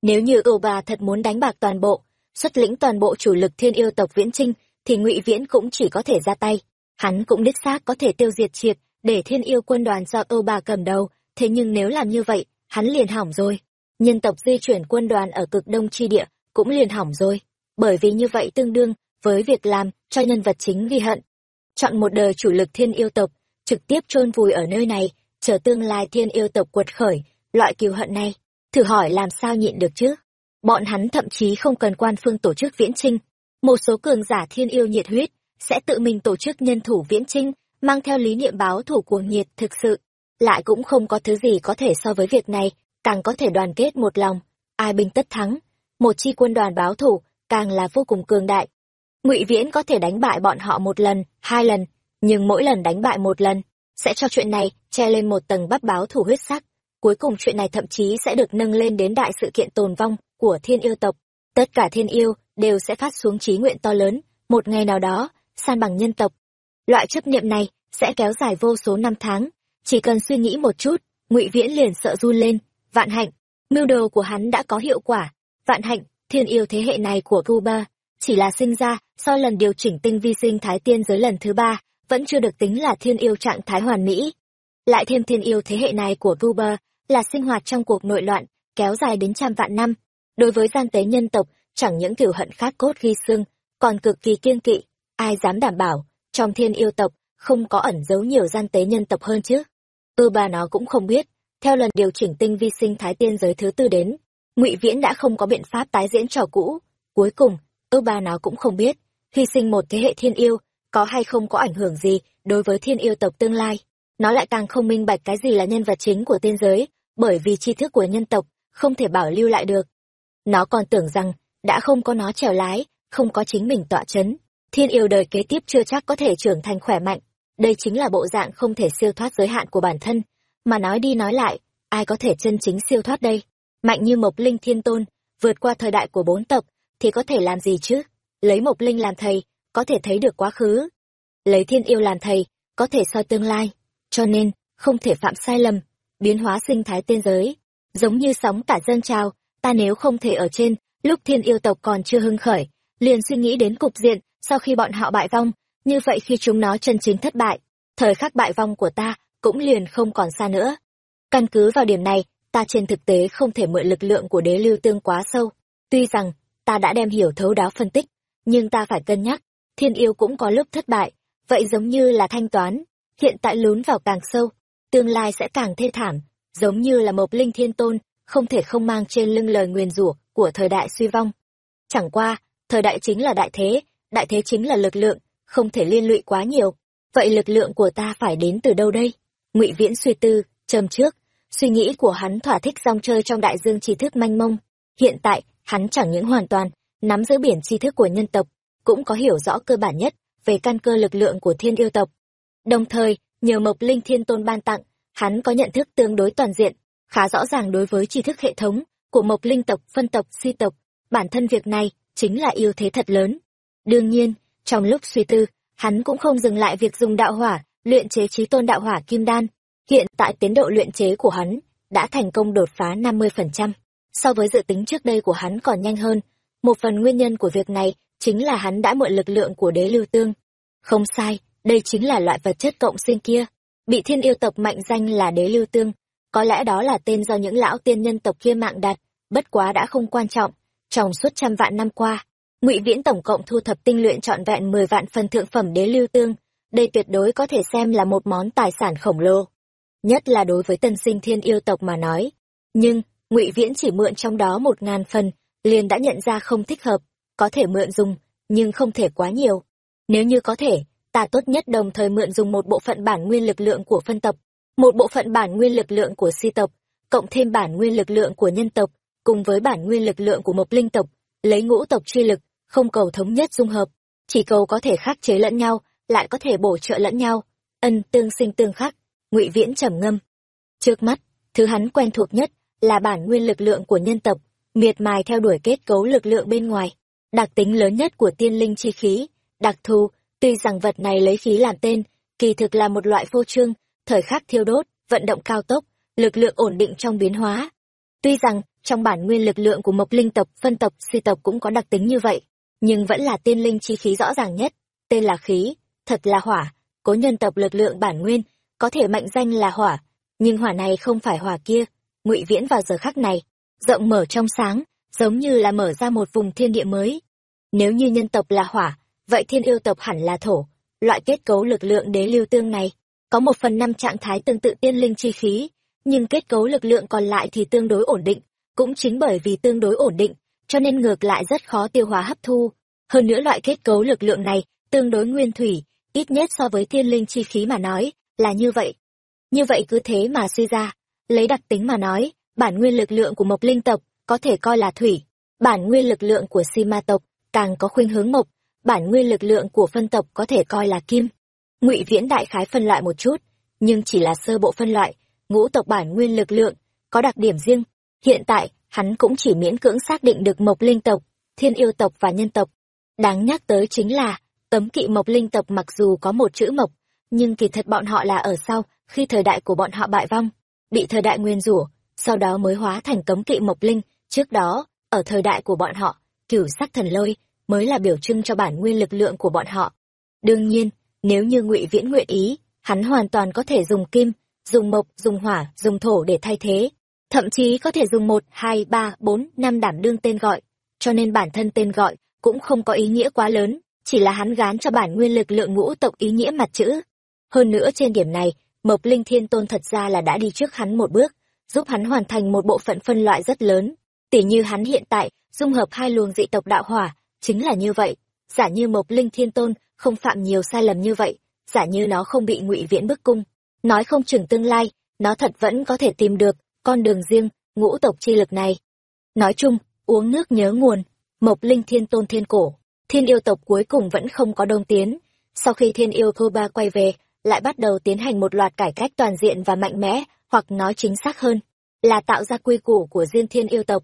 Nếu như ưu bà thật muốn đánh bạc toàn bộ, xuất lĩnh toàn bộ chủ lực thiên yêu tộc viễn trinh, thì ngụy Viễn cũng chỉ có thể ra tay. Hắn cũng đích xác có thể tiêu diệt triệt, để thiên yêu quân đoàn do ưu bà cầm đầu, thế nhưng nếu làm như vậy, hắn liền hỏng rồi. Nhân tộc di chuyển quân đoàn ở cực đông chi địa cũng liền hỏng rồi, bởi vì như vậy tương đương với việc làm cho nhân vật chính ghi hận. Chọn một đời chủ lực thiên yêu tộc, trực tiếp chôn vùi ở nơi này, chờ tương lai thiên yêu tộc quật khởi, loại kiều hận này, thử hỏi làm sao nhịn được chứ? Bọn hắn thậm chí không cần quan phương tổ chức viễn trinh, một số cường giả thiên yêu nhiệt huyết sẽ tự mình tổ chức nhân thủ viễn trinh, mang theo lý niệm báo thủ cuồng nhiệt thực sự, lại cũng không có thứ gì có thể so với việc này, càng có thể đoàn kết một lòng, ai binh tất thắng, một chi quân đoàn báo thủ càng là vô cùng cường đại ngụy viễn có thể đánh bại bọn họ một lần, hai lần, nhưng mỗi lần đánh bại một lần, sẽ cho chuyện này che lên một tầng bắp báo thủ huyết sắc. Cuối cùng chuyện này thậm chí sẽ được nâng lên đến đại sự kiện tồn vong của thiên yêu tộc. Tất cả thiên yêu đều sẽ phát xuống trí nguyện to lớn. Một ngày nào đó, san bằng nhân tộc. Loại chấp niệm này sẽ kéo dài vô số năm tháng. Chỉ cần suy nghĩ một chút, ngụy viễn liền sợ run lên. Vạn hạnh, mưu đồ của hắn đã có hiệu quả. Vạn hạnh, thiên yêu thế hệ này của Cuba chỉ là sinh ra, sau lần điều chỉnh tinh vi sinh thái tiên giới lần thứ ba, vẫn chưa được tính là thiên yêu trạng thái hoàn mỹ. Lại thêm thiên yêu thế hệ này của Guber là sinh hoạt trong cuộc nội loạn, kéo dài đến trăm vạn năm. Đối với gian tế nhân tộc, chẳng những kiểu hận khát cốt ghi xương, còn cực kỳ kiêng kỵ, ai dám đảm bảo, trong thiên yêu tộc, không có ẩn giấu nhiều gian tế nhân tộc hơn chứ? Ư bà nó cũng không biết, theo lần điều chỉnh tinh vi sinh thái tiên giới thứ tư đến, ngụy viễn đã không có biện pháp tái diễn trò cũ. Cuối cùng ư ba nó cũng không biết, hy sinh một thế hệ thiên yêu, có hay không có ảnh hưởng gì đối với thiên yêu tộc tương lai. Nó lại càng không minh bạch cái gì là nhân vật chính của tiên giới, bởi vì tri thức của nhân tộc không thể bảo lưu lại được. Nó còn tưởng rằng đã không có nó trèo lái, không có chính mình tọa chấn, thiên yêu đời kế tiếp chưa chắc có thể trưởng thành khỏe mạnh. Đây chính là bộ dạng không thể siêu thoát giới hạn của bản thân, mà nói đi nói lại, ai có thể chân chính siêu thoát đây? Mạnh như mộc linh thiên tôn, vượt qua thời đại của bốn tộc thì có thể làm gì chứ? Lấy mộc linh làm thầy, có thể thấy được quá khứ. Lấy thiên yêu làm thầy, có thể soi tương lai. Cho nên, không thể phạm sai lầm, biến hóa sinh thái tiên giới. Giống như sóng cả dân trào, ta nếu không thể ở trên, lúc thiên yêu tộc còn chưa hưng khởi, liền suy nghĩ đến cục diện sau khi bọn họ bại vong. Như vậy khi chúng nó chân chính thất bại, thời khắc bại vong của ta cũng liền không còn xa nữa. Căn cứ vào điểm này, ta trên thực tế không thể mượn lực lượng của đế lưu tương quá sâu. Tuy rằng ta đã đem hiểu thấu đáo phân tích, nhưng ta phải cân nhắc, thiên yêu cũng có lúc thất bại, vậy giống như là thanh toán, hiện tại lún vào càng sâu, tương lai sẽ càng thê thảm, giống như là mộc linh thiên tôn, không thể không mang trên lưng lời nguyền rủa của thời đại suy vong. Chẳng qua, thời đại chính là đại thế đại thế chính là lực lượng, không thể liên lụy quá nhiều, vậy lực lượng của ta phải đến từ đâu đây? Ngụy viễn suy tư trầm trước, suy nghĩ của hắn thỏa thích rong chơi trong đại dương tri thức manh mông, hiện tại hắn chẳng những hoàn toàn nắm giữ biển tri thức của nhân tộc, cũng có hiểu rõ cơ bản nhất về căn cơ lực lượng của thiên yêu tộc. Đồng thời, nhờ mộc linh thiên tôn ban tặng, hắn có nhận thức tương đối toàn diện, khá rõ ràng đối với tri thức hệ thống của mộc linh tộc, phân tộc, si tộc. Bản thân việc này chính là ưu thế thật lớn. Đương nhiên, trong lúc suy tư, hắn cũng không dừng lại việc dùng đạo hỏa luyện chế trí tôn đạo hỏa kim đan. Hiện tại tiến độ luyện chế của hắn đã thành công đột phá năm mươi phần trăm so với dự tính trước đây của hắn còn nhanh hơn. Một phần nguyên nhân của việc này chính là hắn đã mượn lực lượng của đế lưu tương. Không sai, đây chính là loại vật chất cộng sinh kia. Bị thiên yêu tộc mạnh danh là đế lưu tương, có lẽ đó là tên do những lão tiên nhân tộc kia mạng đặt, bất quá đã không quan trọng. Trong suốt trăm vạn năm qua, ngụy viễn tổng cộng thu thập tinh luyện trọn vẹn mười vạn phần thượng phẩm đế lưu tương, đây tuyệt đối có thể xem là một món tài sản khổng lồ. Nhất là đối với tân sinh thiên yêu tộc mà nói. Nhưng ngụy viễn chỉ mượn trong đó một ngàn phần, liền đã nhận ra không thích hợp, có thể mượn dùng, nhưng không thể quá nhiều. Nếu như có thể, ta tốt nhất đồng thời mượn dùng một bộ phận bản nguyên lực lượng của phân tộc, một bộ phận bản nguyên lực lượng của si tộc, cộng thêm bản nguyên lực lượng của nhân tộc, cùng với bản nguyên lực lượng của mộc linh tộc, lấy ngũ tộc truy lực, không cầu thống nhất dung hợp. Chỉ cầu có thể khắc chế lẫn nhau, lại có thể bổ trợ lẫn nhau. Ân tương sinh tương khắc, ngụy viễn trầm ngâm. Trước mắt, thứ hắn quen thuộc nhất là bản nguyên lực lượng của nhân tộc, miệt mài theo đuổi kết cấu lực lượng bên ngoài. Đặc tính lớn nhất của tiên linh chi khí, đặc thù, tuy rằng vật này lấy khí làm tên, kỳ thực là một loại phô trương, thời khắc thiêu đốt, vận động cao tốc, lực lượng ổn định trong biến hóa. Tuy rằng, trong bản nguyên lực lượng của mộc linh tộc, phân tộc, suy tộc cũng có đặc tính như vậy, nhưng vẫn là tiên linh chi khí rõ ràng nhất, tên là khí, thật là hỏa, cố nhân tộc lực lượng bản nguyên, có thể mệnh danh là hỏa, nhưng hỏa này không phải hỏa kia ngụy viễn vào giờ khắc này, rộng mở trong sáng, giống như là mở ra một vùng thiên địa mới. Nếu như nhân tộc là hỏa, vậy thiên yêu tộc hẳn là thổ. Loại kết cấu lực lượng đế lưu tương này, có một phần năm trạng thái tương tự tiên linh chi khí, nhưng kết cấu lực lượng còn lại thì tương đối ổn định, cũng chính bởi vì tương đối ổn định, cho nên ngược lại rất khó tiêu hóa hấp thu. Hơn nữa loại kết cấu lực lượng này, tương đối nguyên thủy, ít nhất so với tiên linh chi khí mà nói, là như vậy. Như vậy cứ thế mà suy ra lấy đặc tính mà nói bản nguyên lực lượng của mộc linh tộc có thể coi là thủy bản nguyên lực lượng của si ma tộc càng có khuynh hướng mộc bản nguyên lực lượng của phân tộc có thể coi là kim. Ngụy Viễn đại khái phân loại một chút, nhưng chỉ là sơ bộ phân loại, ngũ tộc bản nguyên lực lượng có đặc điểm riêng. Hiện tại, hắn cũng chỉ miễn cưỡng xác định được Mộc Linh tộc, Thiên Yêu tộc và Nhân tộc. Đáng nhắc tới chính là, tấm kỵ Mộc Linh tộc mặc dù có một chữ Mộc, nhưng kỳ thật bọn họ là ở sau, khi thời đại của bọn họ bại vong, bị thời đại nguyên rủa, sau đó mới hóa thành cấm kỵ Mộc Linh, trước đó, ở thời đại của bọn họ, cửu sắc thần lôi mới là biểu trưng cho bản nguyên lực lượng của bọn họ. Đương nhiên, nếu như Ngụy Viễn nguyện ý, hắn hoàn toàn có thể dùng kim, dùng mộc, dùng hỏa, dùng thổ để thay thế, thậm chí có thể dùng một, hai, ba, bốn, năm đảm đương tên gọi, cho nên bản thân tên gọi cũng không có ý nghĩa quá lớn, chỉ là hắn gán cho bản nguyên lực lượng ngũ tộc ý nghĩa mặt chữ. Hơn nữa trên điểm này, Mộc Linh Thiên Tôn thật ra là đã đi trước hắn một bước, giúp hắn hoàn thành một bộ phận phân loại rất lớn. Tỉ như hắn hiện tại, dung hợp hai luồng dị tộc đạo hỏa, chính là như vậy. Giả như Mộc Linh Thiên Tôn không phạm nhiều sai lầm như vậy, giả như nó không bị ngụy viễn bức cung. Nói không chừng tương lai, nó thật vẫn có thể tìm được con đường riêng, ngũ tộc chi lực này. Nói chung, uống nước nhớ nguồn, Mộc Linh Thiên Tôn Thiên Cổ, thiên yêu tộc cuối cùng vẫn không có đông tiến. Sau khi thiên yêu Thô Ba quay về, lại bắt đầu tiến hành một loạt cải cách toàn diện và mạnh mẽ, hoặc nói chính xác hơn, là tạo ra quy củ của riêng thiên yêu tộc.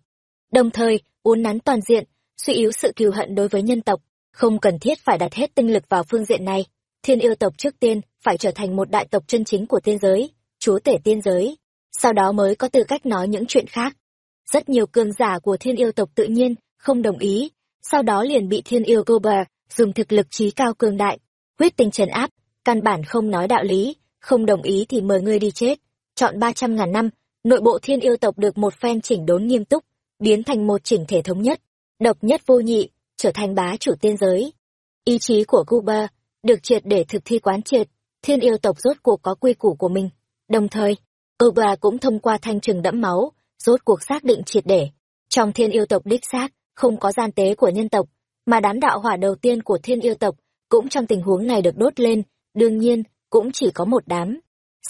Đồng thời, uốn nắn toàn diện, suy yếu sự kiêu hận đối với nhân tộc, không cần thiết phải đặt hết tinh lực vào phương diện này. Thiên yêu tộc trước tiên phải trở thành một đại tộc chân chính của tiên giới, chúa tể tiên giới, sau đó mới có tư cách nói những chuyện khác. Rất nhiều cường giả của thiên yêu tộc tự nhiên không đồng ý, sau đó liền bị thiên yêu Gober dùng thực lực trí cao cường đại, huyết tinh trấn áp, căn bản không nói đạo lý, không đồng ý thì mời ngươi đi chết. Chọn ba trăm ngàn năm, nội bộ thiên yêu tộc được một phen chỉnh đốn nghiêm túc, biến thành một chỉnh thể thống nhất, độc nhất vô nhị, trở thành bá chủ tiên giới. Ý chí của Guba được triệt để thực thi quán triệt, thiên yêu tộc rốt cuộc có quy củ của mình. Đồng thời, Guba cũng thông qua thanh trừng đẫm máu, rốt cuộc xác định triệt để. Trong thiên yêu tộc đích xác, không có gian tế của nhân tộc, mà đám đạo hỏa đầu tiên của thiên yêu tộc cũng trong tình huống này được đốt lên, đương nhiên, cũng chỉ có một đám.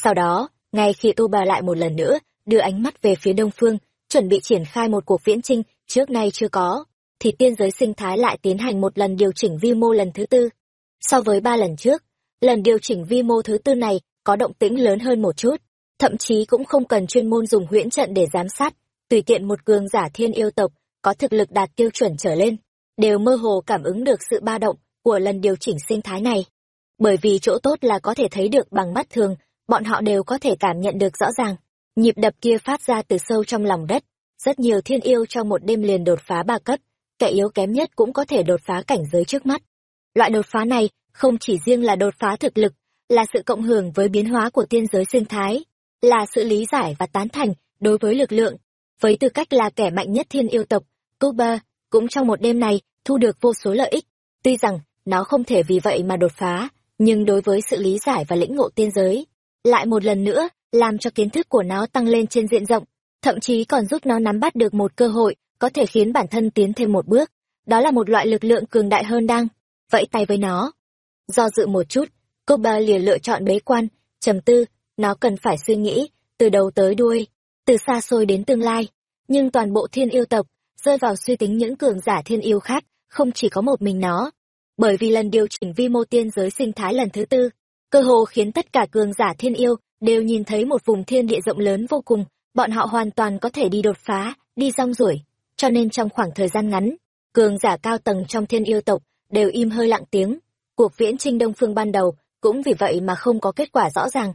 Sau đó, ngay khi tu bà lại một lần nữa, đưa ánh mắt về phía đông phương, chuẩn bị triển khai một cuộc viễn trinh trước nay chưa có, thì tiên giới sinh thái lại tiến hành một lần điều chỉnh vi mô lần thứ tư. So với ba lần trước, lần điều chỉnh vi mô thứ tư này có động tĩnh lớn hơn một chút, thậm chí cũng không cần chuyên môn dùng huyễn trận để giám sát, tùy tiện một cường giả thiên yêu tộc có thực lực đạt tiêu chuẩn trở lên, đều mơ hồ cảm ứng được sự ba động của lần điều chỉnh sinh thái này. Bởi vì chỗ tốt là có thể thấy được bằng mắt thường, bọn họ đều có thể cảm nhận được rõ ràng. Nhịp đập kia phát ra từ sâu trong lòng đất, rất nhiều thiên yêu trong một đêm liền đột phá ba cấp, kẻ yếu kém nhất cũng có thể đột phá cảnh giới trước mắt. Loại đột phá này không chỉ riêng là đột phá thực lực, là sự cộng hưởng với biến hóa của tiên giới sinh thái, là sự lý giải và tán thành đối với lực lượng. Với tư cách là kẻ mạnh nhất thiên yêu tộc, Cuba cũng trong một đêm này thu được vô số lợi ích. Tuy rằng nó không thể vì vậy mà đột phá, nhưng đối với sự lý giải và lĩnh ngộ tiên giới, lại một lần nữa làm cho kiến thức của nó tăng lên trên diện rộng, thậm chí còn giúp nó nắm bắt được một cơ hội có thể khiến bản thân tiến thêm một bước. Đó là một loại lực lượng cường đại hơn đang vẫy tay với nó. Do dự một chút, cô ba liền lựa chọn bế quan, trầm tư, nó cần phải suy nghĩ, từ đầu tới đuôi, từ xa xôi đến tương lai. Nhưng toàn bộ thiên yêu tộc, rơi vào suy tính những cường giả thiên yêu khác, không chỉ có một mình nó. Bởi vì lần điều chỉnh vi mô tiên giới sinh thái lần thứ tư, cơ hồ khiến tất cả cường giả thiên yêu đều nhìn thấy một vùng thiên địa rộng lớn vô cùng, bọn họ hoàn toàn có thể đi đột phá, đi rong ruổi. Cho nên trong khoảng thời gian ngắn, cường giả cao tầng trong thiên yêu tộc đều im hơi lặng tiếng. Cuộc viễn trinh đông phương ban đầu cũng vì vậy mà không có kết quả rõ ràng.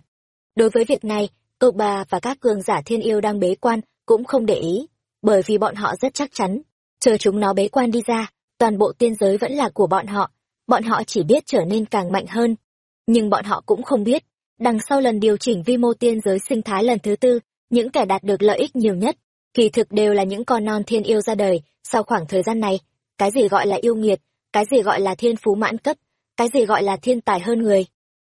Đối với việc này, cậu bà và các cường giả thiên yêu đang bế quan cũng không để ý, bởi vì bọn họ rất chắc chắn, chờ chúng nó bế quan đi ra, toàn bộ tiên giới vẫn là của bọn họ, bọn họ chỉ biết trở nên càng mạnh hơn. Nhưng bọn họ cũng không biết, đằng sau lần điều chỉnh vi mô tiên giới sinh thái lần thứ tư, những kẻ đạt được lợi ích nhiều nhất, kỳ thực đều là những con non thiên yêu ra đời, sau khoảng thời gian này, cái gì gọi là yêu nghiệt, cái gì gọi là thiên phú mãn cấp, cái gì gọi là thiên tài hơn người.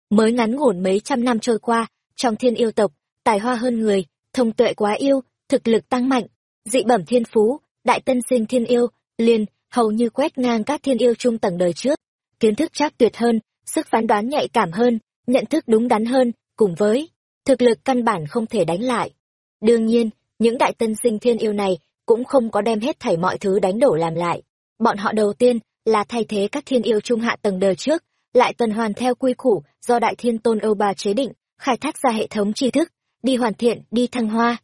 Mới ngắn ngủn mấy trăm năm trôi qua, trong thiên yêu tộc, tài hoa hơn người, thông tuệ quá yêu, thực lực tăng mạnh, dị bẩm thiên phú, đại tân sinh thiên yêu, liền, hầu như quét ngang các thiên yêu trung tầng đời trước. Kiến thức chắc tuyệt hơn, sức phán đoán nhạy cảm hơn, nhận thức đúng đắn hơn, cùng với thực lực căn bản không thể đánh lại. Đương nhiên, những đại tân sinh thiên yêu này cũng không có đem hết thảy mọi thứ đánh đổ làm lại. Bọn họ đầu tiên là thay thế các thiên yêu trung hạ tầng đời trước, lại tuần hoàn theo quy củ do Đại Thiên Tôn Âu Ba chế định, khai thác ra hệ thống tri thức, đi hoàn thiện, đi thăng hoa.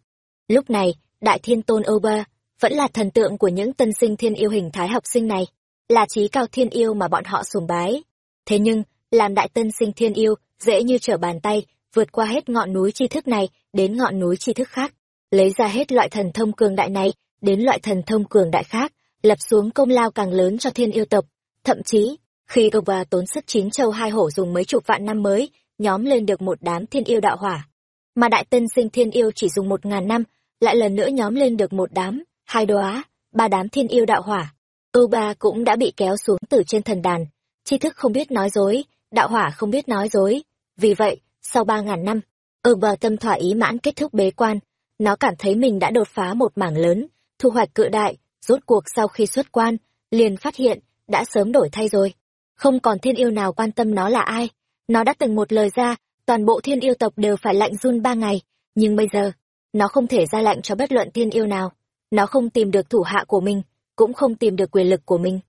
Lúc này, Đại Thiên Tôn Âu Ba vẫn là thần tượng của những tân sinh thiên yêu hình thái học sinh này, là trí cao thiên yêu mà bọn họ sùng bái. Thế nhưng, làm đại tân sinh thiên yêu, dễ như trở bàn tay, vượt qua hết ngọn núi tri thức này đến ngọn núi tri thức khác, lấy ra hết loại thần thông cường đại này đến loại thần thông cường đại khác, lập xuống công lao càng lớn cho thiên yêu tộc. Thậm chí, khi Ova tốn sức chín châu hai hổ dùng mấy chục vạn năm mới, nhóm lên được một đám thiên yêu đạo hỏa. Mà đại tân sinh thiên yêu chỉ dùng một ngàn năm, lại lần nữa nhóm lên được một đám, hai đóa, ba đám thiên yêu đạo hỏa. Ova cũng đã bị kéo xuống từ trên thần đàn. Tri thức không biết nói dối, đạo hỏa không biết nói dối. Vì vậy, sau ba ngàn năm, Ova tâm thỏa ý mãn kết thúc bế quan. Nó cảm thấy mình đã đột phá một mảng lớn, thu hoạch cự đại, rốt cuộc sau khi xuất quan, liền phát hiện, đã sớm đổi thay rồi. Không còn thiên yêu nào quan tâm nó là ai. Nó đã từng một lời ra, toàn bộ thiên yêu tộc đều phải lạnh run ba ngày, nhưng bây giờ, nó không thể ra lệnh cho bất luận thiên yêu nào. Nó không tìm được thủ hạ của mình, cũng không tìm được quyền lực của mình.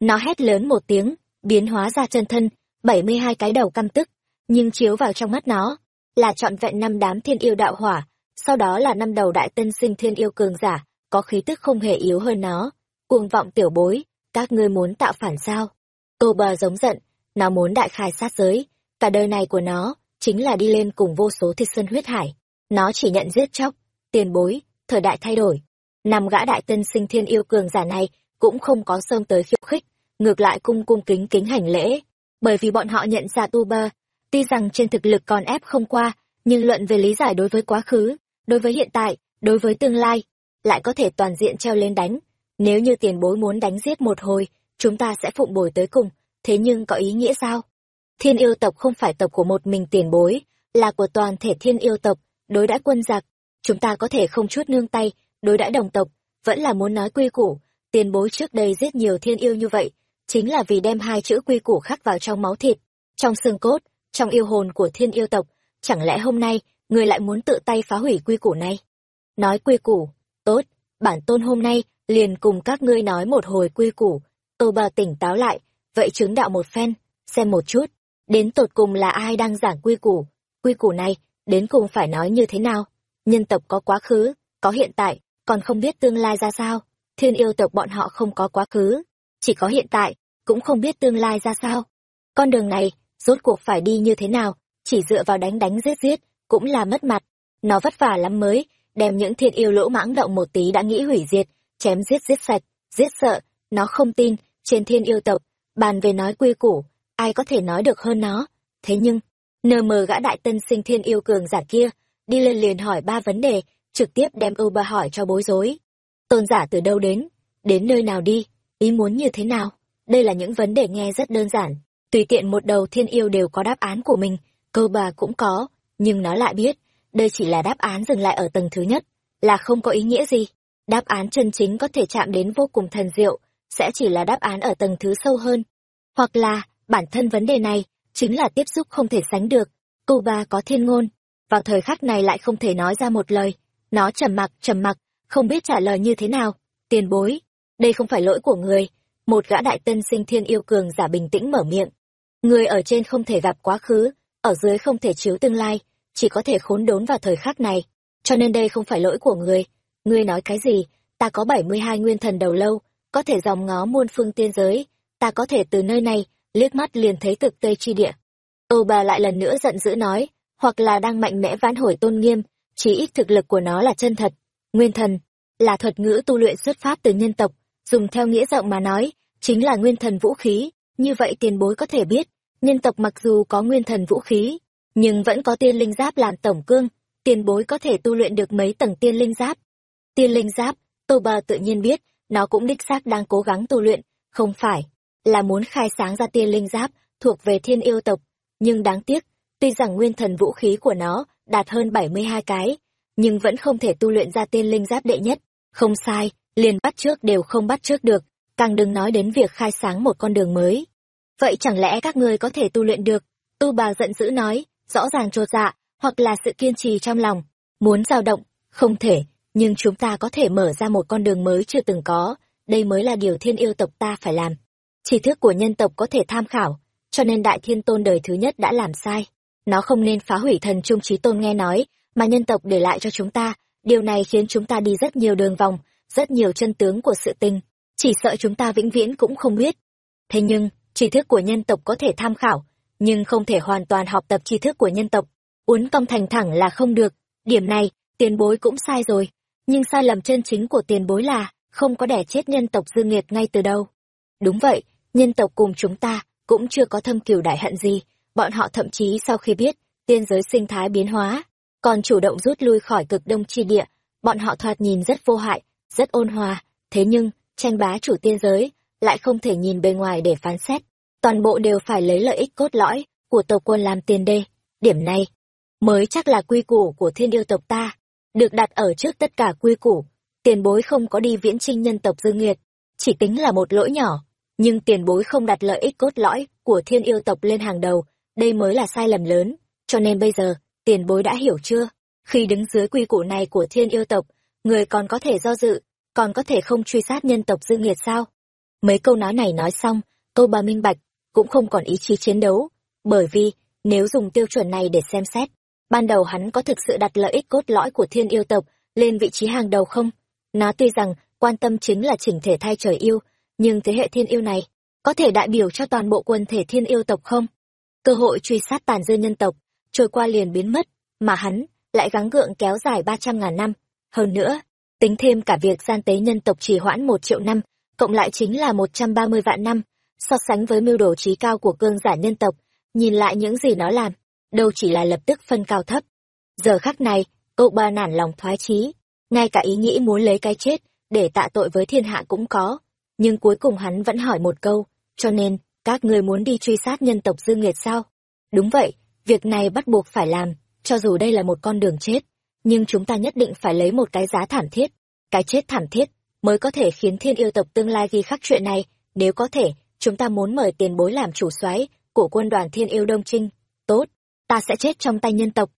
Nó hét lớn một tiếng, biến hóa ra chân thân, bảy mươi hai cái đầu căm tức, nhưng chiếu vào trong mắt nó, là trọn vẹn năm đám thiên yêu đạo hỏa, sau đó là năm đầu đại tân sinh thiên yêu cường giả, có khí tức không hề yếu hơn nó. Cuồng vọng tiểu bối, các ngươi muốn tạo phản sao? Tô bờ giống giận, nó muốn đại khai sát giới, cả đời này của nó, chính là đi lên cùng vô số thịt sân huyết hải. Nó chỉ nhận giết chóc, tiền bối, thời đại thay đổi. Năm gã đại tân sinh thiên yêu cường giả này cũng không có xông tới khiêu khích, ngược lại cung cung kính kính hành lễ, bởi vì bọn họ nhận ra tu bơ, tuy rằng trên thực lực còn ép không qua, nhưng luận về lý giải đối với quá khứ, đối với hiện tại, đối với tương lai, lại có thể toàn diện treo lên đánh. Nếu như tiền bối muốn đánh giết một hồi, chúng ta sẽ phụng bồi tới cùng, thế nhưng có ý nghĩa sao? Thiên yêu tộc không phải tộc của một mình tiền bối, là của toàn thể thiên yêu tộc, đối đãi quân giặc. Chúng ta có thể không chút nương tay, đối đãi đồng tộc, vẫn là muốn nói quy củ. Tiền bối trước đây giết nhiều thiên yêu như vậy, chính là vì đem hai chữ quy củ khắc vào trong máu thịt, trong xương cốt, trong yêu hồn của thiên yêu tộc. Chẳng lẽ hôm nay, người lại muốn tự tay phá hủy quy củ này? Nói quy củ, tốt, bản tôn hôm nay liền cùng các ngươi nói một hồi quy củ. Tô bà tỉnh táo lại, vậy chứng đạo một phen, xem một chút, đến tột cùng là ai đang giảng quy củ. Quy củ này, đến cùng phải nói như thế nào? Nhân tộc có quá khứ, có hiện tại, còn không biết tương lai ra sao. Thiên yêu tộc bọn họ không có quá khứ, chỉ có hiện tại, cũng không biết tương lai ra sao. Con đường này, rốt cuộc phải đi như thế nào, chỉ dựa vào đánh đánh giết giết, cũng là mất mặt. Nó vất vả lắm mới, đem những thiên yêu lỗ mãng động một tí đã nghĩ hủy diệt, chém giết giết sạch, giết sợ, nó không tin, trên thiên yêu tộc, bàn về nói quy củ, ai có thể nói được hơn nó. Thế nhưng, nờ mờ gã đại tân sinh thiên yêu cường giả kia, đi lên liền hỏi ba vấn đề, trực tiếp đem ưu ba hỏi cho bối rối. Tôn giả từ đâu đến? Đến nơi nào đi? Ý muốn như thế nào? Đây là những vấn đề nghe rất đơn giản. Tùy tiện một đầu thiên yêu đều có đáp án của mình, câu bà cũng có, nhưng nó lại biết, đây chỉ là đáp án dừng lại ở tầng thứ nhất, là không có ý nghĩa gì. Đáp án chân chính có thể chạm đến vô cùng thần diệu, sẽ chỉ là đáp án ở tầng thứ sâu hơn. Hoặc là, bản thân vấn đề này, chính là tiếp xúc không thể sánh được. Cô bà có thiên ngôn, vào thời khắc này lại không thể nói ra một lời. Nó trầm mặc, trầm mặc, không biết trả lời như thế nào. Tiền bối, đây không phải lỗi của người. Một gã đại tân sinh thiên yêu cường giả bình tĩnh mở miệng. Người ở trên không thể gặp quá khứ, ở dưới không thể chiếu tương lai, chỉ có thể khốn đốn vào thời khắc này. Cho nên đây không phải lỗi của người. Ngươi nói cái gì? Ta có bảy mươi hai nguyên thần đầu lâu, có thể dòng ngó muôn phương tiên giới. Ta có thể từ nơi này, liếc mắt liền thấy cực tây chi địa. Ô bà lại lần nữa giận dữ nói, hoặc là đang mạnh mẽ vãn hồi tôn nghiêm, chỉ ít thực lực của nó là chân thật. Nguyên thần, là thuật ngữ tu luyện xuất phát từ nhân tộc, dùng theo nghĩa rộng mà nói, chính là nguyên thần vũ khí. Như vậy tiền bối có thể biết, nhân tộc mặc dù có nguyên thần vũ khí, nhưng vẫn có tiên linh giáp làm tổng cương, tiền bối có thể tu luyện được mấy tầng tiên linh giáp. Tiên linh giáp, Tô Bờ tự nhiên biết, nó cũng đích xác đang cố gắng tu luyện, không phải là muốn khai sáng ra tiên linh giáp thuộc về thiên yêu tộc, nhưng đáng tiếc, tuy rằng nguyên thần vũ khí của nó đạt hơn 72 cái, nhưng vẫn không thể tu luyện ra tiên linh giáp đệ nhất. Không sai, liền bắt trước đều không bắt trước được, càng đừng nói đến việc khai sáng một con đường mới. Vậy chẳng lẽ các ngươi có thể tu luyện được? Tu bà giận dữ nói, rõ ràng trột dạ, hoặc là sự kiên trì trong lòng, muốn dao động, không thể, nhưng chúng ta có thể mở ra một con đường mới chưa từng có, đây mới là điều thiên yêu tộc ta phải làm. chỉ thức của nhân tộc có thể tham khảo, cho nên đại thiên tôn đời thứ nhất đã làm sai. Nó không nên phá hủy thần trung trí tôn nghe nói, mà nhân tộc để lại cho chúng ta, điều này khiến chúng ta đi rất nhiều đường vòng, rất nhiều chân tướng của sự tình, chỉ sợ chúng ta vĩnh viễn cũng không biết. Thế nhưng, tri thức của nhân tộc có thể tham khảo, nhưng không thể hoàn toàn học tập tri thức của nhân tộc. Uốn cong thành thẳng là không được, điểm này, tiền bối cũng sai rồi. Nhưng sai lầm chân chính của tiền bối là, không có đẻ chết nhân tộc dương nghiệt ngay từ đâu. Đúng vậy, nhân tộc cùng chúng ta, cũng chưa có thâm cửu đại hận gì, bọn họ thậm chí sau khi biết, tiên giới sinh thái biến hóa, còn chủ động rút lui khỏi cực đông chi địa, bọn họ thoạt nhìn rất vô hại, rất ôn hòa, thế nhưng, tranh bá chủ tiên giới, lại không thể nhìn bề ngoài để phán xét, toàn bộ đều phải lấy lợi ích cốt lõi của tộc quân làm tiền đê, điểm này mới chắc là quy củ của thiên yêu tộc ta, được đặt ở trước tất cả quy củ, tiền bối không có đi viễn trinh nhân tộc dương nghiệt, chỉ tính là một lỗi nhỏ, nhưng tiền bối không đặt lợi ích cốt lõi của thiên yêu tộc lên hàng đầu, đây mới là sai lầm lớn, cho nên bây giờ, tiền bối đã hiểu chưa? Khi đứng dưới quy củ này của thiên yêu tộc, người còn có thể do dự, còn có thể không truy sát nhân tộc dương nghiệt sao? Mấy câu nói này nói xong, câu bà minh bạch, cũng không còn ý chí chiến đấu, bởi vì, nếu dùng tiêu chuẩn này để xem xét, ban đầu hắn có thực sự đặt lợi ích cốt lõi của thiên yêu tộc lên vị trí hàng đầu không? Nó tuy rằng, quan tâm chính là chỉnh thể thay trời yêu, nhưng thế hệ thiên yêu này, có thể đại biểu cho toàn bộ quân thể thiên yêu tộc không? Cơ hội truy sát tàn dư nhân tộc, trôi qua liền biến mất, mà hắn lại gắng gượng kéo dài ba trăm ngàn năm. Hơn nữa, tính thêm cả việc gian tế nhân tộc trì hoãn một triệu năm, cộng lại chính là một trăm ba mươi vạn năm, so sánh với mưu đồ trí cao của cương giả nhân tộc, nhìn lại những gì nó làm, đâu chỉ là lập tức phân cao thấp. Giờ khắc này, cậu ba nản lòng thoái chí, ngay cả ý nghĩ muốn lấy cái chết để tạ tội với thiên hạ cũng có, nhưng cuối cùng hắn vẫn hỏi một câu, cho nên, các người muốn đi truy sát nhân tộc dương nghiệt sao? Đúng vậy, việc này bắt buộc phải làm, cho dù đây là một con đường chết, nhưng chúng ta nhất định phải lấy một cái giá thảm thiết. Cái chết thảm thiết mới có thể khiến thiên yêu tộc tương lai ghi khắc chuyện này, nếu có thể, chúng ta muốn mời tiền bối làm chủ soái của quân đoàn thiên yêu Đông Trinh. Tốt, ta sẽ chết trong tay nhân tộc.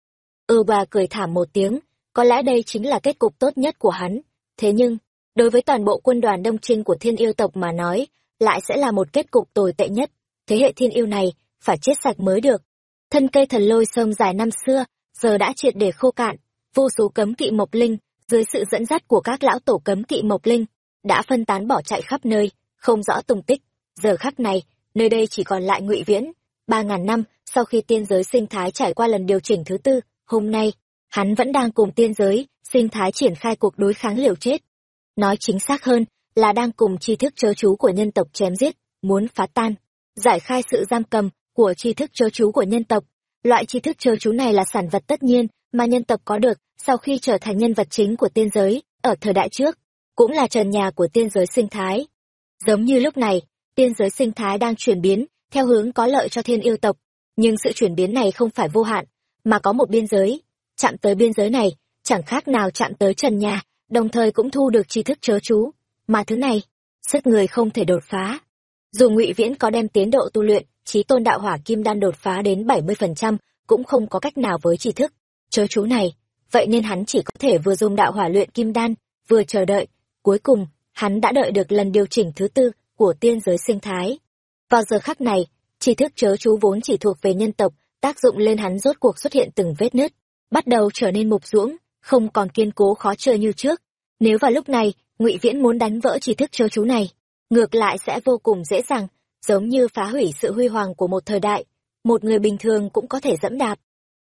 Ừ bà cười thảm một tiếng, có lẽ đây chính là kết cục tốt nhất của hắn. Thế nhưng, đối với toàn bộ quân đoàn Đông Trinh của thiên yêu tộc mà nói, lại sẽ là một kết cục tồi tệ nhất. Thế hệ thiên yêu này, phải chết sạch mới được. Thân cây thần lôi sông dài năm xưa, giờ đã triệt để khô cạn, vô số cấm kỵ mộc linh, dưới sự dẫn dắt của các lão tổ cấm kỵ mộc linh, đã phân tán bỏ chạy khắp nơi, không rõ tung tích. Giờ khắc này, nơi đây chỉ còn lại ngụy viễn. Ba ngàn năm, sau khi tiên giới sinh thái trải qua lần điều chỉnh thứ tư, hôm nay, hắn vẫn đang cùng tiên giới, sinh thái triển khai cuộc đối kháng liều chết. Nói chính xác hơn, là đang cùng tri thức chớ chú của nhân tộc chém giết, muốn phá tan, giải khai sự giam cầm của tri thức chớ chú của nhân tộc. Loại tri thức chớ chú này là sản vật tất nhiên mà nhân tộc có được sau khi trở thành nhân vật chính của tiên giới ở thời đại trước, cũng là trần nhà của tiên giới sinh thái. Giống như lúc này, tiên giới sinh thái đang chuyển biến theo hướng có lợi cho thiên yêu tộc, nhưng sự chuyển biến này không phải vô hạn, mà có một biên giới. Chạm tới biên giới này, chẳng khác nào chạm tới trần nhà, đồng thời cũng thu được tri thức chớ chú mà thứ này, sức người không thể đột phá. Dù ngụy viễn có đem tiến độ tu luyện trí tôn đạo hỏa kim đan đột phá đến bảy mươi phần trăm, cũng không có cách nào với tri thức. Chớ chú này, vậy nên hắn chỉ có thể vừa dùng đạo hỏa luyện kim đan, vừa chờ đợi. Cuối cùng, hắn đã đợi được lần điều chỉnh thứ tư của tiên giới sinh thái. Vào giờ khắc này, tri thức chớ chú vốn chỉ thuộc về nhân tộc, tác dụng lên hắn rốt cuộc xuất hiện từng vết nứt, bắt đầu trở nên mục ruỗng, không còn kiên cố khó chơi như trước. Nếu vào lúc này ngụy viễn muốn đánh vỡ tri thức chớ chú này. Ngược lại sẽ vô cùng dễ dàng, giống như phá hủy sự huy hoàng của một thời đại. Một người bình thường cũng có thể dẫm đạp.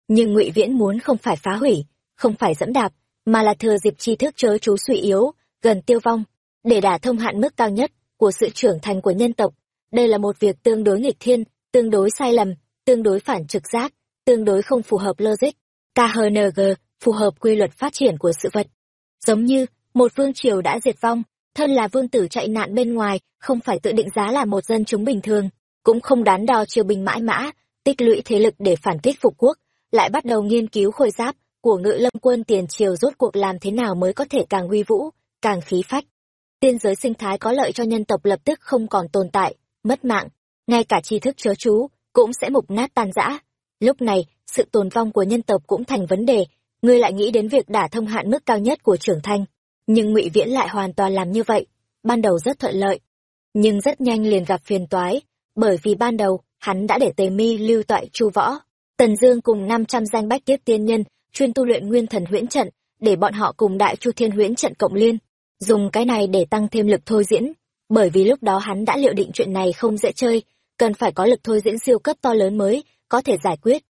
Nhưng ngụy viễn muốn không phải phá hủy, không phải dẫm đạp, mà là thừa dịp tri thức chớ chú suy yếu, gần tiêu vong, để đả thông hạn mức cao nhất của sự trưởng thành của nhân tộc. Đây là một việc tương đối nghịch thiên, tương đối sai lầm, tương đối phản trực giác, tương đối không phù hợp logic. Khng phù hợp quy luật phát triển của sự vật. Giống như một vương triều đã diệt vong, thân là vương tử chạy nạn bên ngoài, không phải tự định giá là một dân chúng bình thường, cũng không đắn đo triều bình mãi mã, tích lũy thế lực để phản kích phục quốc, lại bắt đầu nghiên cứu khôi giáp của ngự lâm quân tiền triều rốt cuộc làm thế nào mới có thể càng uy vũ, càng khí phách. Tiên giới sinh thái có lợi cho nhân tộc lập tức không còn tồn tại, mất mạng, ngay cả tri thức chớ chú cũng sẽ mục nát tan rã. Lúc này, sự tồn vong của nhân tộc cũng thành vấn đề, ngươi lại nghĩ đến việc đả thông hạn mức cao nhất của trưởng thành nhưng ngụy viễn lại hoàn toàn làm như vậy ban đầu rất thuận lợi nhưng rất nhanh liền gặp phiền toái, bởi vì ban đầu, hắn đã để tề mi lưu toại chu võ. Tần Dương cùng 500 danh bách tiếp tiên nhân, chuyên tu luyện nguyên thần huyễn trận, để bọn họ cùng đại chu thiên huyễn trận cộng liên, dùng cái này để tăng thêm lực thôi diễn. Bởi vì lúc đó hắn đã liệu định chuyện này không dễ chơi, cần phải có lực thôi diễn siêu cấp to lớn mới, có thể giải quyết.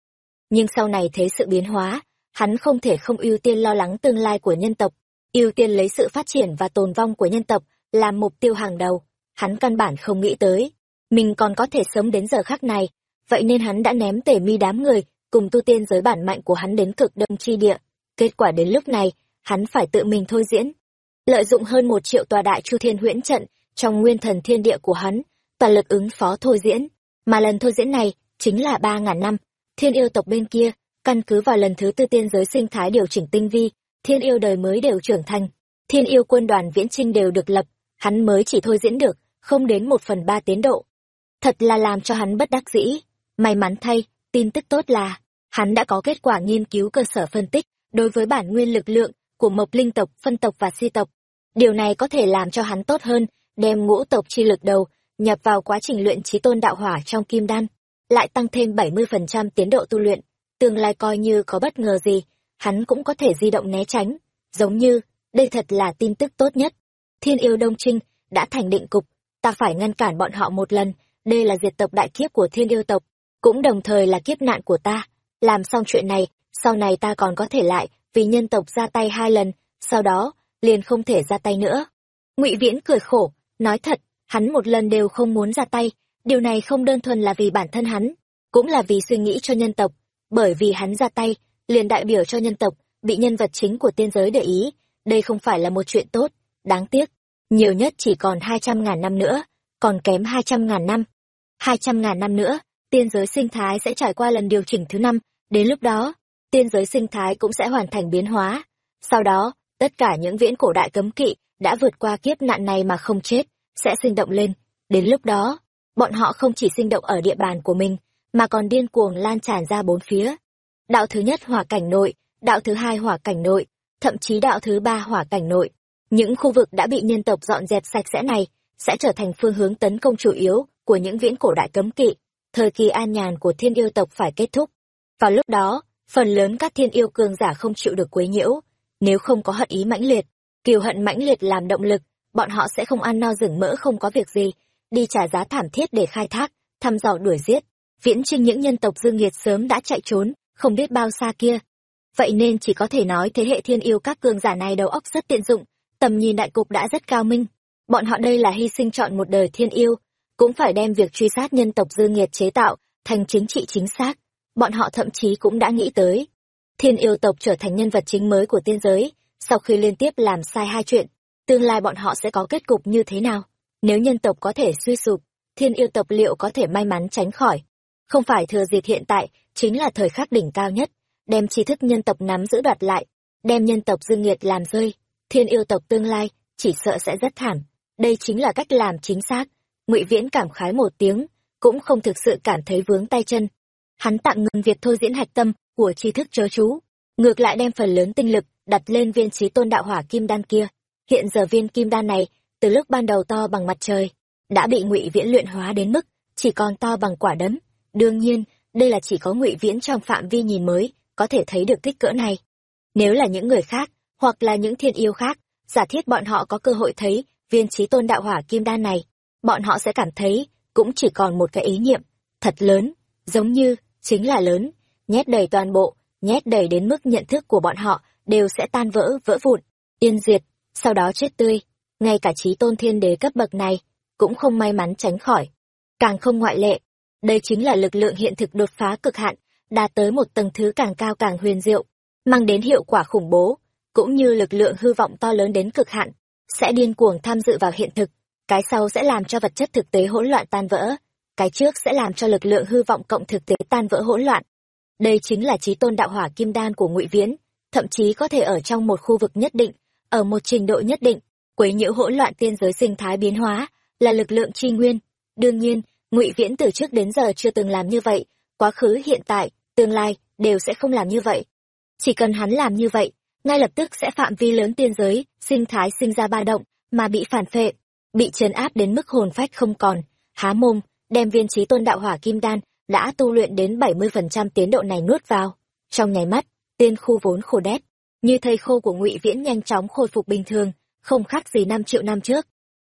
Nhưng sau này thế sự biến hóa, hắn không thể không ưu tiên lo lắng tương lai của nhân tộc, ưu tiên lấy sự phát triển và tồn vong của nhân tộc làm mục tiêu hàng đầu. Hắn căn bản không nghĩ tới, mình còn có thể sống đến giờ khắc này, vậy nên hắn đã ném tể mi đám người, cùng tu tiên giới bản mạnh của hắn đến cực đông chi địa. Kết quả đến lúc này, hắn phải tự mình thôi diễn. Lợi dụng hơn một triệu tòa đại chu thiên huyễn trận trong nguyên thần thiên địa của hắn, toàn lực ứng phó thôi diễn. Mà lần thôi diễn này, chính là ba ngàn năm. Thiên yêu tộc bên kia, căn cứ vào lần thứ tư tiên giới sinh thái điều chỉnh tinh vi, thiên yêu đời mới đều trưởng thành. Thiên yêu quân đoàn viễn trinh đều được lập, hắn mới chỉ thôi diễn được, không đến một phần ba tiến độ. Thật là làm cho hắn bất đắc dĩ. May mắn thay, tin tức tốt là, hắn đã có kết quả nghiên cứu cơ sở phân tích đối với bản nguyên lực lượng của mộc linh tộc, phân tộc và si tộc. Điều này có thể làm cho hắn tốt hơn, đem ngũ tộc chi lực đầu, nhập vào quá trình luyện trí tôn đạo hỏa trong kim đan, lại tăng thêm 70% tiến độ tu luyện. Tương lai coi như có bất ngờ gì, hắn cũng có thể di động né tránh. Giống như, đây thật là tin tức tốt nhất. Thiên yêu Đông Trinh đã thành định cục, ta phải ngăn cản bọn họ một lần, đây là diệt tộc đại kiếp của thiên yêu tộc, cũng đồng thời là kiếp nạn của ta. Làm xong chuyện này, sau này ta còn có thể lại, vì nhân tộc ra tay hai lần, sau đó, liền không thể ra tay nữa. ngụy Viễn cười khổ, nói thật, hắn một lần đều không muốn ra tay, điều này không đơn thuần là vì bản thân hắn, cũng là vì suy nghĩ cho nhân tộc, bởi vì hắn ra tay, liền đại biểu cho nhân tộc, bị nhân vật chính của tiên giới để ý, đây không phải là một chuyện tốt, đáng tiếc, nhiều nhất chỉ còn hai trăm ngàn năm nữa, còn kém hai trăm ngàn năm. hai trăm ngàn năm nữa, tiên giới sinh thái sẽ trải qua lần điều chỉnh thứ năm, đến lúc đó, tiên giới sinh thái cũng sẽ hoàn thành biến hóa. Sau đó, tất cả những viễn cổ đại cấm kỵ đã vượt qua kiếp nạn này mà không chết, sẽ sinh động lên. Đến lúc đó, bọn họ không chỉ sinh động ở địa bàn của mình, mà còn điên cuồng lan tràn ra bốn phía. Đạo thứ nhất hỏa cảnh nội, đạo thứ hai hỏa cảnh nội, thậm chí đạo thứ ba hỏa cảnh nội. Những khu vực đã bị nhân tộc dọn dẹp sạch sẽ này sẽ trở thành phương hướng tấn công chủ yếu của những viễn cổ đại cấm kỵ. Thời kỳ an nhàn của thiên yêu tộc phải kết thúc. Vào lúc đó, phần lớn các thiên yêu cường giả không chịu được quấy nhiễu. Nếu không có hận ý mãnh liệt, kiều hận mãnh liệt làm động lực, bọn họ sẽ không ăn no rừng mỡ không có việc gì, đi trả giá thảm thiết để khai thác, thăm dò đuổi giết. Viễn trinh những nhân tộc dương nghiệt sớm đã chạy trốn, không biết bao xa kia. Vậy nên chỉ có thể nói thế hệ thiên yêu các cường giả này đầu óc rất tiện dụng, tầm nhìn đại cục đã rất cao minh. Bọn họ đây là hy sinh chọn một đời thiên yêu, cũng phải đem việc truy sát nhân tộc dư nghiệt chế tạo thành chính trị chính xác. Bọn họ thậm chí cũng đã nghĩ tới. Thiên yêu tộc trở thành nhân vật chính mới của tiên giới, sau khi liên tiếp làm sai hai chuyện, tương lai bọn họ sẽ có kết cục như thế nào? Nếu nhân tộc có thể suy sụp, thiên yêu tộc liệu có thể may mắn tránh khỏi? Không phải thừa dịp hiện tại, chính là thời khắc đỉnh cao nhất, đem tri thức nhân tộc nắm giữ đoạt lại, đem nhân tộc dương nghiệt làm rơi, thiên yêu tộc tương lai, chỉ sợ sẽ rất thảm. Đây chính là cách làm chính xác. ngụy Viễn cảm khái một tiếng, cũng không thực sự cảm thấy vướng tay chân. Hắn tạm ngừng việc thôi diễn hạch tâm của tri thức chớ chú, ngược lại đem phần lớn tinh lực đặt lên viên trí tôn đạo hỏa kim đan kia. Hiện giờ viên kim đan này, từ lúc ban đầu to bằng mặt trời, đã bị ngụy Viễn luyện hóa đến mức chỉ còn to bằng quả đấm. Đương nhiên, đây là chỉ có ngụy Viễn trong phạm vi nhìn mới có thể thấy được kích cỡ này. Nếu là những người khác, hoặc là những thiên yêu khác, giả thiết bọn họ có cơ hội thấy viên trí tôn đạo hỏa kim đan này, bọn họ sẽ cảm thấy cũng chỉ còn một cái ý niệm, thật lớn, giống như, chính là lớn, nhét đầy toàn bộ, nhét đầy đến mức nhận thức của bọn họ đều sẽ tan vỡ, vỡ vụn, yên diệt, sau đó chết tươi. Ngay cả trí tôn thiên đế cấp bậc này, cũng không may mắn tránh khỏi. Càng không ngoại lệ, đây chính là lực lượng hiện thực đột phá cực hạn, đạt tới một tầng thứ càng cao càng huyền diệu, mang đến hiệu quả khủng bố, cũng như lực lượng hư vọng to lớn đến cực hạn, sẽ điên cuồng tham dự vào hiện thực, cái sau sẽ làm cho vật chất thực tế hỗn loạn tan vỡ, cái trước sẽ làm cho lực lượng hư vọng cộng thực tế tan vỡ hỗn loạn. Đây chính là trí tôn đạo hỏa kim đan của Ngụy Viễn, thậm chí có thể ở trong một khu vực nhất định, ở một trình độ nhất định, quấy nhiễu hỗn loạn tiên giới sinh thái biến hóa, là lực lượng tri nguyên. Đương nhiên, Ngụy Viễn từ trước đến giờ chưa từng làm như vậy, quá khứ hiện tại, tương lai đều sẽ không làm như vậy. Chỉ cần hắn làm như vậy, ngay lập tức sẽ phạm vi lớn tiên giới, sinh thái sinh ra ba động, mà bị phản phệ. bị trấn áp đến mức hồn phách không còn, há mồm, đem viên trí tôn đạo hỏa kim đan đã tu luyện đến 70% tiến độ này nuốt vào. Trong nháy mắt, tiên khu vốn khô đét, như thầy khô của Ngụy Viễn nhanh chóng khôi phục bình thường, không khác gì năm triệu năm trước.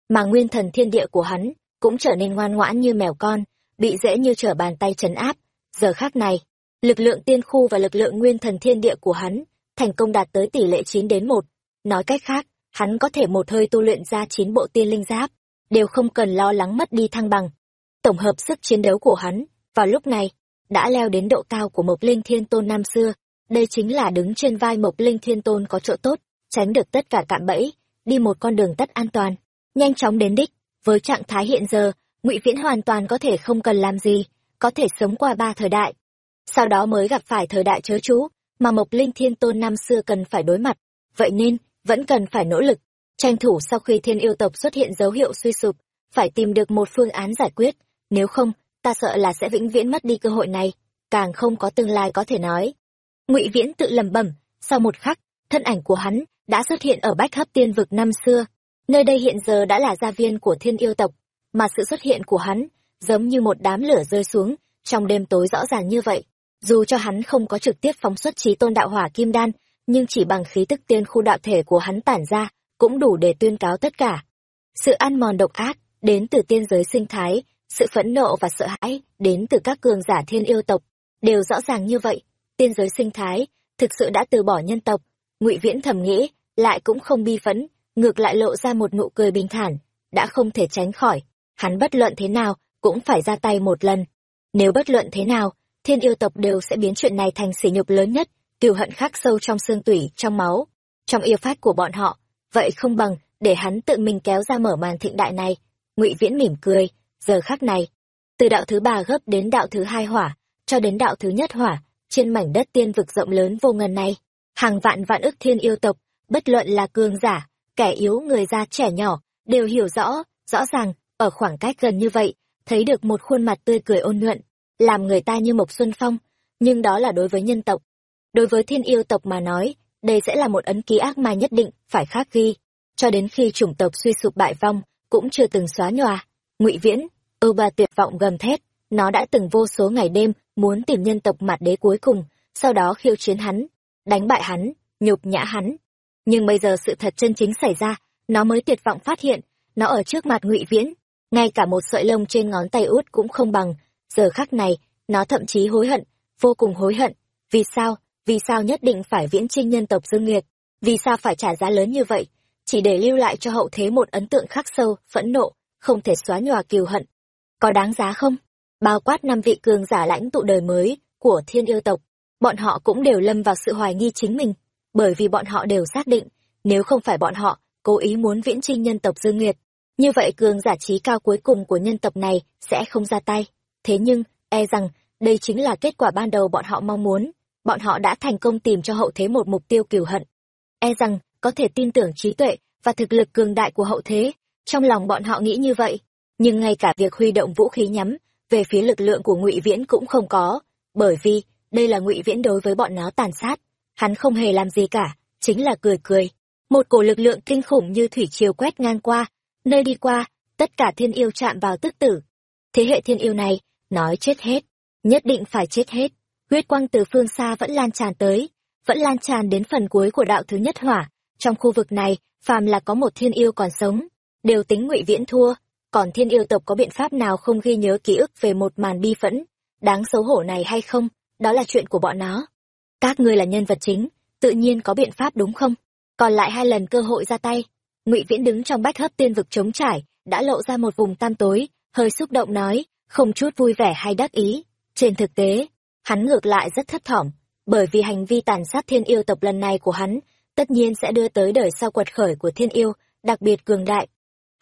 Mà nguyên thần thiên địa của hắn cũng trở nên ngoan ngoãn như mèo con, bị dễ như trở bàn tay trấn áp. Giờ khác này, lực lượng tiên khu và lực lượng nguyên thần thiên địa của hắn thành công đạt tới tỷ lệ 9 đến 1. Nói cách khác, hắn có thể một hơi tu luyện ra 9 bộ tiên linh giáp, đều không cần lo lắng mất đi thăng bằng. Tổng hợp sức chiến đấu của hắn, vào lúc này, đã leo đến độ cao của Mộc Linh Thiên Tôn năm xưa. Đây chính là đứng trên vai Mộc Linh Thiên Tôn có chỗ tốt, tránh được tất cả cạm bẫy, đi một con đường tất an toàn, nhanh chóng đến đích. Với trạng thái hiện giờ, Ngụy Viễn hoàn toàn có thể không cần làm gì, có thể sống qua ba thời đại. Sau đó mới gặp phải thời đại chớ chú, mà Mộc Linh Thiên Tôn năm xưa cần phải đối mặt. Vậy nên, vẫn cần phải nỗ lực, tranh thủ sau khi thiên yêu tộc xuất hiện dấu hiệu suy sụp, phải tìm được một phương án giải quyết, nếu không, ta sợ là sẽ vĩnh viễn mất đi cơ hội này, càng không có tương lai có thể nói. Ngụy Viễn tự lẩm bẩm, sau một khắc, thân ảnh của hắn đã xuất hiện ở Bách Hấp Tiên vực năm xưa. Nơi đây hiện giờ đã là gia viên của thiên yêu tộc, mà sự xuất hiện của hắn giống như một đám lửa rơi xuống trong đêm tối rõ ràng như vậy. Dù cho hắn không có trực tiếp phóng xuất trí tôn đạo hỏa kim đan, nhưng chỉ bằng khí tức tiên khu đạo thể của hắn tản ra, cũng đủ để tuyên cáo tất cả. Sự ăn mòn độc ác, đến từ tiên giới sinh thái, sự phẫn nộ và sợ hãi, đến từ các cường giả thiên yêu tộc, đều rõ ràng như vậy. Tiên giới sinh thái, thực sự đã từ bỏ nhân tộc. ngụy Viễn thầm nghĩ, lại cũng không bi phẫn, ngược lại lộ ra một nụ cười bình thản, đã không thể tránh khỏi. Hắn bất luận thế nào, cũng phải ra tay một lần. Nếu bất luận thế nào, thiên yêu tộc đều sẽ biến chuyện này thành sỉ nhục lớn nhất, tiểu hận khắc sâu trong xương tủy, trong máu, trong yêu phát của bọn họ. Vậy không bằng, để hắn tự mình kéo ra mở màn thịnh đại này. ngụy Viễn mỉm cười, giờ khắc này, từ đạo thứ ba gấp đến đạo thứ hai hỏa, cho đến đạo thứ nhất hỏa, trên mảnh đất tiên vực rộng lớn vô ngần này, hàng vạn vạn ức thiên yêu tộc, bất luận là cường giả, kẻ yếu người già trẻ nhỏ, đều hiểu rõ, rõ ràng, ở khoảng cách gần như vậy, thấy được một khuôn mặt tươi cười ôn nhuận, làm người ta như mộc xuân phong, nhưng đó là đối với nhân tộc. Đối với thiên yêu tộc mà nói, đây sẽ là một ấn ký ác ma nhất định, phải khắc ghi. Cho đến khi chủng tộc suy sụp bại vong, cũng chưa từng xóa nhòa. ngụy Viễn, ưu ba tuyệt vọng gầm thét, nó đã từng vô số ngày đêm muốn tìm nhân tộc mặt đế cuối cùng, sau đó khiêu chiến hắn, đánh bại hắn, nhục nhã hắn. Nhưng bây giờ sự thật chân chính xảy ra, nó mới tuyệt vọng phát hiện, nó ở trước mặt ngụy Viễn, ngay cả một sợi lông trên ngón tay út cũng không bằng, giờ khắc này, nó thậm chí hối hận, vô cùng hối hận. Vì sao? Vì sao nhất định phải viễn trinh nhân tộc dương nghiệt? Vì sao phải trả giá lớn như vậy? Chỉ để lưu lại cho hậu thế một ấn tượng khắc sâu, phẫn nộ, không thể xóa nhòa kiều hận. Có đáng giá không? Bao quát năm vị cường giả lãnh tụ đời mới của thiên yêu tộc, bọn họ cũng đều lâm vào sự hoài nghi chính mình, bởi vì bọn họ đều xác định, nếu không phải bọn họ cố ý muốn viễn trinh nhân tộc dương nguyệt như vậy cường giả trí cao cuối cùng của nhân tộc này sẽ không ra tay. Thế nhưng, e rằng, đây chính là kết quả ban đầu bọn họ mong muốn. Bọn họ đã thành công tìm cho hậu thế một mục tiêu cửu hận. E rằng, có thể tin tưởng trí tuệ và thực lực cường đại của hậu thế. Trong lòng bọn họ nghĩ như vậy. Nhưng ngay cả việc huy động vũ khí nhắm về phía lực lượng của ngụy Viễn cũng không có. Bởi vì, đây là ngụy Viễn đối với bọn nó tàn sát. Hắn không hề làm gì cả, chính là cười cười. Một cổ lực lượng kinh khủng như thủy triều quét ngang qua, nơi đi qua, tất cả thiên yêu chạm vào tức tử. Thế hệ thiên yêu này, nói chết hết, nhất định phải chết hết. Huyết quang từ phương xa vẫn lan tràn tới, vẫn lan tràn đến phần cuối của đạo thứ nhất hỏa. Trong khu vực này, phàm là có một thiên yêu còn sống, đều tính ngụy viễn thua. Còn thiên yêu tộc có biện pháp nào không ghi nhớ ký ức về một màn bi phẫn, đáng xấu hổ này hay không, đó là chuyện của bọn nó. Các ngươi là nhân vật chính, tự nhiên có biện pháp đúng không? Còn lại hai lần cơ hội ra tay, ngụy viễn đứng trong bách hấp tiên vực trống trải đã lộ ra một vùng tam tối hơi xúc động nói không chút vui vẻ hay đắc ý trên thực tế hắn ngược lại rất thất thỏm bởi vì hành vi tàn sát thiên yêu tộc lần này của hắn tất nhiên sẽ đưa tới đời sau quật khởi của thiên yêu đặc biệt cường đại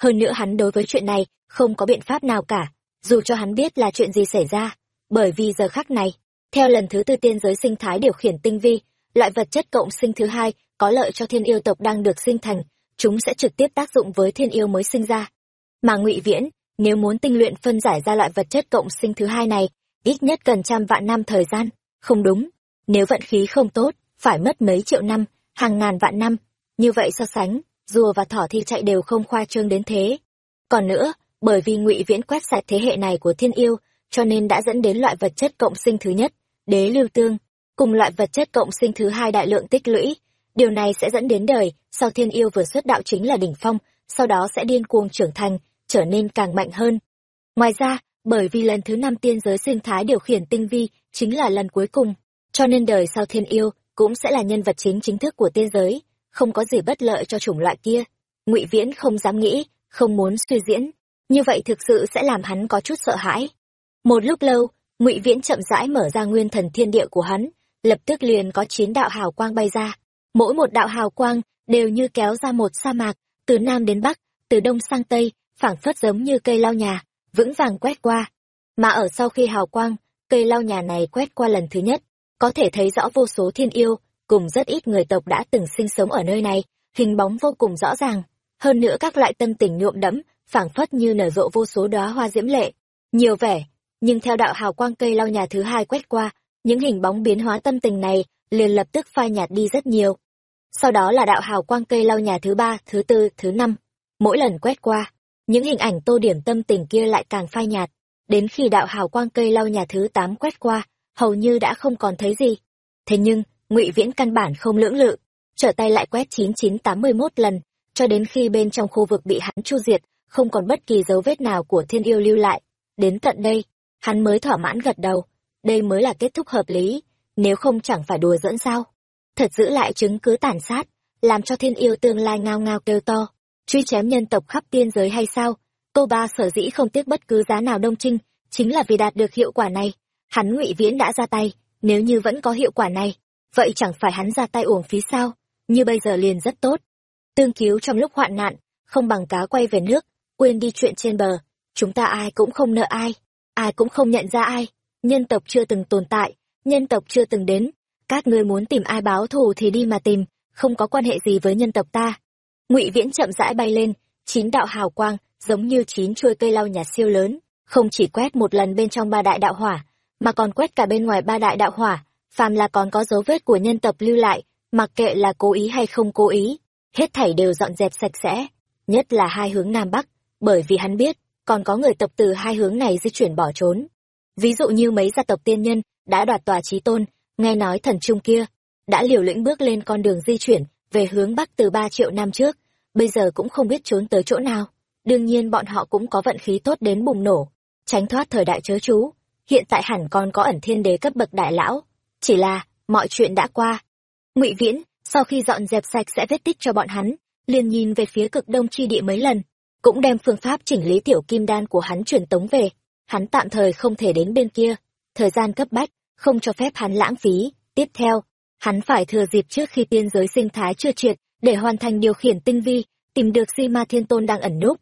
hơn nữa hắn đối với chuyện này không có biện pháp nào cả dù cho hắn biết là chuyện gì xảy ra bởi vì giờ khắc này theo lần thứ tư tiên giới sinh thái điều khiển tinh vi loại vật chất cộng sinh thứ hai có lợi cho thiên yêu tộc đang được sinh thành chúng sẽ trực tiếp tác dụng với thiên yêu mới sinh ra. Mà ngụy Viễn, nếu muốn tinh luyện phân giải ra loại vật chất cộng sinh thứ hai này, ít nhất cần trăm vạn năm thời gian. Không đúng, nếu vận khí không tốt, phải mất mấy triệu năm, hàng ngàn vạn năm. Như vậy so sánh, rùa và thỏ thì chạy đều không khoa trương đến thế. còn nữa bởi vì ngụy viễn quét sạch thế hệ này của thiên yêu cho nên đã dẫn đến loại vật chất cộng sinh thứ nhất đế lưu tương, cùng loại vật chất cộng sinh thứ hai đại lượng tích lũy. Điều này sẽ dẫn đến đời, sau thiên yêu vừa xuất đạo chính là đỉnh phong, sau đó sẽ điên cuồng trưởng thành, trở nên càng mạnh hơn. Ngoài ra, bởi vì lần thứ năm tiên giới sinh thái điều khiển tinh vi chính là lần cuối cùng, cho nên đời sau thiên yêu cũng sẽ là nhân vật chính chính thức của tiên giới, không có gì bất lợi cho chủng loại kia. Ngụy viễn không dám nghĩ, không muốn suy diễn. Như vậy thực sự sẽ làm hắn có chút sợ hãi. Một lúc lâu ngụy viễn chậm rãi mở ra nguyên thần thiên địa của hắn, lập tức liền có chín đạo hào quang bay ra. Mỗi một đạo hào quang đều như kéo ra một sa mạc, từ nam đến bắc, từ đông sang tây, phảng phất giống như cây lao nhà, vững vàng quét qua. Mà ở sau khi hào quang, cây lao nhà này quét qua lần thứ nhất, có thể thấy rõ vô số thiên yêu, cùng rất ít người tộc đã từng sinh sống ở nơi này, hình bóng vô cùng rõ ràng. Hơn nữa các loại tâm tình nhuộm đẫm, phảng phất như nở rộ vô số đóa hoa diễm lệ. Nhiều vẻ nhưng theo đạo hào quang cây lau nhà thứ hai quét qua, những hình bóng biến hóa tâm tình này liền lập tức phai nhạt đi rất nhiều. Sau đó là đạo hào quang cây lau nhà thứ ba, thứ tư, thứ năm. Mỗi lần quét qua, những hình ảnh tô điểm tâm tình kia lại càng phai nhạt. Đến khi đạo hào quang cây lau nhà thứ tám quét qua, hầu như đã không còn thấy gì. Thế nhưng, ngụy viễn căn bản không lưỡng lự. Trở tay lại quét chín chín tám mươi mốt lần, cho đến khi bên trong khu vực bị hắn chu diệt, không còn bất kỳ dấu vết nào của thiên yêu lưu lại. Đến tận đây hắn mới thỏa mãn gật đầu. Đây mới là kết thúc hợp lý, nếu không chẳng phải đùa dẫn sao? Thật giữ lại chứng cứ tàn sát, làm cho thiên yêu tương lai ngao ngao kêu to. Truy chém nhân tộc khắp tiên giới hay sao? Cô ba sở dĩ không tiếc bất cứ giá nào đông trinh, chính là vì đạt được hiệu quả này. Hắn ngụy viễn đã ra tay, nếu như vẫn có hiệu quả này, vậy chẳng phải hắn ra tay uổng phí sao? Như bây giờ liền rất tốt. Tương cứu trong lúc hoạn nạn, không bằng cá quay về nước, quên đi chuyện trên bờ. Chúng ta ai cũng không nợ ai ai cũng không nhận ra ai. Nhân tộc chưa từng tồn tại, nhân tộc chưa từng đến. Các ngươi muốn tìm ai báo thù thì đi mà tìm, không có quan hệ gì với nhân tộc ta. Ngụy viễn chậm rãi bay lên, chín đạo hào quang, giống như chín chuôi cây lau nhà siêu lớn, không chỉ quét một lần bên trong ba đại đạo hỏa, mà còn quét cả bên ngoài ba đại đạo hỏa. Phàm là còn có dấu vết của nhân tộc lưu lại, mặc kệ là cố ý hay không cố ý, hết thảy đều dọn dẹp sạch sẽ, nhất là hai hướng nam bắc, bởi vì hắn biết còn có người tộc từ hai hướng này di chuyển bỏ trốn. Ví dụ như mấy gia tộc tiên nhân đã đoạt tòa trí tôn, nghe nói thần trung kia đã liều lĩnh bước lên con đường di chuyển về hướng bắc từ ba triệu năm trước, bây giờ cũng không biết trốn tới chỗ nào. Đương nhiên bọn họ cũng có vận khí tốt đến bùng nổ, tránh thoát thời đại chớ chú. Hiện tại hẳn còn có ẩn thiên đế cấp bậc đại lão. Chỉ là, mọi chuyện đã qua. Ngụy viễn, sau khi dọn dẹp sạch sẽ vết tích cho bọn hắn, liền nhìn về phía cực đông chi địa mấy lần cũng đem phương pháp chỉnh lý tiểu kim đan của hắn truyền tống về. Hắn tạm thời không thể đến bên kia. Thời gian cấp bách, không cho phép hắn lãng phí. Tiếp theo, hắn phải thừa dịp trước khi tiên giới sinh thái chưa triệt, để hoàn thành điều khiển tinh vi, tìm được di ma thiên tôn đang ẩn núp.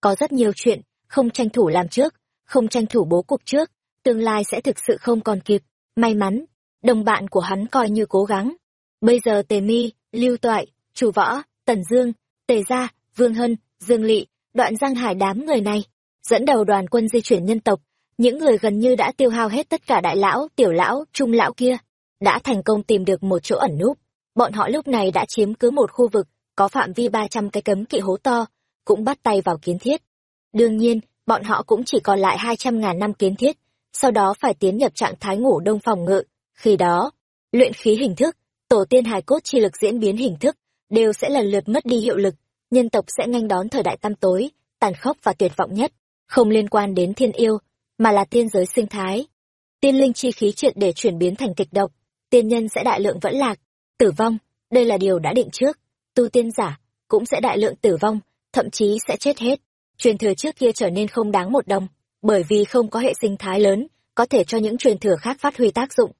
Có rất nhiều chuyện, không tranh thủ làm trước, không tranh thủ bố cục trước, tương lai sẽ thực sự không còn kịp. May mắn, đồng bạn của hắn coi như cố gắng. Bây giờ tề mi, lưu toại, chủ võ, tần dương, tề gia, vương hân, dương lỵ đoạn giang hải đám người này, dẫn đầu đoàn quân di chuyển nhân tộc, những người gần như đã tiêu hao hết tất cả đại lão, tiểu lão, trung lão kia, đã thành công tìm được một chỗ ẩn núp. Bọn họ lúc này đã chiếm cứ một khu vực, có phạm vi ba trăm cái cấm kỵ hố to, cũng bắt tay vào kiến thiết. Đương nhiên, bọn họ cũng chỉ còn lại hai trăm ngàn năm kiến thiết, sau đó phải tiến nhập trạng thái ngủ đông phòng ngự. Khi đó, luyện khí hình thức, tổ tiên hài cốt chi lực diễn biến hình thức, đều sẽ lần lượt mất đi hiệu lực nhân tộc sẽ nghênh đón thời đại tăm tối, tàn khốc và tuyệt vọng nhất, không liên quan đến thiên yêu, mà là tiên giới sinh thái. Tiên linh chi khí triệt để chuyển biến thành kịch độc, tiên nhân sẽ đại lượng vẫn lạc, tử vong, đây là điều đã định trước. Tu tiên giả cũng sẽ đại lượng tử vong, thậm chí sẽ chết hết. Truyền thừa trước kia trở nên không đáng một đồng, bởi vì không có hệ sinh thái lớn, có thể cho những truyền thừa khác phát huy tác dụng.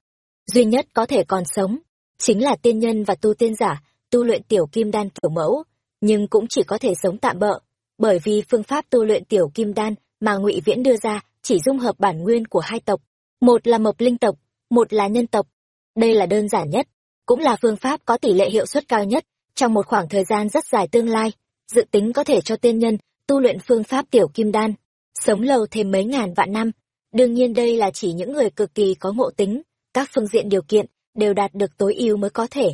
Duy nhất có thể còn sống, chính là tiên nhân và tu tiên giả, tu luyện tiểu kim đan kiểu mẫu nhưng cũng chỉ có thể sống tạm bợ, bởi vì phương pháp tu luyện tiểu kim đan mà ngụy viễn đưa ra chỉ dung hợp bản nguyên của hai tộc. Một là mộc linh tộc, một là nhân tộc. Đây là đơn giản nhất, cũng là phương pháp có tỷ lệ hiệu suất cao nhất trong một khoảng thời gian rất dài tương lai, dự tính có thể cho tiên nhân tu luyện phương pháp tiểu kim đan, sống lâu thêm mấy ngàn vạn năm. Đương nhiên đây là chỉ những người cực kỳ có ngộ tính, các phương diện điều kiện đều đạt được tối ưu mới có thể.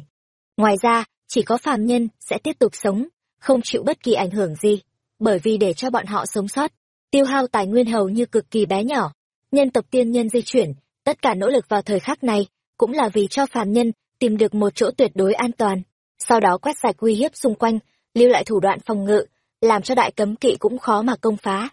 Ngoài ra, chỉ có phàm nhân sẽ tiếp tục sống không chịu bất kỳ ảnh hưởng gì bởi vì để cho bọn họ sống sót, tiêu hao tài nguyên hầu như cực kỳ bé nhỏ. Nhân tộc tiên nhân di chuyển, tất cả nỗ lực vào thời khắc này, cũng là vì cho phàm nhân tìm được một chỗ tuyệt đối an toàn. Sau đó quét sạch uy hiếp xung quanh, lưu lại thủ đoạn phòng ngự, làm cho đại cấm kỵ cũng khó mà công phá.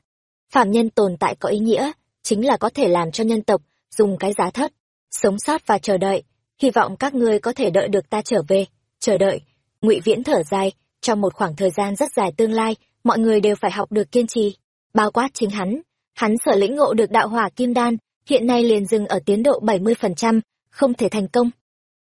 Phàm nhân tồn tại có ý nghĩa, chính là có thể làm cho nhân tộc dùng cái giá thấp, sống sót và chờ đợi. Hy vọng các ngươi có thể đợi được ta trở về, chờ đợi. Ngụy Viễn thở dài, trong một khoảng thời gian rất dài tương lai, mọi người đều phải học được kiên trì. Bao quát chính hắn, hắn sở lĩnh ngộ được đạo hỏa kim đan, hiện nay liền dừng ở tiến độ 70%, không thể thành công.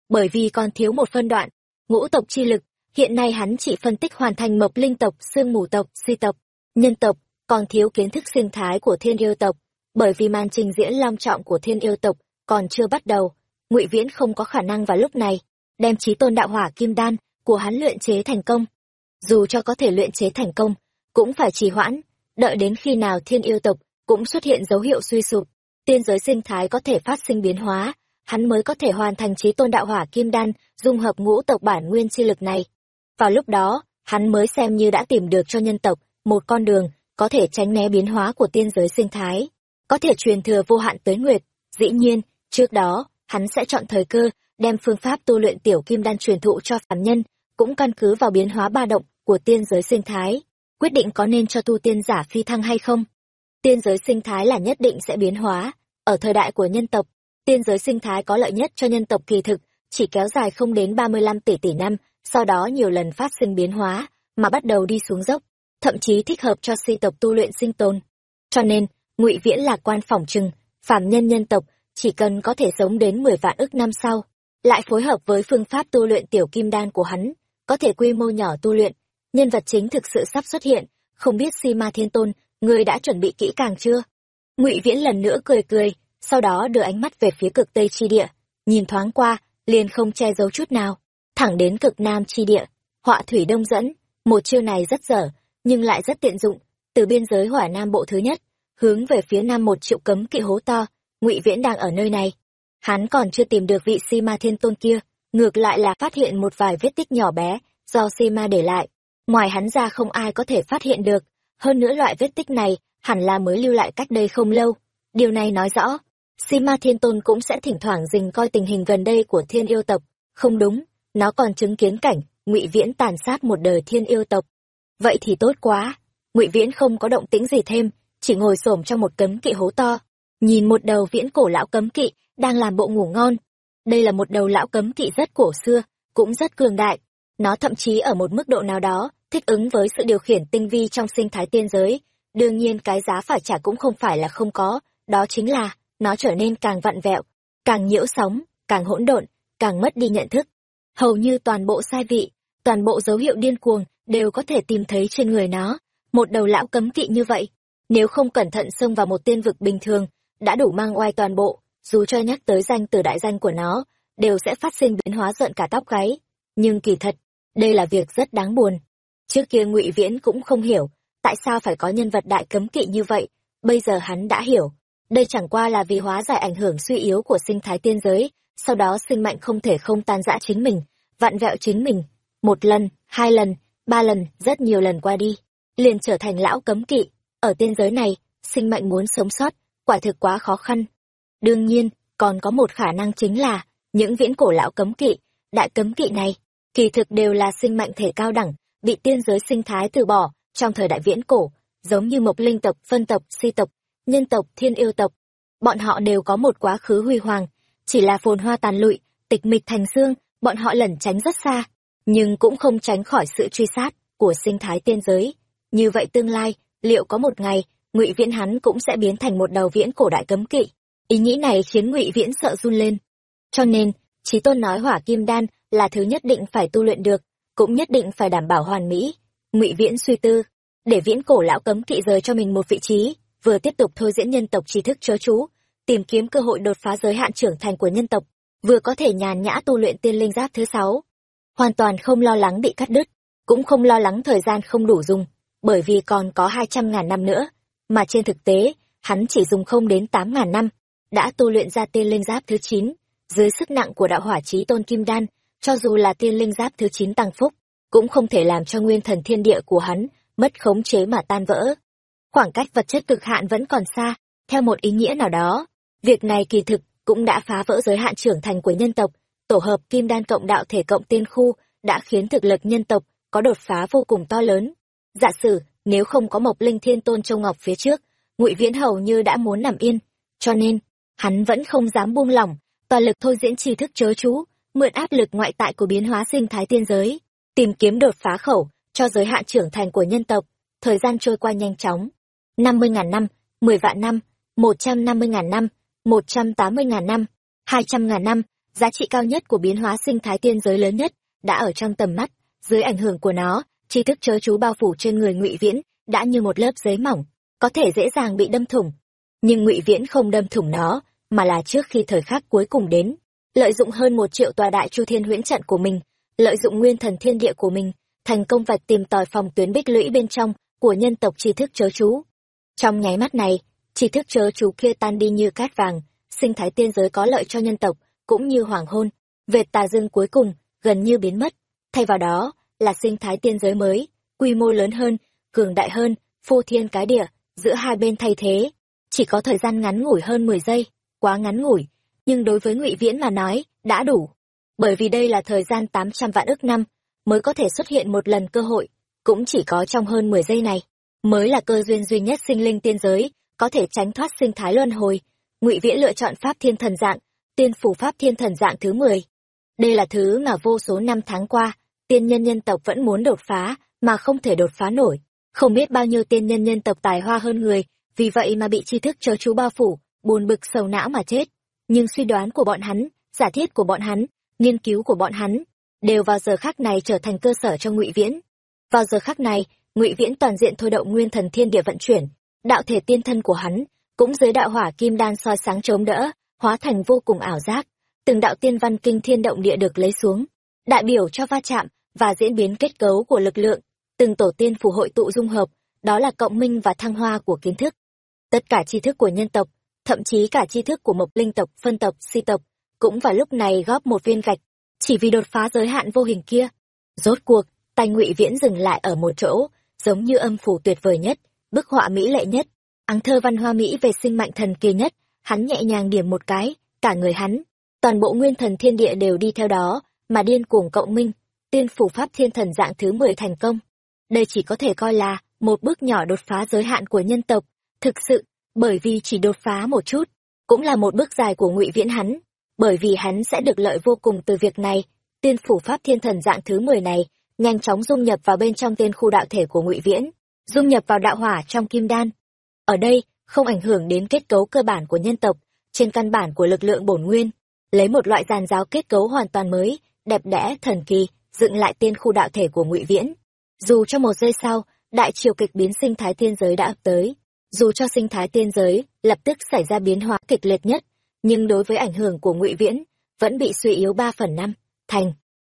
Bởi vì còn thiếu một phân đoạn, ngũ tộc chi lực, hiện nay hắn chỉ phân tích hoàn thành mộc linh tộc, xương mù tộc, si tộc, nhân tộc, còn thiếu kiến thức sinh thái của thiên yêu tộc, bởi vì màn trình diễn long trọng của thiên yêu tộc còn chưa bắt đầu, Ngụy Viễn không có khả năng vào lúc này đem chí tôn đạo hỏa kim đan của hắn luyện chế thành công. Dù cho có thể luyện chế thành công, cũng phải trì hoãn, đợi đến khi nào thiên yêu tộc cũng xuất hiện dấu hiệu suy sụp, tiên giới sinh thái có thể phát sinh biến hóa, hắn mới có thể hoàn thành chí tôn đạo hỏa kim đan, dung hợp ngũ tộc bản nguyên chi lực này. Vào lúc đó, hắn mới xem như đã tìm được cho nhân tộc một con đường có thể tránh né biến hóa của tiên giới sinh thái, có thể truyền thừa vô hạn tới nguyệt. Dĩ nhiên, trước đó, hắn sẽ chọn thời cơ, đem phương pháp tu luyện tiểu kim đan truyền thụ cho phàm nhân, cũng căn cứ vào biến hóa ba động của tiên giới sinh thái, quyết định có nên cho tu tiên giả phi thăng hay không. Tiên giới sinh thái là nhất định sẽ biến hóa, ở thời đại của nhân tộc, tiên giới sinh thái có lợi nhất cho nhân tộc kỳ thực, chỉ kéo dài không đến 35 tỷ tỷ năm, sau đó nhiều lần phát sinh biến hóa, mà bắt đầu đi xuống dốc, thậm chí thích hợp cho si tộc tu luyện sinh tồn. Cho nên, ngụy Viễn là quan phỏng trừng, phàm nhân nhân tộc, chỉ cần có thể sống đến 10 vạn ức năm sau, lại phối hợp với phương pháp tu luyện tiểu kim đan của hắn, có thể quy mô nhỏ tu luyện, nhân vật chính thực sự sắp xuất hiện, không biết Si Ma Thiên Tôn, người đã chuẩn bị kỹ càng chưa? Ngụy Viễn lần nữa cười cười, sau đó đưa ánh mắt về phía cực Tây chi địa, nhìn thoáng qua, liền không che giấu chút nào, thẳng đến cực Nam chi địa, họa thủy đông dẫn, một chiêu này rất dở, nhưng lại rất tiện dụng, từ biên giới hỏa Nam bộ thứ nhất, hướng về phía nam một triệu cấm kỵ hố to, Ngụy Viễn đang ở nơi này. Hắn còn chưa tìm được vị Si Ma Thiên Tôn kia, ngược lại là phát hiện một vài vết tích nhỏ bé do Si Ma để lại, ngoài hắn ra không ai có thể phát hiện được, hơn nữa loại vết tích này hẳn là mới lưu lại cách đây không lâu. Điều này nói rõ, Si Ma Thiên Tôn cũng sẽ thỉnh thoảng dình coi tình hình gần đây của thiên yêu tộc. Không đúng, nó còn chứng kiến cảnh ngụy Viễn tàn sát một đời thiên yêu tộc. Vậy thì tốt quá. ngụy Viễn không có động tĩnh gì thêm, chỉ ngồi xổm trong một cấm kỵ hố to, nhìn một đầu viễn cổ lão cấm kỵ đang làm bộ ngủ ngon. Đây là một đầu lão cấm kỵ rất cổ xưa, cũng rất cường đại. Nó thậm chí ở một mức độ nào đó thích ứng với sự điều khiển tinh vi trong sinh thái tiên giới. Đương nhiên cái giá phải trả cũng không phải là không có, đó chính là nó trở nên càng vặn vẹo, càng nhiễu sóng, càng hỗn độn, càng mất đi nhận thức. Hầu như toàn bộ sai vị, toàn bộ dấu hiệu điên cuồng đều có thể tìm thấy trên người nó. Một đầu lão cấm kỵ như vậy, nếu không cẩn thận xông vào một tiên vực bình thường, đã đủ mang oai toàn bộ, dù cho nhắc tới danh từ đại danh của nó, đều sẽ phát sinh biến hóa giận cả tóc gáy. Nhưng kỳ thật, đây là việc rất đáng buồn. Trước kia ngụy Viễn cũng không hiểu, tại sao phải có nhân vật đại cấm kỵ như vậy, bây giờ hắn đã hiểu. Đây chẳng qua là vì hóa giải ảnh hưởng suy yếu của sinh thái tiên giới, sau đó sinh mạnh không thể không tan rã chính mình, vặn vẹo chính mình. Một lần, hai lần, ba lần, rất nhiều lần qua đi, liền trở thành lão cấm kỵ. Ở tiên giới này, sinh mệnh muốn sống sót, quả thực quá khó khăn. Đương nhiên, còn có một khả năng chính là, những viễn cổ lão cấm kỵ, đại cấm kỵ này, kỳ thực đều là sinh mệnh thể cao đẳng, bị tiên giới sinh thái từ bỏ, trong thời đại viễn cổ, giống như mộc linh tộc, phân tộc, si tộc, nhân tộc, thiên yêu tộc. Bọn họ đều có một quá khứ huy hoàng, chỉ là phồn hoa tàn lụi, tịch mịch thành xương, bọn họ lẩn tránh rất xa, nhưng cũng không tránh khỏi sự truy sát của sinh thái tiên giới. Như vậy tương lai, liệu có một ngày, ngụy viễn hắn cũng sẽ biến thành một đầu viễn cổ đại cấm kỵ ý nghĩ này khiến ngụy viễn sợ run lên. Cho nên trí tôn nói hỏa kim đan là thứ nhất định phải tu luyện được cũng nhất định phải đảm bảo hoàn mỹ. Ngụy viễn suy tư để viễn cổ lão cấm kỵ rời cho mình một vị trí vừa tiếp tục thôi diễn nhân tộc trí thức chớ chú tìm kiếm cơ hội đột phá giới hạn trưởng thành của nhân tộc vừa có thể nhàn nhã tu luyện tiên linh giáp thứ sáu. Hoàn toàn không lo lắng bị cắt đứt cũng không lo lắng thời gian không đủ dùng bởi vì còn có hai trăm ngàn năm nữa mà trên thực tế, hắn chỉ dùng không đến tám ngàn năm, đã tu luyện ra tiên linh giáp thứ chín dưới sức nặng của đạo hỏa chí tôn kim đan, cho dù là tiên linh giáp thứ chín tăng phúc, cũng không thể làm cho nguyên thần thiên địa của hắn mất khống chế mà tan vỡ. Khoảng cách vật chất cực hạn vẫn còn xa, theo một ý nghĩa nào đó. Việc này kỳ thực cũng đã phá vỡ giới hạn trưởng thành của nhân tộc, tổ hợp kim đan cộng đạo thể cộng tiên khu đã khiến thực lực nhân tộc có đột phá vô cùng to lớn. Giả sử, nếu không có Mộc Linh Thiên Tôn Châu Ngọc phía trước, Ngụy Viễn hầu như đã muốn nằm yên, cho nên hắn vẫn không dám buông lỏng, toàn lực thôi diễn tri thức chớ chú, mượn áp lực ngoại tại của biến hóa sinh thái tiên giới, tìm kiếm đột phá khẩu cho giới hạn trưởng thành của nhân tộc. Thời gian trôi qua nhanh chóng. năm mươi ngàn năm, mười vạn năm, một trăm năm mươi ngàn năm, một trăm tám mươi ngàn năm, hai trăm ngàn năm, giá trị cao nhất của biến hóa sinh thái tiên giới lớn nhất, đã ở trong tầm mắt, dưới ảnh hưởng của nó, tri thức chớ chú bao phủ trên người ngụy Viễn, đã như một lớp giấy mỏng, có thể dễ dàng bị đâm thủng. Nhưng ngụy Viễn không đâm thủng nó, mà là trước khi thời khắc cuối cùng đến, lợi dụng hơn một triệu tòa đại chu thiên huyễn trận của mình, lợi dụng nguyên thần thiên địa của mình, thành công vạch tìm tòi phòng tuyến bích lũy bên trong của nhân tộc tri thức chớ chú. Trong nháy mắt này, tri thức chớ chú kia tan đi như cát vàng, sinh thái tiên giới có lợi cho nhân tộc, cũng như hoàng hôn, vệt tà dương cuối cùng gần như biến mất, thay vào đó là sinh thái tiên giới mới, quy mô lớn hơn, cường đại hơn, phô thiên cái địa, giữa hai bên thay thế, chỉ có thời gian ngắn ngủi hơn 10 giây, quá ngắn ngủi, nhưng đối với Ngụy Viễn mà nói, đã đủ. Bởi vì đây là thời gian 800 vạn ức năm mới có thể xuất hiện một lần cơ hội, cũng chỉ có trong hơn 10 giây này, mới là cơ duyên duy nhất sinh linh tiên giới, có thể tránh thoát sinh thái luân hồi. Ngụy Viễn lựa chọn pháp thiên thần dạng, tiên phủ pháp thiên thần dạng thứ 10. Đây là thứ mà vô số năm tháng qua, tiên nhân nhân tộc vẫn muốn đột phá, mà không thể đột phá nổi. Không biết bao nhiêu tiên nhân nhân tộc tài hoa hơn người, vì vậy mà bị tri thức chớ chú bao phủ, buồn bực sầu não mà chết. Nhưng suy đoán của bọn hắn, giả thiết của bọn hắn, nghiên cứu của bọn hắn, đều vào giờ khắc này trở thành cơ sở cho ngụy Viễn. Vào giờ khắc này, ngụy Viễn toàn diện thôi động nguyên thần thiên địa vận chuyển, đạo thể tiên thân của hắn, cũng dưới đạo hỏa kim đan soi sáng chống đỡ, hóa thành vô cùng ảo giác, từng đạo tiên văn kinh thiên động địa được lấy xuống, đại biểu cho va chạm và diễn biến kết cấu của lực lượng, từng tổ tiên phù hội tụ dung hợp, đó là cộng minh và thăng hoa của kiến thức. Tất cả tri thức của nhân tộc, thậm chí cả tri thức của mộc linh tộc, phân tộc, si tộc, cũng vào lúc này góp một viên gạch, chỉ vì đột phá giới hạn vô hình kia. Rốt cuộc, tay ngụy viễn dừng lại ở một chỗ, giống như âm phủ tuyệt vời nhất, bức họa mỹ lệ nhất, áng thơ văn hoa mỹ về sinh mạnh thần kỳ nhất, hắn nhẹ nhàng điểm một cái, cả người hắn, toàn bộ nguyên thần thiên địa đều đi theo đó, mà điên cuồng cộng minh, tiên phủ pháp thiên thần dạng thứ 10 thành công. Đây chỉ có thể coi là một bước nhỏ đột phá giới hạn của nhân tộc, thực sự, bởi vì chỉ đột phá một chút, cũng là một bước dài của ngụy viễn hắn, bởi vì hắn sẽ được lợi vô cùng từ việc này, tiên phủ pháp thiên thần dạng thứ 10 này, nhanh chóng dung nhập vào bên trong tiên khu đạo thể của ngụy viễn, dung nhập vào đạo hỏa trong kim đan. Ở đây, không ảnh hưởng đến kết cấu cơ bản của nhân tộc, trên căn bản của lực lượng bổn nguyên, lấy một loại giàn giáo kết cấu hoàn toàn mới, đẹp đẽ, thần kỳ, dựng lại tiên khu đạo thể của Ngụy Viễn. Dù cho một giây sau, đại triều kịch biến sinh thái thiên giới đã ập tới, dù cho sinh thái tiên giới lập tức xảy ra biến hóa kịch liệt nhất, nhưng đối với ảnh hưởng của Ngụy Viễn, vẫn bị suy yếu ba phần năm. Thành.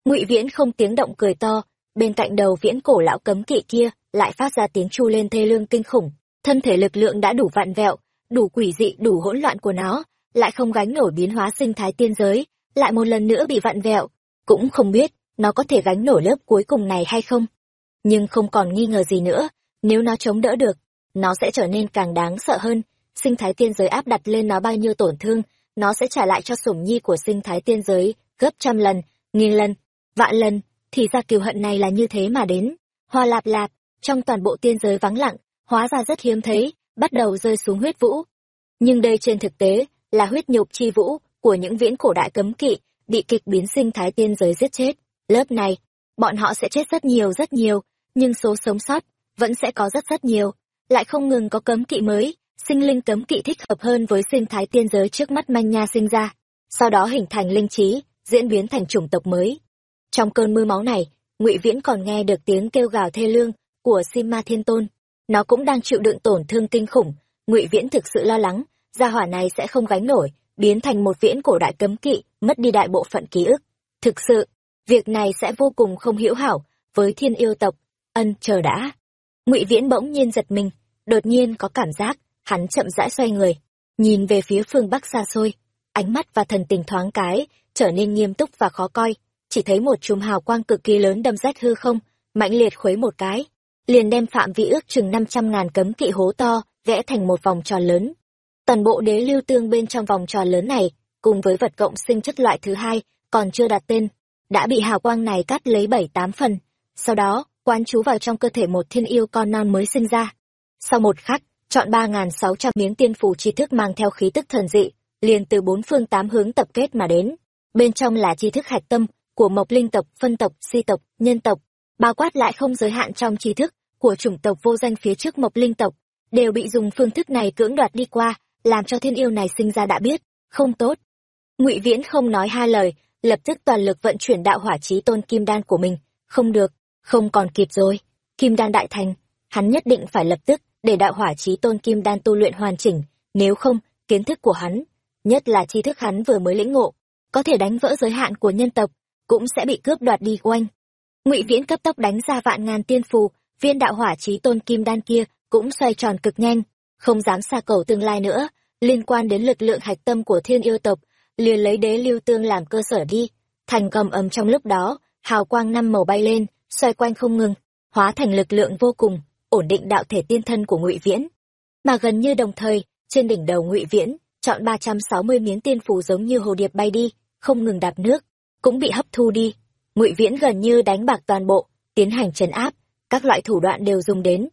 Ngụy Viễn không tiếng động cười to, bên cạnh đầu Viễn cổ lão cấm kỵ kia lại phát ra tiếng chu lên thê lương kinh khủng, thân thể lực lượng đã đủ vạn vẹo, đủ quỷ dị, đủ hỗn loạn của nó, lại không gánh nổi biến hóa sinh thái tiên giới, lại một lần nữa bị vặn vẹo, cũng không biết nó có thể gánh nổi lớp cuối cùng này hay không. Nhưng không còn nghi ngờ gì nữa, nếu nó chống đỡ được, nó sẽ trở nên càng đáng sợ hơn, sinh thái tiên giới áp đặt lên nó bao nhiêu tổn thương, nó sẽ trả lại cho sủng nhi của sinh thái tiên giới gấp trăm lần, nghìn lần, vạn lần, thì ra kiều hận này là như thế mà đến. Hoa lạp lạp, trong toàn bộ tiên giới vắng lặng, hóa ra rất hiếm thấy, bắt đầu rơi xuống huyết vũ. Nhưng đây trên thực tế là huyết nhục chi vũ của những viễn cổ đại cấm kỵ bị kịch biến sinh thái tiên giới giết chết. Lớp này, bọn họ sẽ chết rất nhiều rất nhiều, nhưng số sống sót vẫn sẽ có rất rất nhiều. Lại không ngừng có cấm kỵ mới, sinh linh cấm kỵ thích hợp hơn với sinh thái tiên giới trước mắt manh nha sinh ra, sau đó hình thành linh trí, diễn biến thành chủng tộc mới. Trong cơn mưa máu này, Ngụy Viễn còn nghe được tiếng kêu gào thê lương của Sima Thiên Tôn. Nó cũng đang chịu đựng tổn thương kinh khủng. Ngụy viễn thực sự lo lắng gia hỏa này sẽ không gánh nổi biến thành một viễn cổ đại cấm kỵ mất đi đại bộ phận ký ức. Thực sự việc này sẽ vô cùng không hiểu hảo với thiên yêu tộc. Ân chờ đã. Ngụy viễn bỗng nhiên giật mình đột nhiên có cảm giác hắn chậm rãi xoay người nhìn về phía phương bắc xa xôi ánh mắt và thần tình thoáng cái trở nên nghiêm túc và khó coi chỉ thấy một chùm hào quang cực kỳ lớn đâm rách hư không mạnh liệt khuấy một cái liền đem phạm vi ước chừng năm trăm ngàn cấm kỵ hố to, vẽ thành một vòng tròn lớn. Toàn bộ đế lưu tương bên trong vòng tròn lớn này, cùng với vật cộng sinh chất loại thứ hai, còn chưa đặt tên, đã bị hào quang này cắt lấy bảy tám phần. Sau đó, quán chú vào trong cơ thể một thiên yêu con non mới sinh ra. Sau một khắc, chọn ba sáu trăm miếng tiên phù tri thức mang theo khí tức thần dị, liền từ bốn phương tám hướng tập kết mà đến. Bên trong là tri thức hạch tâm của mộc linh tộc, phân tộc, si tộc, nhân tộc, bao quát lại không giới hạn trong tri thức của chủng tộc vô danh phía trước mộc linh tộc, đều bị dùng phương thức này cưỡng đoạt đi qua, làm cho thiên yêu này sinh ra đã biết, không tốt. Ngụy Viễn không nói hai lời, lập tức toàn lực vận chuyển đạo hỏa chí tôn kim đan của mình, không được, không còn kịp rồi. Kim đan đại thành, hắn nhất định phải lập tức để đạo hỏa chí tôn kim đan tu luyện hoàn chỉnh, nếu không, kiến thức của hắn, nhất là tri thức hắn vừa mới lĩnh ngộ, có thể đánh vỡ giới hạn của nhân tộc, cũng sẽ bị cướp đoạt đi quanh. Ngụy Viễn cấp tốc đánh ra vạn ngàn tiên phù, viên đạo hỏa chí tôn kim đan kia cũng xoay tròn cực nhanh, không dám xa cầu tương lai nữa, liên quan đến lực lượng hạch tâm của thiên yêu tộc, liền lấy đế lưu tương làm cơ sở đi. Thành cầm ầm trong lúc đó, hào quang năm màu bay lên, xoay quanh không ngừng, hóa thành lực lượng vô cùng, ổn định đạo thể tiên thân của Ngụy Viễn. Mà gần như đồng thời, trên đỉnh đầu Ngụy Viễn, chọn ba trăm sáu mươi miếng tiên phù giống như hồ điệp bay đi, không ngừng đạp nước, cũng bị hấp thu đi. Ngụy Viễn gần như đánh bạc toàn bộ, tiến hành trấn áp, các loại thủ đoạn đều dùng đến.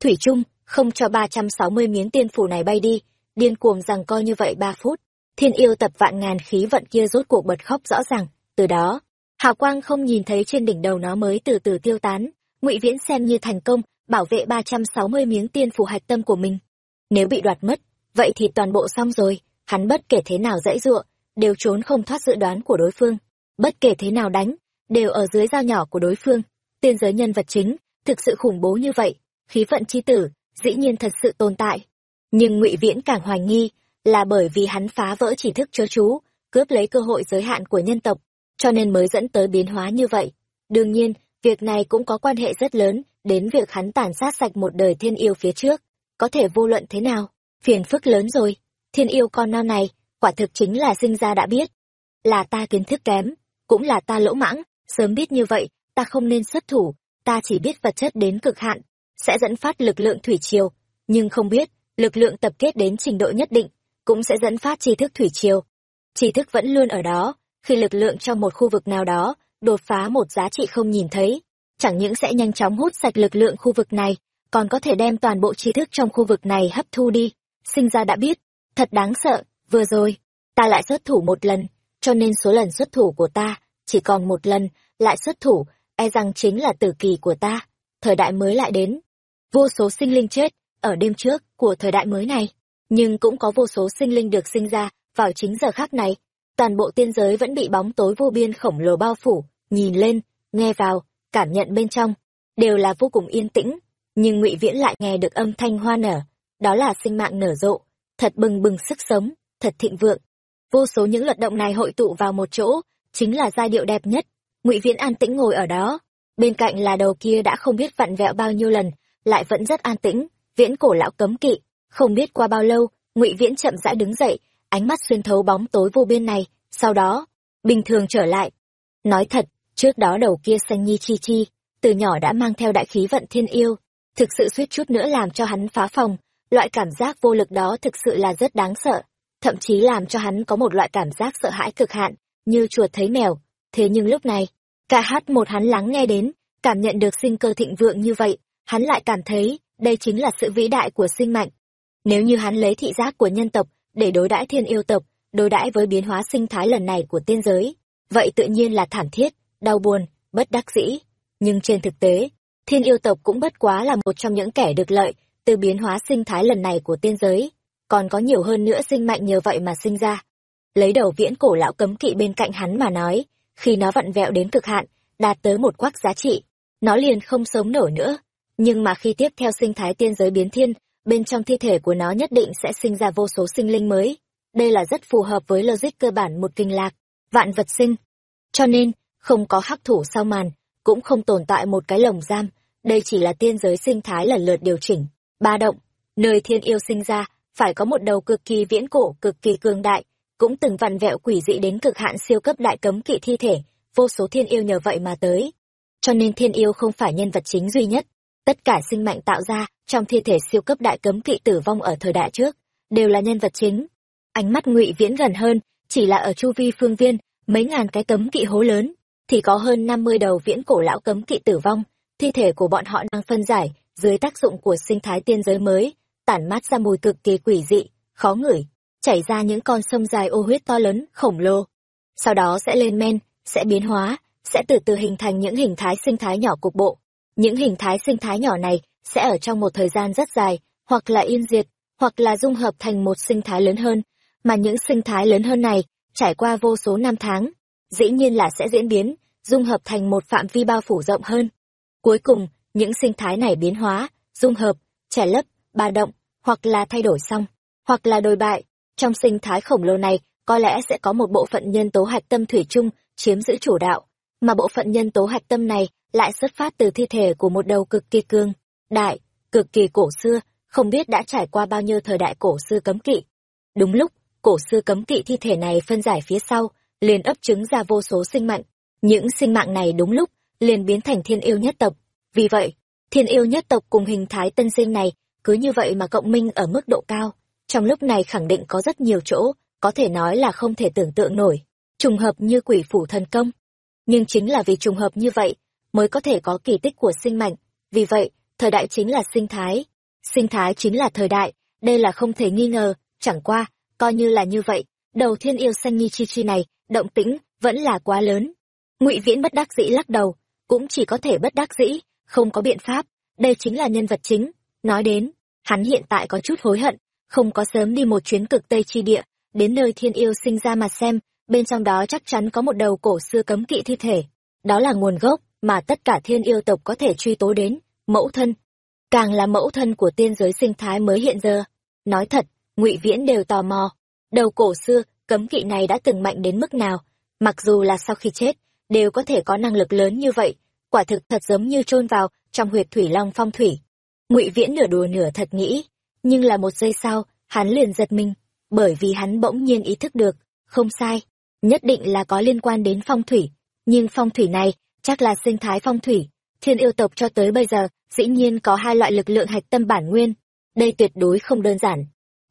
Thủy Trung, không cho ba trăm sáu mươi miếng tiên phù này bay đi, điên cuồng rằng coi như vậy ba phút. Thiên yêu tập vạn ngàn khí vận kia rốt cuộc bật khóc rõ ràng, từ đó, hào quang không nhìn thấy trên đỉnh đầu nó mới từ từ tiêu tán. Ngụy Viễn xem như thành công, bảo vệ ba trăm sáu mươi miếng tiên phù hạch tâm của mình. Nếu bị đoạt mất, vậy thì toàn bộ xong rồi, hắn bất kể thế nào dãy dụa, đều trốn không thoát dự đoán của đối phương. Bất kể thế nào đánh, đều ở dưới dao nhỏ của đối phương. Tiên giới nhân vật chính, thực sự khủng bố như vậy, khí vận chi tử, dĩ nhiên thật sự tồn tại. Nhưng ngụy Viễn càng hoài nghi, là bởi vì hắn phá vỡ chỉ thức chớ chú, cướp lấy cơ hội giới hạn của nhân tộc, cho nên mới dẫn tới biến hóa như vậy. Đương nhiên, việc này cũng có quan hệ rất lớn đến việc hắn tàn sát sạch một đời thiên yêu phía trước. Có thể vô luận thế nào, phiền phức lớn rồi. Thiên yêu con non này, quả thực chính là sinh ra đã biết. Là ta kiến thức kém, cũng là ta lỗ mãng, sớm biết như vậy, ta không nên xuất thủ, ta chỉ biết vật chất đến cực hạn, sẽ dẫn phát lực lượng thủy triều, nhưng không biết, lực lượng tập kết đến trình độ nhất định, cũng sẽ dẫn phát tri thức thủy triều. Tri thức vẫn luôn ở đó, khi lực lượng trong một khu vực nào đó đột phá một giá trị không nhìn thấy, chẳng những sẽ nhanh chóng hút sạch lực lượng khu vực này, còn có thể đem toàn bộ tri thức trong khu vực này hấp thu đi. Sinh ra đã biết, thật đáng sợ, vừa rồi, ta lại xuất thủ một lần, cho nên số lần xuất thủ của ta chỉ còn một lần, lại xuất thủ, e rằng chính là tử kỳ của ta. Thời đại mới lại đến. Vô số sinh linh chết, ở đêm trước của thời đại mới này nhưng cũng có vô số sinh linh được sinh ra vào chính giờ khác này toàn bộ tiên giới vẫn bị bóng tối vô biên khổng lồ bao phủ nhìn lên nghe vào cảm nhận bên trong, đều là vô cùng yên tĩnh, nhưng ngụy viễn lại nghe được âm thanh hoa nở, đó là sinh mạng nở rộ, thật bừng bừng sức sống, thật thịnh vượng. Vô số những luật động này hội tụ vào một chỗ, chính là giai điệu đẹp nhất. Ngụy viễn an tĩnh ngồi ở đó, bên cạnh là đầu kia đã không biết vặn vẹo bao nhiêu lần, lại vẫn rất an tĩnh, viễn cổ lão cấm kỵ, không biết qua bao lâu, ngụy viễn chậm rãi đứng dậy, ánh mắt xuyên thấu bóng tối vô biên này, sau đó, bình thường trở lại. Nói thật trước đó đầu kia xanh nhi chi chi từ nhỏ đã mang theo đại khí vận thiên yêu thực sự suýt chút nữa làm cho hắn phá phòng loại cảm giác vô lực đó thực sự là rất đáng sợ thậm chí làm cho hắn có một loại cảm giác sợ hãi cực hạn như chuột thấy mèo thế nhưng lúc này cả hát một hắn lắng nghe đến cảm nhận được sinh cơ thịnh vượng như vậy hắn lại cảm thấy đây chính là sự vĩ đại của sinh mạnh. Nếu như hắn lấy thị giác của nhân tộc để đối đãi thiên yêu tộc, đối đãi với biến hóa sinh thái lần này của tiên giới, vậy tự nhiên là thảm thiết, đau buồn, bất đắc dĩ. Nhưng trên thực tế, thiên yêu tộc cũng bất quá là một trong những kẻ được lợi từ biến hóa sinh thái lần này của tiên giới, còn có nhiều hơn nữa sinh mạnh nhờ vậy mà sinh ra. Lấy đầu viễn cổ lão cấm kỵ bên cạnh hắn mà nói, khi nó vặn vẹo đến cực hạn, đạt tới một quắc giá trị, nó liền không sống nổi nữa nhưng mà khi tiếp theo sinh thái tiên giới biến thiên, bên trong thi thể của nó nhất định sẽ sinh ra vô số sinh linh mới. Đây là rất phù hợp với logic cơ bản một kinh lạc, vạn vật sinh. Cho nên, không có hắc thủ sau màn, cũng không tồn tại một cái lồng giam, đây chỉ là tiên giới sinh thái lần lượt điều chỉnh, ba động, nơi thiên yêu sinh ra, phải có một đầu cực kỳ viễn cổ, cực kỳ cường đại, cũng từng vặn vẹo quỷ dị đến cực hạn siêu cấp đại cấm kỵ thi thể, vô số thiên yêu nhờ vậy mà tới. Cho nên thiên yêu không phải nhân vật chính duy nhất, tất cả sinh mạnh tạo ra trong thi thể siêu cấp đại cấm kỵ tử vong ở thời đại trước đều là nhân vật chính. Ánh mắt ngụy viễn gần hơn chỉ là ở chu vi phương viên mấy ngàn cái cấm kỵ hố lớn thì có hơn năm mươi đầu viễn cổ lão cấm kỵ tử vong. Thi thể của bọn họ đang phân giải dưới tác dụng của sinh thái tiên giới mới, tản mát ra mùi cực kỳ quỷ dị, khó ngửi, chảy ra những con sông dài ô huyết to lớn, khổng lồ. Sau đó sẽ lên men, sẽ biến hóa, sẽ từ từ hình thành những hình thái sinh thái nhỏ cục bộ. Những hình thái sinh thái nhỏ này sẽ ở trong một thời gian rất dài, hoặc là yên diệt, hoặc là dung hợp thành một sinh thái lớn hơn. Mà những sinh thái lớn hơn này trải qua vô số năm tháng, dĩ nhiên là sẽ diễn biến dung hợp thành một phạm vi bao phủ rộng hơn. Cuối cùng những sinh thái này biến hóa dung hợp trẻ lấp ba động hoặc là thay đổi xong hoặc là đồi bại. Trong sinh thái khổng lồ này có lẽ sẽ có một bộ phận nhân tố hạch tâm thủy chung chiếm giữ chủ đạo mà bộ phận nhân tố hạch tâm này lại xuất phát từ thi thể của một đầu cực kỳ cương đại cực kỳ cổ xưa không biết đã trải qua bao nhiêu thời đại cổ xưa cấm kỵ. Đúng lúc cổ xưa cấm kỵ thi thể này phân giải phía sau liền ấp trứng ra vô số sinh mạnh, những sinh mạng này đúng lúc, liền biến thành thiên yêu nhất tộc. Vì vậy, thiên yêu nhất tộc cùng hình thái tân sinh này, cứ như vậy mà cộng minh ở mức độ cao. Trong lúc này khẳng định có rất nhiều chỗ, có thể nói là không thể tưởng tượng nổi. Trùng hợp như quỷ phủ thần công. Nhưng chính là vì trùng hợp như vậy, mới có thể có kỳ tích của sinh mệnh. Vì vậy, thời đại chính là sinh thái. Sinh thái chính là thời đại, đây là không thể nghi ngờ. Chẳng qua, coi như là như vậy, đầu thiên yêu xanh nhi chi chi này, động tĩnh vẫn là quá lớn ngụy viễn bất đắc dĩ lắc đầu, cũng chỉ có thể bất đắc dĩ, không có biện pháp, đây chính là nhân vật chính. Nói đến, hắn hiện tại có chút hối hận, không có sớm đi một chuyến cực tây chi địa, đến nơi thiên yêu sinh ra mà xem, bên trong đó chắc chắn có một đầu cổ xưa cấm kỵ thi thể. Đó là nguồn gốc mà tất cả thiên yêu tộc có thể truy tố đến, mẫu thân. Càng là mẫu thân của tiên giới sinh thái mới hiện giờ. Nói thật, ngụy viễn đều tò mò, đầu cổ xưa cấm kỵ này đã từng mạnh đến mức nào, mặc dù là sau khi chết đều có thể có năng lực lớn như vậy. Quả thực thật giống như chôn vào trong huyệt thủy long phong thủy. Ngụy viễn nửa đùa nửa thật nghĩ, nhưng là một giây sau, hắn liền giật mình, bởi vì hắn bỗng nhiên ý thức được, không sai, nhất định là có liên quan đến phong thủy, nhưng phong thủy này chắc là sinh thái phong thủy. Thiên yêu tộc cho tới bây giờ, dĩ nhiên có hai loại lực lượng hạch tâm bản nguyên, đây tuyệt đối không đơn giản,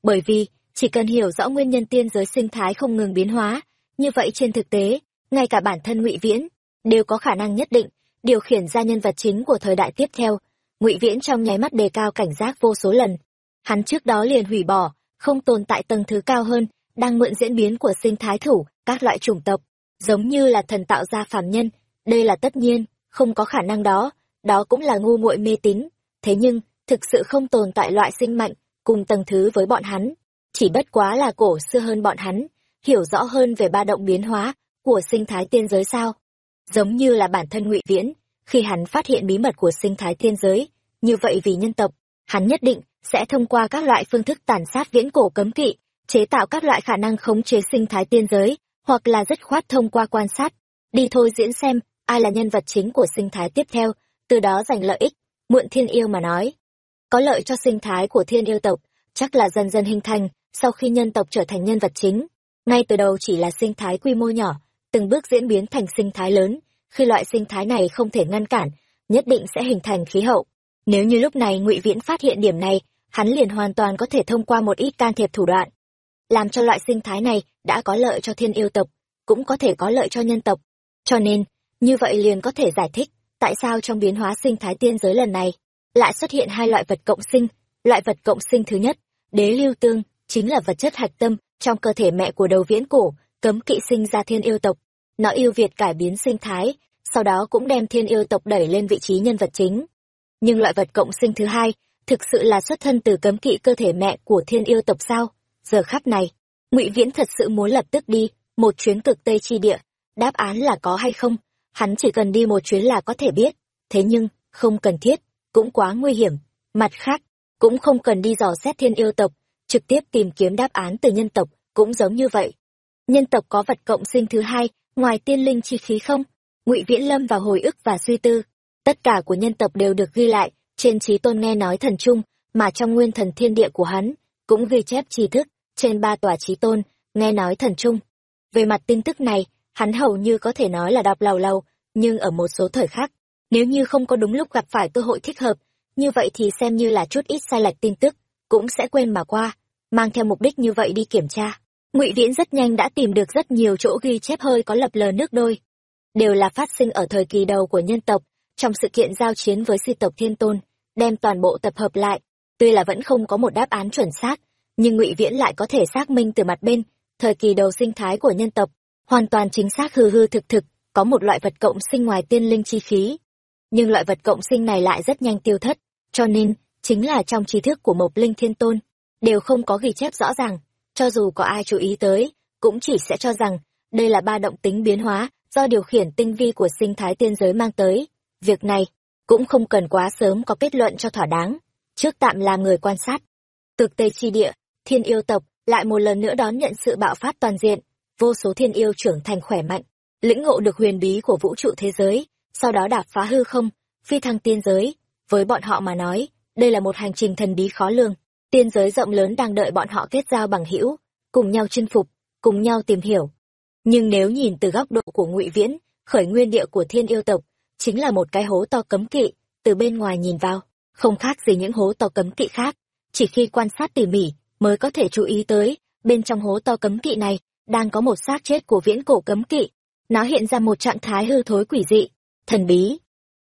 bởi vì chỉ cần hiểu rõ nguyên nhân tiên giới sinh thái không ngừng biến hóa, như vậy trên thực tế ngay cả bản thân ngụy viễn đều có khả năng nhất định điều khiển ra nhân vật chính của thời đại tiếp theo. Ngụy viễn trong nháy mắt đề cao cảnh giác vô số lần. Hắn trước đó liền hủy bỏ, không tồn tại tầng thứ cao hơn, đang mượn diễn biến của sinh thái thủ, các loại chủng tộc, giống như là thần tạo ra phàm nhân. Đây là tất nhiên, không có khả năng đó đó cũng là ngu muội mê tín. Thế nhưng, thực sự không tồn tại loại sinh mạnh cùng tầng thứ với bọn hắn. Chỉ bất quá là cổ xưa hơn bọn hắn, hiểu rõ hơn về ba động biến hóa của sinh thái tiên giới sao? Giống như là bản thân ngụy viễn, khi hắn phát hiện bí mật của sinh thái tiên giới, như vậy vì nhân tộc, hắn nhất định sẽ thông qua các loại phương thức tàn sát viễn cổ cấm kỵ, chế tạo các loại khả năng khống chế sinh thái tiên giới, hoặc là dứt khoát thông qua quan sát. Đi thôi diễn xem ai là nhân vật chính của sinh thái tiếp theo, từ đó giành lợi ích, muộn thiên yêu mà nói. Có lợi cho sinh thái của thiên yêu tộc, chắc là dần dần hình thành sau khi nhân tộc trở thành nhân vật chính. Ngay từ đầu chỉ là sinh thái quy mô nhỏ từng bước diễn biến thành sinh thái lớn. Khi loại sinh thái này không thể ngăn cản, nhất định sẽ hình thành khí hậu. Nếu như lúc này ngụy viễn phát hiện điểm này, hắn liền hoàn toàn có thể thông qua một ít can thiệp thủ đoạn. Làm cho loại sinh thái này đã có lợi cho thiên yêu tộc, cũng có thể có lợi cho nhân tộc. Cho nên, như vậy liền có thể giải thích tại sao trong biến hóa sinh thái tiên giới lần này lại xuất hiện hai loại vật cộng sinh. Loại vật cộng sinh thứ nhất, đế lưu tương, chính là vật chất hạch tâm trong cơ thể mẹ của đầu viễn cổ cấm kỵ sinh ra thiên yêu tộc. Nó yêu việt cải biến sinh thái, sau đó cũng đem thiên yêu tộc đẩy lên vị trí nhân vật chính. Nhưng loại vật cộng sinh thứ hai, thực sự là xuất thân từ cấm kỵ cơ thể mẹ của thiên yêu tộc sao? Giờ khắc này, ngụy viễn thật sự muốn lập tức đi một chuyến cực tây chi địa. Đáp án là có hay không? Hắn chỉ cần đi một chuyến là có thể biết. Thế nhưng, không cần thiết, cũng quá nguy hiểm. Mặt khác, cũng không cần đi dò xét thiên yêu tộc, trực tiếp tìm kiếm đáp án từ nhân tộc, cũng giống như vậy nhân tộc có vật cộng sinh thứ hai, ngoài tiên linh chi khí không? Ngụy viễn lâm vào hồi ức và suy tư. Tất cả của nhân tộc đều được ghi lại, trên trí tôn nghe nói thần trung mà trong nguyên thần thiên địa của hắn, cũng ghi chép tri thức, trên ba tòa trí tôn, nghe nói thần trung về mặt tin tức này, hắn hầu như có thể nói là đọc lầu lầu, nhưng ở một số thời khắc, nếu như không có đúng lúc gặp phải cơ hội thích hợp, như vậy thì xem như là chút ít sai lệch tin tức, cũng sẽ quên mà qua. Mang theo mục đích như vậy đi kiểm tra ngụy viễn rất nhanh đã tìm được rất nhiều chỗ ghi chép hơi có lập lờ nước đôi. Đều là phát sinh ở thời kỳ đầu của nhân tộc, trong sự kiện giao chiến với si tộc thiên tôn, đem toàn bộ tập hợp lại. Tuy là vẫn không có một đáp án chuẩn xác, nhưng ngụy viễn lại có thể xác minh từ mặt bên, thời kỳ đầu sinh thái của nhân tộc, hoàn toàn chính xác hư hư thực thực, có một loại vật cộng sinh ngoài tiên linh chi khí. Nhưng loại vật cộng sinh này lại rất nhanh tiêu thất, cho nên, chính là trong trí thức của mộc linh thiên tôn, đều không có ghi chép rõ ràng cho dù có ai chú ý tới cũng chỉ sẽ cho rằng đây là ba động tính biến hóa do điều khiển tinh vi của sinh thái tiên giới mang tới. Việc này cũng không cần quá sớm có kết luận cho thỏa đáng. Trước tạm làm người quan sát. Cực Tây Chi Địa, thiên yêu tộc lại một lần nữa đón nhận sự bạo phát toàn diện, vô số thiên yêu trưởng thành khỏe mạnh, lĩnh ngộ được huyền bí của vũ trụ thế giới, sau đó đạp phá hư không, phi thăng tiên giới. Với bọn họ mà nói, đây là một hành trình thần bí khó lường, tiên giới rộng lớn đang đợi bọn họ kết giao bằng hữu, cùng nhau chinh phục, cùng nhau tìm hiểu. Nhưng nếu nhìn từ góc độ của Ngụy Viễn, khởi nguyên địa của thiên yêu tộc chính là một cái hố to cấm kỵ, từ bên ngoài nhìn vào, không khác gì những hố to cấm kỵ khác. Chỉ khi quan sát tỉ mỉ mới có thể chú ý tới bên trong hố to cấm kỵ này đang có một xác chết của viễn cổ cấm kỵ. Nó hiện ra một trạng thái hư thối quỷ dị thần bí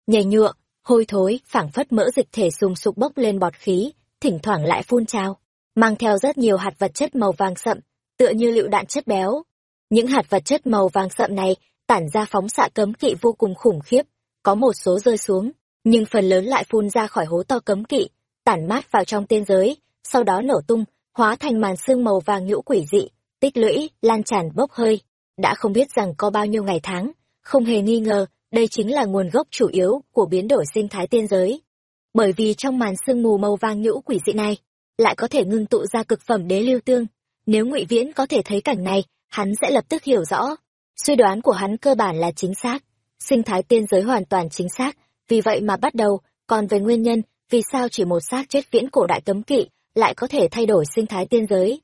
nhầy nhựa hôi thối phảng phất mỡ dịch thể sùng sục bốc lên bọt khí thỉnh thoảng lại phun trào mang theo rất nhiều hạt vật chất màu vàng sậm tựa như lựu đạn chất béo những hạt vật chất màu vàng sậm này tản ra phóng xạ cấm kỵ vô cùng khủng khiếp có một số rơi xuống nhưng phần lớn lại phun ra khỏi hố to cấm kỵ tản mát vào trong tiên giới, sau đó nổ tung, hóa thành màn sương màu vàng nhũ quỷ dị, tích lũy, lan tràn bốc hơi. Đã không biết rằng có bao nhiêu ngày tháng, không hề nghi ngờ, đây chính là nguồn gốc chủ yếu của biến đổi sinh thái tiên giới. Bởi vì trong màn sương mù màu vàng nhũ quỷ dị này, lại có thể ngưng tụ ra cực phẩm đế lưu tương. Nếu ngụy Viễn có thể thấy cảnh này, hắn sẽ lập tức hiểu rõ. Suy đoán của hắn cơ bản là chính xác, sinh thái tiên giới hoàn toàn chính xác, vì vậy mà bắt đầu, còn về nguyên nhân vì sao chỉ một xác chết viễn cổ đại cấm kỵ lại có thể thay đổi sinh thái tiên giới?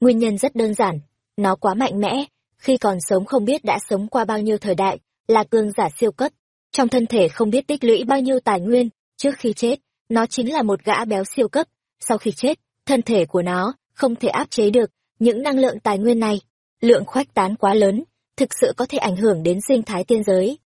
Nguyên nhân rất đơn giản. Nó quá mạnh mẽ. Khi còn sống không biết đã sống qua bao nhiêu thời đại là cương giả siêu cấp. Trong thân thể không biết tích lũy bao nhiêu tài nguyên trước khi chết, nó chính là một gã béo siêu cấp. Sau khi chết, thân thể của nó không thể áp chế được những năng lượng tài nguyên này. Lượng khoách tán quá lớn, thực sự có thể ảnh hưởng đến sinh thái tiên giới.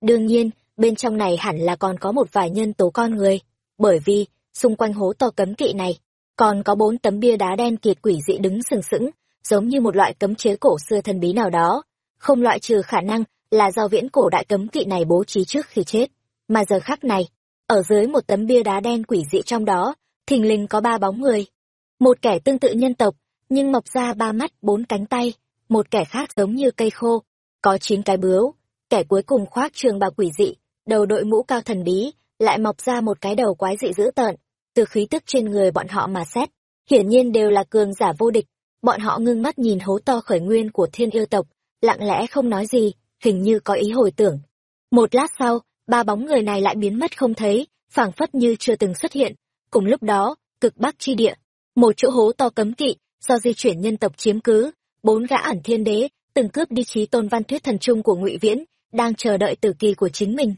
Đương nhiên, bên trong này hẳn là còn có một vài nhân tố con người, bởi vì xung quanh hố to cấm kỵ này còn có bốn tấm bia đá đen kiệt quỷ dị đứng sừng sững, giống như một loại cấm chế cổ xưa thần bí nào đó. Không loại trừ khả năng là do viễn cổ đại cấm kỵ này bố trí trước khi chết, mà giờ khắc này ở dưới một tấm bia đá đen quỷ dị trong đó thình lình có ba bóng người một kẻ tương tự nhân tộc nhưng mọc ra ba mắt bốn cánh tay một kẻ khác giống như cây khô có chín cái bướu kẻ cuối cùng khoác trường bào quỷ dị đầu đội mũ cao thần bí lại mọc ra một cái đầu quái dị dữ tợn, từ khí tức trên người bọn họ mà xét, hiển nhiên đều là cường giả vô địch. Bọn họ ngưng mắt nhìn hố to khởi nguyên của thiên yêu tộc, lặng lẽ không nói gì, hình như có ý hồi tưởng. Một lát sau, ba bóng người này lại biến mất không thấy, phảng phất như chưa từng xuất hiện. Cùng lúc đó, cực bắc chi địa, một chỗ hố to cấm kỵ, do di chuyển nhân tộc chiếm cứ, bốn gã ẩn thiên đế, từng cướp đi trí tôn văn thuyết thần trung của ngụy Viễn, đang chờ đợi tử kỳ của chính mình.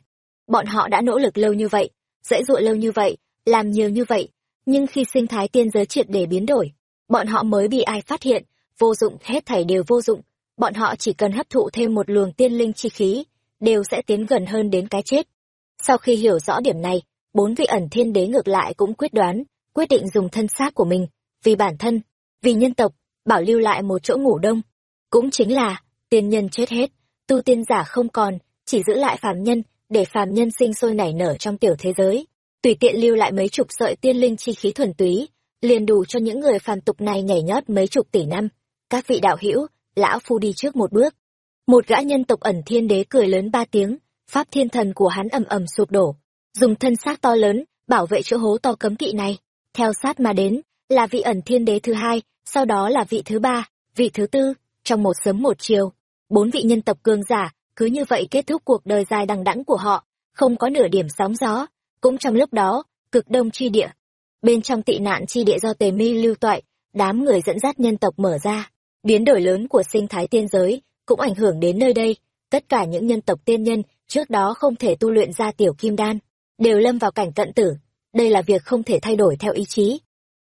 Bọn họ đã nỗ lực lâu như vậy, dễ dụa lâu như vậy, làm nhiều như vậy, nhưng khi sinh thái tiên giới triệt để biến đổi, bọn họ mới bị ai phát hiện, vô dụng hết thảy đều vô dụng, bọn họ chỉ cần hấp thụ thêm một luồng tiên linh chi khí, đều sẽ tiến gần hơn đến cái chết. Sau khi hiểu rõ điểm này, bốn vị ẩn thiên đế ngược lại cũng quyết đoán, quyết định dùng thân xác của mình, vì bản thân, vì nhân tộc, bảo lưu lại một chỗ ngủ đông. Cũng chính là, tiên nhân chết hết, tu tiên giả không còn, chỉ giữ lại phàm nhân, để phàm nhân sinh sôi nảy nở trong tiểu thế giới, tùy tiện lưu lại mấy chục sợi tiên linh chi khí thuần túy, liền đủ cho những người phàm tục này nhảy nhót mấy chục tỷ năm. Các vị đạo hữu, lão phu đi trước một bước. Một gã nhân tộc ẩn thiên đế cười lớn ba tiếng, pháp thiên thần của hắn ầm ầm sụp đổ, dùng thân xác to lớn bảo vệ chỗ hố to cấm kỵ này. Theo sát mà đến là vị ẩn thiên đế thứ hai, sau đó là vị thứ ba, vị thứ tư, trong một sớm một chiều, bốn vị nhân tộc cường giả cứ như vậy kết thúc cuộc đời dài đằng đẵng của họ, không có nửa điểm sóng gió. Cũng trong lúc đó, cực đông chi địa, bên trong tị nạn chi địa do tề mi lưu toại, đám người dẫn dắt nhân tộc mở ra. Biến đổi lớn của sinh thái tiên giới cũng ảnh hưởng đến nơi đây. Tất cả những nhân tộc tiên nhân trước đó không thể tu luyện ra tiểu kim đan, đều lâm vào cảnh cận tử. đây là việc không thể thay đổi theo ý chí.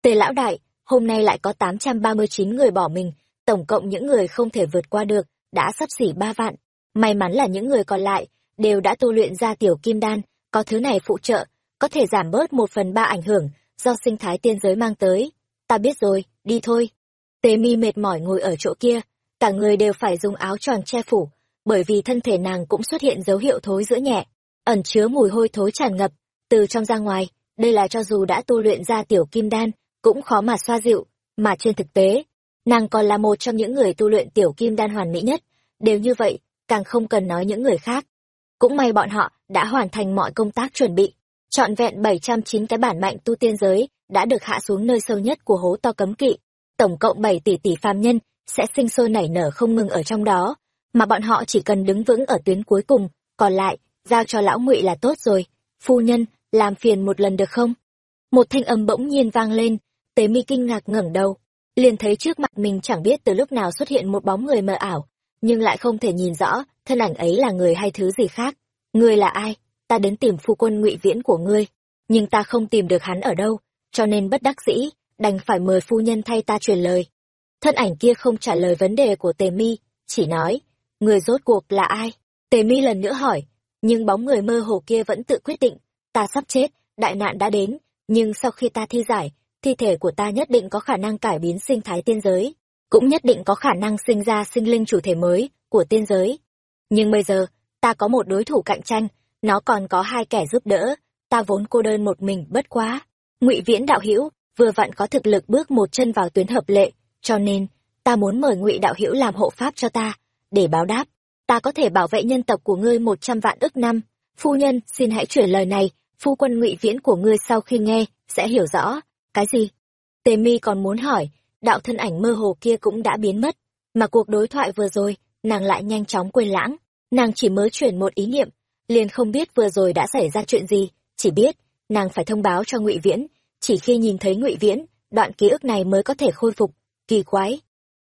Tề lão đại, hôm nay lại có 839 người bỏ mình, tổng cộng những người không thể vượt qua được, đã sắp xỉ ba vạn. May mắn là những người còn lại, đều đã tu luyện ra tiểu kim đan, có thứ này phụ trợ, có thể giảm bớt một phần ba ảnh hưởng do sinh thái tiên giới mang tới. Ta biết rồi, đi thôi. tề mi mệt mỏi ngồi ở chỗ kia, cả người đều phải dùng áo choàng che phủ, bởi vì thân thể nàng cũng xuất hiện dấu hiệu thối giữa nhẹ, ẩn chứa mùi hôi thối tràn ngập, từ trong ra ngoài, đây là cho dù đã tu luyện ra tiểu kim đan, cũng khó mà xoa dịu, mà trên thực tế, nàng còn là một trong những người tu luyện tiểu kim đan hoàn mỹ nhất, đều như vậy, càng không cần nói những người khác. Cũng may bọn họ đã hoàn thành mọi công tác chuẩn bị, trọn vẹn 709 cái bản mạnh tu tiên giới đã được hạ xuống nơi sâu nhất của hố to cấm kỵ, tổng cộng 7 tỷ tỷ phàm nhân sẽ sinh sôi nảy nở không ngừng ở trong đó, mà bọn họ chỉ cần đứng vững ở tuyến cuối cùng, còn lại, giao cho lão ngụy là tốt rồi. Phu nhân, làm phiền một lần được không? Một thanh âm bỗng nhiên vang lên, tế mi kinh ngạc ngẩng đầu, liền thấy trước mặt mình chẳng biết từ lúc nào xuất hiện một bóng người mờ ảo, nhưng lại không thể nhìn rõ thân ảnh ấy là người hay thứ gì khác. Ngươi là ai? Ta đến tìm phu quân ngụy viễn của ngươi, nhưng ta không tìm được hắn ở đâu, cho nên bất đắc dĩ, đành phải mời phu nhân thay ta truyền lời. Thân ảnh kia không trả lời vấn đề của tề mi, chỉ nói, người rốt cuộc là ai? Tề mi lần nữa hỏi, nhưng bóng người mơ hồ kia vẫn tự quyết định, ta sắp chết, đại nạn đã đến, nhưng sau khi ta thi giải, thi thể của ta nhất định có khả năng cải biến sinh thái tiên giới, cũng nhất định có khả năng sinh ra sinh linh chủ thể mới của tiên giới. Nhưng bây giờ, ta có một đối thủ cạnh tranh, nó còn có hai kẻ giúp đỡ, ta vốn cô đơn một mình bất quá. Ngụy Viễn đạo hữu vừa vặn có thực lực bước một chân vào tuyến hợp lệ, cho nên ta muốn mời Ngụy đạo hữu làm hộ pháp cho ta, để báo đáp, ta có thể bảo vệ nhân tộc của ngươi một trăm vạn ức năm. Phu nhân, xin hãy chuyển lời này, phu quân Ngụy Viễn của ngươi sau khi nghe sẽ hiểu rõ. Cái gì? Tề Mi còn muốn hỏi, đạo thân ảnh mơ hồ kia cũng đã biến mất, mà cuộc đối thoại vừa rồi, nàng lại nhanh chóng quên lãng, nàng chỉ mới chuyển một ý niệm, liền không biết vừa rồi đã xảy ra chuyện gì, chỉ biết nàng phải thông báo cho Ngụy Viễn, chỉ khi nhìn thấy Ngụy Viễn, đoạn ký ức này mới có thể khôi phục. Kỳ quái.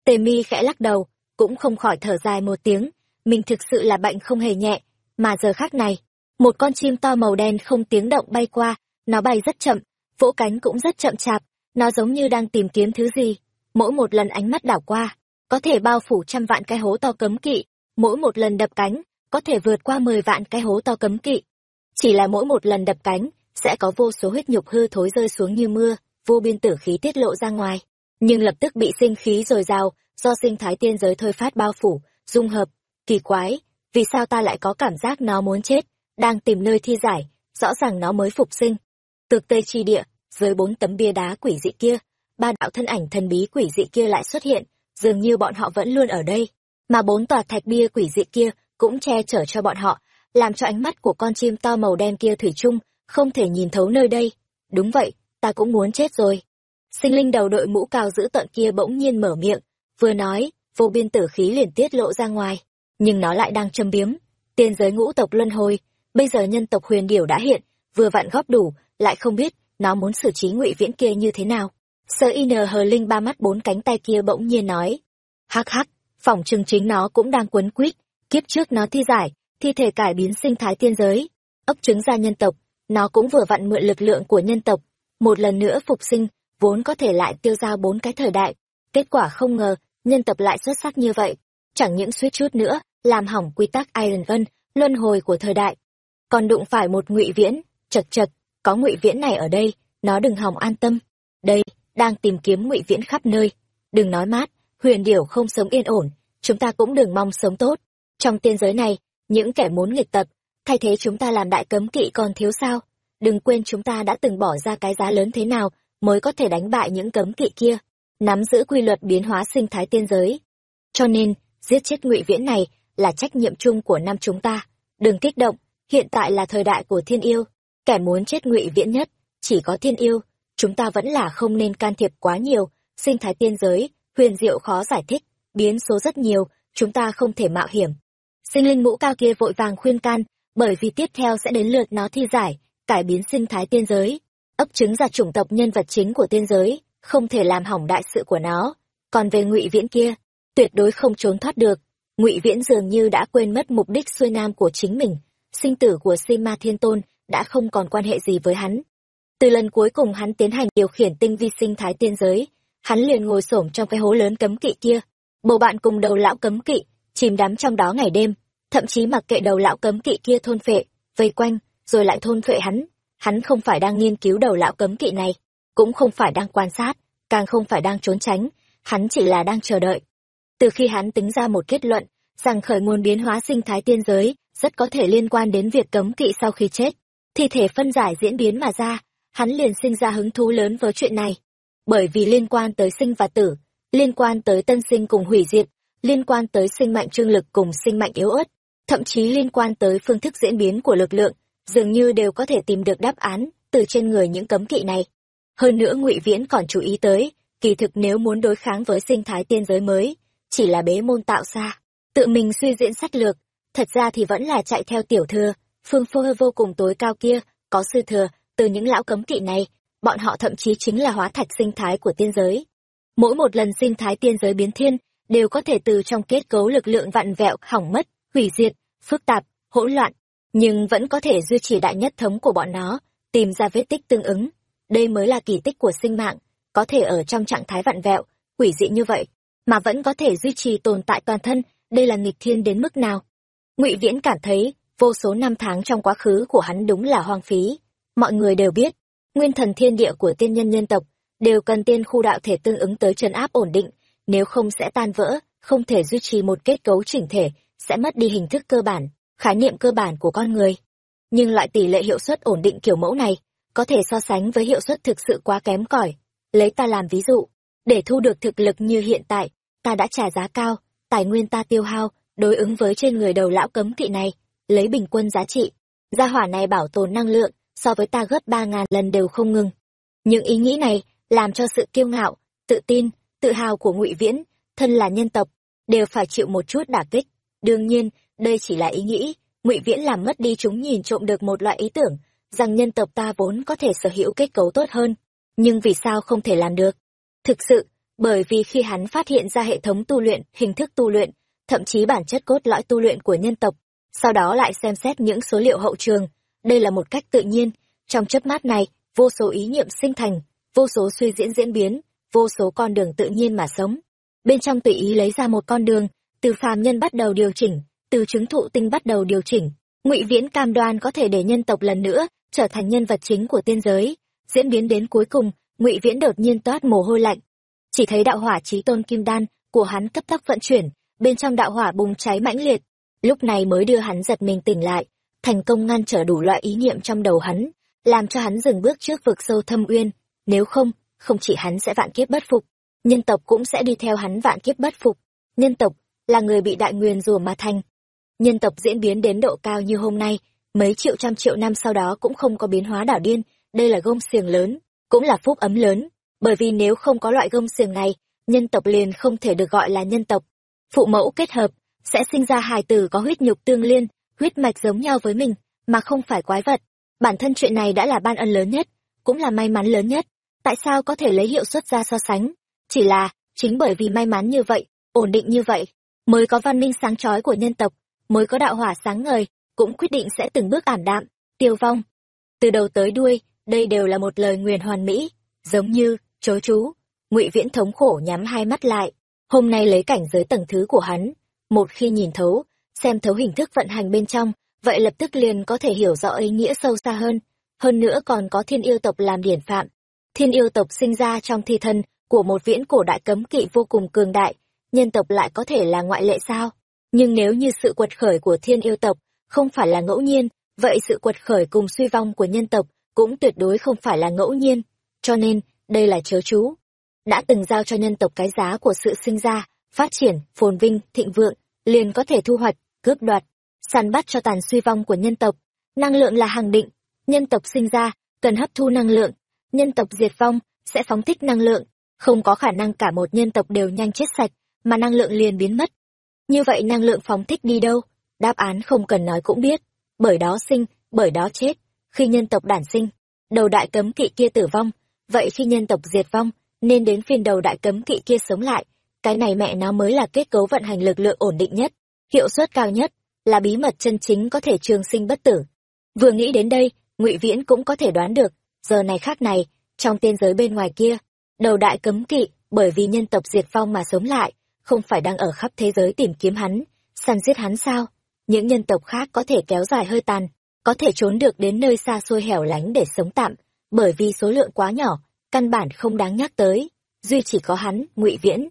Tề Mi khẽ lắc đầu, cũng không khỏi thở dài một tiếng, mình thực sự là bệnh không hề nhẹ, mà giờ khác này, một con chim to màu đen không tiếng động bay qua, nó bay rất chậm, vỗ cánh cũng rất chậm chạp, nó giống như đang tìm kiếm thứ gì. Mỗi một lần ánh mắt đảo qua, có thể bao phủ trăm vạn cái hố to cấm kỵ, mỗi một lần đập cánh, có thể vượt qua mười vạn cái hố to cấm kỵ. Chỉ là mỗi một lần đập cánh, sẽ có vô số huyết nhục hư thối rơi xuống như mưa, vô biên tử khí tiết lộ ra ngoài, nhưng lập tức bị sinh khí dồi dào, do sinh thái tiên giới thôi phát bao phủ, dung hợp. Kỳ quái, vì sao ta lại có cảm giác nó muốn chết, đang tìm nơi thi giải, rõ ràng nó mới phục sinh. Tược tây chi địa, dưới bốn tấm bia đá quỷ dị kia, ba đạo thân ảnh thần bí quỷ dị kia lại xuất hiện, dường như bọn họ vẫn luôn ở đây, mà bốn tòa thạch bia quỷ dị kia cũng che chở cho bọn họ, làm cho ánh mắt của con chim to màu đen kia thủy chung không thể nhìn thấu nơi đây. Đúng vậy, ta cũng muốn chết rồi. Sinh linh đầu đội mũ cao giữ tận kia bỗng nhiên mở miệng, vừa nói, vô biên tử khí liền tiết lộ ra ngoài, nhưng nó lại đang châm biếm. Tiên giới ngũ tộc luân hồi, bây giờ nhân tộc huyền điểu đã hiện, vừa vặn góp đủ, lại không biết nó muốn xử trí ngụy viễn kia như thế nào. Sơ in hờ linh ba mắt bốn cánh tay kia bỗng nhiên nói. Hắc hắc, phỏng chừng chính nó cũng đang quấn quýt, kiếp trước nó thi giải, thi thể cải biến sinh thái tiên giới, ấp trứng ra nhân tộc, nó cũng vừa vặn mượn lực lượng của nhân tộc, một lần nữa phục sinh, vốn có thể lại tiêu giao bốn cái thời đại. Kết quả không ngờ, nhân tập lại xuất sắc như vậy, chẳng những suýt chút nữa, làm hỏng quy tắc Iron Vân, luân hồi của thời đại. Còn đụng phải một ngụy viễn, chật chật, có ngụy viễn này ở đây, nó đừng hỏng an tâm. Đây, đang tìm kiếm ngụy viễn khắp nơi. Đừng nói mát, huyền điểu không sống yên ổn, chúng ta cũng đừng mong sống tốt. Trong tiên giới này, những kẻ muốn nghịch tập, thay thế chúng ta làm đại cấm kỵ còn thiếu sao? Đừng quên chúng ta đã từng bỏ ra cái giá lớn thế nào mới có thể đánh bại những cấm kỵ kia, nắm giữ quy luật biến hóa sinh thái tiên giới. Cho nên, giết chết ngụy viễn này là trách nhiệm chung của năm chúng ta. Đừng kích động, hiện tại là thời đại của thiên yêu. Kẻ muốn chết ngụy viễn nhất, chỉ có thiên yêu. Chúng ta vẫn là không nên can thiệp quá nhiều, sinh thái tiên giới, huyền diệu khó giải thích, biến số rất nhiều, chúng ta không thể mạo hiểm. Sinh linh mũ cao kia vội vàng khuyên can, bởi vì tiếp theo sẽ đến lượt nó thi giải, cải biến sinh thái tiên giới, ấp trứng ra chủng tộc nhân vật chính của tiên giới, không thể làm hỏng đại sự của nó. Còn về ngụy Viễn kia, tuyệt đối không trốn thoát được. Ngụy Viễn dường như đã quên mất mục đích xuôi nam của chính mình, sinh tử của Si Ma Thiên Tôn đã không còn quan hệ gì với hắn. từ lần cuối cùng hắn tiến hành điều khiển tinh vi sinh thái tiên giới hắn liền ngồi xổm trong cái hố lớn cấm kỵ kia bầu bạn cùng đầu lão cấm kỵ chìm đắm trong đó ngày đêm thậm chí mặc kệ đầu lão cấm kỵ kia thôn phệ vây quanh rồi lại thôn phệ hắn hắn không phải đang nghiên cứu đầu lão cấm kỵ này, cũng không phải đang quan sát, càng không phải đang trốn tránh, hắn chỉ là đang chờ đợi. Từ khi hắn tính ra một kết luận, rằng khởi nguồn biến hóa sinh thái tiên giới rất có thể liên quan đến việc cấm kỵ sau khi chết, thi thể phân giải diễn biến mà ra, hắn liền sinh ra hứng thú lớn với chuyện này. Bởi vì liên quan tới sinh và tử, liên quan tới tân sinh cùng hủy diệt, liên quan tới sinh mạnh trương lực cùng sinh mạnh yếu ớt, thậm chí liên quan tới phương thức diễn biến của lực lượng dường như đều có thể tìm được đáp án từ trên người những cấm kỵ này. Hơn nữa ngụy viễn còn chú ý tới, kỳ thực nếu muốn đối kháng với sinh thái tiên giới mới, chỉ là bế môn tạo ra, tự mình suy diễn sách lược, thật ra thì vẫn là chạy theo tiểu thừa, phương phô vô cùng tối cao kia, có sư thừa, từ những lão cấm kỵ này, bọn họ thậm chí chính là hóa thạch sinh thái của tiên giới. Mỗi một lần sinh thái tiên giới biến thiên, đều có thể từ trong kết cấu lực lượng vặn vẹo hỏng mất, hủy diệt, phức tạp, hỗn loạn nhưng vẫn có thể duy trì đại nhất thống của bọn nó, tìm ra vết tích tương ứng. Đây mới là kỳ tích của sinh mạng, có thể ở trong trạng thái vặn vẹo, quỷ dị như vậy, mà vẫn có thể duy trì tồn tại toàn thân, đây là nghịch thiên đến mức nào? Ngụy viễn cảm thấy, vô số năm tháng trong quá khứ của hắn đúng là hoang phí. Mọi người đều biết, nguyên thần thiên địa của tiên nhân nhân tộc đều cần tiên khu đạo thể tương ứng tới trấn áp ổn định, nếu không sẽ tan vỡ, không thể duy trì một kết cấu chỉnh thể, sẽ mất đi hình thức cơ bản khái niệm cơ bản của con người. Nhưng loại tỷ lệ hiệu suất ổn định kiểu mẫu này có thể so sánh với hiệu suất thực sự quá kém cỏi. Lấy ta làm ví dụ, để thu được thực lực như hiện tại, ta đã trả giá cao, tài nguyên ta tiêu hao, đối ứng với trên người đầu lão cấm kỵ này, lấy bình quân giá trị. Gia hỏa này bảo tồn năng lượng, so với ta gấp ba ngàn lần đều không ngừng. Những ý nghĩ này làm cho sự kiêu ngạo, tự tin, tự hào của ngụy viễn, thân là nhân tộc, đều phải chịu một chút đả kích. Đương nhiên đây chỉ là ý nghĩ. Ngụy viễn làm mất đi chúng nhìn trộm được một loại ý tưởng, rằng nhân tộc ta vốn có thể sở hữu kết cấu tốt hơn, nhưng vì sao không thể làm được? Thực sự, bởi vì khi hắn phát hiện ra hệ thống tu luyện, hình thức tu luyện, thậm chí bản chất cốt lõi tu luyện của nhân tộc, sau đó lại xem xét những số liệu hậu trường, đây là một cách tự nhiên. Trong chớp mắt này, vô số ý niệm sinh thành, vô số suy diễn diễn biến, vô số con đường tự nhiên mà sống. Bên trong tùy ý lấy ra một con đường, từ phàm nhân bắt đầu điều chỉnh từ chứng thụ tinh bắt đầu điều chỉnh, ngụy viễn cam đoan có thể để nhân tộc lần nữa trở thành nhân vật chính của tiên giới. Diễn biến đến cuối cùng, ngụy viễn đột nhiên toát mồ hôi lạnh. Chỉ thấy đạo hỏa trí tôn kim đan của hắn cấp tốc vận chuyển, bên trong đạo hỏa bùng cháy mãnh liệt. Lúc này mới đưa hắn giật mình tỉnh lại, thành công ngăn trở đủ loại ý niệm trong đầu hắn, làm cho hắn dừng bước trước vực sâu thâm uyên. Nếu không không chỉ hắn sẽ vạn kiếp bất phục, nhân tộc cũng sẽ đi theo hắn vạn kiếp bất phục. Nhân tộc là người bị đại nguyền rùa mà thành nhân tộc diễn biến đến độ cao như hôm nay, mấy triệu trăm triệu năm sau đó cũng không có biến hóa đảo điên, đây là gông xiềng lớn, cũng là phúc ấm lớn, bởi vì nếu không có loại gông xiềng này, nhân tộc liền không thể được gọi là nhân tộc. Phụ mẫu kết hợp, sẽ sinh ra hài tử có huyết nhục tương liên, huyết mạch giống nhau với mình, mà không phải quái vật. Bản thân chuyện này đã là ban ân lớn nhất, cũng là may mắn lớn nhất. Tại sao có thể lấy hiệu suất ra so sánh? Chỉ là, chính bởi vì may mắn như vậy, ổn định như vậy, mới có văn minh sáng chói của nhân tộc mới có đạo hỏa sáng ngời, cũng quyết định sẽ từng bước ảm đạm, tiêu vong. Từ đầu tới đuôi, đây đều là một lời nguyền hoàn mỹ, giống như chối chú. Ngụy viễn thống khổ nhắm hai mắt lại. Hôm nay lấy cảnh giới tầng thứ của hắn, một khi nhìn thấu, xem thấu hình thức vận hành bên trong, vậy lập tức liền có thể hiểu rõ ý nghĩa sâu xa hơn. Hơn nữa còn có thiên yêu tộc làm điển phạm. Thiên yêu tộc sinh ra trong thi thân của một viễn cổ đại cấm kỵ vô cùng cường đại, nhân tộc lại có thể là ngoại lệ sao? Nhưng nếu như sự quật khởi của thiên yêu tộc không phải là ngẫu nhiên, vậy sự quật khởi cùng suy vong của nhân tộc cũng tuyệt đối không phải là ngẫu nhiên. Cho nên, đây là chớ chú. Đã từng giao cho nhân tộc cái giá của sự sinh ra, phát triển, phồn vinh, thịnh vượng, liền có thể thu hoạch, cướp đoạt, săn bắt cho tàn suy vong của nhân tộc. Năng lượng là hàng định. Nhân tộc sinh ra, cần hấp thu năng lượng. Nhân tộc diệt vong, sẽ phóng thích năng lượng. Không có khả năng cả một nhân tộc đều nhanh chết sạch, mà năng lượng liền biến mất như vậy năng lượng phóng thích đi đâu? Đáp án không cần nói cũng biết. Bởi đó sinh, bởi đó chết. Khi nhân tộc đản sinh, đầu đại cấm kỵ kia tử vong. Vậy khi nhân tộc diệt vong, nên đến phiên đầu đại cấm kỵ kia sống lại. Cái này mẹ nó mới là kết cấu vận hành lực lượng ổn định nhất, hiệu suất cao nhất, là bí mật chân chính có thể trường sinh bất tử. Vừa nghĩ đến đây, ngụy viễn cũng có thể đoán được, giờ này khác này, trong tiên giới bên ngoài kia, đầu đại cấm kỵ, bởi vì nhân tộc diệt vong mà sống lại không phải đang ở khắp thế giới tìm kiếm hắn, săn giết hắn sao? Những nhân tộc khác có thể kéo dài hơi tàn có thể trốn được đến nơi xa xôi hẻo lánh để sống tạm, bởi vì số lượng quá nhỏ, căn bản không đáng nhắc tới. Duy chỉ có hắn, ngụy viễn.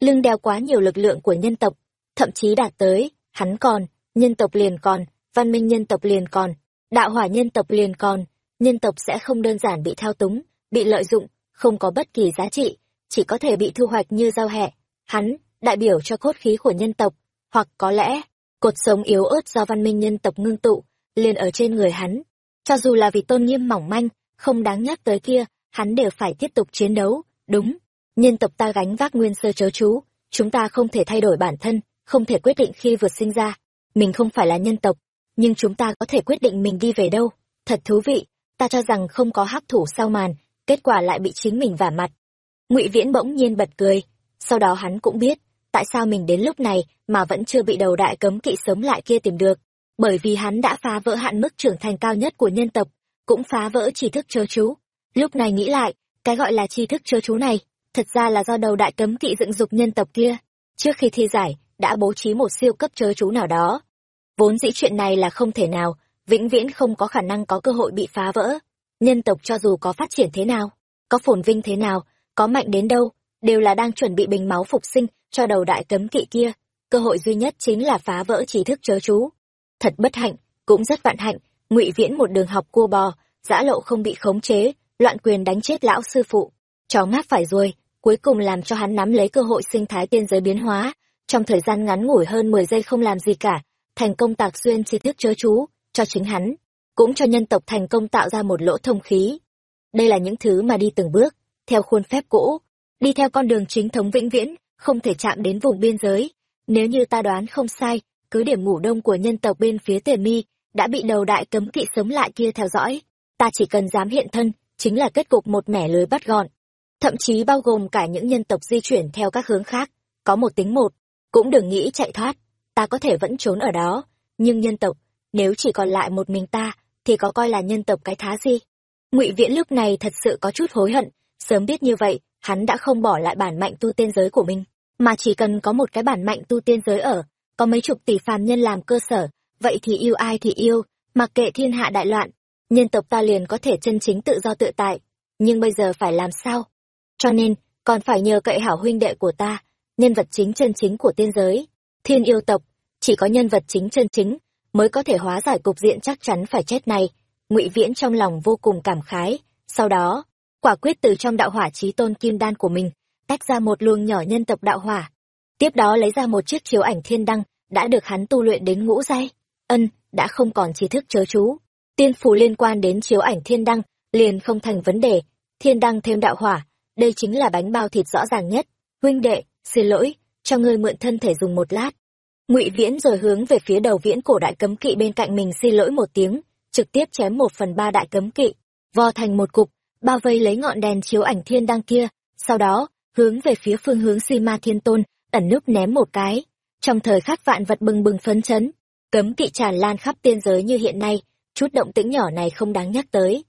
Lưng đeo quá nhiều lực lượng của nhân tộc, thậm chí đạt tới, hắn còn, nhân tộc liền còn, văn minh nhân tộc liền còn, đạo hỏa nhân tộc liền còn, nhân tộc sẽ không đơn giản bị thao túng, bị lợi dụng, không có bất kỳ giá trị, chỉ có thể bị thu hoạch như rau hẹ. Hắn đại biểu cho cốt khí của nhân tộc, hoặc có lẽ cột sống yếu ớt do văn minh nhân tộc ngưng tụ, liền ở trên người hắn. Cho dù là vì tôn nghiêm mỏng manh, không đáng nhắc tới kia, hắn đều phải tiếp tục chiến đấu, đúng. Nhân tộc ta gánh vác nguyên sơ chớ chú, chúng ta không thể thay đổi bản thân, không thể quyết định khi vượt sinh ra. Mình không phải là nhân tộc, nhưng chúng ta có thể quyết định mình đi về đâu. Thật thú vị, ta cho rằng không có hắc thủ sau màn, kết quả lại bị chính mình vả mặt. Ngụy viễn bỗng nhiên bật cười, sau đó hắn cũng biết tại sao mình đến lúc này mà vẫn chưa bị đầu đại cấm kỵ sống lại kia tìm được? Bởi vì hắn đã phá vỡ hạn mức trưởng thành cao nhất của nhân tộc, cũng phá vỡ tri thức chớ chú. Lúc này nghĩ lại, cái gọi là tri thức chớ chú này, thật ra là do đầu đại cấm kỵ dựng dục nhân tộc kia. Trước khi thi giải, đã bố trí một siêu cấp chớ chú nào đó. Vốn dĩ chuyện này là không thể nào, vĩnh viễn không có khả năng có cơ hội bị phá vỡ. Nhân tộc cho dù có phát triển thế nào, có phồn vinh thế nào, có mạnh đến đâu, đều là đang chuẩn bị bình máu phục sinh cho đầu đại cấm kỵ kia, cơ hội duy nhất chính là phá vỡ trí thức chớ chú. Thật bất hạnh, cũng rất vạn hạnh, ngụy viễn một đường học cua bò, giã lộ không bị khống chế, loạn quyền đánh chết lão sư phụ. Chó ngáp phải rồi, cuối cùng làm cho hắn nắm lấy cơ hội sinh thái tiên giới biến hóa. Trong thời gian ngắn ngủi hơn mười giây không làm gì cả, thành công tạc xuyên tri thức chớ chú, cho chính hắn, cũng cho nhân tộc thành công tạo ra một lỗ thông khí. Đây là những thứ mà đi từng bước, theo khuôn phép cũ, đi theo con đường chính thống vĩnh viễn không thể chạm đến vùng biên giới. Nếu như ta đoán không sai, cứ điểm ngủ đông của nhân tộc bên phía tề mi đã bị đầu đại cấm kỵ sống lại kia theo dõi. Ta chỉ cần dám hiện thân, chính là kết cục một mẻ lưới bắt gọn. Thậm chí bao gồm cả những nhân tộc di chuyển theo các hướng khác, có một tính một, cũng đừng nghĩ chạy thoát, ta có thể vẫn trốn ở đó. Nhưng nhân tộc, nếu chỉ còn lại một mình ta, thì có coi là nhân tộc cái thá gì? Ngụy viễn lúc này thật sự có chút hối hận, sớm biết như vậy hắn đã không bỏ lại bản mạnh tu tiên giới của mình, mà chỉ cần có một cái bản mạnh tu tiên giới ở, có mấy chục tỷ phàm nhân làm cơ sở, vậy thì yêu ai thì yêu, mặc kệ thiên hạ đại loạn, nhân tộc ta liền có thể chân chính tự do tự tại, nhưng bây giờ phải làm sao? Cho nên, còn phải nhờ cậy hảo huynh đệ của ta, nhân vật chính chân chính của tiên giới, thiên yêu tộc, chỉ có nhân vật chính chân chính mới có thể hóa giải cục diện chắc chắn phải chết này, ngụy viễn trong lòng vô cùng cảm khái, sau đó quả quyết từ trong đạo hỏa trí tôn kim đan của mình, tách ra một luồng nhỏ nhân tộc đạo hỏa. Tiếp đó lấy ra một chiếc chiếu ảnh thiên đăng đã được hắn tu luyện đến ngũ giai. Ân, đã không còn trí thức chớ chú. Tiên phù liên quan đến chiếu ảnh thiên đăng liền không thành vấn đề. Thiên đăng thêm đạo hỏa, đây chính là bánh bao thịt rõ ràng nhất. Huynh đệ, xin lỗi, cho ngươi mượn thân thể dùng một lát. Ngụy viễn rồi hướng về phía đầu viễn cổ đại cấm kỵ bên cạnh mình xin lỗi một tiếng, trực tiếp chém một phần ba đại cấm kỵ, vo thành một cục bao vây lấy ngọn đèn chiếu ảnh thiên đăng kia, sau đó, hướng về phía phương hướng si ma thiên tôn, ẩn núp ném một cái. Trong thời khắc vạn vật bừng bừng phấn chấn, cấm kỵ tràn lan khắp tiên giới như hiện nay, chút động tĩnh nhỏ này không đáng nhắc tới.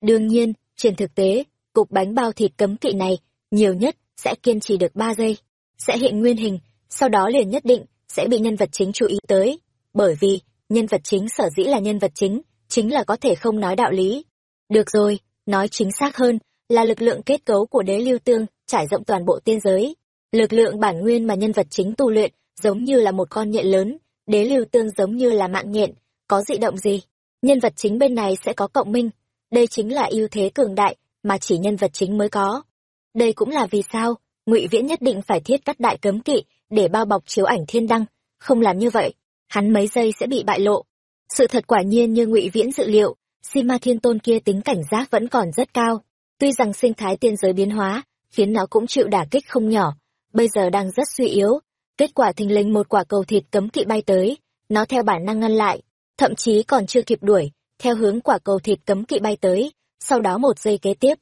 Đương nhiên, trên thực tế, cục bánh bao thịt cấm kỵ này, nhiều nhất sẽ kiên trì được ba giây, sẽ hiện nguyên hình, sau đó liền nhất định sẽ bị nhân vật chính chú ý tới. Bởi vì, nhân vật chính sở dĩ là nhân vật chính chính là có thể không nói đạo lý. Được rồi nói chính xác hơn là lực lượng kết cấu của đế lưu tương trải rộng toàn bộ tiên giới. Lực lượng bản nguyên mà nhân vật chính tu luyện giống như là một con nhện lớn, đế lưu tương giống như là mạng nhện, có dị động gì? Nhân vật chính bên này sẽ có cộng minh. Đây chính là ưu thế cường đại mà chỉ nhân vật chính mới có. Đây cũng là vì sao ngụy viễn nhất định phải thiết cắt đại cấm kỵ để bao bọc chiếu ảnh thiên đăng. Không làm như vậy, hắn mấy giây sẽ bị bại lộ. Sự thật quả nhiên như ngụy viễn dự liệu si ma thiên tôn kia tính cảnh giác vẫn còn rất cao. Tuy rằng sinh thái tiên giới biến hóa, khiến nó cũng chịu đả kích không nhỏ, bây giờ đang rất suy yếu. Kết quả thình lình một quả cầu thịt cấm kỵ bay tới, nó theo bản năng ngăn lại, thậm chí còn chưa kịp đuổi, theo hướng quả cầu thịt cấm kỵ bay tới, sau đó một giây kế tiếp,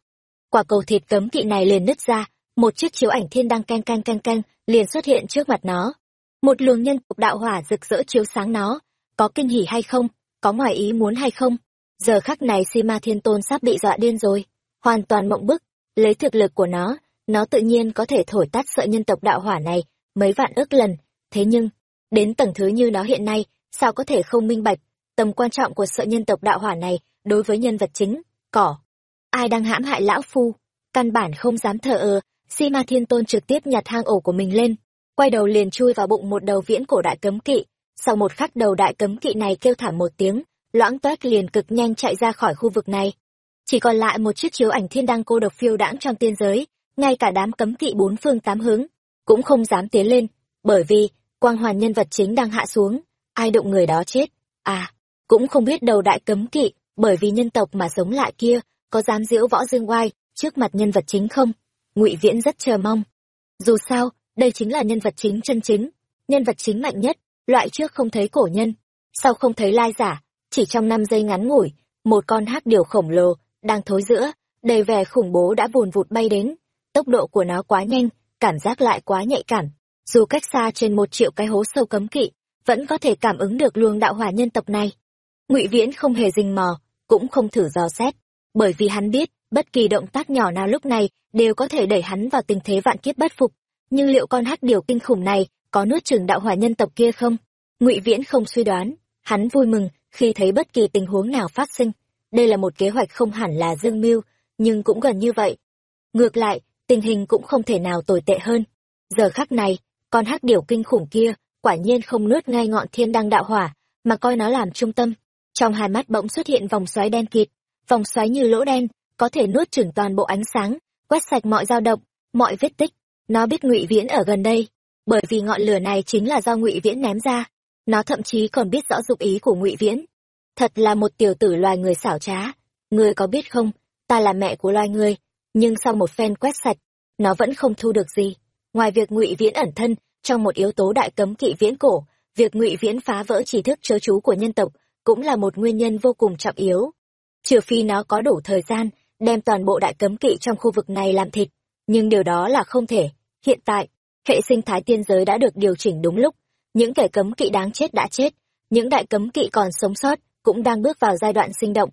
quả cầu thịt cấm kỵ này liền nứt ra, một chiếc chiếu ảnh thiên đăng canh canh canh canh liền xuất hiện trước mặt nó. Một luồng nhân tục đạo hỏa rực rỡ chiếu sáng nó, có kinh hỉ hay không, có ngoài ý muốn hay không? Giờ khắc này si ma thiên tôn sắp bị dọa điên rồi. Hoàn toàn mộng bức. Lấy thực lực của nó nó tự nhiên có thể thổi tắt sợi nhân tộc đạo hỏa này mấy vạn ước lần. Thế nhưng, đến tầng thứ như nó hiện nay, sao có thể không minh bạch? Tầm quan trọng của sợi nhân tộc đạo hỏa này đối với nhân vật chính, cỏ. Ai đang hãm hại lão phu? Căn bản không dám thờ ơ. Si ma thiên tôn trực tiếp nhặt hang ổ của mình lên, quay đầu liền chui vào bụng một đầu viễn cổ đại cấm kỵ. Sau một khắc đầu đại cấm kỵ này kêu thảm một tiếng loãng toét liền cực nhanh chạy ra khỏi khu vực này. Chỉ còn lại một chiếc chiếu ảnh thiên đăng cô độc phiêu đãng trong tiên giới, ngay cả đám cấm kỵ bốn phương tám hướng, cũng không dám tiến lên, bởi vì, quang hoàn nhân vật chính đang hạ xuống, ai động người đó chết à cũng không biết đầu đại cấm kỵ, bởi vì nhân tộc mà sống lại kia, có dám diễu võ dương oai trước mặt nhân vật chính không? Ngụy viễn rất chờ mong. Dù sao, đây chính là nhân vật chính chân chính, nhân vật chính mạnh nhất, loại trước không thấy cổ nhân, sau không thấy lai giả chỉ trong năm giây ngắn ngủi, một con hắc điều khổng lồ đang thối giữa, đầy vẻ khủng bố đã vùn vụt bay đến. Tốc độ của nó quá nhanh, cảm giác lại quá nhạy cảm. Dù cách xa trên một triệu cái hố sâu cấm kỵ, vẫn có thể cảm ứng được luồng đạo hỏa nhân tộc này. Ngụy viễn không hề rình mò, cũng không thử dò xét, bởi vì hắn biết bất kỳ động tác nhỏ nào lúc này đều có thể đẩy hắn vào tình thế vạn kiếp bất phục. Nhưng liệu con hắc điều kinh khủng này có nuốt chừng đạo hỏa nhân tộc kia không? Ngụy viễn không suy đoán, hắn vui mừng khi thấy bất kỳ tình huống nào phát sinh, đây là một kế hoạch không hẳn là dương mưu, nhưng cũng gần như vậy. Ngược lại, tình hình cũng không thể nào tồi tệ hơn. Giờ khắc này, con hắc điểu kinh khủng kia quả nhiên không nuốt ngay ngọn thiên đăng đạo hỏa, mà coi nó làm trung tâm. Trong hai mắt bỗng xuất hiện vòng xoáy đen kịt, vòng xoáy như lỗ đen, có thể nuốt chửng toàn bộ ánh sáng, quét sạch mọi dao động, mọi vết tích. Nó biết ngụy viễn ở gần đây, bởi vì ngọn lửa này chính là do ngụy viễn ném ra nó thậm chí còn biết rõ dụng ý của ngụy viễn. Thật là một tiểu tử loài người xảo trá. Ngươi có biết không, ta là mẹ của loài người, nhưng sau một phen quét sạch, nó vẫn không thu được gì. Ngoài việc ngụy viễn ẩn thân trong một yếu tố đại cấm kỵ viễn cổ, việc ngụy viễn phá vỡ trí thức chớ chú của nhân tộc cũng là một nguyên nhân vô cùng trọng yếu. Trừ phi nó có đủ thời gian đem toàn bộ đại cấm kỵ trong khu vực này làm thịt, nhưng điều đó là không thể. Hiện tại, hệ sinh thái tiên giới đã được điều chỉnh đúng lúc những kẻ cấm kỵ đáng chết đã chết, những đại cấm kỵ còn sống sót cũng đang bước vào giai đoạn sinh động.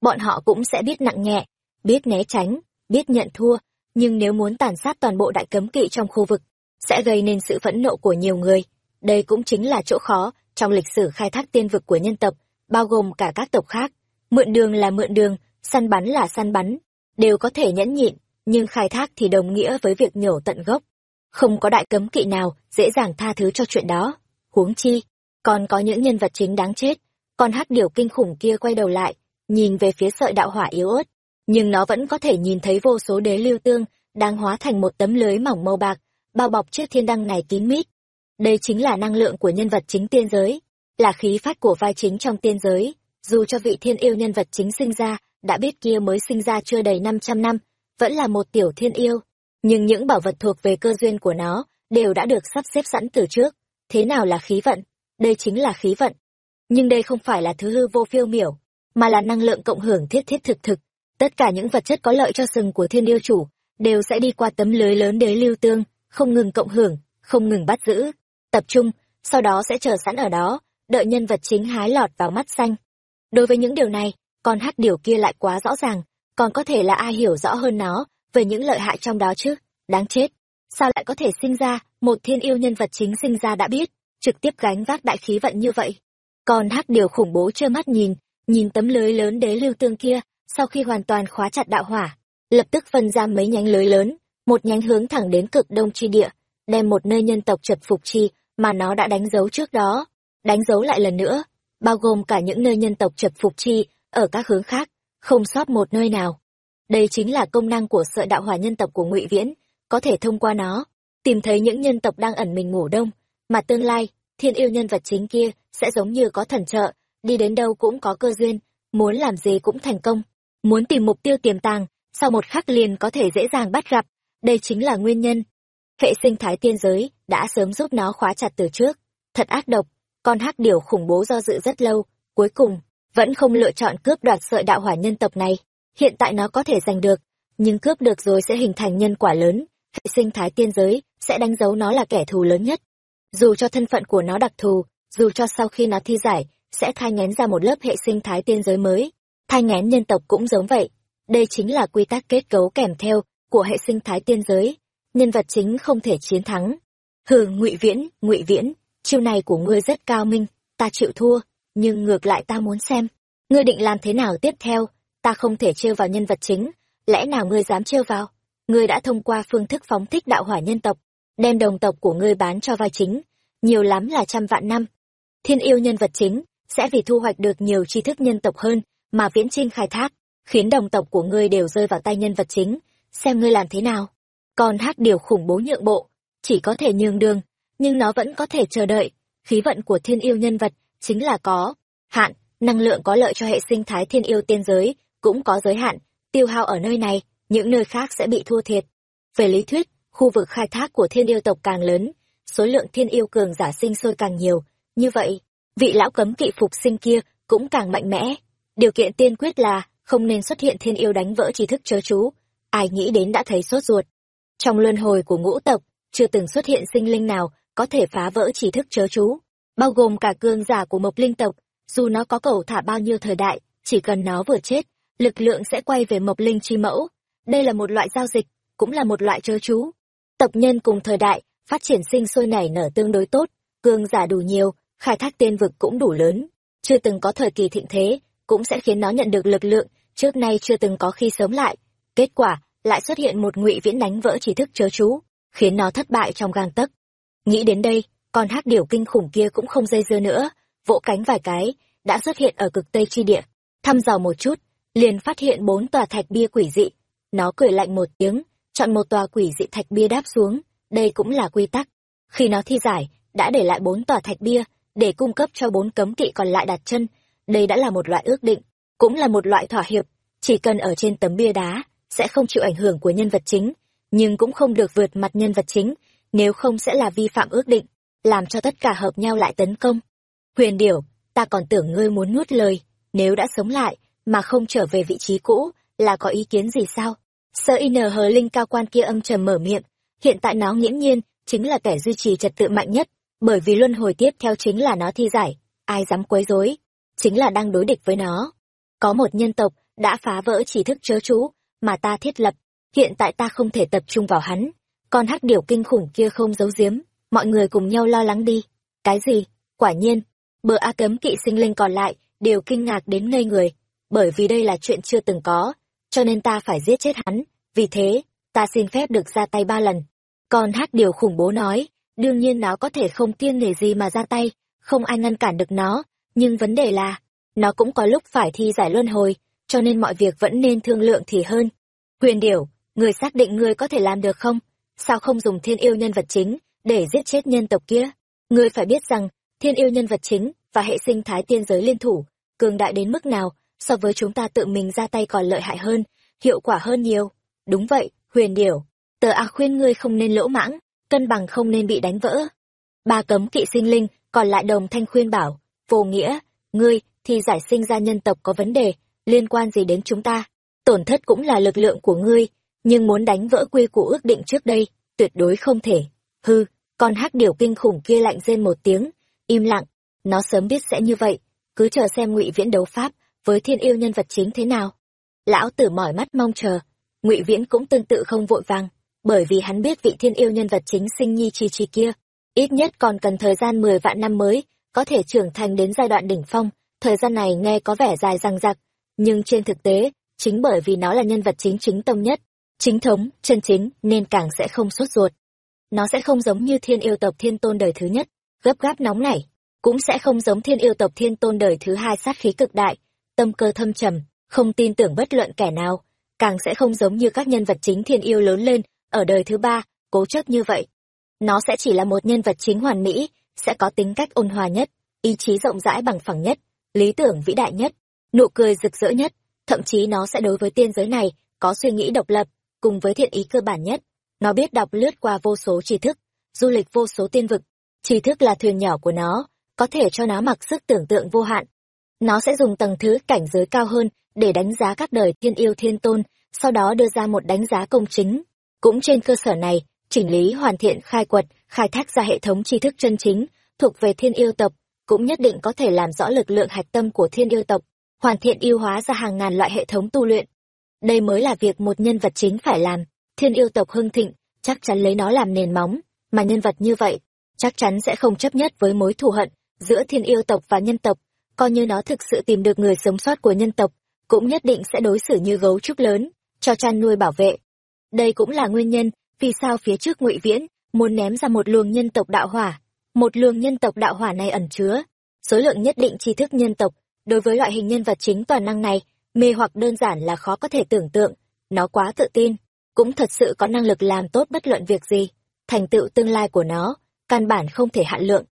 Bọn họ cũng sẽ biết nặng nhẹ, biết né tránh, biết nhận thua, nhưng nếu muốn tàn sát toàn bộ đại cấm kỵ trong khu vực, sẽ gây nên sự phẫn nộ của nhiều người. Đây cũng chính là chỗ khó trong lịch sử khai thác tiên vực của nhân tộc, bao gồm cả các tộc khác. Mượn đường là mượn đường, săn bắn là săn bắn, đều có thể nhẫn nhịn, nhưng khai thác thì đồng nghĩa với việc nhổ tận gốc không có đại cấm kỵ nào dễ dàng tha thứ cho chuyện đó. Huống chi, còn có những nhân vật chính đáng chết. Con hát điều kinh khủng kia quay đầu lại, nhìn về phía sợi đạo hỏa yếu ớt. Nhưng nó vẫn có thể nhìn thấy vô số đế lưu tương đang hóa thành một tấm lưới mỏng màu bạc, bao bọc chiếc thiên đăng này kín mít. Đây chính là năng lượng của nhân vật chính tiên giới, là khí phát của vai chính trong tiên giới. Dù cho vị thiên yêu nhân vật chính sinh ra, đã biết kia mới sinh ra chưa đầy năm trăm năm, vẫn là một tiểu thiên yêu nhưng những bảo vật thuộc về cơ duyên của nó đều đã được sắp xếp sẵn từ trước. Thế nào là khí vận? Đây chính là khí vận. Nhưng đây không phải là thứ hư vô phiêu miểu, mà là năng lượng cộng hưởng thiết thiết thực thực. Tất cả những vật chất có lợi cho sừng của thiên điêu chủ đều sẽ đi qua tấm lưới lớn đế lưu tương, không ngừng cộng hưởng, không ngừng bắt giữ. Tập trung, sau đó sẽ chờ sẵn ở đó, đợi nhân vật chính hái lọt vào mắt xanh. Đối với những điều này, con hát điều kia lại quá rõ ràng, còn có thể là ai hiểu rõ hơn nó về những lợi hại trong đó chứ? Đáng chết. Sao lại có thể sinh ra một thiên yêu nhân vật chính sinh ra đã biết, trực tiếp gánh vác đại khí vận như vậy? Còn hắc điều khủng bố trơ mắt nhìn nhìn tấm lưới lớn đế lưu tương kia, sau khi hoàn toàn khóa chặt đạo hỏa, lập tức phân ra mấy nhánh lưới lớn, một nhánh hướng thẳng đến cực đông tri địa, đem một nơi nhân tộc trật phục chi mà nó đã đánh dấu trước đó. Đánh dấu lại lần nữa, bao gồm cả những nơi nhân tộc trật phục chi ở các hướng khác, không sót một nơi nào đây chính là công năng của sợi đạo hỏa nhân tộc của ngụy viễn, có thể thông qua nó, tìm thấy những nhân tộc đang ẩn mình ngủ đông, mà tương lai, thiên yêu nhân vật chính kia sẽ giống như có thần trợ, đi đến đâu cũng có cơ duyên, muốn làm gì cũng thành công, muốn tìm mục tiêu tiềm tàng, sau một khắc liền có thể dễ dàng bắt gặp. Đây chính là nguyên nhân. Hệ sinh thái tiên giới đã sớm giúp nó khóa chặt từ trước. Thật ác độc, con hắc điểu khủng bố do dự rất lâu, cuối cùng vẫn không lựa chọn cướp đoạt sợi đạo hỏa nhân tộc này hiện tại nó có thể giành được nhưng cướp được rồi sẽ hình thành nhân quả lớn hệ sinh thái tiên giới sẽ đánh dấu nó là kẻ thù lớn nhất dù cho thân phận của nó đặc thù dù cho sau khi nó thi giải sẽ thai ngén ra một lớp hệ sinh thái tiên giới mới thai ngén nhân tộc cũng giống vậy. Đây chính là quy tắc kết cấu kèm theo của hệ sinh thái tiên giới. Nhân vật chính không thể chiến thắng. Hừ, Ngụy Viễn, Ngụy Viễn, chiêu này của ngươi rất cao minh, ta chịu thua, nhưng ngược lại ta muốn xem, ngươi định làm thế nào tiếp theo, ta không thể trêu vào nhân vật chính, lẽ nào ngươi dám trêu vào? Ngươi đã thông qua phương thức phóng thích đạo hỏa nhân tộc, đem đồng tộc của ngươi bán cho vai chính, nhiều lắm là trăm vạn năm. Thiên yêu nhân vật chính sẽ vì thu hoạch được nhiều tri thức nhân tộc hơn mà viễn trinh khai thác, khiến đồng tộc của ngươi đều rơi vào tay nhân vật chính, xem ngươi làm thế nào. Còn hát điều khủng bố nhượng bộ, chỉ có thể nhường đường, nhưng nó vẫn có thể chờ đợi. Khí vận của thiên yêu nhân vật chính là có hạn, năng lượng có lợi cho hệ sinh thái thiên yêu tiên giới cũng có giới hạn, tiêu hao ở nơi này, những nơi khác sẽ bị thua thiệt. Về lý thuyết, khu vực khai thác của thiên yêu tộc càng lớn, số lượng thiên yêu cường giả sinh sôi càng nhiều, như vậy, vị lão cấm kỵ phục sinh kia cũng càng mạnh mẽ. Điều kiện tiên quyết là không nên xuất hiện thiên yêu đánh vỡ trí thức chớ chú, ai nghĩ đến đã thấy sốt ruột. Trong luân hồi của ngũ tộc, chưa từng xuất hiện sinh linh nào có thể phá vỡ trí thức chớ chú, bao gồm cả cương giả của mộc linh tộc, dù nó có cầu thả bao nhiêu thời đại, chỉ cần nó vừa chết, lực lượng sẽ quay về mộc linh chi mẫu. Đây là một loại giao dịch, cũng là một loại chớ chú. Tộc nhân cùng thời đại, phát triển sinh sôi nảy nở tương đối tốt, cương giả đủ nhiều, khai thác tiên vực cũng đủ lớn. Chưa từng có thời kỳ thịnh thế, cũng sẽ khiến nó nhận được lực lượng, trước nay chưa từng có khi sớm lại. Kết quả, lại xuất hiện một ngụy viễn đánh vỡ chỉ thức chớ chú, khiến nó thất bại trong gang tấc. Nghĩ đến đây, con hát điểu kinh khủng kia cũng không dây dưa nữa, vỗ cánh vài cái, đã xuất hiện ở cực tây chi địa. Thăm dò một chút, liền phát hiện bốn tòa thạch bia quỷ dị. Nó cười lạnh một tiếng, chọn một tòa quỷ dị thạch bia đáp xuống, đây cũng là quy tắc. Khi nó thi giải, đã để lại bốn tòa thạch bia, để cung cấp cho bốn cấm kỵ còn lại đặt chân. Đây đã là một loại ước định, cũng là một loại thỏa hiệp. Chỉ cần ở trên tấm bia đá, sẽ không chịu ảnh hưởng của nhân vật chính, nhưng cũng không được vượt mặt nhân vật chính, nếu không sẽ là vi phạm ước định, làm cho tất cả hợp nhau lại tấn công. Huyền điểu, ta còn tưởng ngươi muốn nuốt lời, nếu đã sống lại, mà không trở về vị trí cũ, là có ý kiến gì sao? Sơ in hờ linh cao quan kia âm trầm mở miệng, hiện tại nó nghiễm nhiên, chính là kẻ duy trì trật tự mạnh nhất, bởi vì luân hồi tiếp theo chính là nó thi giải, ai dám quấy rối, chính là đang đối địch với nó. Có một nhân tộc đã phá vỡ chỉ thức chớ chú mà ta thiết lập, hiện tại ta không thể tập trung vào hắn. Con hắc điểu kinh khủng kia không giấu giếm, mọi người cùng nhau lo lắng đi. Cái gì? Quả nhiên, bờ A cấm kỵ sinh linh còn lại đều kinh ngạc đến ngây người, bởi vì đây là chuyện chưa từng có, cho nên ta phải giết chết hắn, vì thế, ta xin phép được ra tay ba lần. Còn hát điều khủng bố nói, đương nhiên nó có thể không kiêng nghề gì mà ra tay, không ai ngăn cản được nó, nhưng vấn đề là, nó cũng có lúc phải thi giải luân hồi, cho nên mọi việc vẫn nên thương lượng thì hơn. Huyền điểu, người xác định ngươi có thể làm được không? Sao không dùng thiên yêu nhân vật chính để giết chết nhân tộc kia? Ngươi phải biết rằng, thiên yêu nhân vật chính và hệ sinh thái tiên giới liên thủ, cường đại đến mức nào so với chúng ta tự mình ra tay còn lợi hại hơn, hiệu quả hơn nhiều. Đúng vậy, huyền điểu, tờ A khuyên ngươi không nên lỗ mãng, cân bằng không nên bị đánh vỡ. Ba cấm kỵ sinh linh, còn lại đồng thanh khuyên bảo, vô nghĩa, ngươi, thì giải sinh ra nhân tộc có vấn đề, liên quan gì đến chúng ta? Tổn thất cũng là lực lượng của ngươi, nhưng muốn đánh vỡ quy củ ước định trước đây, tuyệt đối không thể. Hư, con hắc điểu kinh khủng kia lạnh rên một tiếng, im lặng, nó sớm biết sẽ như vậy, cứ chờ xem ngụy viễn đấu pháp với thiên yêu nhân vật chính thế nào. Lão tử mỏi mắt mong chờ, ngụy viễn cũng tương tự không vội vàng, bởi vì hắn biết vị thiên yêu nhân vật chính sinh nhi chi chi kia, ít nhất còn cần thời gian mười vạn năm mới, có thể trưởng thành đến giai đoạn đỉnh phong, thời gian này nghe có vẻ dài răng rặc, nhưng trên thực tế, chính bởi vì nó là nhân vật chính chính tông nhất, chính thống, chân chính, nên càng sẽ không sốt ruột. Nó sẽ không giống như thiên yêu tộc thiên tôn đời thứ nhất, gấp gáp nóng nảy, cũng sẽ không giống thiên yêu tộc thiên tôn đời thứ hai sát khí cực đại, tâm cơ thâm trầm, không tin tưởng bất luận kẻ nào, càng sẽ không giống như các nhân vật chính thiên yêu lớn lên, ở đời thứ ba, cố chấp như vậy. Nó sẽ chỉ là một nhân vật chính hoàn mỹ, sẽ có tính cách ôn hòa nhất, ý chí rộng rãi bằng phẳng nhất, lý tưởng vĩ đại nhất, nụ cười rực rỡ nhất, thậm chí nó sẽ đối với tiên giới này có suy nghĩ độc lập, cùng với thiện ý cơ bản nhất. Nó biết đọc lướt qua vô số tri thức, du lịch vô số tiên vực. Tri thức là thuyền nhỏ của nó, có thể cho nó mặc sức tưởng tượng vô hạn. Nó sẽ dùng tầng thứ cảnh giới cao hơn để đánh giá các đời thiên yêu thiên tôn, sau đó đưa ra một đánh giá công chính. Cũng trên cơ sở này, chỉnh lý hoàn thiện khai quật, khai thác ra hệ thống tri thức chân chính, thuộc về thiên yêu tộc, cũng nhất định có thể làm rõ lực lượng hạch tâm của thiên yêu tộc. hoàn thiện yêu hóa ra hàng ngàn loại hệ thống tu luyện. Đây mới là việc một nhân vật chính phải làm, thiên yêu tộc hưng thịnh, chắc chắn lấy nó làm nền móng, mà nhân vật như vậy, chắc chắn sẽ không chấp nhất với mối thù hận giữa thiên yêu tộc và nhân tộc, coi như nó thực sự tìm được người sống sót của nhân tộc, cũng nhất định sẽ đối xử như gấu trúc lớn, cho chăn nuôi bảo vệ. Đây cũng là nguyên nhân vì sao phía trước Ngụy Viễn muốn ném ra một luồng nhân tộc đạo hỏa. Một luồng nhân tộc đạo hỏa này ẩn chứa số lượng nhất định tri thức nhân tộc, đối với loại hình nhân vật chính toàn năng này, mê hoặc đơn giản là khó có thể tưởng tượng, nó quá tự tin, cũng thật sự có năng lực làm tốt bất luận việc gì, thành tựu tương lai của nó, căn bản không thể hạn lượng.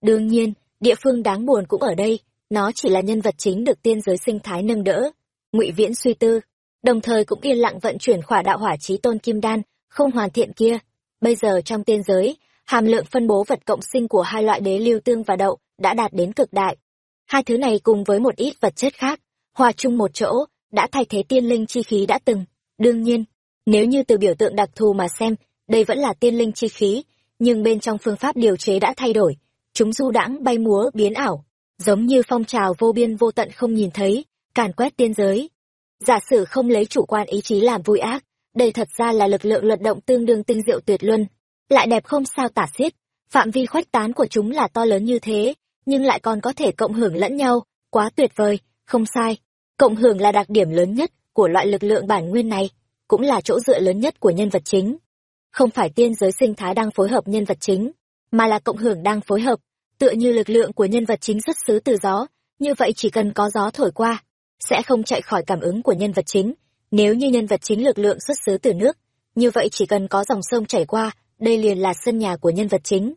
Đương nhiên, địa phương đáng buồn cũng ở đây, nó chỉ là nhân vật chính được tiên giới sinh thái nâng đỡ. Ngụy Viễn suy tư, đồng thời cũng yên lặng vận chuyển khỏa đạo hỏa trí tôn kim đan, không hoàn thiện kia. Bây giờ trong tiên giới, hàm lượng phân bố vật cộng sinh của hai loại đế lưu tương và đậu đã đạt đến cực đại. Hai thứ này cùng với một ít vật chất khác, hòa chung một chỗ, đã thay thế tiên linh chi khí đã từng. Đương nhiên, nếu như từ biểu tượng đặc thù mà xem, đây vẫn là tiên linh chi khí, nhưng bên trong phương pháp điều chế đã thay đổi. Chúng du đãng bay múa biến ảo, giống như phong trào vô biên vô tận không nhìn thấy, càn quét tiên giới. Giả sử không lấy chủ quan ý chí làm vui ác, đây thật ra là lực lượng luật động tương đương tinh diệu tuyệt luân, lại đẹp không sao tả xiết. Phạm vi khuếch tán của chúng là to lớn như thế, nhưng lại còn có thể cộng hưởng lẫn nhau, quá tuyệt vời, không sai. Cộng hưởng là đặc điểm lớn nhất của loại lực lượng bản nguyên này, cũng là chỗ dựa lớn nhất của nhân vật chính. Không phải tiên giới sinh thái đang phối hợp nhân vật chính, mà là cộng hưởng đang phối hợp, tựa như lực lượng của nhân vật chính xuất xứ từ gió, như vậy chỉ cần có gió thổi qua, sẽ không chạy khỏi cảm ứng của nhân vật chính. Nếu như nhân vật chính lực lượng xuất xứ từ nước, như vậy chỉ cần có dòng sông chảy qua, đây liền là sân nhà của nhân vật chính.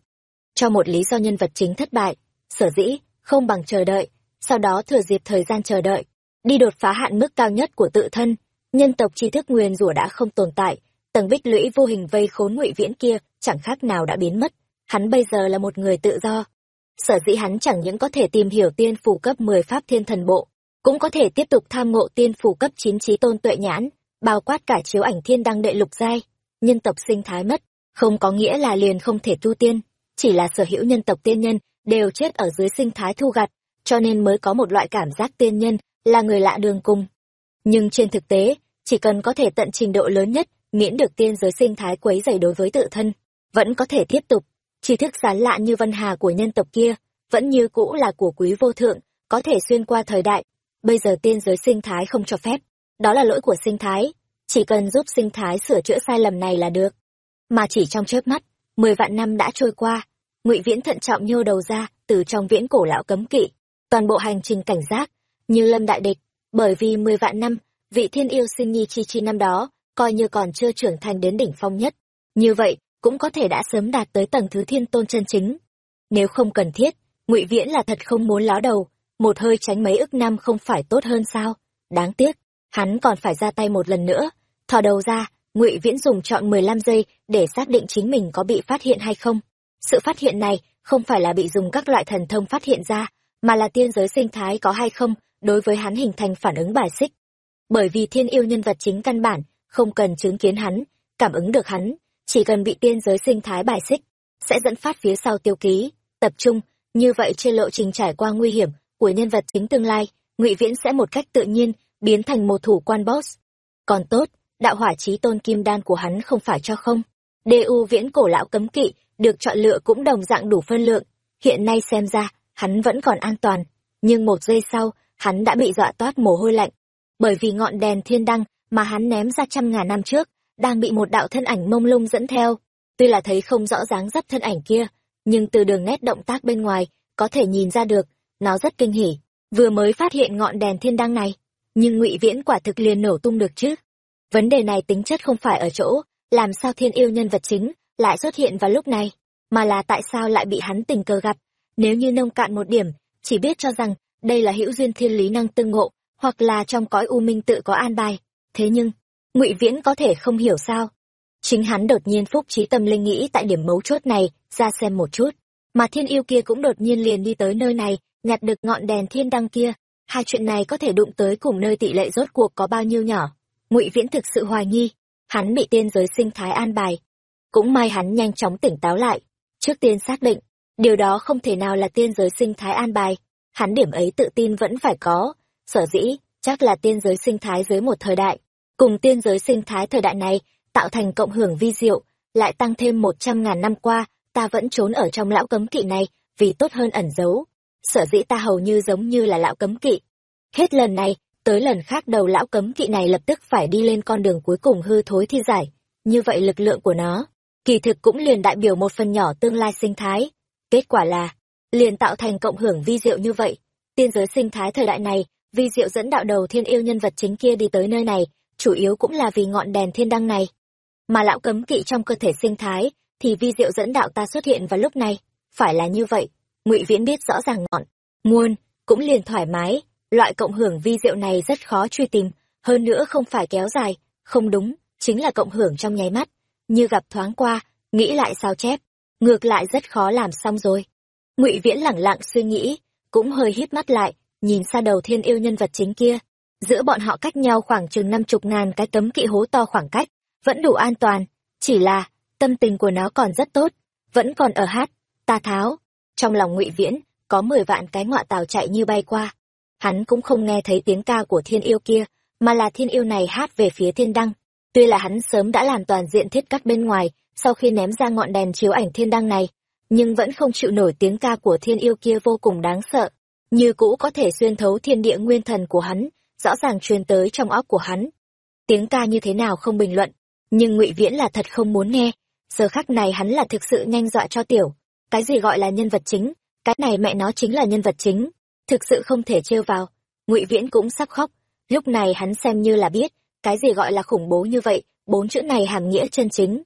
Cho một lý do nhân vật chính thất bại, sở dĩ, không bằng chờ đợi, sau đó thừa dịp thời gian chờ đợi, đi đột phá hạn mức cao nhất của tự thân, nhân tộc tri thức nguyên rủa đã không tồn tại, tầng bích lũy vô hình vây khốn ngụy viễn kia chẳng khác nào đã biến mất, hắn bây giờ là một người tự do. Sở dĩ hắn chẳng những có thể tìm hiểu tiên phủ cấp 10 pháp thiên thần bộ, cũng có thể tiếp tục tham ngộ tiên phủ cấp 9 trí tôn tuệ nhãn, bao quát cả chiếu ảnh thiên đăng đệ lục giai, nhân tộc sinh thái mất, không có nghĩa là liền không thể tu tiên, chỉ là sở hữu nhân tộc tiên nhân đều chết ở dưới sinh thái thu gặt, cho nên mới có một loại cảm giác tiên nhân là người lạ đường cùng. Nhưng trên thực tế, chỉ cần có thể tận trình độ lớn nhất, miễn được tiên giới sinh thái quấy rầy đối với tự thân, vẫn có thể tiếp tục. Tri thức sán lạ như văn hà của nhân tộc kia, vẫn như cũ là của quý vô thượng, có thể xuyên qua thời đại. Bây giờ tiên giới sinh thái không cho phép, đó là lỗi của sinh thái, chỉ cần giúp sinh thái sửa chữa sai lầm này là được. Mà chỉ trong chớp mắt, mười vạn năm đã trôi qua, ngụy Viễn thận trọng nhô đầu ra từ trong viễn cổ lão cấm kỵ, toàn bộ hành trình cảnh giác, như lâm đại địch, bởi vì mười vạn năm, vị thiên yêu sinh nhi chi chi năm đó, coi như còn chưa trưởng thành đến đỉnh phong nhất. Như vậy, cũng có thể đã sớm đạt tới tầng thứ thiên tôn chân chính. Nếu không cần thiết, ngụy Viễn là thật không muốn ló đầu, một hơi tránh mấy ức năm không phải tốt hơn sao? Đáng tiếc, hắn còn phải ra tay một lần nữa. Thò đầu ra, ngụy Viễn dùng chọn mười lăm giây để xác định chính mình có bị phát hiện hay không. Sự phát hiện này không phải là bị dùng các loại thần thông phát hiện ra, mà là tiên giới sinh thái có hay không đối với hắn hình thành phản ứng bài xích. Bởi vì thiên yêu nhân vật chính căn bản, không cần chứng kiến hắn, cảm ứng được hắn, chỉ cần bị tiên giới sinh thái bài xích, sẽ dẫn phát phía sau tiêu ký, tập trung, như vậy trên lộ trình trải qua nguy hiểm của nhân vật chính tương lai, Ngụy Viễn sẽ một cách tự nhiên biến thành một thủ quan boss. Còn tốt, đạo hỏa chí tôn kim đan của hắn không phải cho không. DU Viễn cổ lão cấm kỵ được chọn lựa cũng đồng dạng đủ phân lượng, hiện nay xem ra, hắn vẫn còn an toàn, nhưng một giây sau, hắn đã bị dọa toát mồ hôi lạnh, bởi vì ngọn đèn thiên đăng mà hắn ném ra trăm ngàn năm trước, đang bị một đạo thân ảnh mông lung dẫn theo. Tuy là thấy không rõ dáng dấp thân ảnh kia, nhưng từ đường nét động tác bên ngoài, có thể nhìn ra được, nó rất kinh hỉ, vừa mới phát hiện ngọn đèn thiên đăng này, nhưng ngụy Viễn quả thực liền nổ tung được chứ. Vấn đề này tính chất không phải ở chỗ, làm sao thiên yêu nhân vật chính lại xuất hiện vào lúc này, mà là tại sao lại bị hắn tình cờ gặp. Nếu như nông cạn một điểm, chỉ biết cho rằng đây là hữu duyên thiên lý năng tương ngộ, hoặc là trong cõi u minh tự có an bài. Thế nhưng, ngụy Viễn có thể không hiểu sao. Chính hắn đột nhiên phúc trí tâm linh nghĩ tại điểm mấu chốt này, ra xem một chút. Mà thiên yêu kia cũng đột nhiên liền đi tới nơi này, nhặt được ngọn đèn thiên đăng kia. Hai chuyện này có thể đụng tới cùng nơi tỷ lệ rốt cuộc có bao nhiêu nhỏ. ngụy Viễn thực sự hoài nghi, hắn bị tiên giới sinh thái an bài. Cũng may hắn nhanh chóng tỉnh táo lại, trước tiên xác định, điều đó không thể nào là tiên giới sinh thái an bài, hắn điểm ấy tự tin vẫn phải có, sở dĩ, chắc là tiên giới sinh thái dưới một thời đại. Cùng tiên giới sinh thái thời đại này, tạo thành cộng hưởng vi diệu, lại tăng thêm một trăm ngàn năm qua, ta vẫn trốn ở trong lão cấm kỵ này, vì tốt hơn ẩn giấu. Sở dĩ ta hầu như giống như là lão cấm kỵ. Hết lần này, tới lần khác đầu lão cấm kỵ này lập tức phải đi lên con đường cuối cùng hư thối thi giải. Như vậy lực lượng của nó, kỳ thực cũng liền đại biểu một phần nhỏ tương lai sinh thái. Kết quả là, liền tạo thành cộng hưởng vi diệu như vậy. Tiên giới sinh thái thời đại này, vi diệu dẫn đạo đầu thiên yêu nhân vật chính kia đi tới nơi này, chủ yếu cũng là vì ngọn đèn thiên đăng này. Mà lão cấm kỵ trong cơ thể sinh thái, thì vi diệu dẫn đạo ta xuất hiện vào lúc này. Phải là như vậy, ngụy Viễn biết rõ ràng ngọn, nguồn, cũng liền thoải mái, loại cộng hưởng vi diệu này rất khó truy tìm, hơn nữa không phải kéo dài, không đúng, chính là cộng hưởng trong nháy mắt, như gặp thoáng qua, nghĩ lại sao chép, ngược lại rất khó làm xong rồi. Ngụy Viễn lẳng lặng suy nghĩ, cũng hơi híp mắt lại, nhìn xa đầu thiên yêu nhân vật chính kia. Giữa bọn họ cách nhau khoảng chừng năm chục ngàn cái tấm kỵ hố to khoảng cách, vẫn đủ an toàn, chỉ là, tâm tình của nó còn rất tốt, vẫn còn ở hát, ta tháo. Trong lòng ngụy Viễn, có mười vạn cái ngọa tàu chạy như bay qua. Hắn cũng không nghe thấy tiếng ca của thiên yêu kia, mà là thiên yêu này hát về phía thiên đăng. Tuy là hắn sớm đã làm toàn diện thiết cắt bên ngoài, sau khi ném ra ngọn đèn chiếu ảnh thiên đăng này, nhưng vẫn không chịu nổi tiếng ca của thiên yêu kia vô cùng đáng sợ. Như cũ có thể xuyên thấu thiên địa nguyên thần của hắn, rõ ràng truyền tới trong óc của hắn. Tiếng ca như thế nào không bình luận, nhưng ngụy Viễn là thật không muốn nghe. Giờ khắc này hắn là thực sự nhanh dọa cho tiểu. Cái gì gọi là nhân vật chính, cái này mẹ nó chính là nhân vật chính. Thực sự không thể trêu vào. ngụy Viễn cũng sắp khóc. Lúc này hắn xem như là biết, cái gì gọi là khủng bố như vậy, bốn chữ này hàm nghĩa chân chính.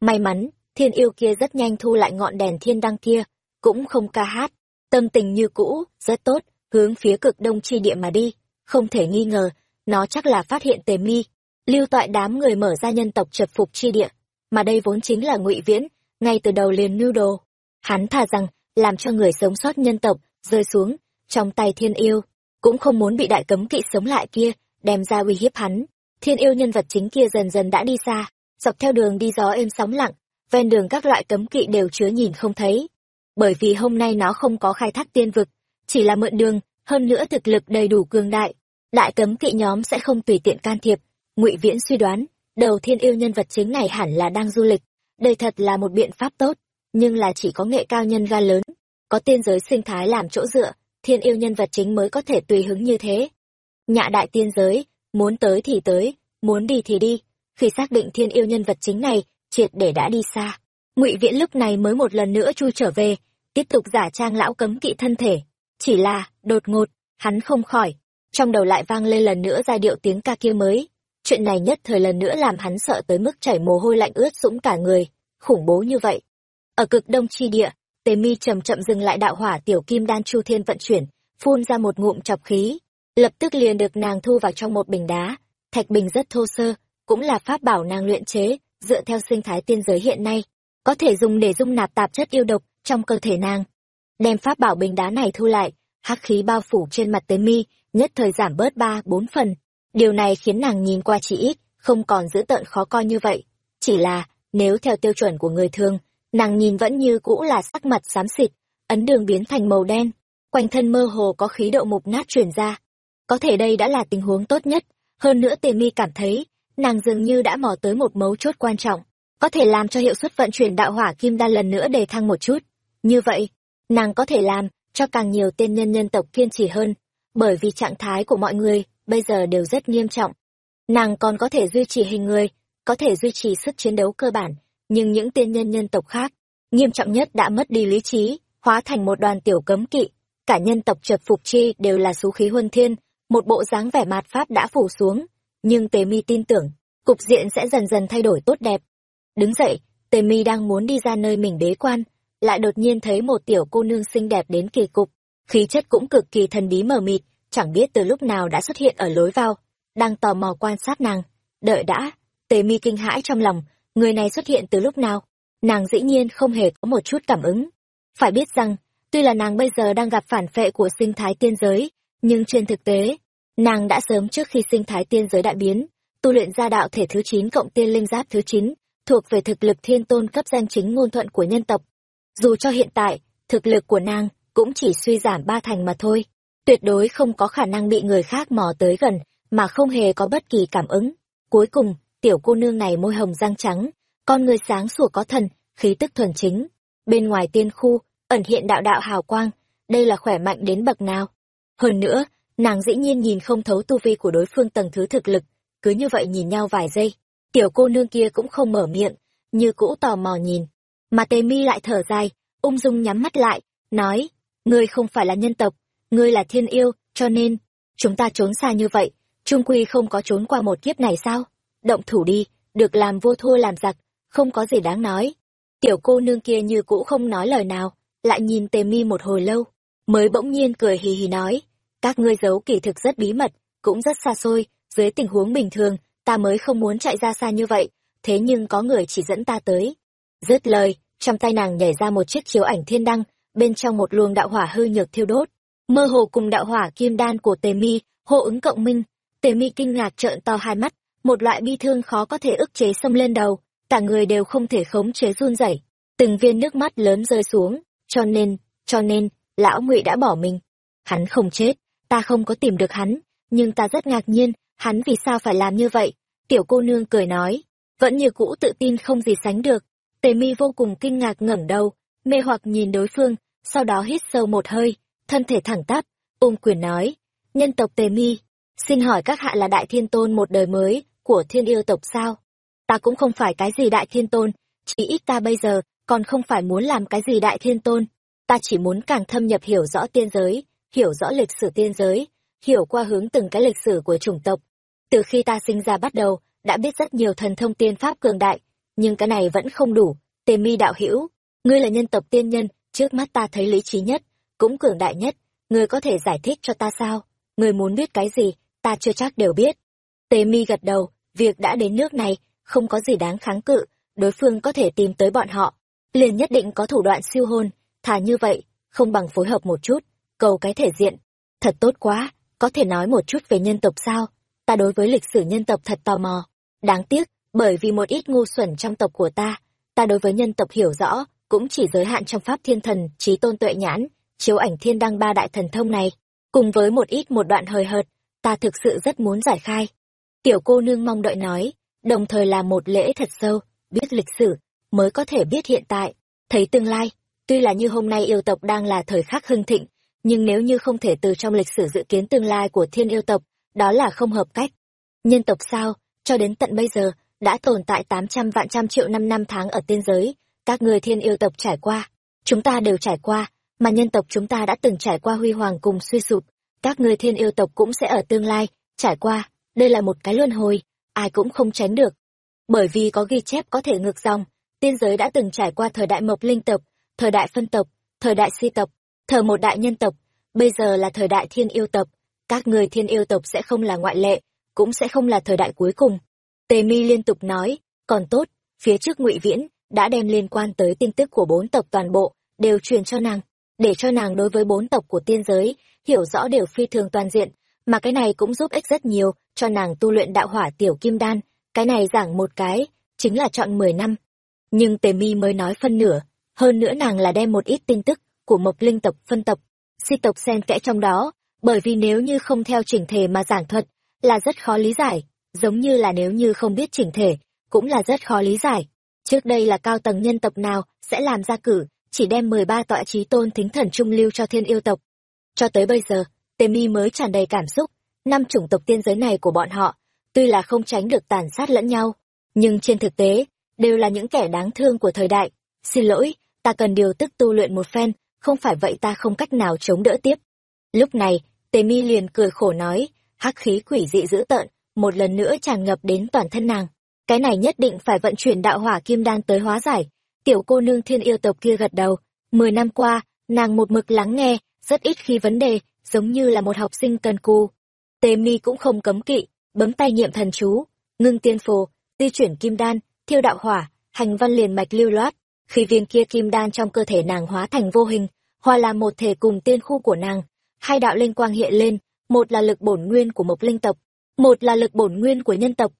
May mắn, thiên yêu kia rất nhanh thu lại ngọn đèn thiên đăng kia, cũng không ca hát, tâm tình như cũ, rất tốt, hướng phía cực đông chi địa mà đi, không thể nghi ngờ, nó chắc là phát hiện tề mi, lưu toại đám người mở ra nhân tộc chật phục chi địa, mà đây vốn chính là ngụy viễn, ngay từ đầu liền mưu đồ. Hắn thà rằng, làm cho người sống sót nhân tộc, rơi xuống, trong tay thiên yêu, cũng không muốn bị đại cấm kỵ sống lại kia, đem ra uy hiếp hắn. Thiên yêu nhân vật chính kia dần dần đã đi xa, dọc theo đường đi gió êm sóng lặng, ven đường các loại cấm kỵ đều chứa nhìn không thấy. Bởi vì hôm nay nó không có khai thác tiên vực, chỉ là mượn đường, hơn nữa thực lực đầy đủ cường đại. Đại cấm kỵ nhóm sẽ không tùy tiện can thiệp. ngụy Viễn suy đoán, đầu thiên yêu nhân vật chính này hẳn là đang du lịch. Đây thật là một biện pháp tốt, nhưng là chỉ có nghệ cao nhân gan lớn, có tiên giới sinh thái làm chỗ dựa, thiên yêu nhân vật chính mới có thể tùy hứng như thế. Nhạ đại tiên giới, muốn tới thì tới, muốn đi thì đi, khi xác định thiên yêu nhân vật chính này triệt để đã đi xa ngụy viễn lúc này mới một lần nữa chui trở về tiếp tục giả trang lão cấm kỵ thân thể chỉ là đột ngột hắn không khỏi trong đầu lại vang lên lần nữa giai điệu tiếng ca kia mới. Chuyện này nhất thời lần nữa làm hắn sợ tới mức chảy mồ hôi lạnh ướt sũng cả người. Khủng bố như vậy. Ở cực đông chi địa tề mi chậm chậm dừng lại đạo hỏa tiểu kim đan chu thiên vận chuyển phun ra một ngụm chọc khí. Lập tức liền được nàng thu vào trong một bình đá. Thạch bình rất thô sơ cũng là pháp bảo nàng luyện chế, dựa theo sinh thái tiên giới hiện nay, có thể dùng để dung nạp tạp chất yêu độc trong cơ thể nàng. Đem pháp bảo bình đá này thu lại, hắc khí bao phủ trên mặt tế mi, nhất thời giảm bớt ba bốn phần. Điều này khiến nàng nhìn qua chỉ ít, không còn dữ tợn khó coi như vậy. Chỉ là, nếu theo tiêu chuẩn của người thường, nàng nhìn vẫn như cũ là sắc mặt xám xịt, ấn đường biến thành màu đen, quanh thân mơ hồ có khí độ mục nát truyền ra. Có thể đây đã là tình huống tốt nhất, hơn nữa tề mi cảm thấy, nàng dường như đã mò tới một mấu chốt quan trọng, có thể làm cho hiệu suất vận chuyển đạo hỏa kim đan lần nữa đề thăng một chút. Như vậy, nàng có thể làm cho càng nhiều tiên nhân nhân tộc kiên trì hơn, bởi vì trạng thái của mọi người bây giờ đều rất nghiêm trọng. Nàng còn có thể duy trì hình người, có thể duy trì sức chiến đấu cơ bản, nhưng những tiên nhân nhân tộc khác, nghiêm trọng nhất đã mất đi lý trí, hóa thành một đoàn tiểu cấm kỵ, cả nhân tộc chật phục chi đều là số khí huân thiên, một bộ dáng vẻ mạt pháp đã phủ xuống, nhưng tề mi tin tưởng cục diện sẽ dần dần thay đổi tốt đẹp. Đứng dậy tề mi đang muốn đi ra nơi mình bế quan lại đột nhiên thấy một tiểu cô nương xinh đẹp đến kỳ cục khí chất cũng cực kỳ thần bí mờ mịt chẳng biết từ lúc nào đã xuất hiện ở lối vào đang tò mò quan sát nàng. Đợi đã tề mi kinh hãi trong lòng người này xuất hiện từ lúc nào? Nàng dĩ nhiên không hề có một chút cảm ứng. Phải biết rằng tuy là nàng bây giờ đang gặp phản phệ của sinh thái tiên giới nhưng trên thực tế Nàng đã sớm trước khi sinh thái tiên giới đại biến, tu luyện ra đạo thể thứ 9 cộng tiên linh giáp thứ 9, thuộc về thực lực thiên tôn cấp danh chính ngôn thuận của nhân tộc. Dù cho hiện tại, thực lực của nàng cũng chỉ suy giảm ba thành mà thôi. tuyệt đối không có khả năng bị người khác mò tới gần, mà không hề có bất kỳ cảm ứng. Cuối cùng, tiểu cô nương này môi hồng răng trắng, con người sáng sủa có thần, khí tức thuần chính. Bên ngoài tiên khu, ẩn hiện đạo đạo hào quang, đây là khỏe mạnh đến bậc nào. Hơn nữa, nàng dĩ nhiên nhìn không thấu tu vi của đối phương tầng thứ thực lực, cứ như vậy nhìn nhau vài giây, tiểu cô nương kia cũng không mở miệng, như cũ tò mò nhìn. Mà tề mi lại thở dài, ung dung nhắm mắt lại, nói, ngươi không phải là nhân tộc, ngươi là thiên yêu, cho nên, chúng ta trốn xa như vậy, trung quy không có trốn qua một kiếp này sao? Động thủ đi, được làm vô thua làm giặc, không có gì đáng nói. Tiểu cô nương kia như cũ không nói lời nào, lại nhìn tề mi một hồi lâu, mới bỗng nhiên cười hì hì nói, các ngươi giấu kỳ thực rất bí mật, cũng rất xa xôi, dưới tình huống bình thường, ta mới không muốn chạy ra xa như vậy, thế nhưng có người chỉ dẫn ta tới. Dứt lời, trong tay nàng nhảy ra một chiếc chiếu ảnh thiên đăng, bên trong một luồng đạo hỏa hư nhược thiêu đốt, mơ hồ cùng đạo hỏa kim đan của Tề Mi hô ứng cộng minh. Tề Mi kinh ngạc trợn to hai mắt, một loại bi thương khó có thể ức chế xông lên đầu, cả người đều không thể khống chế run rẩy, từng viên nước mắt lớn rơi xuống, cho nên, cho nên, lão Ngụy đã bỏ mình. Hắn không chết, ta không có tìm được hắn, nhưng ta rất ngạc nhiên, hắn vì sao phải làm như vậy? Tiểu cô nương cười nói, vẫn như cũ tự tin không gì sánh được. Tề mi vô cùng kinh ngạc ngẩng đầu, mê hoặc nhìn đối phương, sau đó hít sâu một hơi, thân thể thẳng tắp, ung quyền nói, nhân tộc Tề mi, xin hỏi các hạ là đại thiên tôn một đời mới của thiên yêu tộc sao? Ta cũng không phải cái gì đại thiên tôn, chỉ ít ta bây giờ còn không phải muốn làm cái gì đại thiên tôn, ta chỉ muốn càng thâm nhập hiểu rõ tiên giới, hiểu rõ lịch sử tiên giới, hiểu qua hướng từng cái lịch sử của chủng tộc. Từ khi ta sinh ra bắt đầu, đã biết rất nhiều thần thông tiên pháp cường đại, nhưng cái này vẫn không đủ. Tề mi đạo hữu ngươi là nhân tộc tiên nhân, trước mắt ta thấy lý trí nhất, cũng cường đại nhất, Người có thể giải thích cho ta sao? Người muốn biết cái gì, ta chưa chắc đều biết. Tề mi gật đầu, việc đã đến nước này, không có gì đáng kháng cự, đối phương có thể tìm tới bọn họ, liền nhất định có thủ đoạn siêu hôn, thà như vậy, không bằng phối hợp một chút, cầu cái thể diện. Thật tốt quá, có thể nói một chút về nhân tộc sao? Ta đối với lịch sử nhân tộc thật tò mò. Đáng tiếc, bởi vì một ít ngu xuẩn trong tộc của ta, ta đối với nhân tộc hiểu rõ, cũng chỉ giới hạn trong pháp thiên thần, trí tôn tuệ nhãn, chiếu ảnh thiên đăng ba đại thần thông này, cùng với một ít một đoạn hời hợt, ta thực sự rất muốn giải khai. Tiểu cô nương mong đợi nói, đồng thời là một lễ thật sâu, biết lịch sử, mới có thể biết hiện tại, thấy tương lai. Tuy là như hôm nay yêu tộc đang là thời khắc hưng thịnh, nhưng nếu như không thể từ trong lịch sử dự kiến tương lai của thiên yêu tộc, đó là không hợp cách. Nhân tộc sao, cho đến tận bây giờ, đã tồn tại tám trăm vạn trăm triệu năm năm tháng ở tiên giới, các người thiên yêu tộc trải qua, chúng ta đều trải qua, mà nhân tộc chúng ta đã từng trải qua huy hoàng cùng suy sụp, các người thiên yêu tộc cũng sẽ ở tương lai, trải qua, đây là một cái luân hồi, ai cũng không tránh được. Bởi vì có ghi chép có thể ngược dòng, tiên giới đã từng trải qua thời đại mộc linh tộc, thời đại phân tộc, thời đại si tộc, thờ một đại nhân tộc, bây giờ là thời đại thiên yêu tộc, các người thiên yêu tộc sẽ không là ngoại lệ, cũng sẽ không là thời đại cuối cùng. Tề mi liên tục nói, còn tốt, phía trước ngụy Viễn đã đem liên quan tới tin tức của bốn tộc toàn bộ, đều truyền cho nàng, để cho nàng đối với bốn tộc của tiên giới, hiểu rõ đều phi thường toàn diện, mà cái này cũng giúp ích rất nhiều cho nàng tu luyện đạo hỏa tiểu kim đan, cái này giảng một cái, chính là chọn 10 năm. Nhưng Tề Mi mới nói phân nửa, hơn nữa nàng là đem một ít tin tức của Mộc Linh tộc phân tộc, si tộc xen kẽ trong đó, bởi vì nếu như không theo chỉnh thể mà giảng thuật, là rất khó lý giải, giống như là nếu như không biết chỉnh thể, cũng là rất khó lý giải. Trước đây là cao tầng nhân tộc nào sẽ làm ra cử, chỉ đem 13 tọa trí tôn thính thần trung lưu cho thiên yêu tộc. Cho tới bây giờ, Tề Mi mới tràn đầy cảm xúc, năm chủng tộc tiên giới này của bọn họ, tuy là không tránh được tàn sát lẫn nhau, nhưng trên thực tế, đều là những kẻ đáng thương của thời đại. Xin lỗi, ta cần điều tức tu luyện một phen, không phải vậy ta không cách nào chống đỡ tiếp. Lúc này, Tề Mi liền cười khổ nói, hắc khí quỷ dị dữ tợn, một lần nữa tràn ngập đến toàn thân nàng. Cái này nhất định phải vận chuyển đạo hỏa kim đan tới hóa giải. Tiểu cô nương thiên yêu tộc kia gật đầu. Mười năm qua, nàng một mực lắng nghe, rất ít khi vấn đề, giống như là một học sinh cần cù. Tề mi cũng không cấm kỵ, bấm tay niệm thần chú, ngưng tiên phù, di chuyển kim đan, thiêu đạo hỏa, hành văn liền mạch lưu loát. Khi viên kia kim đan trong cơ thể nàng hóa thành vô hình, hòa làm một thể cùng tiên khu của nàng, hai đạo linh quang hiện lên, một là lực bổn nguyên của mộc linh tộc, một là lực bổn nguyên của nhân tộc.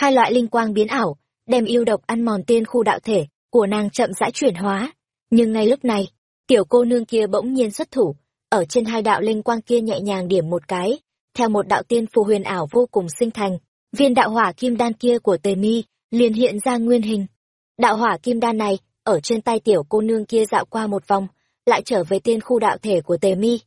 Hai loại linh quang biến ảo, đem yêu độc ăn mòn tiên khu đạo thể của nàng chậm rãi chuyển hóa. Nhưng ngay lúc này, tiểu cô nương kia bỗng nhiên xuất thủ, ở trên hai đạo linh quang kia nhẹ nhàng điểm một cái, theo một đạo tiên phù huyền ảo vô cùng sinh thành, viên đạo hỏa kim đan kia của Tề Mi liền hiện ra nguyên hình. Đạo hỏa kim đan này, ở trên tay tiểu cô nương kia dạo qua một vòng, lại trở về tiên khu đạo thể của Tề Mi,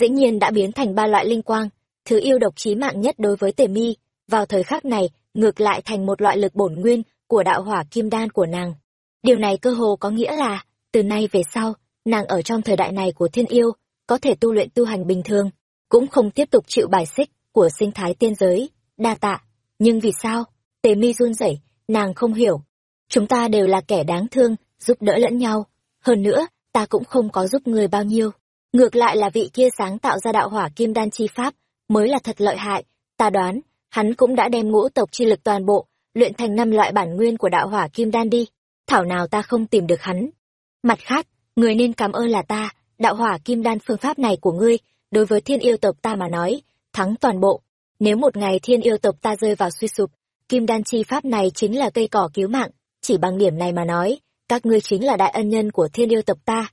dĩ nhiên đã biến thành ba loại linh quang, thứ yêu độc chí mạng nhất đối với Tề Mi, vào thời khắc này, ngược lại thành một loại lực bổn nguyên của đạo hỏa kim đan của nàng. Điều này cơ hồ có nghĩa là, từ nay về sau, nàng ở trong thời đại này của thiên yêu, có thể tu luyện tu hành bình thường, cũng không tiếp tục chịu bài xích của sinh thái tiên giới, đa tạ. Nhưng vì sao? Tề mi run rẩy, nàng không hiểu. Chúng ta đều là kẻ đáng thương, giúp đỡ lẫn nhau. Hơn nữa, ta cũng không có giúp người bao nhiêu. Ngược lại là vị kia sáng tạo ra đạo hỏa kim đan chi pháp, mới là thật lợi hại. Ta đoán, hắn cũng đã đem ngũ tộc chi lực toàn bộ, luyện thành năm loại bản nguyên của đạo hỏa kim đan đi. Thảo nào ta không tìm được hắn. Mặt khác, người nên cảm ơn là ta, đạo hỏa kim đan phương pháp này của ngươi, đối với thiên yêu tộc ta mà nói, thắng toàn bộ. Nếu một ngày thiên yêu tộc ta rơi vào suy sụp, kim đan chi pháp này chính là cây cỏ cứu mạng, chỉ bằng điểm này mà nói, các ngươi chính là đại ân nhân của thiên yêu tộc ta.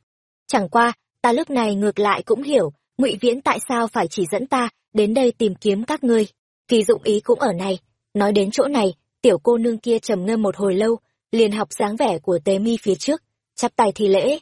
Chẳng qua, ta lúc này ngược lại cũng hiểu, ngụy Viễn tại sao phải chỉ dẫn ta đến đây tìm kiếm các ngươi. Kỳ dụng ý cũng ở này, nói đến chỗ này, tiểu cô nương kia trầm ngâm một hồi lâu, liền học dáng vẻ của tế mi phía trước, chắp tay thi lễ.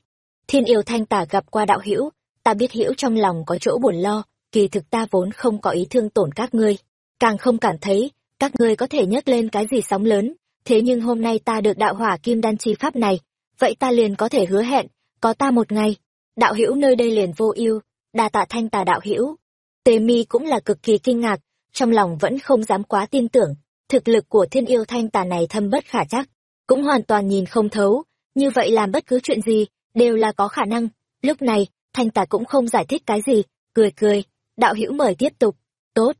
Thiên yêu thanh tả gặp qua đạo hữu, ta biết hữu trong lòng có chỗ buồn lo, kỳ thực ta vốn không có ý thương tổn các ngươi, càng không cảm thấy các ngươi có thể nhấc lên cái gì sóng lớn, thế nhưng hôm nay ta được đạo hỏa kim đan chi pháp này, vậy ta liền có thể hứa hẹn, có ta một ngày, đạo hữu nơi đây liền vô ưu, đa tạ thanh tà đạo hữu. Tề Mi cũng là cực kỳ kinh ngạc, trong lòng vẫn không dám quá tin tưởng, thực lực của thiên yêu thanh tà này thâm bất khả chắc, cũng hoàn toàn nhìn không thấu, như vậy làm bất cứ chuyện gì, đều là có khả năng. Lúc này, thanh tà cũng không giải thích cái gì, cười cười, đạo hữu mời tiếp tục, tốt.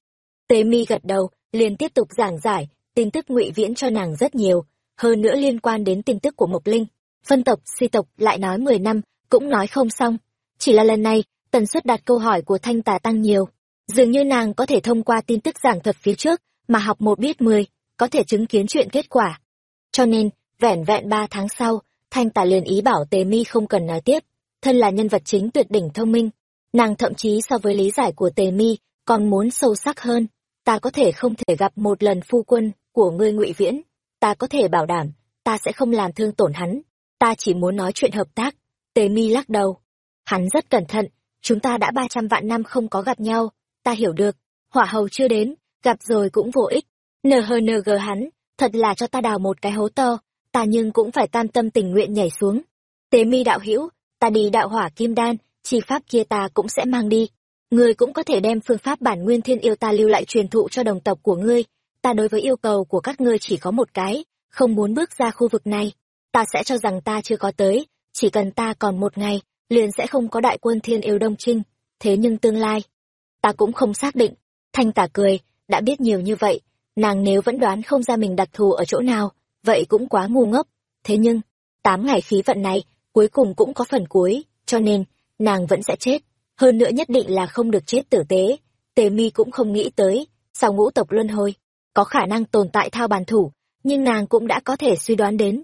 Tế mi gật đầu, liền tiếp tục giảng giải, tin tức ngụy viễn cho nàng rất nhiều, hơn nữa liên quan đến tin tức của Mộc Linh. Phân tộc, si tộc lại nói mười năm, cũng nói không xong. Chỉ là lần này, tần suất đặt câu hỏi của thanh tà tăng nhiều. Dường như nàng có thể thông qua tin tức giảng thuật phía trước, mà học một biết mười, có thể chứng kiến chuyện kết quả. Cho nên, vẻn vẹn ba tháng sau, thanh Tả liền ý bảo tề mi không cần nói tiếp. Thân là nhân vật chính tuyệt đỉnh thông minh, nàng thậm chí so với lý giải của tề mi còn muốn sâu sắc hơn. Ta có thể không thể gặp một lần phu quân của ngươi ngụy viễn. Ta có thể bảo đảm ta sẽ không làm thương tổn hắn. Ta chỉ muốn nói chuyện hợp tác. Tề mi lắc đầu. Hắn rất cẩn thận chúng ta đã ba trăm vạn năm không có gặp nhau ta hiểu được hỏa hầu chưa đến gặp rồi cũng vô ích nhng hắn thật là cho ta đào một cái hố to ta nhưng cũng phải cam tâm tình nguyện nhảy xuống tế mi đạo hữu ta đi đạo hỏa kim đan chi pháp kia ta cũng sẽ mang đi. Ngươi cũng có thể đem phương pháp bản nguyên thiên yêu ta lưu lại truyền thụ cho đồng tộc của ngươi. Ta đối với yêu cầu của các ngươi chỉ có một cái, không muốn bước ra khu vực này. Ta sẽ cho rằng ta chưa có tới, chỉ cần ta còn một ngày, liền sẽ không có đại quân thiên yêu đông trinh. Thế nhưng tương lai, ta cũng không xác định. Thanh tả cười, đã biết nhiều như vậy, nàng nếu vẫn đoán không ra mình đặc thù ở chỗ nào, vậy cũng quá ngu ngốc. Thế nhưng, tám ngày khí vận này, cuối cùng cũng có phần cuối, cho nên, nàng vẫn sẽ chết hơn nữa nhất định là không được chết tử tế tề mi cũng không nghĩ tới sau ngũ tộc luân hồi có khả năng tồn tại thao bàn thủ nhưng nàng cũng đã có thể suy đoán đến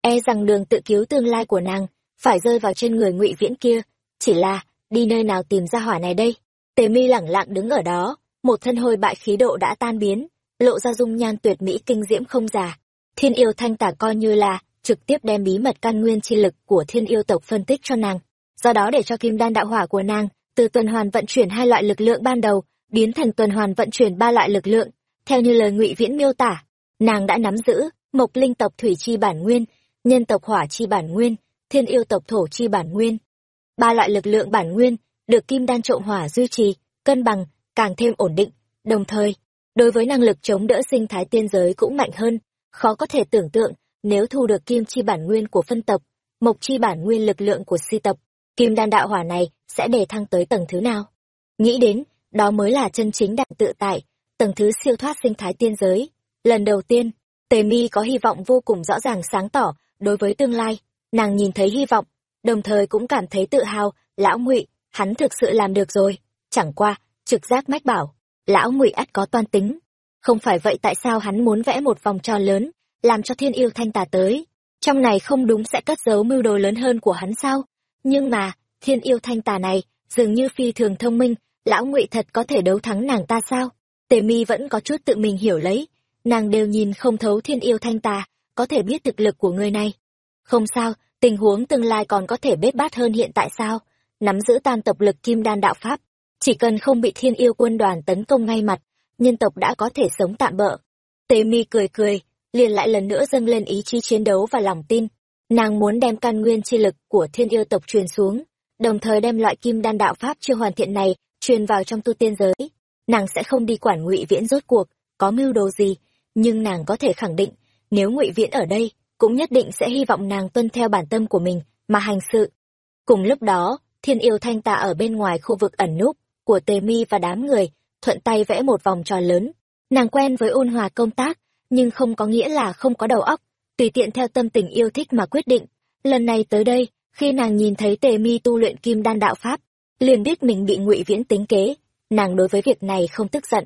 e rằng đường tự cứu tương lai của nàng phải rơi vào trên người ngụy viễn kia chỉ là đi nơi nào tìm ra hỏa này đây tề mi lẳng lặng đứng ở đó, một thân hôi bại khí độ đã tan biến, lộ ra dung nhan tuyệt mỹ kinh diễm không già. Thiên yêu thanh tả coi như là trực tiếp đem bí mật căn nguyên chi lực của thiên yêu tộc phân tích cho nàng. Do đó để cho kim đan đạo hỏa của nàng, từ tuần hoàn vận chuyển hai loại lực lượng ban đầu, biến thành tuần hoàn vận chuyển ba loại lực lượng. Theo như lời ngụy viễn miêu tả, nàng đã nắm giữ mộc linh tộc thủy chi bản nguyên, nhân tộc hỏa chi bản nguyên, thiên yêu tộc thổ chi bản nguyên. Ba loại lực lượng bản nguyên được kim đan trộm hỏa duy trì, cân bằng, càng thêm ổn định. Đồng thời, đối với năng lực chống đỡ sinh thái tiên giới cũng mạnh hơn. Khó có thể tưởng tượng, nếu thu được kim chi bản nguyên của phân tộc, mộc chi bản nguyên lực lượng của si tộc, kim đan đạo hỏa này sẽ đề thăng tới tầng thứ nào? Nghĩ đến, đó mới là chân chính đại tự tại, tầng thứ siêu thoát sinh thái tiên giới. Lần đầu tiên, tề mi có hy vọng vô cùng rõ ràng sáng tỏ đối với tương lai. Nàng nhìn thấy hy vọng, đồng thời cũng cảm thấy tự hào, lão ngụy hắn thực sự làm được rồi. Chẳng qua trực giác mách bảo lão ngụy ắt có toan tính. Không phải vậy tại sao hắn muốn vẽ một vòng tròn lớn làm cho thiên yêu thanh tà tới. Trong này không đúng sẽ cất giấu mưu đồ lớn hơn của hắn sao? Nhưng mà, thiên yêu thanh tà này, dường như phi thường thông minh lão ngụy thật có thể đấu thắng nàng ta sao? Tề mi vẫn có chút tự mình hiểu lấy. Nàng đều nhìn không thấu thiên yêu thanh tà có thể biết thực lực của người này. Không sao tình huống tương lai còn có thể bết bát hơn hiện tại sao? Nắm giữ tan tộc lực kim đan đạo pháp. Chỉ cần không bị thiên yêu quân đoàn tấn công ngay mặt, nhân tộc đã có thể sống tạm bỡ tề mi cười cười, liền lại lần nữa dâng lên ý chí chiến đấu và lòng tin. Nàng muốn đem căn nguyên chi lực của thiên yêu tộc truyền xuống, đồng thời đem loại kim đan đạo pháp chưa hoàn thiện này truyền vào trong tu tiên giới. Nàng sẽ không đi quản ngụy viễn rốt cuộc, có mưu đồ gì, nhưng nàng có thể khẳng định, nếu ngụy viễn ở đây, cũng nhất định sẽ hy vọng nàng tuân theo bản tâm của mình mà hành sự. Cùng lúc đó thiên yêu thanh tạ ở bên ngoài khu vực ẩn núp của tề mi và đám người, thuận tay vẽ một vòng tròn lớn. Nàng quen với ôn hòa công tác, nhưng không có nghĩa là không có đầu óc, tùy tiện theo tâm tình yêu thích mà quyết định. Lần này tới đây, khi nàng nhìn thấy tề mi tu luyện kim đan đạo pháp, liền biết mình bị ngụy viễn tính kế. Nàng đối với việc này không tức giận,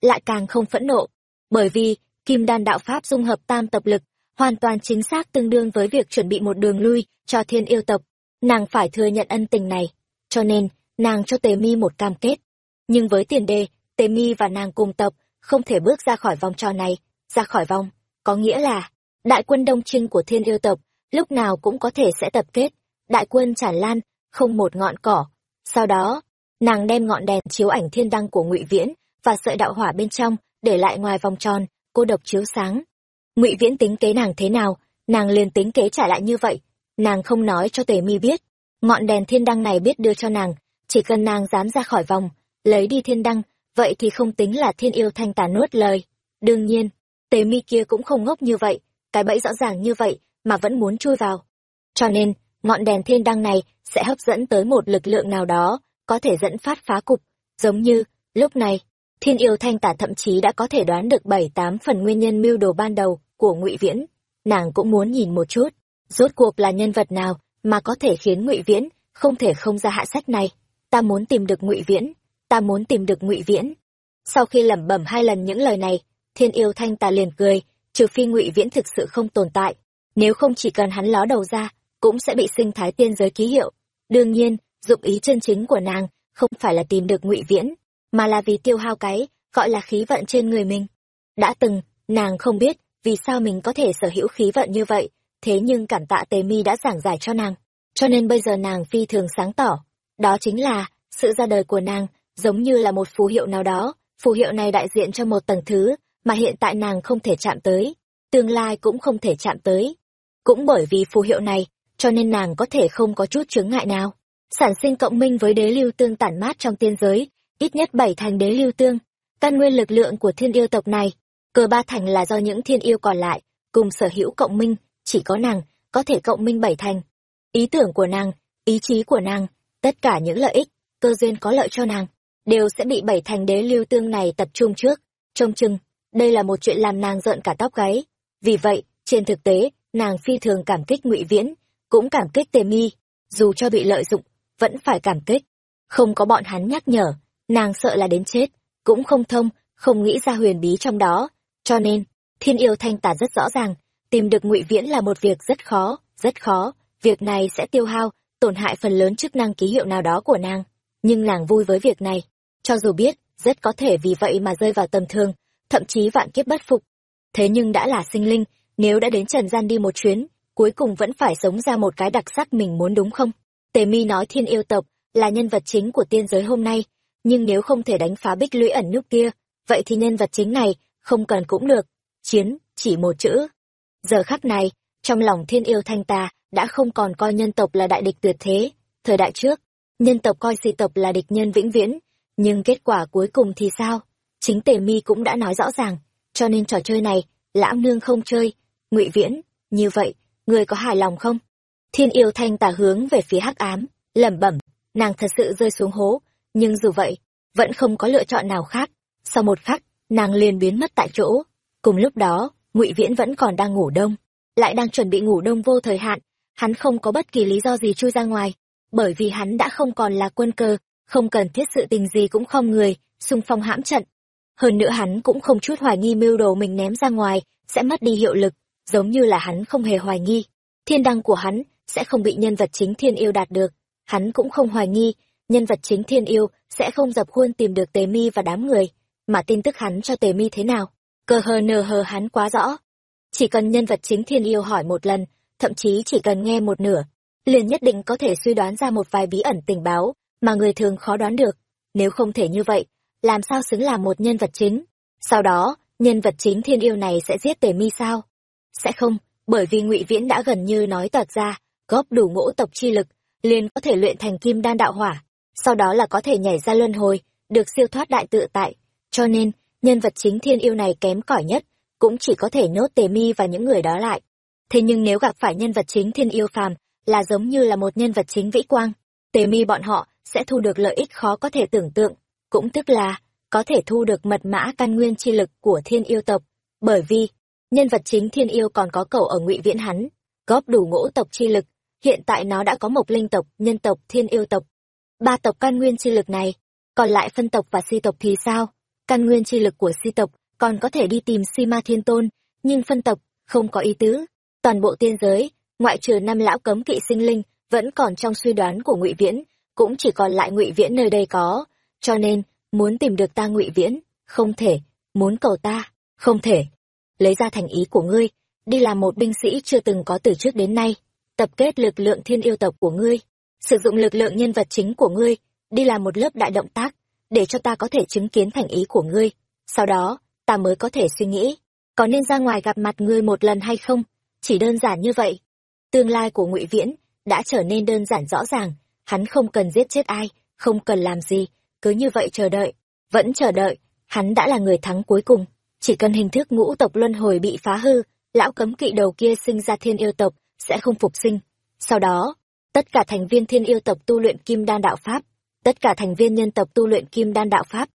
lại càng không phẫn nộ, bởi vì kim đan đạo pháp dung hợp tam tập lực, hoàn toàn chính xác tương đương với việc chuẩn bị một đường lui cho thiên yêu tộc nàng phải thừa nhận ân tình này, cho nên nàng cho tề mi một cam kết. Nhưng với tiền đề, tề mi và nàng cùng tộc không thể bước ra khỏi vòng tròn này. Ra khỏi vòng, có nghĩa là đại quân đông trinh của thiên yêu tộc lúc nào cũng có thể sẽ tập kết. Đại quân tràn lan không một ngọn cỏ. Sau đó, nàng đem ngọn đèn chiếu ảnh thiên đăng của ngụy viễn và sợi đạo hỏa bên trong để lại ngoài vòng tròn, cô độc chiếu sáng. Ngụy viễn tính kế nàng thế nào, nàng liền tính kế trả lại như vậy nàng không nói cho tề mi biết. Ngọn đèn thiên đăng này biết đưa cho nàng. Chỉ cần nàng dám ra khỏi vòng, lấy đi thiên đăng, vậy thì không tính là thiên yêu thanh tà nuốt lời. Đương nhiên, tề mi kia cũng không ngốc như vậy. Cái bẫy rõ ràng như vậy mà vẫn muốn chui vào. Cho nên, ngọn đèn thiên đăng này sẽ hấp dẫn tới một lực lượng nào đó, có thể dẫn phát phá cục. Giống như, lúc này, thiên yêu thanh tả thậm chí đã có thể đoán được bảy tám phần nguyên nhân mưu đồ ban đầu của ngụy viễn. Nàng cũng muốn nhìn một chút rốt cuộc là nhân vật nào mà có thể khiến ngụy viễn không thể không ra hạ sách này? Ta muốn tìm được ngụy viễn, ta muốn tìm được ngụy viễn. Sau khi lẩm bẩm hai lần những lời này, thiên yêu thanh tà liền cười, trừ phi ngụy viễn thực sự không tồn tại, nếu không chỉ cần hắn ló đầu ra, cũng sẽ bị sinh thái tiên giới ký hiệu. Đương nhiên, dụng ý chân chính của nàng không phải là tìm được ngụy viễn, mà là vì tiêu hao cái gọi là khí vận trên người mình. Đã từng, nàng không biết vì sao mình có thể sở hữu khí vận như vậy thế nhưng cảm tạ tề mi đã giảng giải cho nàng. Cho nên bây giờ nàng phi thường sáng tỏ. Đó chính là, sự ra đời của nàng giống như là một phù hiệu nào đó. Phù hiệu này đại diện cho một tầng thứ mà hiện tại nàng không thể chạm tới. Tương lai cũng không thể chạm tới. Cũng bởi vì phù hiệu này, cho nên nàng có thể không có chút chướng ngại nào. Sản sinh cộng minh với đế lưu tương tản mát trong tiên giới, ít nhất bảy thành đế lưu tương. Căn nguyên lực lượng của thiên yêu tộc này cờ ba thành là do những thiên yêu còn lại, cùng sở hữu cộng minh chỉ có nàng, có thể cộng minh bảy thành. Ý tưởng của nàng, ý chí của nàng, tất cả những lợi ích, cơ duyên có lợi cho nàng, đều sẽ bị bảy thành đế lưu tương này tập trung trước. Trông chừng, đây là một chuyện làm nàng rợn cả tóc gáy. Vì vậy, trên thực tế, nàng phi thường cảm kích ngụy viễn, cũng cảm kích tề mi. Dù cho bị lợi dụng, vẫn phải cảm kích. Không có bọn hắn nhắc nhở, nàng sợ là đến chết, cũng không thông, không nghĩ ra huyền bí trong đó. Cho nên, thiên yêu thanh tả rất rõ ràng tìm được ngụy viễn là một việc rất khó rất khó. Việc này sẽ tiêu hao, tổn hại phần lớn chức năng ký hiệu nào đó của nàng. Nhưng nàng vui với việc này. Cho dù biết, rất có thể vì vậy mà rơi vào tầm thường, thậm chí vạn kiếp bất phục. Thế nhưng đã là sinh linh, nếu đã đến trần gian đi một chuyến, cuối cùng vẫn phải sống ra một cái đặc sắc mình muốn đúng không? Tề mi nói thiên yêu tộc là nhân vật chính của tiên giới hôm nay, nhưng nếu không thể đánh phá bích lũy ẩn núp kia, vậy thì nhân vật chính này không cần cũng được. Chiến chỉ một chữ giờ khắc này, trong lòng thiên yêu thanh tà đã không còn coi nhân tộc là đại địch tuyệt thế. Thời đại trước, nhân tộc coi dị tộc là địch nhân vĩnh viễn, nhưng kết quả cuối cùng thì sao? Chính tề mi cũng đã nói rõ ràng, cho nên trò chơi này, lão nương không chơi. Ngụy viễn, như vậy, người có hài lòng không? Thiên yêu thanh tà hướng về phía hắc ám, lẩm bẩm, nàng thật sự rơi xuống hố, nhưng dù vậy, vẫn không có lựa chọn nào khác. Sau một khắc, nàng liền biến mất tại chỗ. Cùng lúc đó ngụy viễn vẫn còn đang ngủ đông, lại đang chuẩn bị ngủ đông vô thời hạn, hắn không có bất kỳ lý do gì chui ra ngoài, bởi vì hắn đã không còn là quân cơ, không cần thiết sự tình gì cũng không người, xung phong hãm trận. Hơn nữa hắn cũng không chút hoài nghi mưu đồ mình ném ra ngoài sẽ mất đi hiệu lực, giống như là hắn không hề hoài nghi. Thiên đăng của hắn sẽ không bị nhân vật chính thiên yêu đạt được, hắn cũng không hoài nghi, nhân vật chính thiên yêu sẽ không dập khuôn tìm được tề mi và đám người, mà tin tức hắn cho tề mi thế nào? Cơ hờ nờ hờ hắn quá rõ. Chỉ cần nhân vật chính thiên yêu hỏi một lần, thậm chí chỉ cần nghe một nửa, liền nhất định có thể suy đoán ra một vài bí ẩn tình báo mà người thường khó đoán được. Nếu không thể như vậy, làm sao xứng làm một nhân vật chính? Sau đó, nhân vật chính thiên yêu này sẽ giết tề mi sao? Sẽ không, bởi vì ngụy viễn đã gần như nói toạc ra, góp đủ ngũ tộc chi lực, liền có thể luyện thành kim đan đạo hỏa. Sau đó là có thể nhảy ra luân hồi, được siêu thoát đại tự tại. Cho nên nhân vật chính thiên yêu này kém cỏi nhất, cũng chỉ có thể nhốt tề mi và những người đó lại. Thế nhưng nếu gặp phải nhân vật chính thiên yêu phàm, là giống như là một nhân vật chính vĩ quang, tề mi bọn họ sẽ thu được lợi ích khó có thể tưởng tượng, cũng tức là có thể thu được mật mã căn nguyên chi lực của thiên yêu tộc. Bởi vì, nhân vật chính thiên yêu còn có cầu ở ngụy viễn hắn góp đủ ngũ tộc chi lực, hiện tại nó đã có mộc linh tộc, nhân tộc, thiên yêu tộc. Ba tộc căn nguyên chi lực này, còn lại phân tộc và si tộc thì sao? Căn nguyên chi lực của si tộc, còn có thể đi tìm si ma thiên tôn, nhưng phân tộc không có ý tứ. Toàn bộ tiên giới, ngoại trừ năm lão cấm kỵ sinh linh, vẫn còn trong suy đoán của ngụy viễn, cũng chỉ còn lại ngụy viễn nơi đây có. Cho nên, muốn tìm được ta ngụy viễn, không thể, muốn cầu ta, không thể. Lấy ra thành ý của ngươi, đi làm một binh sĩ chưa từng có từ trước đến nay, tập kết lực lượng thiên yêu tộc của ngươi, sử dụng lực lượng nhân vật chính của ngươi, đi làm một lớp đại động tác để cho ta có thể chứng kiến thành ý của ngươi. Sau đó, ta mới có thể suy nghĩ, có nên ra ngoài gặp mặt ngươi một lần hay không? Chỉ đơn giản như vậy. Tương lai của ngụy viễn đã trở nên đơn giản rõ ràng. Hắn không cần giết chết ai, không cần làm gì, cứ như vậy chờ đợi. Vẫn chờ đợi, hắn đã là người thắng cuối cùng. Chỉ cần hình thức ngũ tộc luân hồi bị phá hư, lão cấm kỵ đầu kia sinh ra thiên yêu tộc sẽ không phục sinh. Sau đó, tất cả thành viên thiên yêu tộc tu luyện kim đan đạo pháp tất cả thành viên nhân tộc tu luyện kim đan đạo pháp.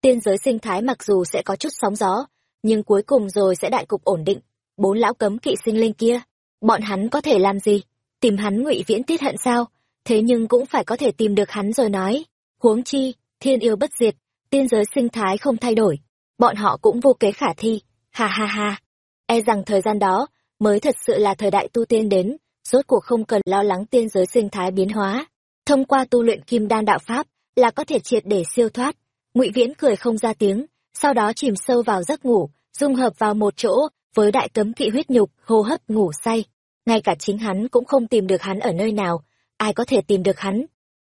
Tiên giới sinh thái mặc dù sẽ có chút sóng gió, nhưng cuối cùng rồi sẽ đại cục ổn định. Bốn lão cấm kỵ sinh linh kia, bọn hắn có thể làm gì? Tìm hắn ngụy viễn tiết hận sao? Thế nhưng cũng phải có thể tìm được hắn rồi nói. Huống chi, thiên yêu bất diệt, tiên giới sinh thái không thay đổi. Bọn họ cũng vô kế khả thi. Ha ha ha. E rằng thời gian đó, mới thật sự là thời đại tu tiên đến, rốt cuộc không cần lo lắng tiên giới sinh thái biến hóa thông qua tu luyện kim đan đạo pháp là có thể triệt để siêu thoát. Ngụy viễn cười không ra tiếng, sau đó chìm sâu vào giấc ngủ, dung hợp vào một chỗ với đại cấm kỵ huyết nhục, hô hấp, ngủ say. Ngay cả chính hắn cũng không tìm được hắn ở nơi nào. Ai có thể tìm được hắn?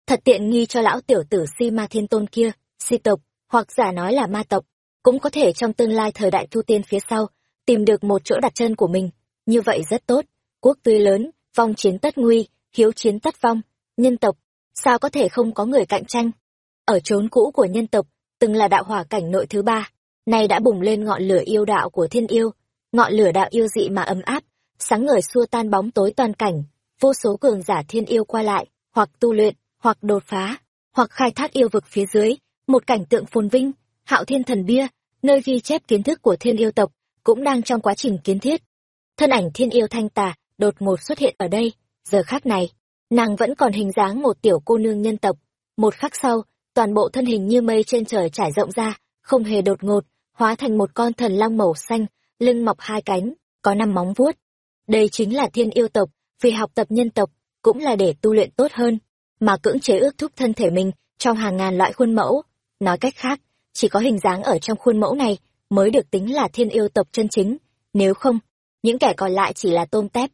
Thật tiện nghi cho lão tiểu tử si ma thiên tôn kia, si tộc, hoặc giả nói là ma tộc, cũng có thể trong tương lai thời đại thu tiên phía sau, tìm được một chỗ đặt chân của mình. Như vậy rất tốt. Quốc tuy lớn, vong chiến tất nguy, hiếu chiến tất vong nhân tộc, sao có thể không có người cạnh tranh? Ở chốn cũ của nhân tộc, từng là đạo hỏa cảnh nội thứ ba, nay đã bùng lên ngọn lửa yêu đạo của thiên yêu. Ngọn lửa đạo yêu dị mà ấm áp, sáng ngời xua tan bóng tối toàn cảnh, vô số cường giả thiên yêu qua lại, hoặc tu luyện, hoặc đột phá, hoặc khai thác yêu vực phía dưới, một cảnh tượng phồn vinh, hạo thiên thần bia, nơi ghi chép kiến thức của thiên yêu tộc, cũng đang trong quá trình kiến thiết. Thân ảnh thiên yêu thanh tà, đột ngột xuất hiện ở đây, giờ khác này nàng vẫn còn hình dáng một tiểu cô nương nhân tộc. Một khắc sau, toàn bộ thân hình như mây trên trời trải rộng ra, không hề đột ngột, hóa thành một con thần long màu xanh, lưng mọc hai cánh, có năm móng vuốt. Đây chính là thiên yêu tộc, vì học tập nhân tộc, cũng là để tu luyện tốt hơn, mà cưỡng chế ước thúc thân thể mình trong hàng ngàn loại khuôn mẫu. Nói cách khác, chỉ có hình dáng ở trong khuôn mẫu này mới được tính là thiên yêu tộc chân chính, nếu không, những kẻ còn lại chỉ là tôm tép.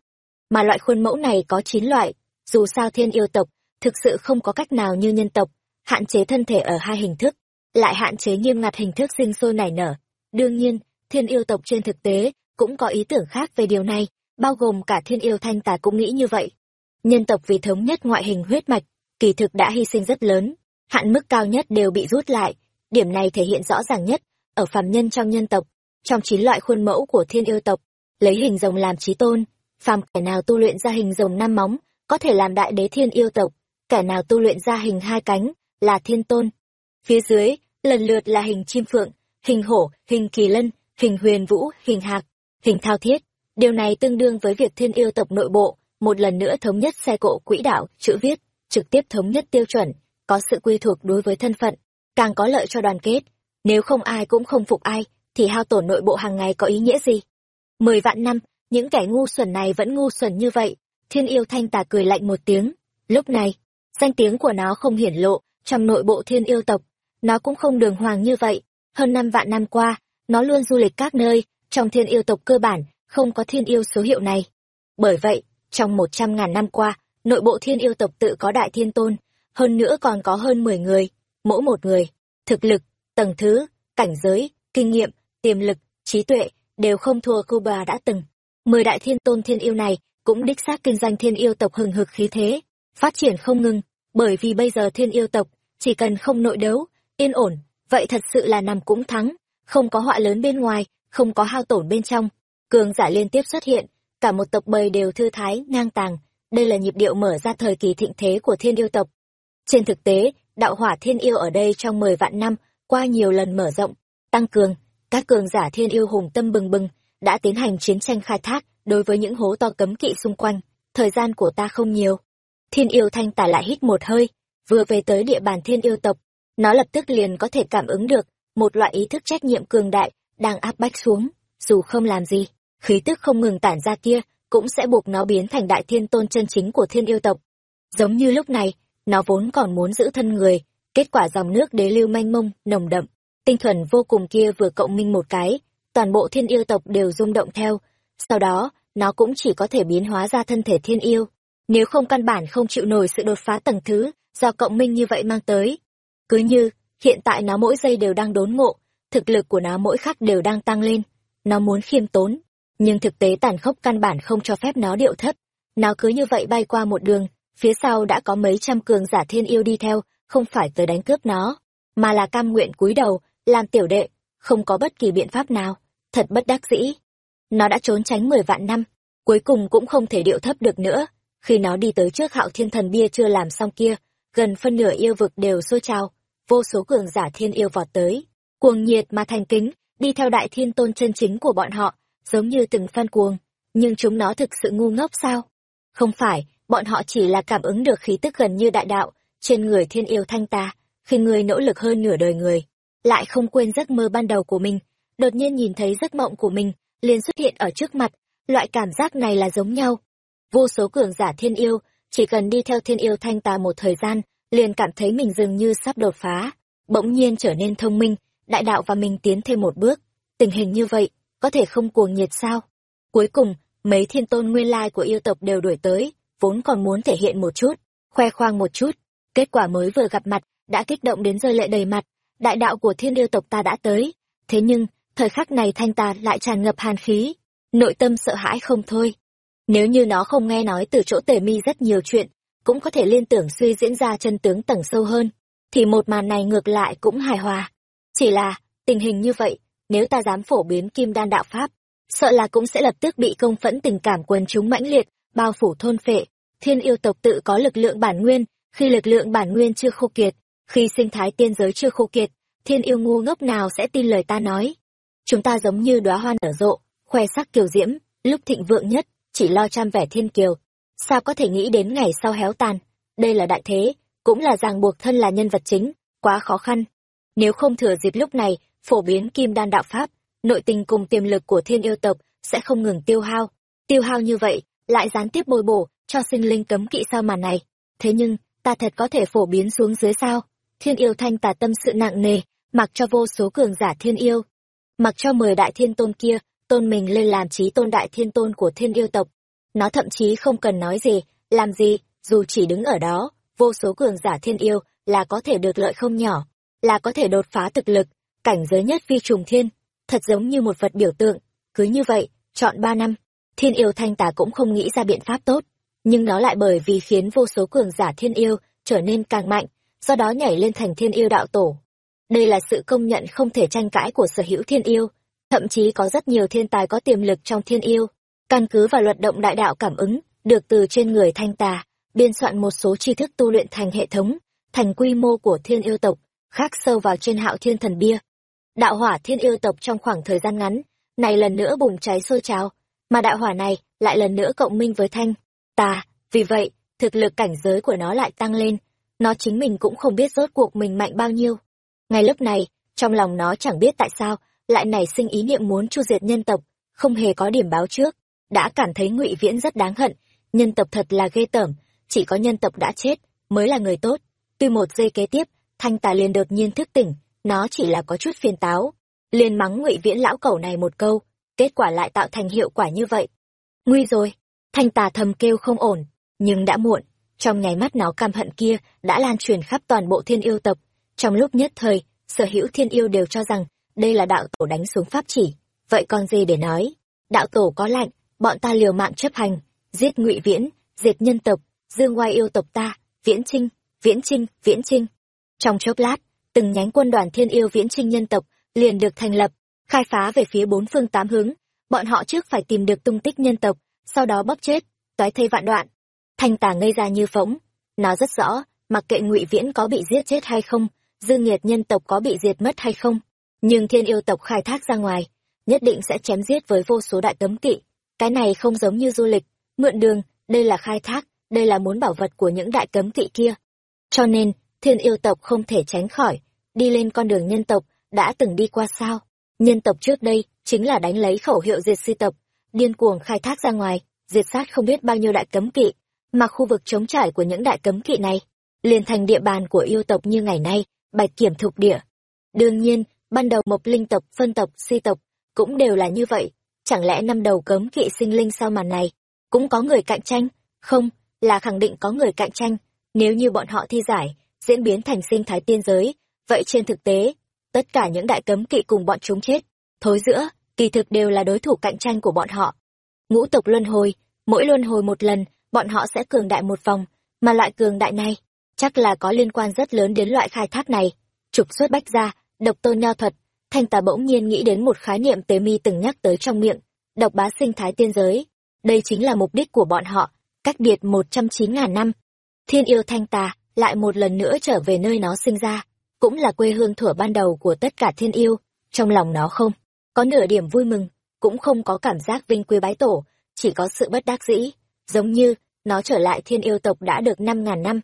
Mà loại khuôn mẫu này có chín loại dù sao thiên yêu tộc, thực sự không có cách nào như nhân tộc, hạn chế thân thể ở hai hình thức, lại hạn chế nghiêm ngặt hình thức sinh sôi nảy nở. Đương nhiên, thiên yêu tộc trên thực tế cũng có ý tưởng khác về điều này, bao gồm cả thiên yêu thanh tà cũng nghĩ như vậy. Nhân tộc vì thống nhất ngoại hình huyết mạch, kỳ thực đã hy sinh rất lớn, hạn mức cao nhất đều bị rút lại. Điểm này thể hiện rõ ràng nhất ở phàm nhân trong nhân tộc, trong chín loại khuôn mẫu của thiên yêu tộc, lấy hình rồng làm trí tôn, phàm kẻ nào tu luyện ra hình rồng năm móng có thể làm đại đế thiên yêu tộc. Kẻ nào tu luyện ra hình hai cánh là thiên tôn. Phía dưới, lần lượt là hình chim phượng, hình hổ, hình kỳ lân, hình huyền vũ, hình hạc, hình thao thiết. Điều này tương đương với việc thiên yêu tộc nội bộ một lần nữa thống nhất xe cộ quỹ đạo, chữ viết, trực tiếp thống nhất tiêu chuẩn, có sự quy thuộc đối với thân phận, càng có lợi cho đoàn kết. Nếu không ai cũng không phục ai, thì hao tổn nội bộ hàng ngày có ý nghĩa gì? Mười vạn năm, những kẻ ngu xuẩn này vẫn ngu xuẩn như vậy thiên yêu thanh tà cười lạnh một tiếng. Lúc này, danh tiếng của nó không hiển lộ trong nội bộ thiên yêu tộc. Nó cũng không đường hoàng như vậy. Hơn năm vạn năm qua, nó luôn du lịch các nơi trong thiên yêu tộc cơ bản, không có thiên yêu số hiệu này. Bởi vậy, trong một trăm ngàn năm qua, nội bộ thiên yêu tộc tự có đại thiên tôn, hơn nữa còn có hơn mười người, mỗi một người, thực lực, tầng thứ, cảnh giới, kinh nghiệm, tiềm lực, trí tuệ đều không thua cô bà đã từng. Mười đại thiên tôn thiên yêu này cũng đích xác kinh doanh thiên yêu tộc hừng hực khí thế, phát triển không ngừng, bởi vì bây giờ thiên yêu tộc chỉ cần không nội đấu, yên ổn, vậy thật sự là nằm cũng thắng, không có họa lớn bên ngoài, không có hao tổn bên trong. Cường giả liên tiếp xuất hiện, cả một tộc bầy đều thư thái, ngang tàng. Đây là nhịp điệu mở ra thời kỳ thịnh thế của thiên yêu tộc. Trên thực tế, đạo hỏa thiên yêu ở đây trong mười vạn năm qua nhiều lần mở rộng, tăng cường. Các cường giả thiên yêu hùng tâm bừng bừng, đã tiến hành chiến tranh khai thác đối với những hố to cấm kỵ xung quanh, thời gian của ta không nhiều. Thiên yêu thanh tả lại hít một hơi, vừa về tới địa bàn thiên yêu tộc, nó lập tức liền có thể cảm ứng được một loại ý thức trách nhiệm cường đại đang áp bách xuống, dù không làm gì, khí tức không ngừng tản ra kia cũng sẽ buộc nó biến thành đại thiên tôn chân chính của thiên yêu tộc. Giống như lúc này, nó vốn còn muốn giữ thân người, kết quả dòng nước đế lưu manh mông, nồng đậm, tinh thuần vô cùng kia vừa cộng minh một cái, toàn bộ thiên yêu tộc đều rung động theo sau đó, nó cũng chỉ có thể biến hóa ra thân thể thiên yêu. Nếu không căn bản không chịu nổi sự đột phá tầng thứ do cộng minh như vậy mang tới. Cứ như, hiện tại nó mỗi giây đều đang đốn ngộ, thực lực của nó mỗi khắc đều đang tăng lên. Nó muốn khiêm tốn, nhưng thực tế tàn khốc căn bản không cho phép nó điệu thấp. Nó cứ như vậy bay qua một đường, phía sau đã có mấy trăm cường giả thiên yêu đi theo, không phải tới đánh cướp nó, mà là cam nguyện cúi đầu, làm tiểu đệ, không có bất kỳ biện pháp nào, thật bất đắc dĩ nó đã trốn tránh mười vạn năm, cuối cùng cũng không thể điệu thấp được nữa. Khi nó đi tới trước hạo thiên thần bia chưa làm xong kia, gần phân nửa yêu vực đều sôi trào, vô số cường giả thiên yêu vọt tới, cuồng nhiệt mà thành kính, đi theo đại thiên tôn chân chính của bọn họ, giống như từng phan cuồng. Nhưng chúng nó thực sự ngu ngốc sao? Không phải, bọn họ chỉ là cảm ứng được khí tức gần như đại đạo trên người thiên yêu thanh ta, khi người nỗ lực hơn nửa đời người, lại không quên giấc mơ ban đầu của mình. Đột nhiên nhìn thấy giấc mộng của mình liền xuất hiện ở trước mặt, loại cảm giác này là giống nhau. Vô số cường giả thiên yêu, chỉ cần đi theo thiên yêu thanh ta một thời gian, liền cảm thấy mình dường như sắp đột phá, bỗng nhiên trở nên thông minh, đại đạo và mình tiến thêm một bước. Tình hình như vậy, có thể không cuồng nhiệt sao? Cuối cùng, mấy thiên tôn nguyên lai của yêu tộc đều đuổi tới, vốn còn muốn thể hiện một chút, khoe khoang một chút. Kết quả mới vừa gặp mặt, đã kích động đến rơi lệ đầy mặt, đại đạo của thiên yêu tộc ta đã tới. Thế nhưng thời khắc này thanh ta lại tràn ngập hàn khí, nội tâm sợ hãi không thôi. Nếu như nó không nghe nói từ chỗ tề mi rất nhiều chuyện, cũng có thể liên tưởng suy diễn ra chân tướng tầng sâu hơn, thì một màn này ngược lại cũng hài hòa. Chỉ là, tình hình như vậy, nếu ta dám phổ biến kim đan đạo pháp, sợ là cũng sẽ lập tức bị công phẫn tình cảm quần chúng mãnh liệt, bao phủ thôn phệ. Thiên yêu tộc tự có lực lượng bản nguyên, khi lực lượng bản nguyên chưa khô kiệt, khi sinh thái tiên giới chưa khô kiệt, thiên yêu ngu ngốc nào sẽ tin lời ta nói? Chúng ta giống như đóa hoa nở rộ, khoe sắc kiều diễm, lúc thịnh vượng nhất, chỉ lo chăm vẻ thiên kiều. Sao có thể nghĩ đến ngày sau héo tàn? Đây là đại thế, cũng là ràng buộc thân là nhân vật chính, quá khó khăn. Nếu không thừa dịp lúc này, phổ biến kim đan đạo pháp, nội tình cùng tiềm lực của thiên yêu tộc sẽ không ngừng tiêu hao. Tiêu hao như vậy, lại gián tiếp bồi bổ cho sinh linh cấm kỵ sao màn này. Thế nhưng, ta thật có thể phổ biến xuống dưới sao? Thiên yêu thanh tà tâm sự nặng nề, mặc cho vô số cường giả thiên yêu mặc cho mười đại thiên tôn kia, tôn mình lên làm trí tôn đại thiên tôn của thiên yêu tộc. Nó thậm chí không cần nói gì, làm gì, dù chỉ đứng ở đó, vô số cường giả thiên yêu là có thể được lợi không nhỏ, là có thể đột phá thực lực, cảnh giới nhất phi trùng thiên, thật giống như một vật biểu tượng. Cứ như vậy, chọn ba năm, thiên yêu thanh tà cũng không nghĩ ra biện pháp tốt. Nhưng nó lại bởi vì khiến vô số cường giả thiên yêu trở nên càng mạnh, do đó nhảy lên thành thiên yêu đạo tổ đây là sự công nhận không thể tranh cãi của sở hữu thiên yêu. Thậm chí có rất nhiều thiên tài có tiềm lực trong thiên yêu. Căn cứ vào luật động đại đạo cảm ứng, được từ trên người thanh tà, biên soạn một số tri thức tu luyện thành hệ thống, thành quy mô của thiên yêu tộc khắc sâu vào trên hạo thiên thần bia. Đạo hỏa thiên yêu tộc trong khoảng thời gian ngắn, này lần nữa bùng cháy sôi trào, mà đạo hỏa này lại lần nữa cộng minh với thanh, tà. Vì vậy, thực lực cảnh giới của nó lại tăng lên. Nó chính mình cũng không biết rốt cuộc mình mạnh bao nhiêu ngay lúc này, trong lòng nó chẳng biết tại sao, lại nảy sinh ý niệm muốn chu diệt nhân tộc, không hề có điểm báo trước. Đã cảm thấy ngụy viễn rất đáng hận, nhân tộc thật là ghê tởm, chỉ có nhân tộc đã chết mới là người tốt. Tuy một giây kế tiếp, thanh tà liền đột nhiên thức tỉnh, nó chỉ là có chút phiền táo, liền mắng ngụy viễn lão cẩu này một câu, kết quả lại tạo thành hiệu quả như vậy. Nguy rồi, thanh tà thầm kêu không ổn, nhưng đã muộn, trong nháy mắt nó căm hận kia đã lan truyền khắp toàn bộ thiên yêu tộc trong lúc nhất thời, sở hữu thiên yêu đều cho rằng đây là đạo tổ đánh xuống pháp chỉ. Vậy còn gì để nói, đạo tổ có lạnh, bọn ta liều mạng chấp hành, giết ngụy viễn diệt nhân tộc, dương oai yêu tộc ta, viễn trinh viễn trinh viễn trinh. Trong chốc lát, từng nhánh quân đoàn thiên yêu viễn trinh nhân tộc liền được thành lập, khai phá về phía bốn phương tám hướng. Bọn họ trước phải tìm được tung tích nhân tộc, sau đó bóc chết, toái thây vạn đoạn. Thanh tả ngây ra như phỗng, nó rất rõ, mặc kệ ngụy viễn có bị giết chết hay không dương nhiệt nhân tộc có bị diệt mất hay không? Nhưng thiên yêu tộc khai thác ra ngoài, nhất định sẽ chém giết với vô số đại cấm kỵ. Cái này không giống như du lịch. Mượn đường, đây là khai thác, đây là muốn bảo vật của những đại cấm kỵ kia. Cho nên, thiên yêu tộc không thể tránh khỏi, đi lên con đường nhân tộc, đã từng đi qua sao? Nhân tộc trước đây chính là đánh lấy khẩu hiệu diệt si tộc, điên cuồng khai thác ra ngoài, diệt sát không biết bao nhiêu đại cấm kỵ. Mà khu vực trống trải của những đại cấm kỵ này, liền thành địa bàn của yêu tộc như ngày nay bạch kiểm thục địa. Đương nhiên, ban đầu mộc linh tộc, phân tộc, si tộc cũng đều là như vậy. Chẳng lẽ năm đầu cấm kỵ sinh linh sau màn này cũng có người cạnh tranh? Không, là khẳng định có người cạnh tranh. Nếu như bọn họ thi giải, diễn biến thành sinh thái tiên giới, vậy trên thực tế, tất cả những đại cấm kỵ cùng bọn chúng chết, thối giữa, kỳ thực đều là đối thủ cạnh tranh của bọn họ. Ngũ tộc luân hồi, mỗi luân hồi một lần, bọn họ sẽ cường đại một vòng, mà loại cường đại này chắc là có liên quan rất lớn đến loại khai thác này. Trục xuất bách ra độc tôn nho thuật. Thanh tà bỗng nhiên nghĩ đến một khái niệm tế mi từng nhắc tới trong miệng. Độc bá sinh thái tiên giới. Đây chính là mục đích của bọn họ. Cách biệt một trăm chín ngàn năm. Thiên yêu thanh tà lại một lần nữa trở về nơi nó sinh ra. Cũng là quê hương thuở ban đầu của tất cả thiên yêu. Trong lòng nó không có nửa điểm vui mừng, cũng không có cảm giác vinh quy bái tổ, chỉ có sự bất đắc dĩ. Giống như nó trở lại thiên yêu tộc đã được năm ngàn năm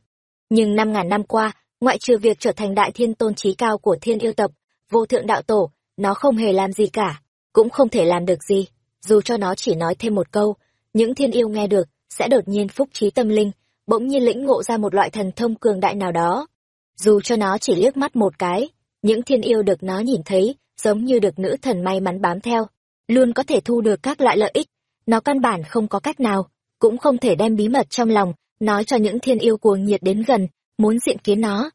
nhưng năm ngàn năm qua, ngoại trừ việc trở thành đại thiên tôn trí cao của thiên yêu tộc, vô thượng đạo tổ, nó không hề làm gì cả, cũng không thể làm được gì. Dù cho nó chỉ nói thêm một câu, những thiên yêu nghe được sẽ đột nhiên phúc trí tâm linh, bỗng nhiên lĩnh ngộ ra một loại thần thông cường đại nào đó. Dù cho nó chỉ liếc mắt một cái, những thiên yêu được nó nhìn thấy giống như được nữ thần may mắn bám theo, luôn có thể thu được các loại lợi ích. Nó căn bản không có cách nào, cũng không thể đem bí mật trong lòng nói cho những thiên yêu cuồng nhiệt đến gần, muốn diện kiến nó.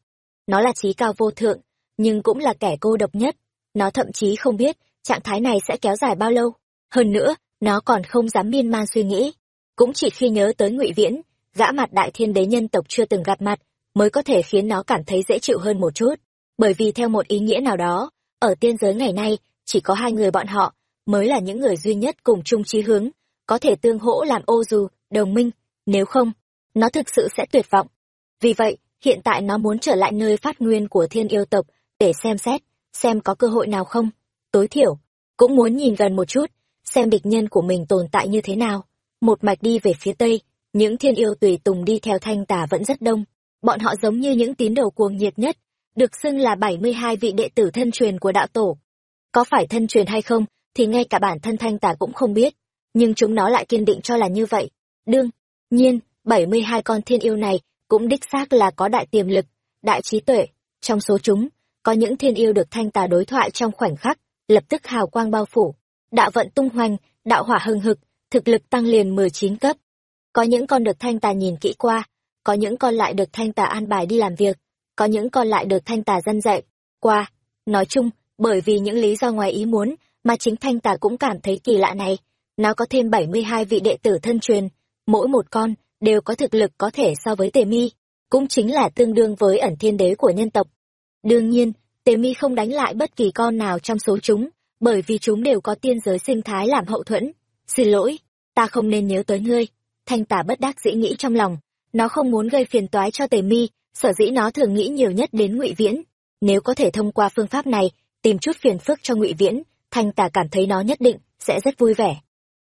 Nó là trí cao vô thượng, nhưng cũng là kẻ cô độc nhất. Nó thậm chí không biết trạng thái này sẽ kéo dài bao lâu. Hơn nữa, nó còn không dám miên man suy nghĩ. Cũng chỉ khi nhớ tới ngụy viễn, gã mặt đại thiên đế nhân tộc chưa từng gặp mặt, mới có thể khiến nó cảm thấy dễ chịu hơn một chút. Bởi vì theo một ý nghĩa nào đó, ở tiên giới ngày nay, chỉ có hai người bọn họ mới là những người duy nhất cùng chung chí hướng, có thể tương hỗ làm ô dù, đồng minh, nếu không nó thực sự sẽ tuyệt vọng. Vì vậy, hiện tại nó muốn trở lại nơi phát nguyên của thiên yêu tộc, để xem xét, xem có cơ hội nào không. Tối thiểu, cũng muốn nhìn gần một chút, xem địch nhân của mình tồn tại như thế nào. Một mạch đi về phía tây, những thiên yêu tùy tùng đi theo thanh tà vẫn rất đông. Bọn họ giống như những tín đồ cuồng nhiệt nhất, được xưng là bảy mươi hai vị đệ tử thân truyền của đạo tổ. Có phải thân truyền hay không, thì ngay cả bản thân thanh tà cũng không biết, nhưng chúng nó lại kiên định cho là như vậy. Đương nhiên bảy mươi hai con thiên yêu này cũng đích xác là có đại tiềm lực, đại trí tuệ. Trong số chúng, có những thiên yêu được thanh tà đối thoại trong khoảnh khắc, lập tức hào quang bao phủ. Đạo vận tung hoành, đạo hỏa hừng hực, thực lực tăng liền mười chín cấp. Có những con được thanh tà nhìn kỹ qua, có những con lại được thanh tà an bài đi làm việc, có những con lại được thanh tà dân dạy qua. Nói chung, bởi vì những lý do ngoài ý muốn mà chính thanh tà cũng cảm thấy kỳ lạ này. Nó có thêm bảy mươi hai vị đệ tử thân truyền, mỗi một con đều có thực lực có thể so với tề mi, cũng chính là tương đương với ẩn thiên đế của nhân tộc. Đương nhiên, tề mi không đánh lại bất kỳ con nào trong số chúng, bởi vì chúng đều có tiên giới sinh thái làm hậu thuẫn. Xin lỗi, ta không nên nhớ tới ngươi. Thanh tả bất đắc dĩ nghĩ trong lòng, nó không muốn gây phiền toái cho tề mi, sở dĩ nó thường nghĩ nhiều nhất đến ngụy viễn. Nếu có thể thông qua phương pháp này, tìm chút phiền phức cho ngụy viễn, thanh tả cảm thấy nó nhất định sẽ rất vui vẻ.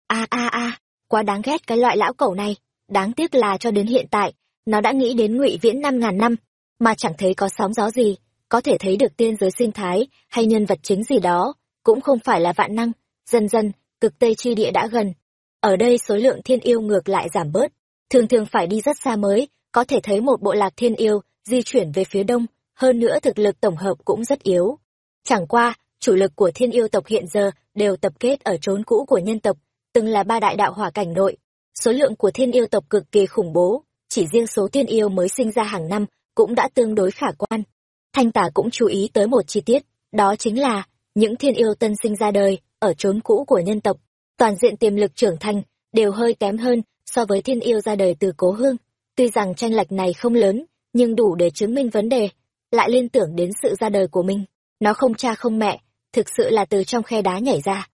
A a a, quá đáng ghét cái loại lão cẩu này đáng tiếc là cho đến hiện tại nó đã nghĩ đến ngụy viễn năm ngàn năm mà chẳng thấy có sóng gió gì có thể thấy được tiên giới sinh thái hay nhân vật chính gì đó cũng không phải là vạn năng dần dần cực tây chi địa đã gần ở đây số lượng thiên yêu ngược lại giảm bớt thường thường phải đi rất xa mới có thể thấy một bộ lạc thiên yêu di chuyển về phía đông, hơn nữa thực lực tổng hợp cũng rất yếu. Chẳng qua, chủ lực của thiên yêu tộc hiện giờ đều tập kết ở trốn cũ của nhân tộc, từng là ba đại đạo hỏa cảnh nội. Số lượng của thiên yêu tộc cực kỳ khủng bố, chỉ riêng số thiên yêu mới sinh ra hàng năm cũng đã tương đối khả quan. Thanh tả cũng chú ý tới một chi tiết, đó chính là những thiên yêu tân sinh ra đời ở trốn cũ của nhân tộc, toàn diện tiềm lực trưởng thành đều hơi kém hơn so với thiên yêu ra đời từ cố hương. Tuy rằng tranh lệch này không lớn, nhưng đủ để chứng minh vấn đề, lại liên tưởng đến sự ra đời của mình. Nó không cha không mẹ, thực sự là từ trong khe đá nhảy ra.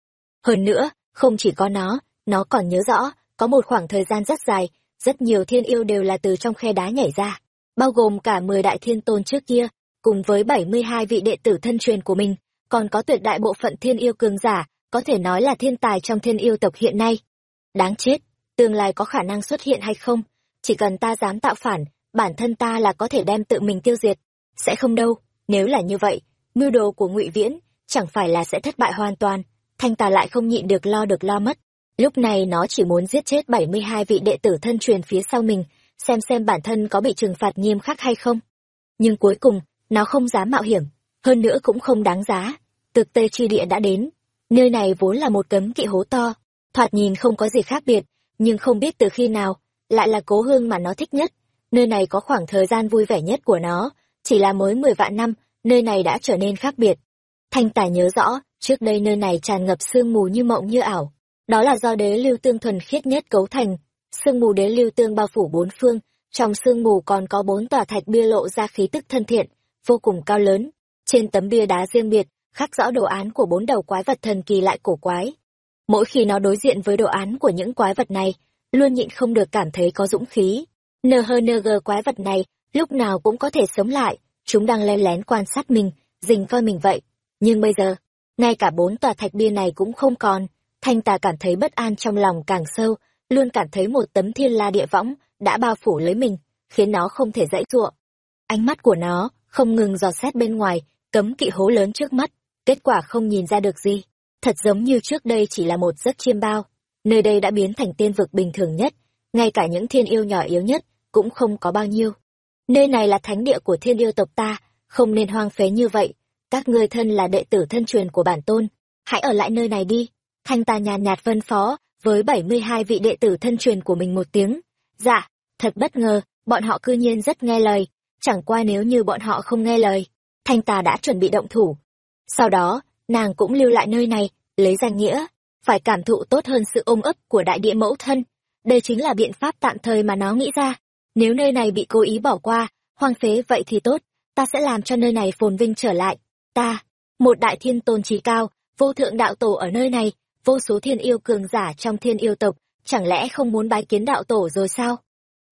Hơn nữa, không chỉ có nó, nó còn nhớ rõ, có một khoảng thời gian rất dài, rất nhiều thiên yêu đều là từ trong khe đá nhảy ra, bao gồm cả 10 đại thiên tôn trước kia, cùng với 72 vị đệ tử thân truyền của mình, còn có tuyệt đại bộ phận thiên yêu cường giả, có thể nói là thiên tài trong thiên yêu tộc hiện nay. Đáng chết, tương lai có khả năng xuất hiện hay không, chỉ cần ta dám tạo phản, bản thân ta là có thể đem tự mình tiêu diệt. Sẽ không đâu, nếu là như vậy, mưu đồ của ngụy Viễn chẳng phải là sẽ thất bại hoàn toàn. Thanh tà lại không nhịn được lo được lo mất. Lúc này nó chỉ muốn giết chết 72 vị đệ tử thân truyền phía sau mình, xem xem bản thân có bị trừng phạt nghiêm khắc hay không. Nhưng cuối cùng, nó không dám mạo hiểm, hơn nữa cũng không đáng giá. Cực Tây Chi Địa đã đến, nơi này vốn là một cấm kỵ hố to, thoạt nhìn không có gì khác biệt, nhưng không biết từ khi nào, lại là cố hương mà nó thích nhất. Nơi này có khoảng thời gian vui vẻ nhất của nó, chỉ là mới 10 vạn năm, nơi này đã trở nên khác biệt. Thanh tài nhớ rõ, trước đây nơi này tràn ngập sương mù như mộng như ảo. Đó là do đế lưu tương thuần khiết nhất cấu thành. Sương mù đế lưu tương bao phủ bốn phương, trong sương mù còn có bốn tòa thạch bia lộ ra khí tức thân thiện, vô cùng cao lớn. Trên tấm bia đá riêng biệt, khắc rõ đồ án của bốn đầu quái vật thần kỳ lại cổ quái. Mỗi khi nó đối diện với đồ án của những quái vật này, luôn nhịn không được cảm thấy có dũng khí. nờ hơ nờ NHNG quái vật này, lúc nào cũng có thể sống lại, chúng đang len lén quan sát mình, dình coi mình vậy. Nhưng bây giờ, ngay cả bốn tòa thạch bia này cũng không còn, thanh tà cảm thấy bất an trong lòng càng sâu, luôn cảm thấy một tấm thiên la địa võng đã bao phủ lấy mình, khiến nó không thể dãy ruộng. Ánh mắt của nó không ngừng dò xét bên ngoài, cấm kỵ hố lớn trước mắt, kết quả không nhìn ra được gì. Thật giống như trước đây chỉ là một giấc chiêm bao, nơi đây đã biến thành tiên vực bình thường nhất, ngay cả những thiên yêu nhỏ yếu nhất cũng không có bao nhiêu. Nơi này là thánh địa của thiên yêu tộc ta, không nên hoang phế như vậy. Các ngươi thân là đệ tử thân truyền của bản tôn, hãy ở lại nơi này đi. Thanh ta nhàn nhạt vân phó, với 72 vị đệ tử thân truyền của mình một tiếng. Dạ, thật bất ngờ, bọn họ cư nhiên rất nghe lời, chẳng qua nếu như bọn họ không nghe lời. Thanh ta đã chuẩn bị động thủ. Sau đó, nàng cũng lưu lại nơi này, lấy danh nghĩa, phải cảm thụ tốt hơn sự ôm ấp của đại địa mẫu thân. Đây chính là biện pháp tạm thời mà nó nghĩ ra. Nếu nơi này bị cố ý bỏ qua, hoang phế vậy thì tốt, ta sẽ làm cho nơi này phồn vinh trở lại. Ta, một đại thiên tôn trí cao, vô thượng đạo tổ ở nơi này, vô số thiên yêu cường giả trong thiên yêu tộc, chẳng lẽ không muốn bái kiến đạo tổ rồi sao?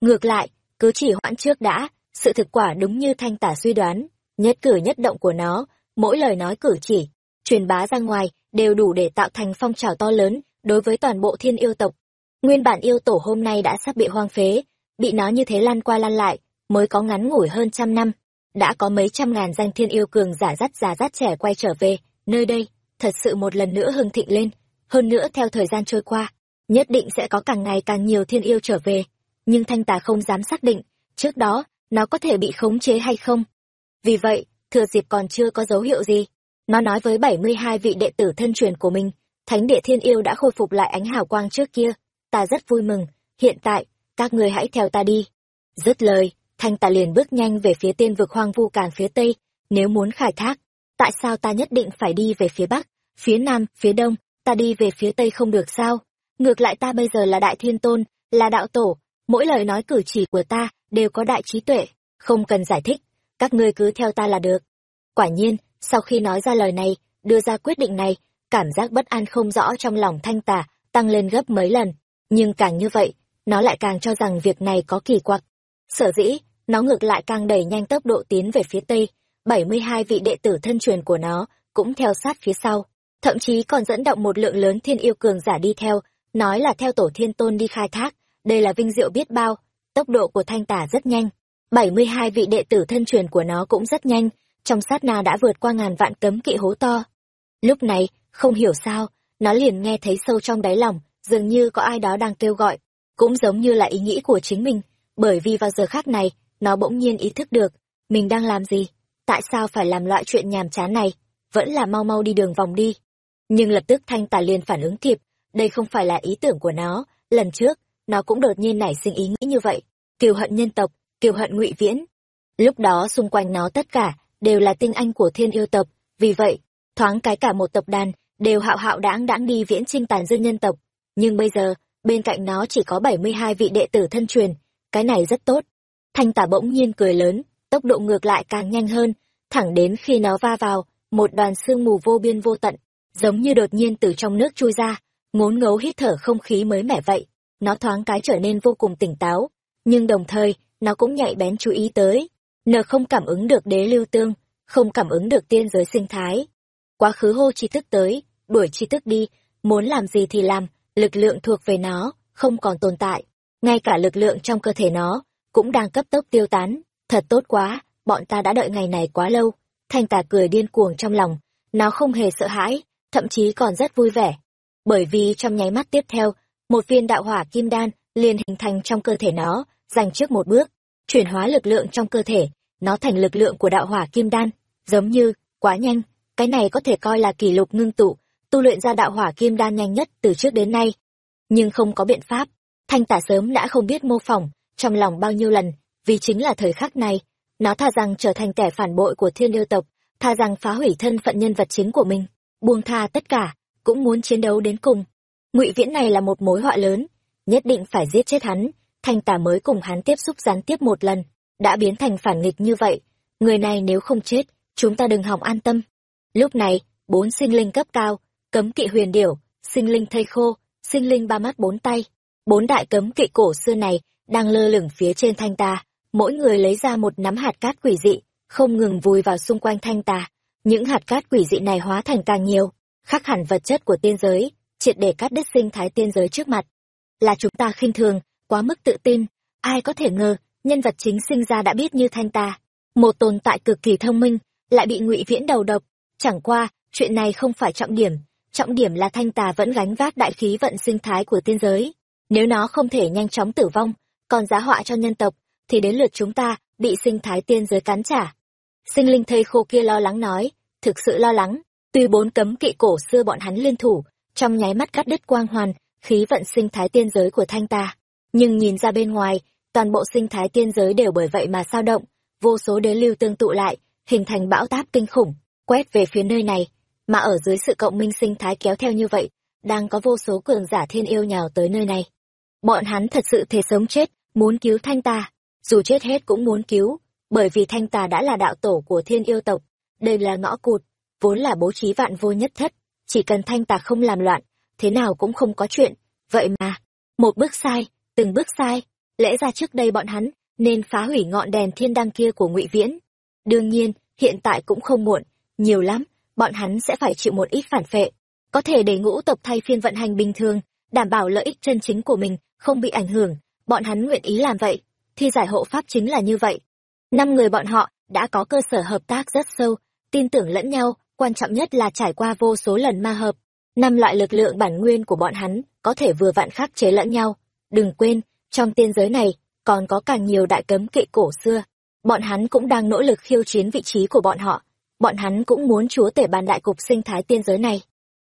Ngược lại, cứ chỉ hoãn trước đã, sự thực quả đúng như thanh tả suy đoán, nhất cử nhất động của nó, mỗi lời nói cử chỉ, truyền bá ra ngoài, đều đủ để tạo thành phong trào to lớn đối với toàn bộ thiên yêu tộc. Nguyên bản yêu tổ hôm nay đã sắp bị hoang phế, bị nó như thế lan qua lan lại, mới có ngắn ngủi hơn trăm năm. Đã có mấy trăm ngàn danh thiên yêu cường giả dắt già dắt trẻ quay trở về, nơi đây, thật sự một lần nữa hưng thịnh lên. Hơn nữa theo thời gian trôi qua, nhất định sẽ có càng ngày càng nhiều thiên yêu trở về. Nhưng thanh tà không dám xác định, trước đó, nó có thể bị khống chế hay không. Vì vậy, thừa dịp còn chưa có dấu hiệu gì, nó nói với 72 vị đệ tử thân truyền của mình, thánh địa thiên yêu đã khôi phục lại ánh hào quang trước kia, ta rất vui mừng, hiện tại, các người hãy theo ta đi. Dứt lời, thanh tà liền bước nhanh về phía tiên vực hoang vu càn phía tây, nếu muốn khai thác, tại sao ta nhất định phải đi về phía bắc, phía nam, phía đông, ta đi về phía tây không được sao? Ngược lại ta bây giờ là đại thiên tôn, là đạo tổ, mỗi lời nói cử chỉ của ta đều có đại trí tuệ, không cần giải thích, các ngươi cứ theo ta là được. Quả nhiên, sau khi nói ra lời này, đưa ra quyết định này, cảm giác bất an không rõ trong lòng thanh tà tăng lên gấp mấy lần, nhưng càng như vậy, nó lại càng cho rằng việc này có kỳ quặc. Sở dĩ, nó ngược lại càng đẩy nhanh tốc độ tiến về phía tây, 72 vị đệ tử thân truyền của nó cũng theo sát phía sau, thậm chí còn dẫn động một lượng lớn thiên yêu cường giả đi theo, nói là theo tổ thiên tôn đi khai thác, đây là vinh diệu biết bao, tốc độ của thanh tả rất nhanh. 72 vị đệ tử thân truyền của nó cũng rất nhanh, trong sát na đã vượt qua ngàn vạn cấm kỵ hố to. Lúc này, không hiểu sao, nó liền nghe thấy sâu trong đáy lòng, dường như có ai đó đang kêu gọi, cũng giống như là ý nghĩ của chính mình, bởi vì vào giờ khác này, nó bỗng nhiên ý thức được, mình đang làm gì, tại sao phải làm loại chuyện nhàm chán này, vẫn là mau mau đi đường vòng đi. Nhưng lập tức thanh tà liền phản ứng kịp, đây không phải là ý tưởng của nó, lần trước, nó cũng đột nhiên nảy sinh ý nghĩ như vậy, kiều hận nhân tộc, kiều hận ngụy viễn. Lúc đó xung quanh nó tất cả, đều là tinh anh của thiên yêu tộc, vì vậy, thoáng cái cả một tộc đàn, đều hạo hạo đãng đãng đi viễn chinh tàn dư nhân tộc. Nhưng bây giờ, bên cạnh nó chỉ có 72 vị đệ tử thân truyền, cái này rất tốt. Thanh tả bỗng nhiên cười lớn, tốc độ ngược lại càng nhanh hơn, thẳng đến khi nó va vào, một đoàn sương mù vô biên vô tận, giống như đột nhiên từ trong nước chui ra, ngốn ngấu hít thở không khí mới mẻ vậy. Nó thoáng cái trở nên vô cùng tỉnh táo, nhưng đồng thời, nó cũng nhạy bén chú ý tới. Nờ không cảm ứng được đế lưu tương, không cảm ứng được tiên giới sinh thái. Quá khứ hô chi thức tới, đuổi chi thức đi, muốn làm gì thì làm, lực lượng thuộc về nó, không còn tồn tại. Ngay cả lực lượng trong cơ thể nó, cũng đang cấp tốc tiêu tán. Thật tốt quá, bọn ta đã đợi ngày này quá lâu. Thanh tà cười điên cuồng trong lòng, nó không hề sợ hãi, thậm chí còn rất vui vẻ. Bởi vì trong nháy mắt tiếp theo, một viên đạo hỏa kim đan liền hình thành trong cơ thể nó, dành trước một bước, chuyển hóa lực lượng trong cơ thể, nó thành lực lượng của đạo hỏa kim đan, giống như, quá nhanh, cái này có thể coi là kỷ lục ngưng tụ, tu luyện ra đạo hỏa kim đan nhanh nhất từ trước đến nay. Nhưng không có biện pháp, thanh tả sớm đã không biết mô phỏng, trong lòng bao nhiêu lần, vì chính là thời khắc này, nó tha rằng trở thành kẻ phản bội của thiên yêu tộc, tha rằng phá hủy thân phận nhân vật chính của mình, buông tha tất cả, cũng muốn chiến đấu đến cùng. Ngụy Viễn này là một mối họa lớn, nhất định phải giết chết hắn, thanh tà mới cùng hắn tiếp xúc gián tiếp một lần, đã biến thành phản nghịch như vậy, người này nếu không chết, chúng ta đừng hòng an tâm. Lúc này, bốn sinh linh cấp cao, cấm kỵ huyền điểu, sinh linh thây khô, sinh linh ba mắt bốn tay, bốn đại cấm kỵ cổ xưa này đang lơ lửng phía trên thanh tà, mỗi người lấy ra một nắm hạt cát quỷ dị, không ngừng vùi vào xung quanh thanh tà. Những hạt cát quỷ dị này hóa thành càng nhiều, khắc hẳn vật chất của tiên giới, triệt để cắt đứt sinh thái tiên giới trước mặt. Là chúng ta khinh thường, quá mức tự tin, ai có thể ngờ, nhân vật chính sinh ra đã biết như thanh ta, một tồn tại cực kỳ thông minh, lại bị ngụy viễn đầu độc. Chẳng qua, chuyện này không phải trọng điểm, trọng điểm là thanh tà vẫn gánh vác đại khí vận sinh thái của tiên giới. Nếu nó không thể nhanh chóng tử vong, còn giá họa cho nhân tộc, thì đến lượt chúng ta bị sinh thái tiên giới cắn trả. Sinh linh thây khô kia lo lắng nói, thực sự lo lắng, tuy bốn cấm kỵ cổ xưa bọn hắn liên thủ, trong nháy mắt cắt đứt quang hoàn, khí vận sinh thái tiên giới của thanh ta. Nhưng nhìn ra bên ngoài, toàn bộ sinh thái tiên giới đều bởi vậy mà sao động, vô số đế lưu tương tụ lại, hình thành bão táp kinh khủng, quét về phía nơi này, mà ở dưới sự cộng minh sinh thái kéo theo như vậy, đang có vô số cường giả thiên yêu nhào tới nơi này. Bọn hắn thật sự thể sống chết, muốn cứu thanh ta, dù chết hết cũng muốn cứu, bởi vì thanh tà đã là đạo tổ của thiên yêu tộc, đây là ngõ cụt, vốn là bố trí vạn vô nhất thất, chỉ cần thanh tà không làm loạn, thế nào cũng không có chuyện, vậy mà, một bước sai, từng bước sai, lẽ ra trước đây bọn hắn nên phá hủy ngọn đèn thiên đăng kia của ngụy Viễn. Đương nhiên, hiện tại cũng không muộn, nhiều lắm, bọn hắn sẽ phải chịu một ít phản phệ, có thể để ngũ tộc thay phiên vận hành bình thường, đảm bảo lợi ích chân chính của mình không bị ảnh hưởng, bọn hắn nguyện ý làm vậy, thi giải hộ pháp chính là như vậy. Năm người bọn họ đã có cơ sở hợp tác rất sâu, tin tưởng lẫn nhau, quan trọng nhất là trải qua vô số lần ma hợp. Năm loại lực lượng bản nguyên của bọn hắn có thể vừa vặn khắc chế lẫn nhau. Đừng quên, trong tiên giới này, còn có càng nhiều đại cấm kỵ cổ xưa. Bọn hắn cũng đang nỗ lực khiêu chiến vị trí của bọn họ. Bọn hắn cũng muốn chúa tể bàn đại cục sinh thái tiên giới này.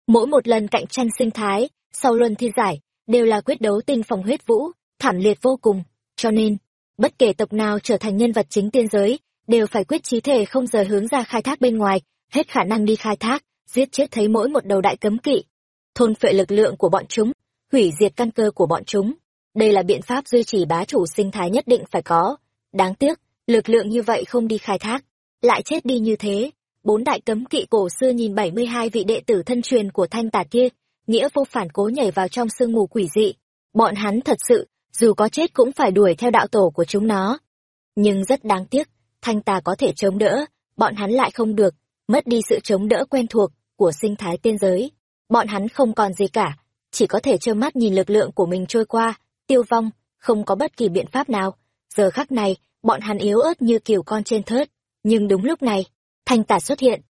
Mỗi một lần cạnh tranh sinh thái, sau luân thi giải, đều là quyết đấu tinh phòng huyết vũ, thảm liệt vô cùng. Cho nên, bất kể tộc nào trở thành nhân vật chính tiên giới, đều phải quyết trí thể không rời hướng ra khai thác bên ngoài, hết khả năng đi khai thác, giết chết thấy mỗi một đầu đại cấm kỵ, thôn phệ lực lượng của bọn chúng, hủy diệt căn cơ của bọn chúng. Đây là biện pháp duy trì bá chủ sinh thái nhất định phải có. Đáng tiếc, lực lượng như vậy không đi khai thác, lại chết đi như thế. Bốn đại cấm kỵ cổ xưa nhìn 72 vị đệ tử thân truyền của thanh tà kia, nghĩa vô phản cố nhảy vào trong sương mù quỷ dị. Bọn hắn thật sự, dù có chết cũng phải đuổi theo đạo tổ của chúng nó. Nhưng rất đáng tiếc, thanh tà có thể chống đỡ, bọn hắn lại không được, mất đi sự chống đỡ quen thuộc của sinh thái tiên giới. Bọn hắn không còn gì cả, chỉ có thể trơ mắt nhìn lực lượng của mình trôi qua, tiêu vong, không có bất kỳ biện pháp nào. Giờ khắc này, bọn hắn yếu ớt như kiểu con trên thớt. Nhưng đúng lúc này, thanh tà xuất hiện.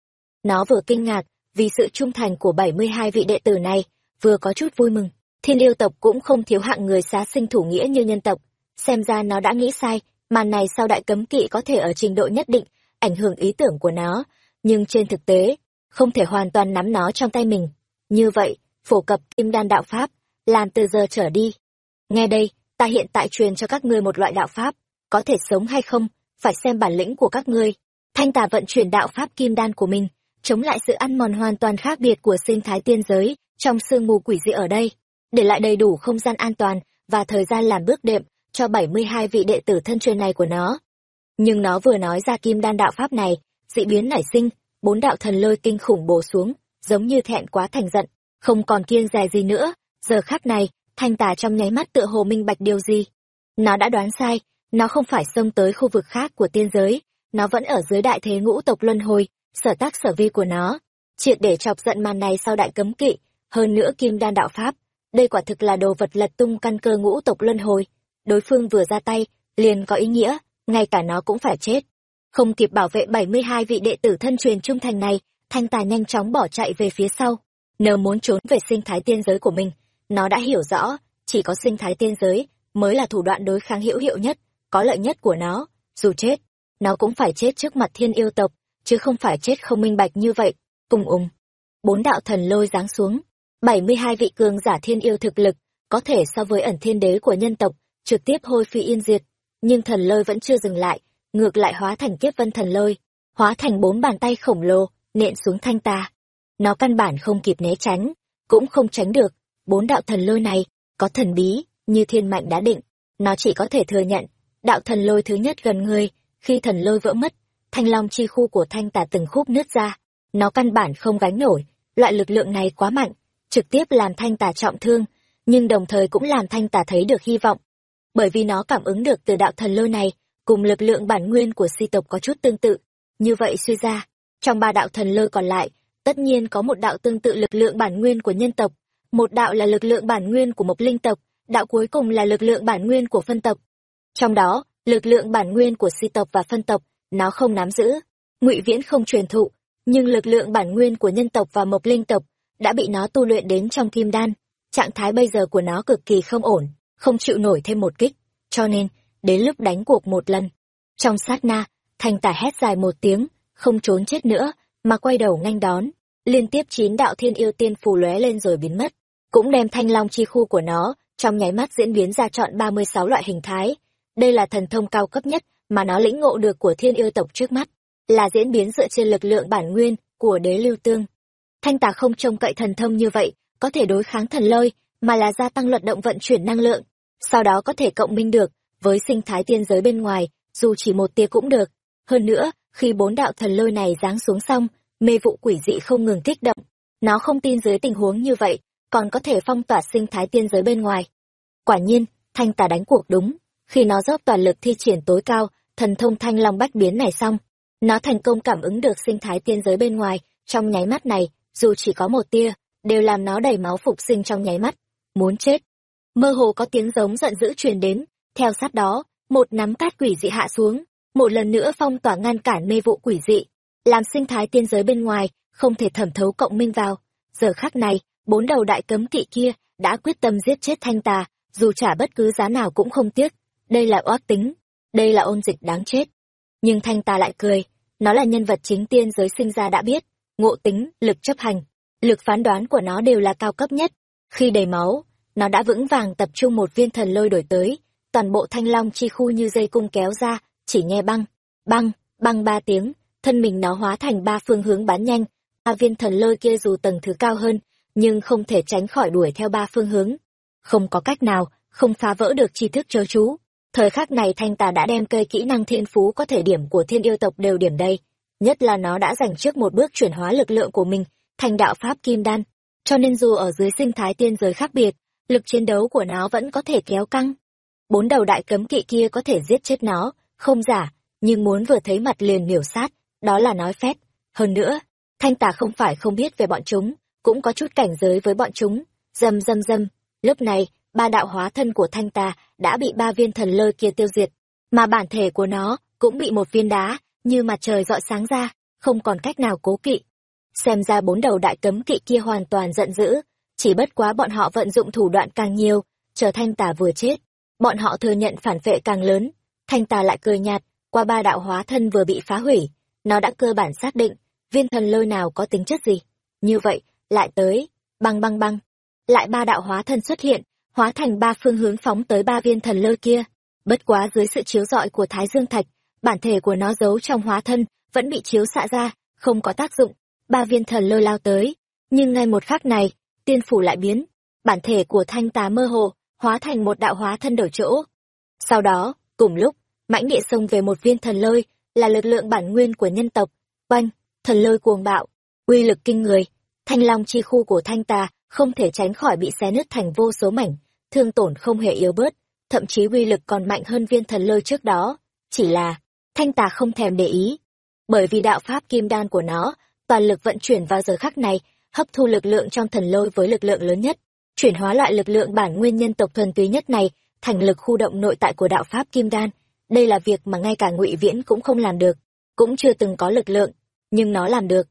Nó vừa kinh ngạc vì sự trung thành của 72 vị đệ tử này, vừa có chút vui mừng. Thiên yêu tộc cũng không thiếu hạng người xá sinh thủ nghĩa như nhân tộc. xem ra nó đã nghĩ sai, màn này sau đại cấm kỵ có thể ở trình độ nhất định ảnh hưởng ý tưởng của nó, nhưng trên thực tế, không thể hoàn toàn nắm nó trong tay mình. Như vậy, phổ cập kim đan đạo pháp, làm từ giờ trở đi. Nghe đây, ta hiện tại truyền cho các ngươi một loại đạo pháp, có thể sống hay không, phải xem bản lĩnh của các ngươi. Thanh tà vận chuyển đạo pháp kim đan của mình, chống lại sự ăn mòn hoàn toàn khác biệt của sinh thái tiên giới trong sương mù quỷ dị ở đây, để lại đầy đủ không gian an toàn và thời gian làm bước đệm cho 72 vị đệ tử thân truyền này của nó. Nhưng nó vừa nói ra kim đan đạo pháp này, dị biến nảy sinh, bốn đạo thần lôi kinh khủng bổ xuống, giống như thẹn quá thành giận, không còn kiêng dè gì nữa. Giờ khắc này, thanh tà trong nháy mắt tựa hồ minh bạch điều gì. Nó đã đoán sai, nó không phải xông tới khu vực khác của tiên giới, nó vẫn ở dưới đại thế ngũ tộc luân hồi, sở tác sở vi của nó. Triệt để chọc giận màn này sau đại cấm kỵ, hơn nữa kim đan đạo pháp. Đây quả thực là đồ vật lật tung căn cơ ngũ tộc luân hồi. Đối phương vừa ra tay, liền có ý nghĩa, ngay cả nó cũng phải chết. Không kịp bảo vệ 72 vị đệ tử thân truyền trung thành này, thanh tà nhanh chóng bỏ chạy về phía sau. Nờ muốn trốn về sinh thái tiên giới của mình, nó đã hiểu rõ, chỉ có sinh thái tiên giới mới là thủ đoạn đối kháng hữu hiệu nhất, có lợi nhất của nó. Dù chết, nó cũng phải chết trước mặt thiên yêu tộc, chứ không phải chết không minh bạch như vậy. Cùng ùng, bốn đạo thần lôi giáng xuống, 72 vị cường giả thiên yêu thực lực, có thể so với ẩn thiên đế của nhân tộc, trực tiếp hôi phi yên diệt. Nhưng thần lôi vẫn chưa dừng lại, ngược lại hóa thành kiếp vân thần lôi, hóa thành bốn bàn tay khổng lồ, nện xuống thanh ta. Nó căn bản không kịp né tránh, cũng không tránh được. Bốn đạo thần lôi này, có thần bí, như thiên mạnh đã định. Nó chỉ có thể thừa nhận, đạo thần lôi thứ nhất gần người, khi thần lôi vỡ mất, thanh long chi khu của thanh tà từng khúc nứt ra. Nó căn bản không gánh nổi, loại lực lượng này quá mạnh, trực tiếp làm thanh tà trọng thương, nhưng đồng thời cũng làm thanh tà thấy được hy vọng. Bởi vì nó cảm ứng được từ đạo thần lôi này, cùng lực lượng bản nguyên của si tộc có chút tương tự. Như vậy suy ra, trong ba đạo thần lôi còn lại, tất nhiên có một đạo tương tự lực lượng bản nguyên của nhân tộc, một đạo là lực lượng bản nguyên của mộc linh tộc, đạo cuối cùng là lực lượng bản nguyên của phân tộc. Trong đó, lực lượng bản nguyên của si tộc và phân tộc, nó không nắm giữ, ngụy viễn không truyền thụ, nhưng lực lượng bản nguyên của nhân tộc và mộc linh tộc đã bị nó tu luyện đến trong kim đan. Trạng thái bây giờ của nó cực kỳ không ổn, không chịu nổi thêm một kích, cho nên, đến lúc đánh cuộc một lần. Trong sát na, thanh tả hét dài một tiếng, không trốn chết nữa, mà quay đầu nhanh đón. Liên tiếp chín đạo thiên yêu tiên phù lóe lên rồi biến mất, cũng đem thanh long chi khu của nó, trong nháy mắt diễn biến ra chọn 36 loại hình thái. Đây là thần thông cao cấp nhất mà nó lĩnh ngộ được của thiên yêu tộc trước mắt, là diễn biến dựa trên lực lượng bản nguyên của đế lưu tương. Thanh tà không trông cậy thần thông như vậy, có thể đối kháng thần lôi, mà là gia tăng luận động vận chuyển năng lượng, sau đó có thể cộng minh được với sinh thái tiên giới bên ngoài, dù chỉ một tia cũng được. Hơn nữa, khi bốn đạo thần lôi này giáng xuống xong, mê vụ quỷ dị không ngừng kích động. Nó không tin dưới tình huống như vậy, còn có thể phong tỏa sinh thái tiên giới bên ngoài. Quả nhiên, thanh tà đánh cuộc đúng. Khi nó dốc toàn lực thi triển tối cao, thần thông thanh long bách biến này xong, nó thành công cảm ứng được sinh thái tiên giới bên ngoài, trong nháy mắt này, dù chỉ có một tia, đều làm nó đầy máu phục sinh trong nháy mắt. Muốn chết. Mơ hồ có tiếng giống giận dữ truyền đến, theo sát đó, một nắm cát quỷ dị hạ xuống, một lần nữa phong tỏa ngăn cản mê vụ quỷ dị, làm sinh thái tiên giới bên ngoài không thể thẩm thấu cộng minh vào. Giờ khắc này, bốn đầu đại cấm kỵ kia đã quyết tâm giết chết thanh tà, dù trả bất cứ giá nào cũng không tiếc. Đây là oác tính, đây là ôn dịch đáng chết. Nhưng thanh tà lại cười, nó là nhân vật chính tiên giới sinh ra đã biết, ngộ tính, lực chấp hành, lực phán đoán của nó đều là cao cấp nhất. Khi đầy máu, nó đã vững vàng tập trung một viên thần lôi đổi tới, toàn bộ thanh long chi khu như dây cung kéo ra, chỉ nghe băng, băng, băng ba tiếng, thân mình nó hóa thành ba phương hướng bắn nhanh, ba viên thần lôi kia dù tầng thứ cao hơn, nhưng không thể tránh khỏi đuổi theo ba phương hướng. Không có cách nào, không phá vỡ được tri thức chớ chú. Thời khắc này thanh tà đã đem cây kỹ năng thiên phú có thể điểm của thiên yêu tộc đều điểm đây. Nhất là nó đã giành trước một bước chuyển hóa lực lượng của mình thành đạo pháp kim đan. Cho nên dù ở dưới sinh thái tiên giới khác biệt, lực chiến đấu của nó vẫn có thể kéo căng. Bốn đầu đại cấm kỵ kia có thể giết chết nó, không giả, nhưng muốn vừa thấy mặt liền miểu sát, đó là nói phép. Hơn nữa, thanh tà không phải không biết về bọn chúng, cũng có chút cảnh giới với bọn chúng. dầm dầm dầm lúc này, ba đạo hóa thân của thanh tà đã bị ba viên thần lôi kia tiêu diệt, mà bản thể của nó cũng bị một viên đá, như mặt trời dọi sáng ra, không còn cách nào cố kỵ. Xem ra bốn đầu đại cấm kỵ kia hoàn toàn giận dữ, chỉ bất quá bọn họ vận dụng thủ đoạn càng nhiều, chờ thanh tà vừa chết. bọn họ thừa nhận phản vệ càng lớn. Thanh tà lại cười nhạt, qua ba đạo hóa thân vừa bị phá hủy, nó đã cơ bản xác định, viên thần lôi nào có tính chất gì. Như vậy, lại tới, băng băng băng. Lại ba đạo hóa thân xuất hiện, hóa thành ba phương hướng phóng tới ba viên thần lôi kia. Bất quá dưới sự chiếu rọi của Thái Dương Thạch, bản thể của nó giấu trong hóa thân, vẫn bị chiếu xạ ra, không có tác dụng. Ba viên thần lôi lao tới, nhưng ngay một khắc này, tiên phủ lại biến. Bản thể của thanh tá mơ hồ, hóa thành một đạo hóa thân đổi chỗ. Sau đó, cùng lúc, mãnh địa xông về một viên thần lôi, là lực lượng bản nguyên của nhân tộc. Oanh, thần lôi cuồng bạo, uy lực kinh người. Thanh long chi khu của thanh tà không thể tránh khỏi bị xé nứt thành vô số mảnh, thương tổn không hề yếu bớt, thậm chí uy lực còn mạnh hơn viên thần lôi trước đó. Chỉ là, thanh tà không thèm để ý. Bởi vì đạo pháp kim đan của nó, toàn lực vận chuyển vào giờ khắc này, hấp thu lực lượng trong thần lôi với lực lượng lớn nhất, chuyển hóa loại lực lượng bản nguyên nhân tộc thuần túy nhất này thành lực khu động nội tại của đạo pháp kim đan. Đây là việc mà ngay cả ngụy Viễn cũng không làm được, cũng chưa từng có lực lượng, nhưng nó làm được.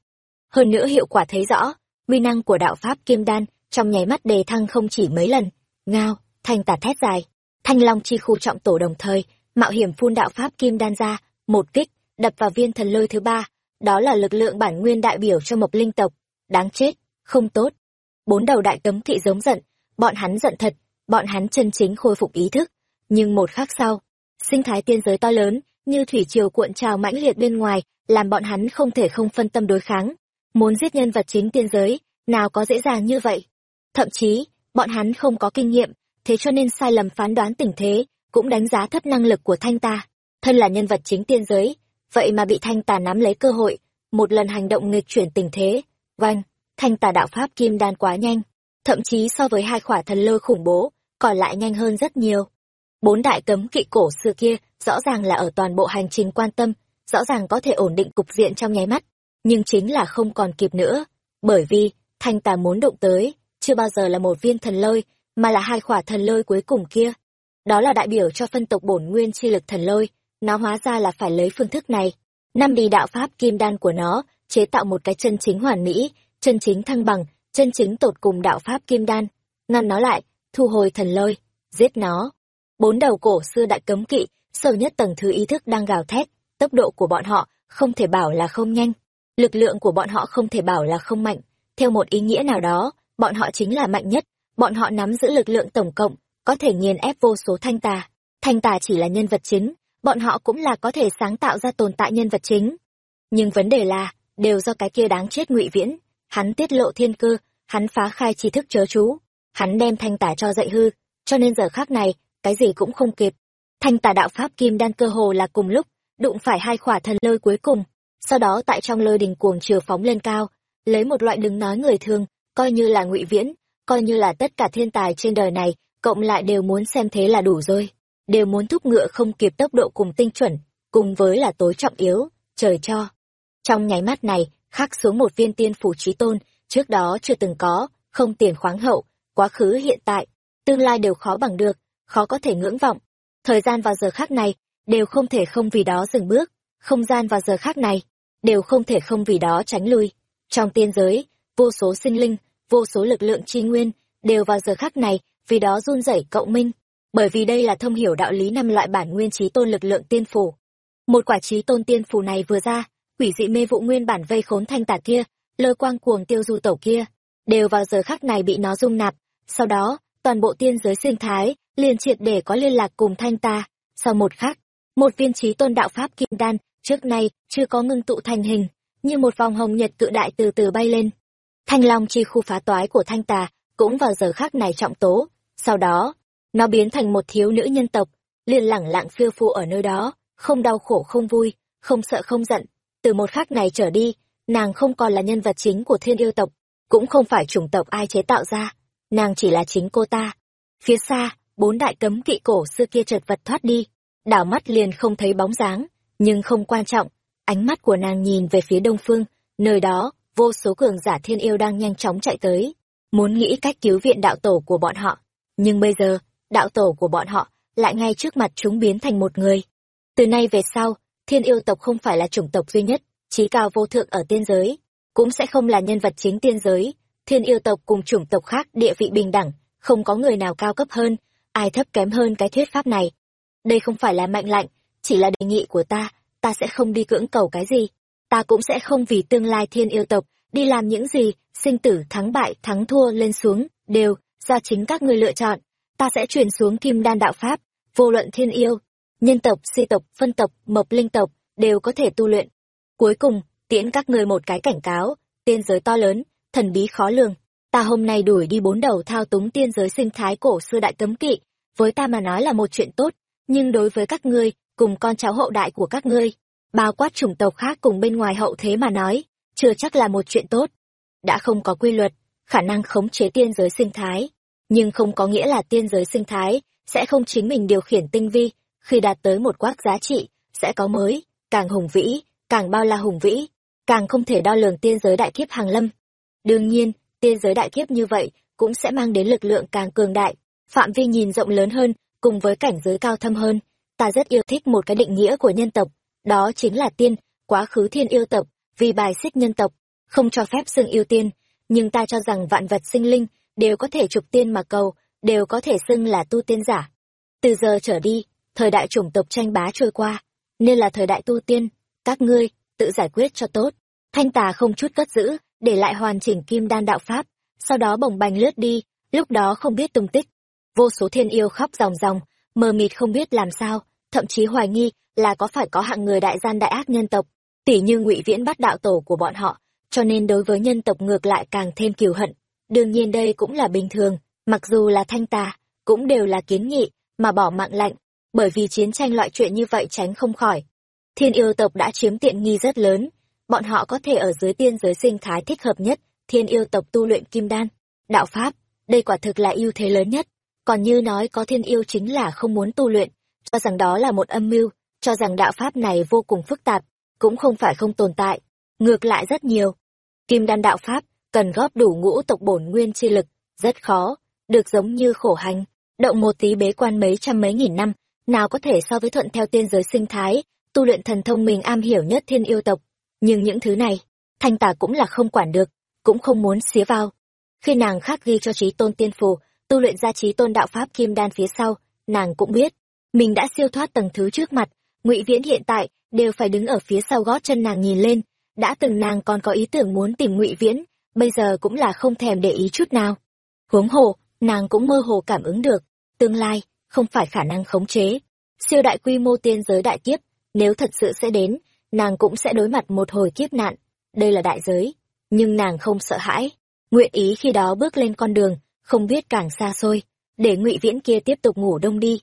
Hơn nữa hiệu quả thấy rõ, uy năng của đạo pháp kim đan trong nháy mắt đề thăng không chỉ mấy lần. Ngao, thanh tà thét dài, thanh long chi khu trọng tổ đồng thời, mạo hiểm phun đạo pháp kim đan ra, một kích, đập vào viên thần lôi thứ ba, đó là lực lượng bản nguyên đại biểu cho mộc linh tộc. Đáng chết, không tốt. Bốn đầu đại cấm thị giống giận, bọn hắn giận thật, bọn hắn chân chính khôi phục ý thức. Nhưng một khắc sau, sinh thái tiên giới to lớn, như thủy triều cuộn trào mãnh liệt bên ngoài, làm bọn hắn không thể không phân tâm đối kháng. Muốn giết nhân vật chính tiên giới, nào có dễ dàng như vậy. Thậm chí, bọn hắn không có kinh nghiệm, thế cho nên sai lầm phán đoán tình thế, cũng đánh giá thấp năng lực của thanh ta. Thân là nhân vật chính tiên giới, vậy mà bị thanh tà nắm lấy cơ hội, một lần hành động nghịch chuyển tình thế. Oanh, thanh tà đạo pháp kim đan quá nhanh, thậm chí so với hai khỏa thần lôi khủng bố, còn lại nhanh hơn rất nhiều. Bốn đại cấm kỵ cổ xưa kia rõ ràng là ở toàn bộ hành trình quan tâm, rõ ràng có thể ổn định cục diện trong nháy mắt, nhưng chính là không còn kịp nữa, bởi vì thanh tà muốn động tới, chưa bao giờ là một viên thần lôi, mà là hai khỏa thần lôi cuối cùng kia. Đó là đại biểu cho phân tộc bổn nguyên chi lực thần lôi, nó hóa ra là phải lấy phương thức này. Năm đi đạo pháp kim đan của nó, chế tạo một cái chân chính hoàn mỹ, chân chính thăng bằng, chân chính tột cùng đạo pháp kim đan. Ngăn nó lại, thu hồi thần lôi, giết nó. Bốn đầu cổ xưa đại cấm kỵ, sâu nhất tầng thứ ý thức đang gào thét, tốc độ của bọn họ không thể bảo là không nhanh, lực lượng của bọn họ không thể bảo là không mạnh. Theo một ý nghĩa nào đó, bọn họ chính là mạnh nhất, bọn họ nắm giữ lực lượng tổng cộng, có thể nghiền ép vô số thanh tà. Thanh tà chỉ là nhân vật chính, bọn họ cũng là có thể sáng tạo ra tồn tại nhân vật chính. Nhưng vấn đề là, đều do cái kia đáng chết ngụy viễn, hắn tiết lộ thiên cơ, hắn phá khai tri thức chớ chú, hắn đem thanh tả cho dạy hư, cho nên giờ khác này, cái gì cũng không kịp. Thanh tả đạo pháp kim đan cơ hồ là cùng lúc, đụng phải hai khỏa thần lôi cuối cùng, sau đó tại trong lôi đình cuồng trừ phóng lên cao, lấy một loại đứng nói người thường, coi như là ngụy viễn, coi như là tất cả thiên tài trên đời này, cộng lại đều muốn xem thế là đủ rồi đều muốn thúc ngựa không kịp tốc độ cùng tinh chuẩn, cùng với là tối trọng yếu, trời cho. Trong nháy mắt này, khắc xuống một viên tiên phủ trí tôn, trước đó chưa từng có, không tiền khoáng hậu, quá khứ hiện tại, tương lai đều khó bằng được, khó có thể ngưỡng vọng. Thời gian vào giờ khác này, đều không thể không vì đó dừng bước, không gian vào giờ khác này, đều không thể không vì đó tránh lui. Trong tiên giới, vô số sinh linh, vô số lực lượng chi nguyên, đều vào giờ khắc này, vì đó run rẩy cộng minh, bởi vì đây là thông hiểu đạo lý năm loại bản nguyên trí tôn lực lượng tiên phủ. Một quả trí tôn tiên phủ này vừa ra, quỷ dị mê vụ nguyên bản vây khốn thanh tả kia, lôi quang cuồng tiêu du tẩu kia, đều vào giờ khắc này bị nó dung nạp. Sau đó, toàn bộ tiên giới sinh thái liền triệt để có liên lạc cùng thanh ta. Sau một khắc, một viên trí tôn đạo pháp kim đan trước nay chưa có ngưng tụ thành hình, như một vòng hồng nhật cự đại từ từ bay lên. Thanh long chi khu phá toái của thanh tà cũng vào giờ khắc này trọng tố. Sau đó, nó biến thành một thiếu nữ nhân tộc, liền lẳng lặng phiêu phu ở nơi đó, không đau khổ không vui, không sợ không giận. Từ một khắc này trở đi, nàng không còn là nhân vật chính của thiên yêu tộc, cũng không phải chủng tộc ai chế tạo ra, nàng chỉ là chính cô ta. Phía xa, bốn đại cấm kỵ cổ xưa kia chợt vật thoát đi, đảo mắt liền không thấy bóng dáng, nhưng không quan trọng, ánh mắt của nàng nhìn về phía đông phương, nơi đó, vô số cường giả thiên yêu đang nhanh chóng chạy tới, muốn nghĩ cách cứu viện đạo tổ của bọn họ. Nhưng bây giờ, đạo tổ của bọn họ lại ngay trước mặt chúng biến thành một người. Từ nay về sau, thiên yêu tộc không phải là chủng tộc duy nhất, trí cao vô thượng ở tiên giới, cũng sẽ không là nhân vật chính tiên giới. Thiên yêu tộc cùng chủng tộc khác địa vị bình đẳng, không có người nào cao cấp hơn, ai thấp kém hơn cái thuyết pháp này. Đây không phải là mạnh lạnh, chỉ là đề nghị của ta, ta sẽ không đi cưỡng cầu cái gì. Ta cũng sẽ không vì tương lai thiên yêu tộc, đi làm những gì, sinh tử thắng bại, thắng thua lên xuống, đều, do chính các ngươi lựa chọn. Ta sẽ chuyển xuống kim đan đạo Pháp, vô luận thiên yêu, nhân tộc, si tộc, phân tộc, mộc linh tộc, đều có thể tu luyện. Cuối cùng, tiễn các ngươi một cái cảnh cáo, tiên giới to lớn, thần bí khó lường. Ta hôm nay đuổi đi bốn đầu thao túng tiên giới sinh thái cổ xưa đại cấm kỵ, với ta mà nói là một chuyện tốt, nhưng đối với các ngươi, cùng con cháu hậu đại của các ngươi, bao quát chủng tộc khác cùng bên ngoài hậu thế mà nói, chưa chắc là một chuyện tốt. Đã không có quy luật, khả năng khống chế tiên giới sinh thái, nhưng không có nghĩa là tiên giới sinh thái sẽ không chính mình điều khiển tinh vi, khi đạt tới một quác giá trị, sẽ có mới, càng hùng vĩ, càng bao la hùng vĩ, càng không thể đo lường tiên giới đại kiếp hàng lâm. Đương nhiên, tiên giới đại kiếp như vậy cũng sẽ mang đến lực lượng càng cường đại, phạm vi nhìn rộng lớn hơn, cùng với cảnh giới cao thâm hơn. Ta rất yêu thích một cái định nghĩa của nhân tộc, đó chính là tiên, quá khứ thiên yêu tộc, vì bài xích nhân tộc, không cho phép xưng yêu tiên, nhưng ta cho rằng vạn vật sinh linh đều có thể trục tiên mà cầu, đều có thể xưng là tu tiên giả. Từ giờ trở đi, thời đại chủng tộc tranh bá trôi qua, nên là thời đại tu tiên, các ngươi, tự giải quyết cho tốt. Thanh tà không chút cất giữ, để lại hoàn chỉnh kim đan đạo pháp, sau đó bồng bành lướt đi, lúc đó không biết tung tích. Vô số thiên yêu khóc ròng ròng, mờ mịt không biết làm sao, thậm chí hoài nghi là có phải có hạng người đại gian đại ác nhân tộc, tỉ như ngụy viễn bắt đạo tổ của bọn họ, cho nên đối với nhân tộc ngược lại càng thêm kiều hận. Đương nhiên đây cũng là bình thường, mặc dù là thanh tà, cũng đều là kiến nghị, mà bỏ mạng lạnh, bởi vì chiến tranh loại chuyện như vậy tránh không khỏi. Thiên yêu tộc đã chiếm tiện nghi rất lớn, bọn họ có thể ở dưới tiên giới sinh thái thích hợp nhất, thiên yêu tộc tu luyện kim đan, đạo pháp, đây quả thực là ưu thế lớn nhất. Còn như nói có thiên yêu chính là không muốn tu luyện, cho rằng đó là một âm mưu, cho rằng đạo pháp này vô cùng phức tạp, cũng không phải không tồn tại, ngược lại rất nhiều. Kim đan đạo pháp, cần góp đủ ngũ tộc bổn nguyên chi lực, rất khó, được giống như khổ hành, động một tí bế quan mấy trăm mấy nghìn năm, nào có thể so với thuận theo tiên giới sinh thái, tu luyện thần thông mình am hiểu nhất thiên yêu tộc. Nhưng những thứ này, thanh tà cũng là không quản được, cũng không muốn xía vào. Khi nàng khắc ghi cho trí tôn tiên phù, tu luyện ra trí tôn đạo pháp kim đan phía sau, nàng cũng biết, mình đã siêu thoát tầng thứ trước mặt, ngụy viễn hiện tại đều phải đứng ở phía sau gót chân nàng nhìn lên, đã từng nàng còn có ý tưởng muốn tìm ngụy viễn, bây giờ cũng là không thèm để ý chút nào. Huống hồ, nàng cũng mơ hồ cảm ứng được, tương lai, không phải khả năng khống chế. Siêu đại quy mô tiên giới đại kiếp, nếu thật sự sẽ đến, nàng cũng sẽ đối mặt một hồi kiếp nạn. Đây là đại giới, nhưng nàng không sợ hãi. Nguyện ý khi đó bước lên con đường, không biết càng xa xôi, để ngụy viễn kia tiếp tục ngủ đông đi.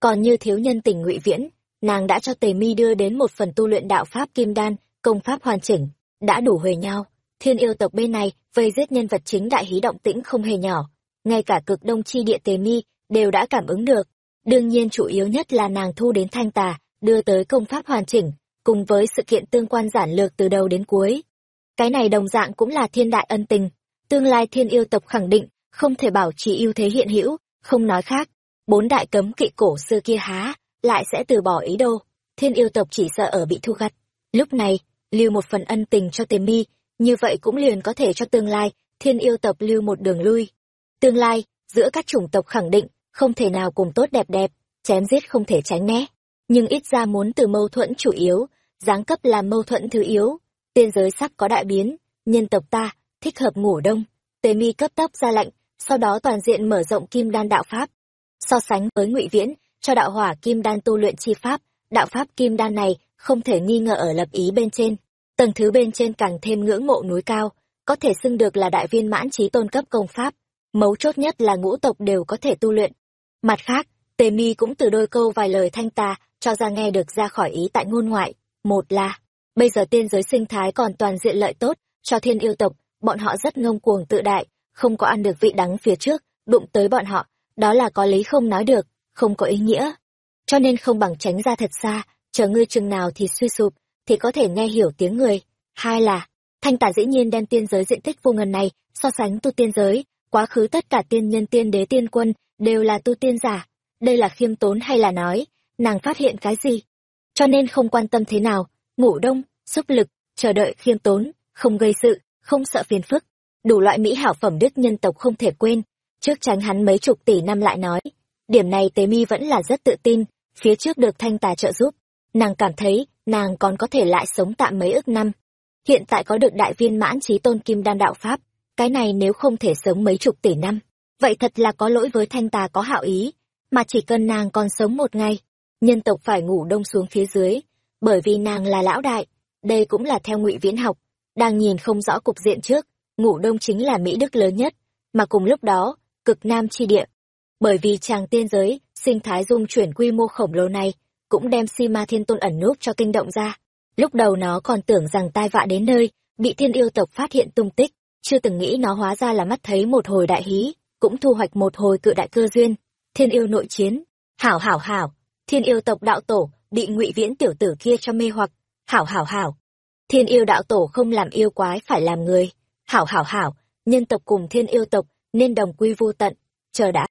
Còn như thiếu nhân tình ngụy viễn, nàng đã cho tề mi đưa đến một phần tu luyện đạo pháp kim đan, công pháp hoàn chỉnh, đã đủ huề nhau. Thiên yêu tộc bên này, vây giết nhân vật chính đại hí động tĩnh không hề nhỏ. Ngay cả cực đông chi địa tề mi, đều đã cảm ứng được. Đương nhiên chủ yếu nhất là nàng thu đến thanh tà, đưa tới công pháp hoàn chỉnh, cùng với sự kiện tương quan giản lược từ đầu đến cuối. Cái này đồng dạng cũng là thiên đại ân tình. Tương lai thiên yêu tộc khẳng định, không thể bảo trì ưu thế hiện hữu, không nói khác. Bốn đại cấm kỵ cổ xưa kia há, lại sẽ từ bỏ ý đồ. Thiên yêu tộc chỉ sợ ở bị thu gặt. Lúc này, lưu một phần ân tình cho tề mi, như vậy cũng liền có thể cho tương lai, thiên yêu tộc lưu một đường lui. Tương lai, giữa các chủng tộc khẳng định, không thể nào cùng tốt đẹp đẹp, chém giết không thể tránh né. Nhưng ít ra muốn từ mâu thuẫn chủ yếu, giáng cấp làm mâu thuẫn thứ yếu. Tiên giới sắp có đại biến, nhân tộc ta, thích hợp ngủ đông. Tề mi cấp tốc ra lệnh, sau đó toàn diện mở rộng kim đan đạo pháp. So sánh với ngụy Viễn, cho đạo hỏa kim đan tu luyện chi pháp, đạo pháp kim đan này không thể nghi ngờ ở lập ý bên trên. Tầng thứ bên trên càng thêm ngưỡng mộ núi cao, có thể xưng được là đại viên mãn trí tôn cấp công pháp. Mấu chốt nhất là ngũ tộc đều có thể tu luyện. Mặt khác, Tề Mi cũng từ đôi câu vài lời thanh tà, cho ra nghe được ra khỏi ý tại ngôn ngoại. Một là, bây giờ tiên giới sinh thái còn toàn diện lợi tốt, cho thiên yêu tộc, bọn họ rất ngông cuồng tự đại, không có ăn được vị đắng phía trước, đụng tới bọn họ, đó là có lý không nói được, không có ý nghĩa. Cho nên không bằng tránh ra thật xa, chờ ngươi chừng nào thì suy sụp, thì có thể nghe hiểu tiếng người. Hai là, thanh tả dĩ nhiên đem tiên giới diện tích vô ngần này, so sánh tu tiên giới, quá khứ tất cả tiên nhân tiên đế tiên quân, đều là tu tiên giả. Đây là khiêm tốn hay là nói, nàng phát hiện cái gì? Cho nên không quan tâm thế nào, ngủ đông, sức lực, chờ đợi khiêm tốn, không gây sự, không sợ phiền phức. Đủ loại mỹ hảo phẩm đức nhân tộc không thể quên. Trước tránh hắn mấy chục tỷ năm lại nói, điểm này tế mi vẫn là rất tự tin phía trước được thanh tà trợ giúp nàng cảm thấy nàng còn có thể lại sống tạm mấy ức năm. Hiện tại có được đại viên mãn trí tôn kim đan đạo pháp, cái này nếu không thể sống mấy chục tỷ năm, vậy thật là có lỗi với thanh tà có hạo ý, mà chỉ cần nàng còn sống một ngày, nhân tộc phải ngủ đông xuống phía dưới, bởi vì nàng là lão đại, đây cũng là theo ngụy viễn học, đang nhìn không rõ cục diện trước, ngủ đông chính là mỹ đức lớn nhất, mà cùng lúc đó, cực nam chi địa. Bởi vì chàng tiên giới, sinh thái dung chuyển quy mô khổng lồ này cũng đem si ma thiên tôn ẩn núp cho kinh động ra. Lúc đầu nó còn tưởng rằng tai vạ đến nơi, bị thiên yêu tộc phát hiện tung tích, chưa từng nghĩ nó hóa ra là mắt thấy một hồi đại hí, cũng thu hoạch một hồi cự đại cơ duyên. Thiên yêu nội chiến. Hảo hảo hảo. Thiên yêu tộc đạo tổ bị ngụy viễn tiểu tử kia cho mê hoặc. Hảo hảo hảo. Thiên yêu đạo tổ không làm yêu quái phải làm người. Hảo hảo hảo. Nhân tộc cùng thiên yêu tộc nên đồng quy vô tận. Chờ đã.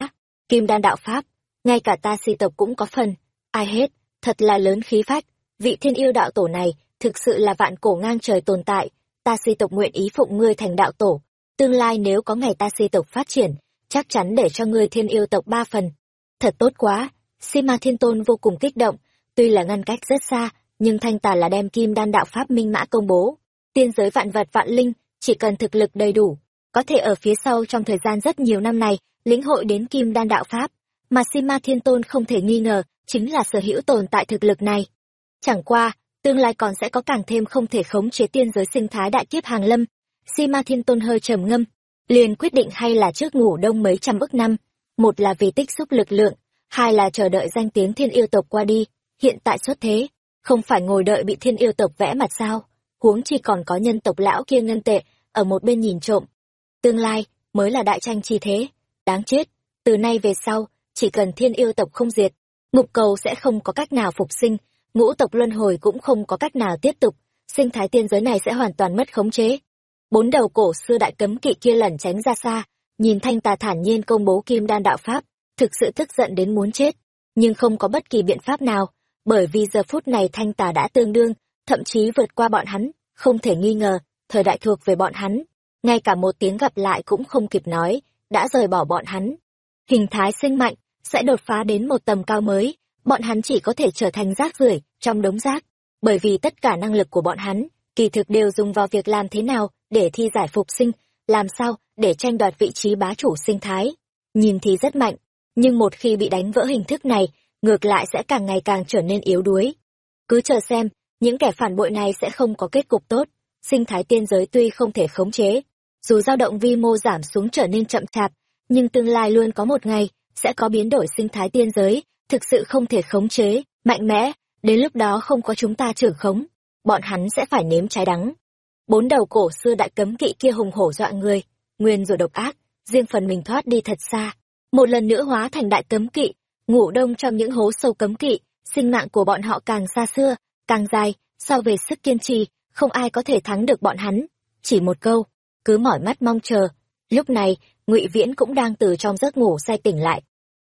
Kim đan đạo pháp. Ngay cả ta si tộc cũng có phần. Ai hết thật là lớn khí phách. Vị thiên yêu đạo tổ này thực sự là vạn cổ ngang trời tồn tại. Ta si tộc nguyện ý phụng ngươi thành đạo tổ. Tương lai nếu có ngày ta si tộc phát triển, chắc chắn để cho ngươi thiên yêu tộc ba phần. Thật tốt quá. Si ma thiên tôn vô cùng kích động. Tuy là ngăn cách rất xa, nhưng thanh tà là đem kim đan đạo pháp minh mã công bố. Tiên giới vạn vật vạn linh, chỉ cần thực lực đầy đủ, có thể ở phía sau trong thời gian rất nhiều năm này, lĩnh hội đến kim đan đạo pháp. Mà si ma thiên tôn không thể nghi ngờ chính là sở hữu tồn tại thực lực này. Chẳng qua, tương lai còn sẽ có càng thêm không thể khống chế tiên giới sinh thái đại kiếp hàng lâm. Si ma thiên tôn hơi trầm ngâm, liền quyết định hay là trước ngủ đông mấy trăm ức năm. Một là vì tích xúc lực lượng, hai là chờ đợi danh tiếng thiên yêu tộc qua đi. Hiện tại xuất thế, không phải ngồi đợi bị thiên yêu tộc vẽ mặt sao? Huống chi còn có nhân tộc lão kia ngân tệ, ở một bên nhìn trộm. Tương lai, mới là đại tranh chi thế. Đáng chết, từ nay về sau, chỉ cần thiên yêu tộc không diệt mục cầu sẽ không có cách nào phục sinh, ngũ tộc luân hồi cũng không có cách nào tiếp tục, sinh thái tiên giới này sẽ hoàn toàn mất khống chế. Bốn đầu cổ xưa đại cấm kỵ kia lẩn tránh ra xa, nhìn thanh tà thản nhiên công bố kim đan đạo pháp, thực sự tức giận đến muốn chết. Nhưng không có bất kỳ biện pháp nào, bởi vì giờ phút này thanh tà đã tương đương, thậm chí vượt qua bọn hắn, không thể nghi ngờ, thời đại thuộc về bọn hắn. Ngay cả một tiếng gặp lại cũng không kịp nói, đã rời bỏ bọn hắn. Hình thái sinh mạnh sẽ đột phá đến một tầm cao mới, bọn hắn chỉ có thể trở thành rác rưởi trong đống rác. Bởi vì tất cả năng lực của bọn hắn, kỳ thực đều dùng vào việc làm thế nào để thi giải phục sinh, làm sao để tranh đoạt vị trí bá chủ sinh thái. Nhìn thì rất mạnh, nhưng một khi bị đánh vỡ hình thức này, ngược lại sẽ càng ngày càng trở nên yếu đuối. Cứ chờ xem, những kẻ phản bội này sẽ không có kết cục tốt. Sinh thái tiên giới tuy không thể khống chế, dù dao động vi mô giảm xuống trở nên chậm chạp, nhưng tương lai luôn có một ngày sẽ có biến đổi sinh thái tiên giới, thực sự không thể khống chế, mạnh mẽ, đến lúc đó không có chúng ta trưởng khống, bọn hắn sẽ phải nếm trái đắng. Bốn đầu cổ xưa đại cấm kỵ kia hùng hổ dọa người, nguyên rồi độc ác, riêng phần mình thoát đi thật xa. Một lần nữa hóa thành đại cấm kỵ, ngủ đông trong những hố sâu cấm kỵ, sinh mạng của bọn họ càng xa xưa, càng dài, so về sức kiên trì, không ai có thể thắng được bọn hắn. Chỉ một câu, cứ mỏi mắt mong chờ. Lúc này, ngụy viễn cũng đang từ trong giấc ngủ say tỉnh lại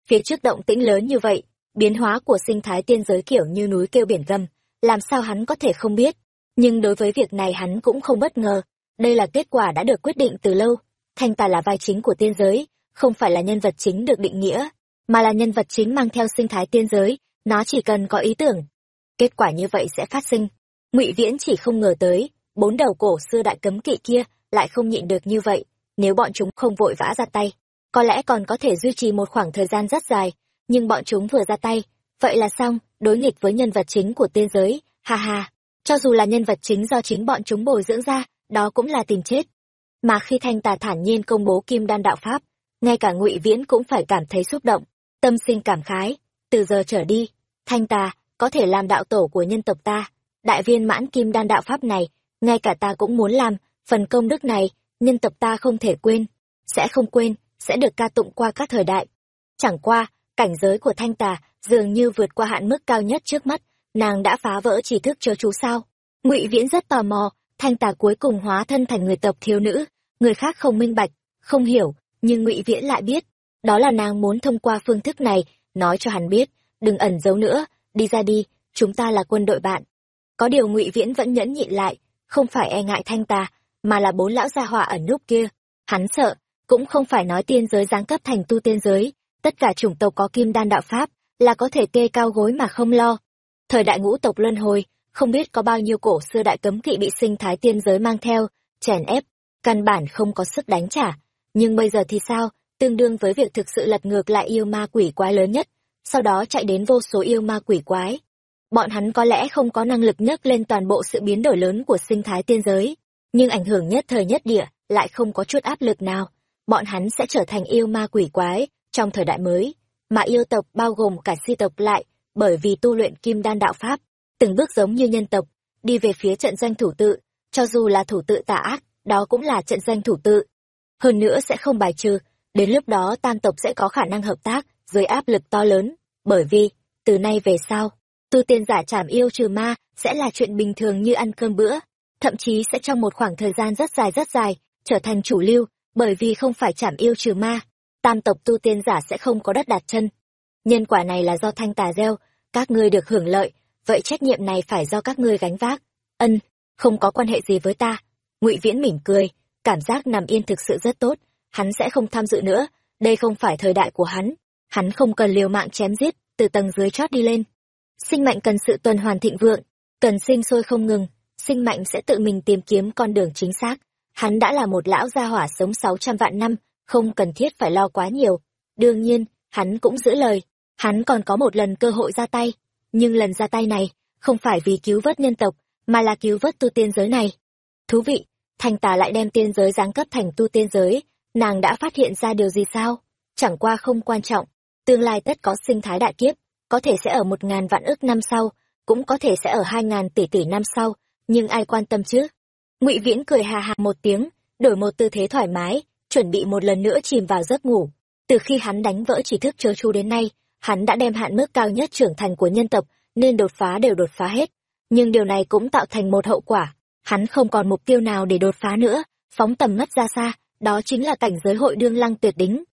phía trước động tĩnh lớn như vậy, biến hóa của sinh thái tiên giới kiểu như núi kêu biển gầm, làm sao hắn có thể không biết? Nhưng đối với việc này hắn cũng không bất ngờ. Đây là kết quả đã được quyết định từ lâu. Thanh tà là vai chính của tiên giới, không phải là nhân vật chính được định nghĩa, mà là nhân vật chính mang theo sinh thái tiên giới, nó chỉ cần có ý tưởng. Kết quả như vậy sẽ phát sinh. Ngụy viễn chỉ không ngờ tới, bốn đầu cổ xưa đại cấm kỵ kia lại không nhịn được như vậy, nếu bọn chúng không vội vã ra tay có lẽ còn có thể duy trì một khoảng thời gian rất dài, nhưng bọn chúng vừa ra tay. Vậy là xong, đối nghịch với nhân vật chính của tiên giới, ha ha. Cho dù là nhân vật chính do chính bọn chúng bồi dưỡng ra, đó cũng là tìm chết. Mà khi thanh tà thản nhiên công bố kim đan đạo pháp, ngay cả ngụy viễn cũng phải cảm thấy xúc động, tâm sinh cảm khái. Từ giờ trở đi, thanh tà có thể làm đạo tổ của nhân tộc ta. Đại viên mãn kim đan đạo pháp này, ngay cả ta cũng muốn làm, phần công đức này, nhân tộc ta không thể quên, sẽ không quên sẽ được ca tụng qua các thời đại. Chẳng qua, cảnh giới của thanh tà dường như vượt qua hạn mức cao nhất trước mắt, nàng đã phá vỡ tri thức cho chú sao. Ngụy viễn rất tò mò, thanh tà cuối cùng hóa thân thành người tộc thiếu nữ, người khác không minh bạch, không hiểu, nhưng ngụy viễn lại biết. Đó là nàng muốn thông qua phương thức này, nói cho hắn biết, đừng ẩn giấu nữa, đi ra đi, chúng ta là quân đội bạn. Có điều ngụy viễn vẫn nhẫn nhịn lại, không phải e ngại thanh tà, mà là bốn lão gia họa ẩn núp kia. Hắn sợ cũng không phải nói tiên giới giáng cấp thành tu tiên giới tất cả chủng tộc có kim đan đạo pháp là có thể kê cao gối mà không lo. Thời đại ngũ tộc luân hồi, không biết có bao nhiêu cổ xưa đại cấm kỵ bị sinh thái tiên giới mang theo, chèn ép, căn bản không có sức đánh trả. Nhưng bây giờ thì sao, tương đương với việc thực sự lật ngược lại yêu ma quỷ quái lớn nhất, sau đó chạy đến vô số yêu ma quỷ quái. Bọn hắn có lẽ không có năng lực nhấc lên toàn bộ sự biến đổi lớn của sinh thái tiên giới, nhưng ảnh hưởng nhất thời nhất địa lại không có chút áp lực nào. Bọn hắn sẽ trở thành yêu ma quỷ quái trong thời đại mới, mà yêu tộc bao gồm cả si tộc lại, bởi vì tu luyện kim đan đạo pháp, từng bước giống như nhân tộc, đi về phía trận danh thủ tự, cho dù là thủ tự tà ác, đó cũng là trận danh thủ tự. Hơn nữa sẽ không bài trừ, đến lúc đó tam tộc sẽ có khả năng hợp tác dưới áp lực to lớn, bởi vì, từ nay về sau, tu tiên giả trảm yêu trừ ma sẽ là chuyện bình thường như ăn cơm bữa, thậm chí sẽ trong một khoảng thời gian rất dài rất dài, trở thành chủ lưu, bởi vì không phải trảm yêu trừ ma, tam tộc tu tiên giả sẽ không có đất đặt chân. Nhân quả này là do thanh tà gieo, các ngươi được hưởng lợi, vậy trách nhiệm này phải do các ngươi gánh vác. Ân, không có quan hệ gì với ta. Ngụy Viễn mỉm cười, cảm giác nằm yên thực sự rất tốt, hắn sẽ không tham dự nữa, đây không phải thời đại của hắn, hắn không cần liều mạng chém giết, từ tầng dưới chót đi lên. Sinh mệnh cần sự tuần hoàn thịnh vượng, cần sinh sôi không ngừng, sinh mệnh sẽ tự mình tìm kiếm con đường chính xác. Hắn đã là một lão gia hỏa sống sáu trăm vạn năm, không cần thiết phải lo quá nhiều. Đương nhiên, hắn cũng giữ lời, hắn còn có một lần cơ hội ra tay, nhưng lần ra tay này, không phải vì cứu vớt nhân tộc, mà là cứu vớt tu tiên giới này. Thú vị, thành tà lại đem tiên giới giáng cấp thành tu tiên giới, nàng đã phát hiện ra điều gì sao? Chẳng qua không quan trọng, tương lai tất có sinh thái đại kiếp, có thể sẽ ở một ngàn vạn ước năm sau, cũng có thể sẽ ở hai ngàn tỷ tỷ năm sau, nhưng ai quan tâm chứ? Ngụy Viễn cười hà hà một tiếng, đổi một tư thế thoải mái, chuẩn bị một lần nữa chìm vào giấc ngủ. Từ khi hắn đánh vỡ chỉ thức chớ chu đến nay, hắn đã đem hạn mức cao nhất trưởng thành của nhân tộc, nên đột phá đều đột phá hết. Nhưng điều này cũng tạo thành một hậu quả, hắn không còn mục tiêu nào để đột phá nữa, phóng tầm mắt ra xa, đó chính là cảnh giới hội đương lăng tuyệt đính.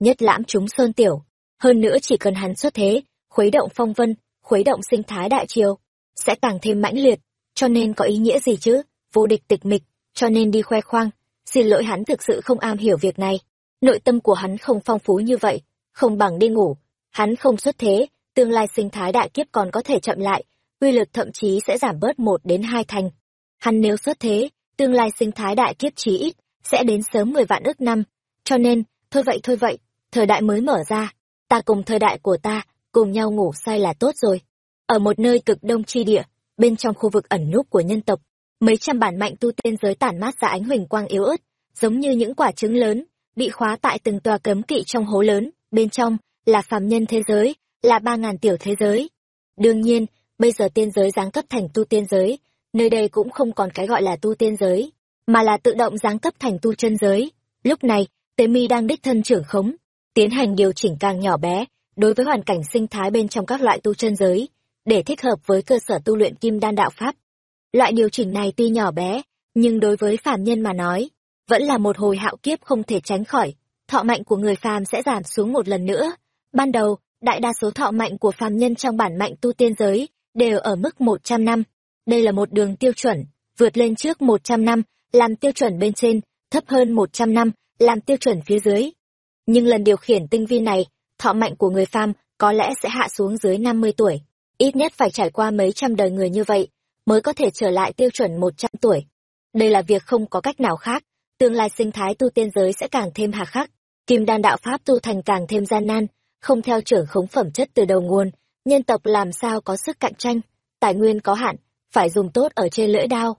Nhất lãm chúng sơn tiểu, hơn nữa chỉ cần hắn xuất thế, khuấy động phong vân, khuấy động sinh thái đại triều, sẽ càng thêm mãnh liệt, cho nên có ý nghĩa gì chứ, vô địch tịch mịch, cho nên đi khoe khoang, xin lỗi hắn thực sự không am hiểu việc này, nội tâm của hắn không phong phú như vậy, không bằng đi ngủ, hắn không xuất thế, tương lai sinh thái đại kiếp còn có thể chậm lại, uy lực thậm chí sẽ giảm bớt một đến hai thành. Hắn nếu xuất thế, tương lai sinh thái đại kiếp chí ít, sẽ đến sớm mười vạn ước năm, cho nên, thôi vậy thôi vậy, thời đại mới mở ra, ta cùng thời đại của ta, cùng nhau ngủ say là tốt rồi. Ở một nơi cực đông chi địa, bên trong khu vực ẩn núp của nhân tộc, mấy trăm bản mạnh tu tiên giới tản mát ra ánh huỳnh quang yếu ớt, giống như những quả trứng lớn, bị khóa tại từng tòa cấm kỵ trong hố lớn, bên trong là phàm nhân thế giới, là ba ngàn tiểu thế giới. Đương nhiên, bây giờ tiên giới giáng cấp thành tu tiên giới, nơi đây cũng không còn cái gọi là tu tiên giới, mà là tự động giáng cấp thành tu chân giới. Lúc này, Tế Mi đang đích thân trưởng khống, tiến hành điều chỉnh càng nhỏ bé, đối với hoàn cảnh sinh thái bên trong các loại tu chân giới, để thích hợp với cơ sở tu luyện kim đan đạo pháp. Loại điều chỉnh này tuy nhỏ bé, nhưng đối với phàm nhân mà nói, vẫn là một hồi hạo kiếp không thể tránh khỏi. Thọ mạnh của người phàm sẽ giảm xuống một lần nữa. Ban đầu, đại đa số thọ mạnh của phàm nhân trong bản mạnh tu tiên giới đều ở mức 100 năm. Đây là một đường tiêu chuẩn, vượt lên trước 100 năm, làm tiêu chuẩn bên trên, thấp hơn 100 năm, làm tiêu chuẩn phía dưới. Nhưng lần điều khiển tinh vi này, thọ mạnh của người phàm có lẽ sẽ hạ xuống dưới 50 tuổi. Ít nhất phải trải qua mấy trăm đời người như vậy, mới có thể trở lại tiêu chuẩn 100 tuổi. Đây là việc không có cách nào khác, tương lai sinh thái tu tiên giới sẽ càng thêm hà khắc. Kim đan đạo pháp tu thành càng thêm gian nan, không theo trưởng khống phẩm chất từ đầu nguồn, nhân tộc làm sao có sức cạnh tranh, tài nguyên có hạn, phải dùng tốt ở trên lưỡi đao.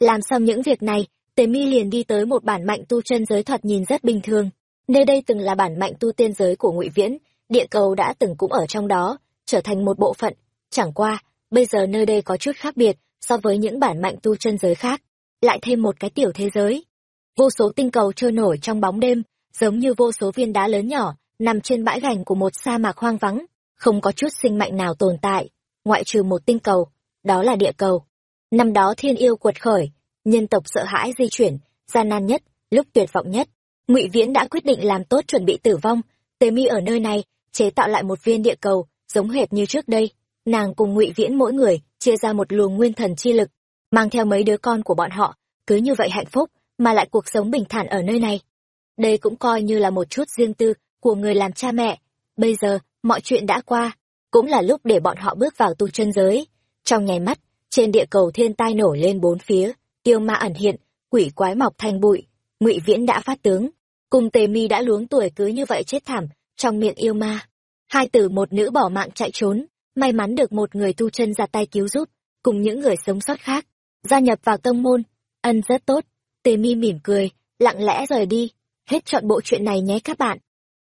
Làm xong những việc này, Tề Mi liền đi tới một bản mạnh tu chân giới thoạt nhìn rất bình thường. Nơi đây từng là bản mạnh tu tiên giới của Ngụy Viễn, địa cầu đã từng cũng ở trong đó, trở thành một bộ phận. Chẳng qua, bây giờ nơi đây có chút khác biệt so với những bản mạnh tu chân giới khác, lại thêm một cái tiểu thế giới. Vô số tinh cầu trôi nổi trong bóng đêm, giống như vô số viên đá lớn nhỏ, nằm trên bãi gành của một sa mạc hoang vắng, không có chút sinh mệnh nào tồn tại, ngoại trừ một tinh cầu, đó là địa cầu. Năm đó thiên yêu quật khởi, nhân tộc sợ hãi di chuyển, gian nan nhất, lúc tuyệt vọng nhất. Ngụy Viễn đã quyết định làm tốt chuẩn bị tử vong, Tề Mi ở nơi này, chế tạo lại một viên địa cầu, giống hệt như trước đây. Nàng cùng Ngụy Viễn mỗi người chia ra một luồng nguyên thần chi lực, mang theo mấy đứa con của bọn họ, cứ như vậy hạnh phúc, mà lại cuộc sống bình thản ở nơi này. Đây cũng coi như là một chút riêng tư của người làm cha mẹ, bây giờ mọi chuyện đã qua cũng là lúc để bọn họ bước vào tu chân giới. Trong nháy mắt trên địa cầu thiên tai nổi lên bốn phía yêu ma ẩn hiện quỷ quái mọc thành bụi. Ngụy viễn đã phát tướng cùng tề mi đã luống tuổi cứ như vậy chết thảm trong miệng yêu ma. Hai tử một nữ bỏ mạng chạy trốn may mắn được một người tu chân ra tay cứu giúp, cùng những người sống sót khác. Gia nhập vào tông môn, ân rất tốt. Tề mi mỉm cười, lặng lẽ rời đi. Hết chọn bộ chuyện này nhé các bạn.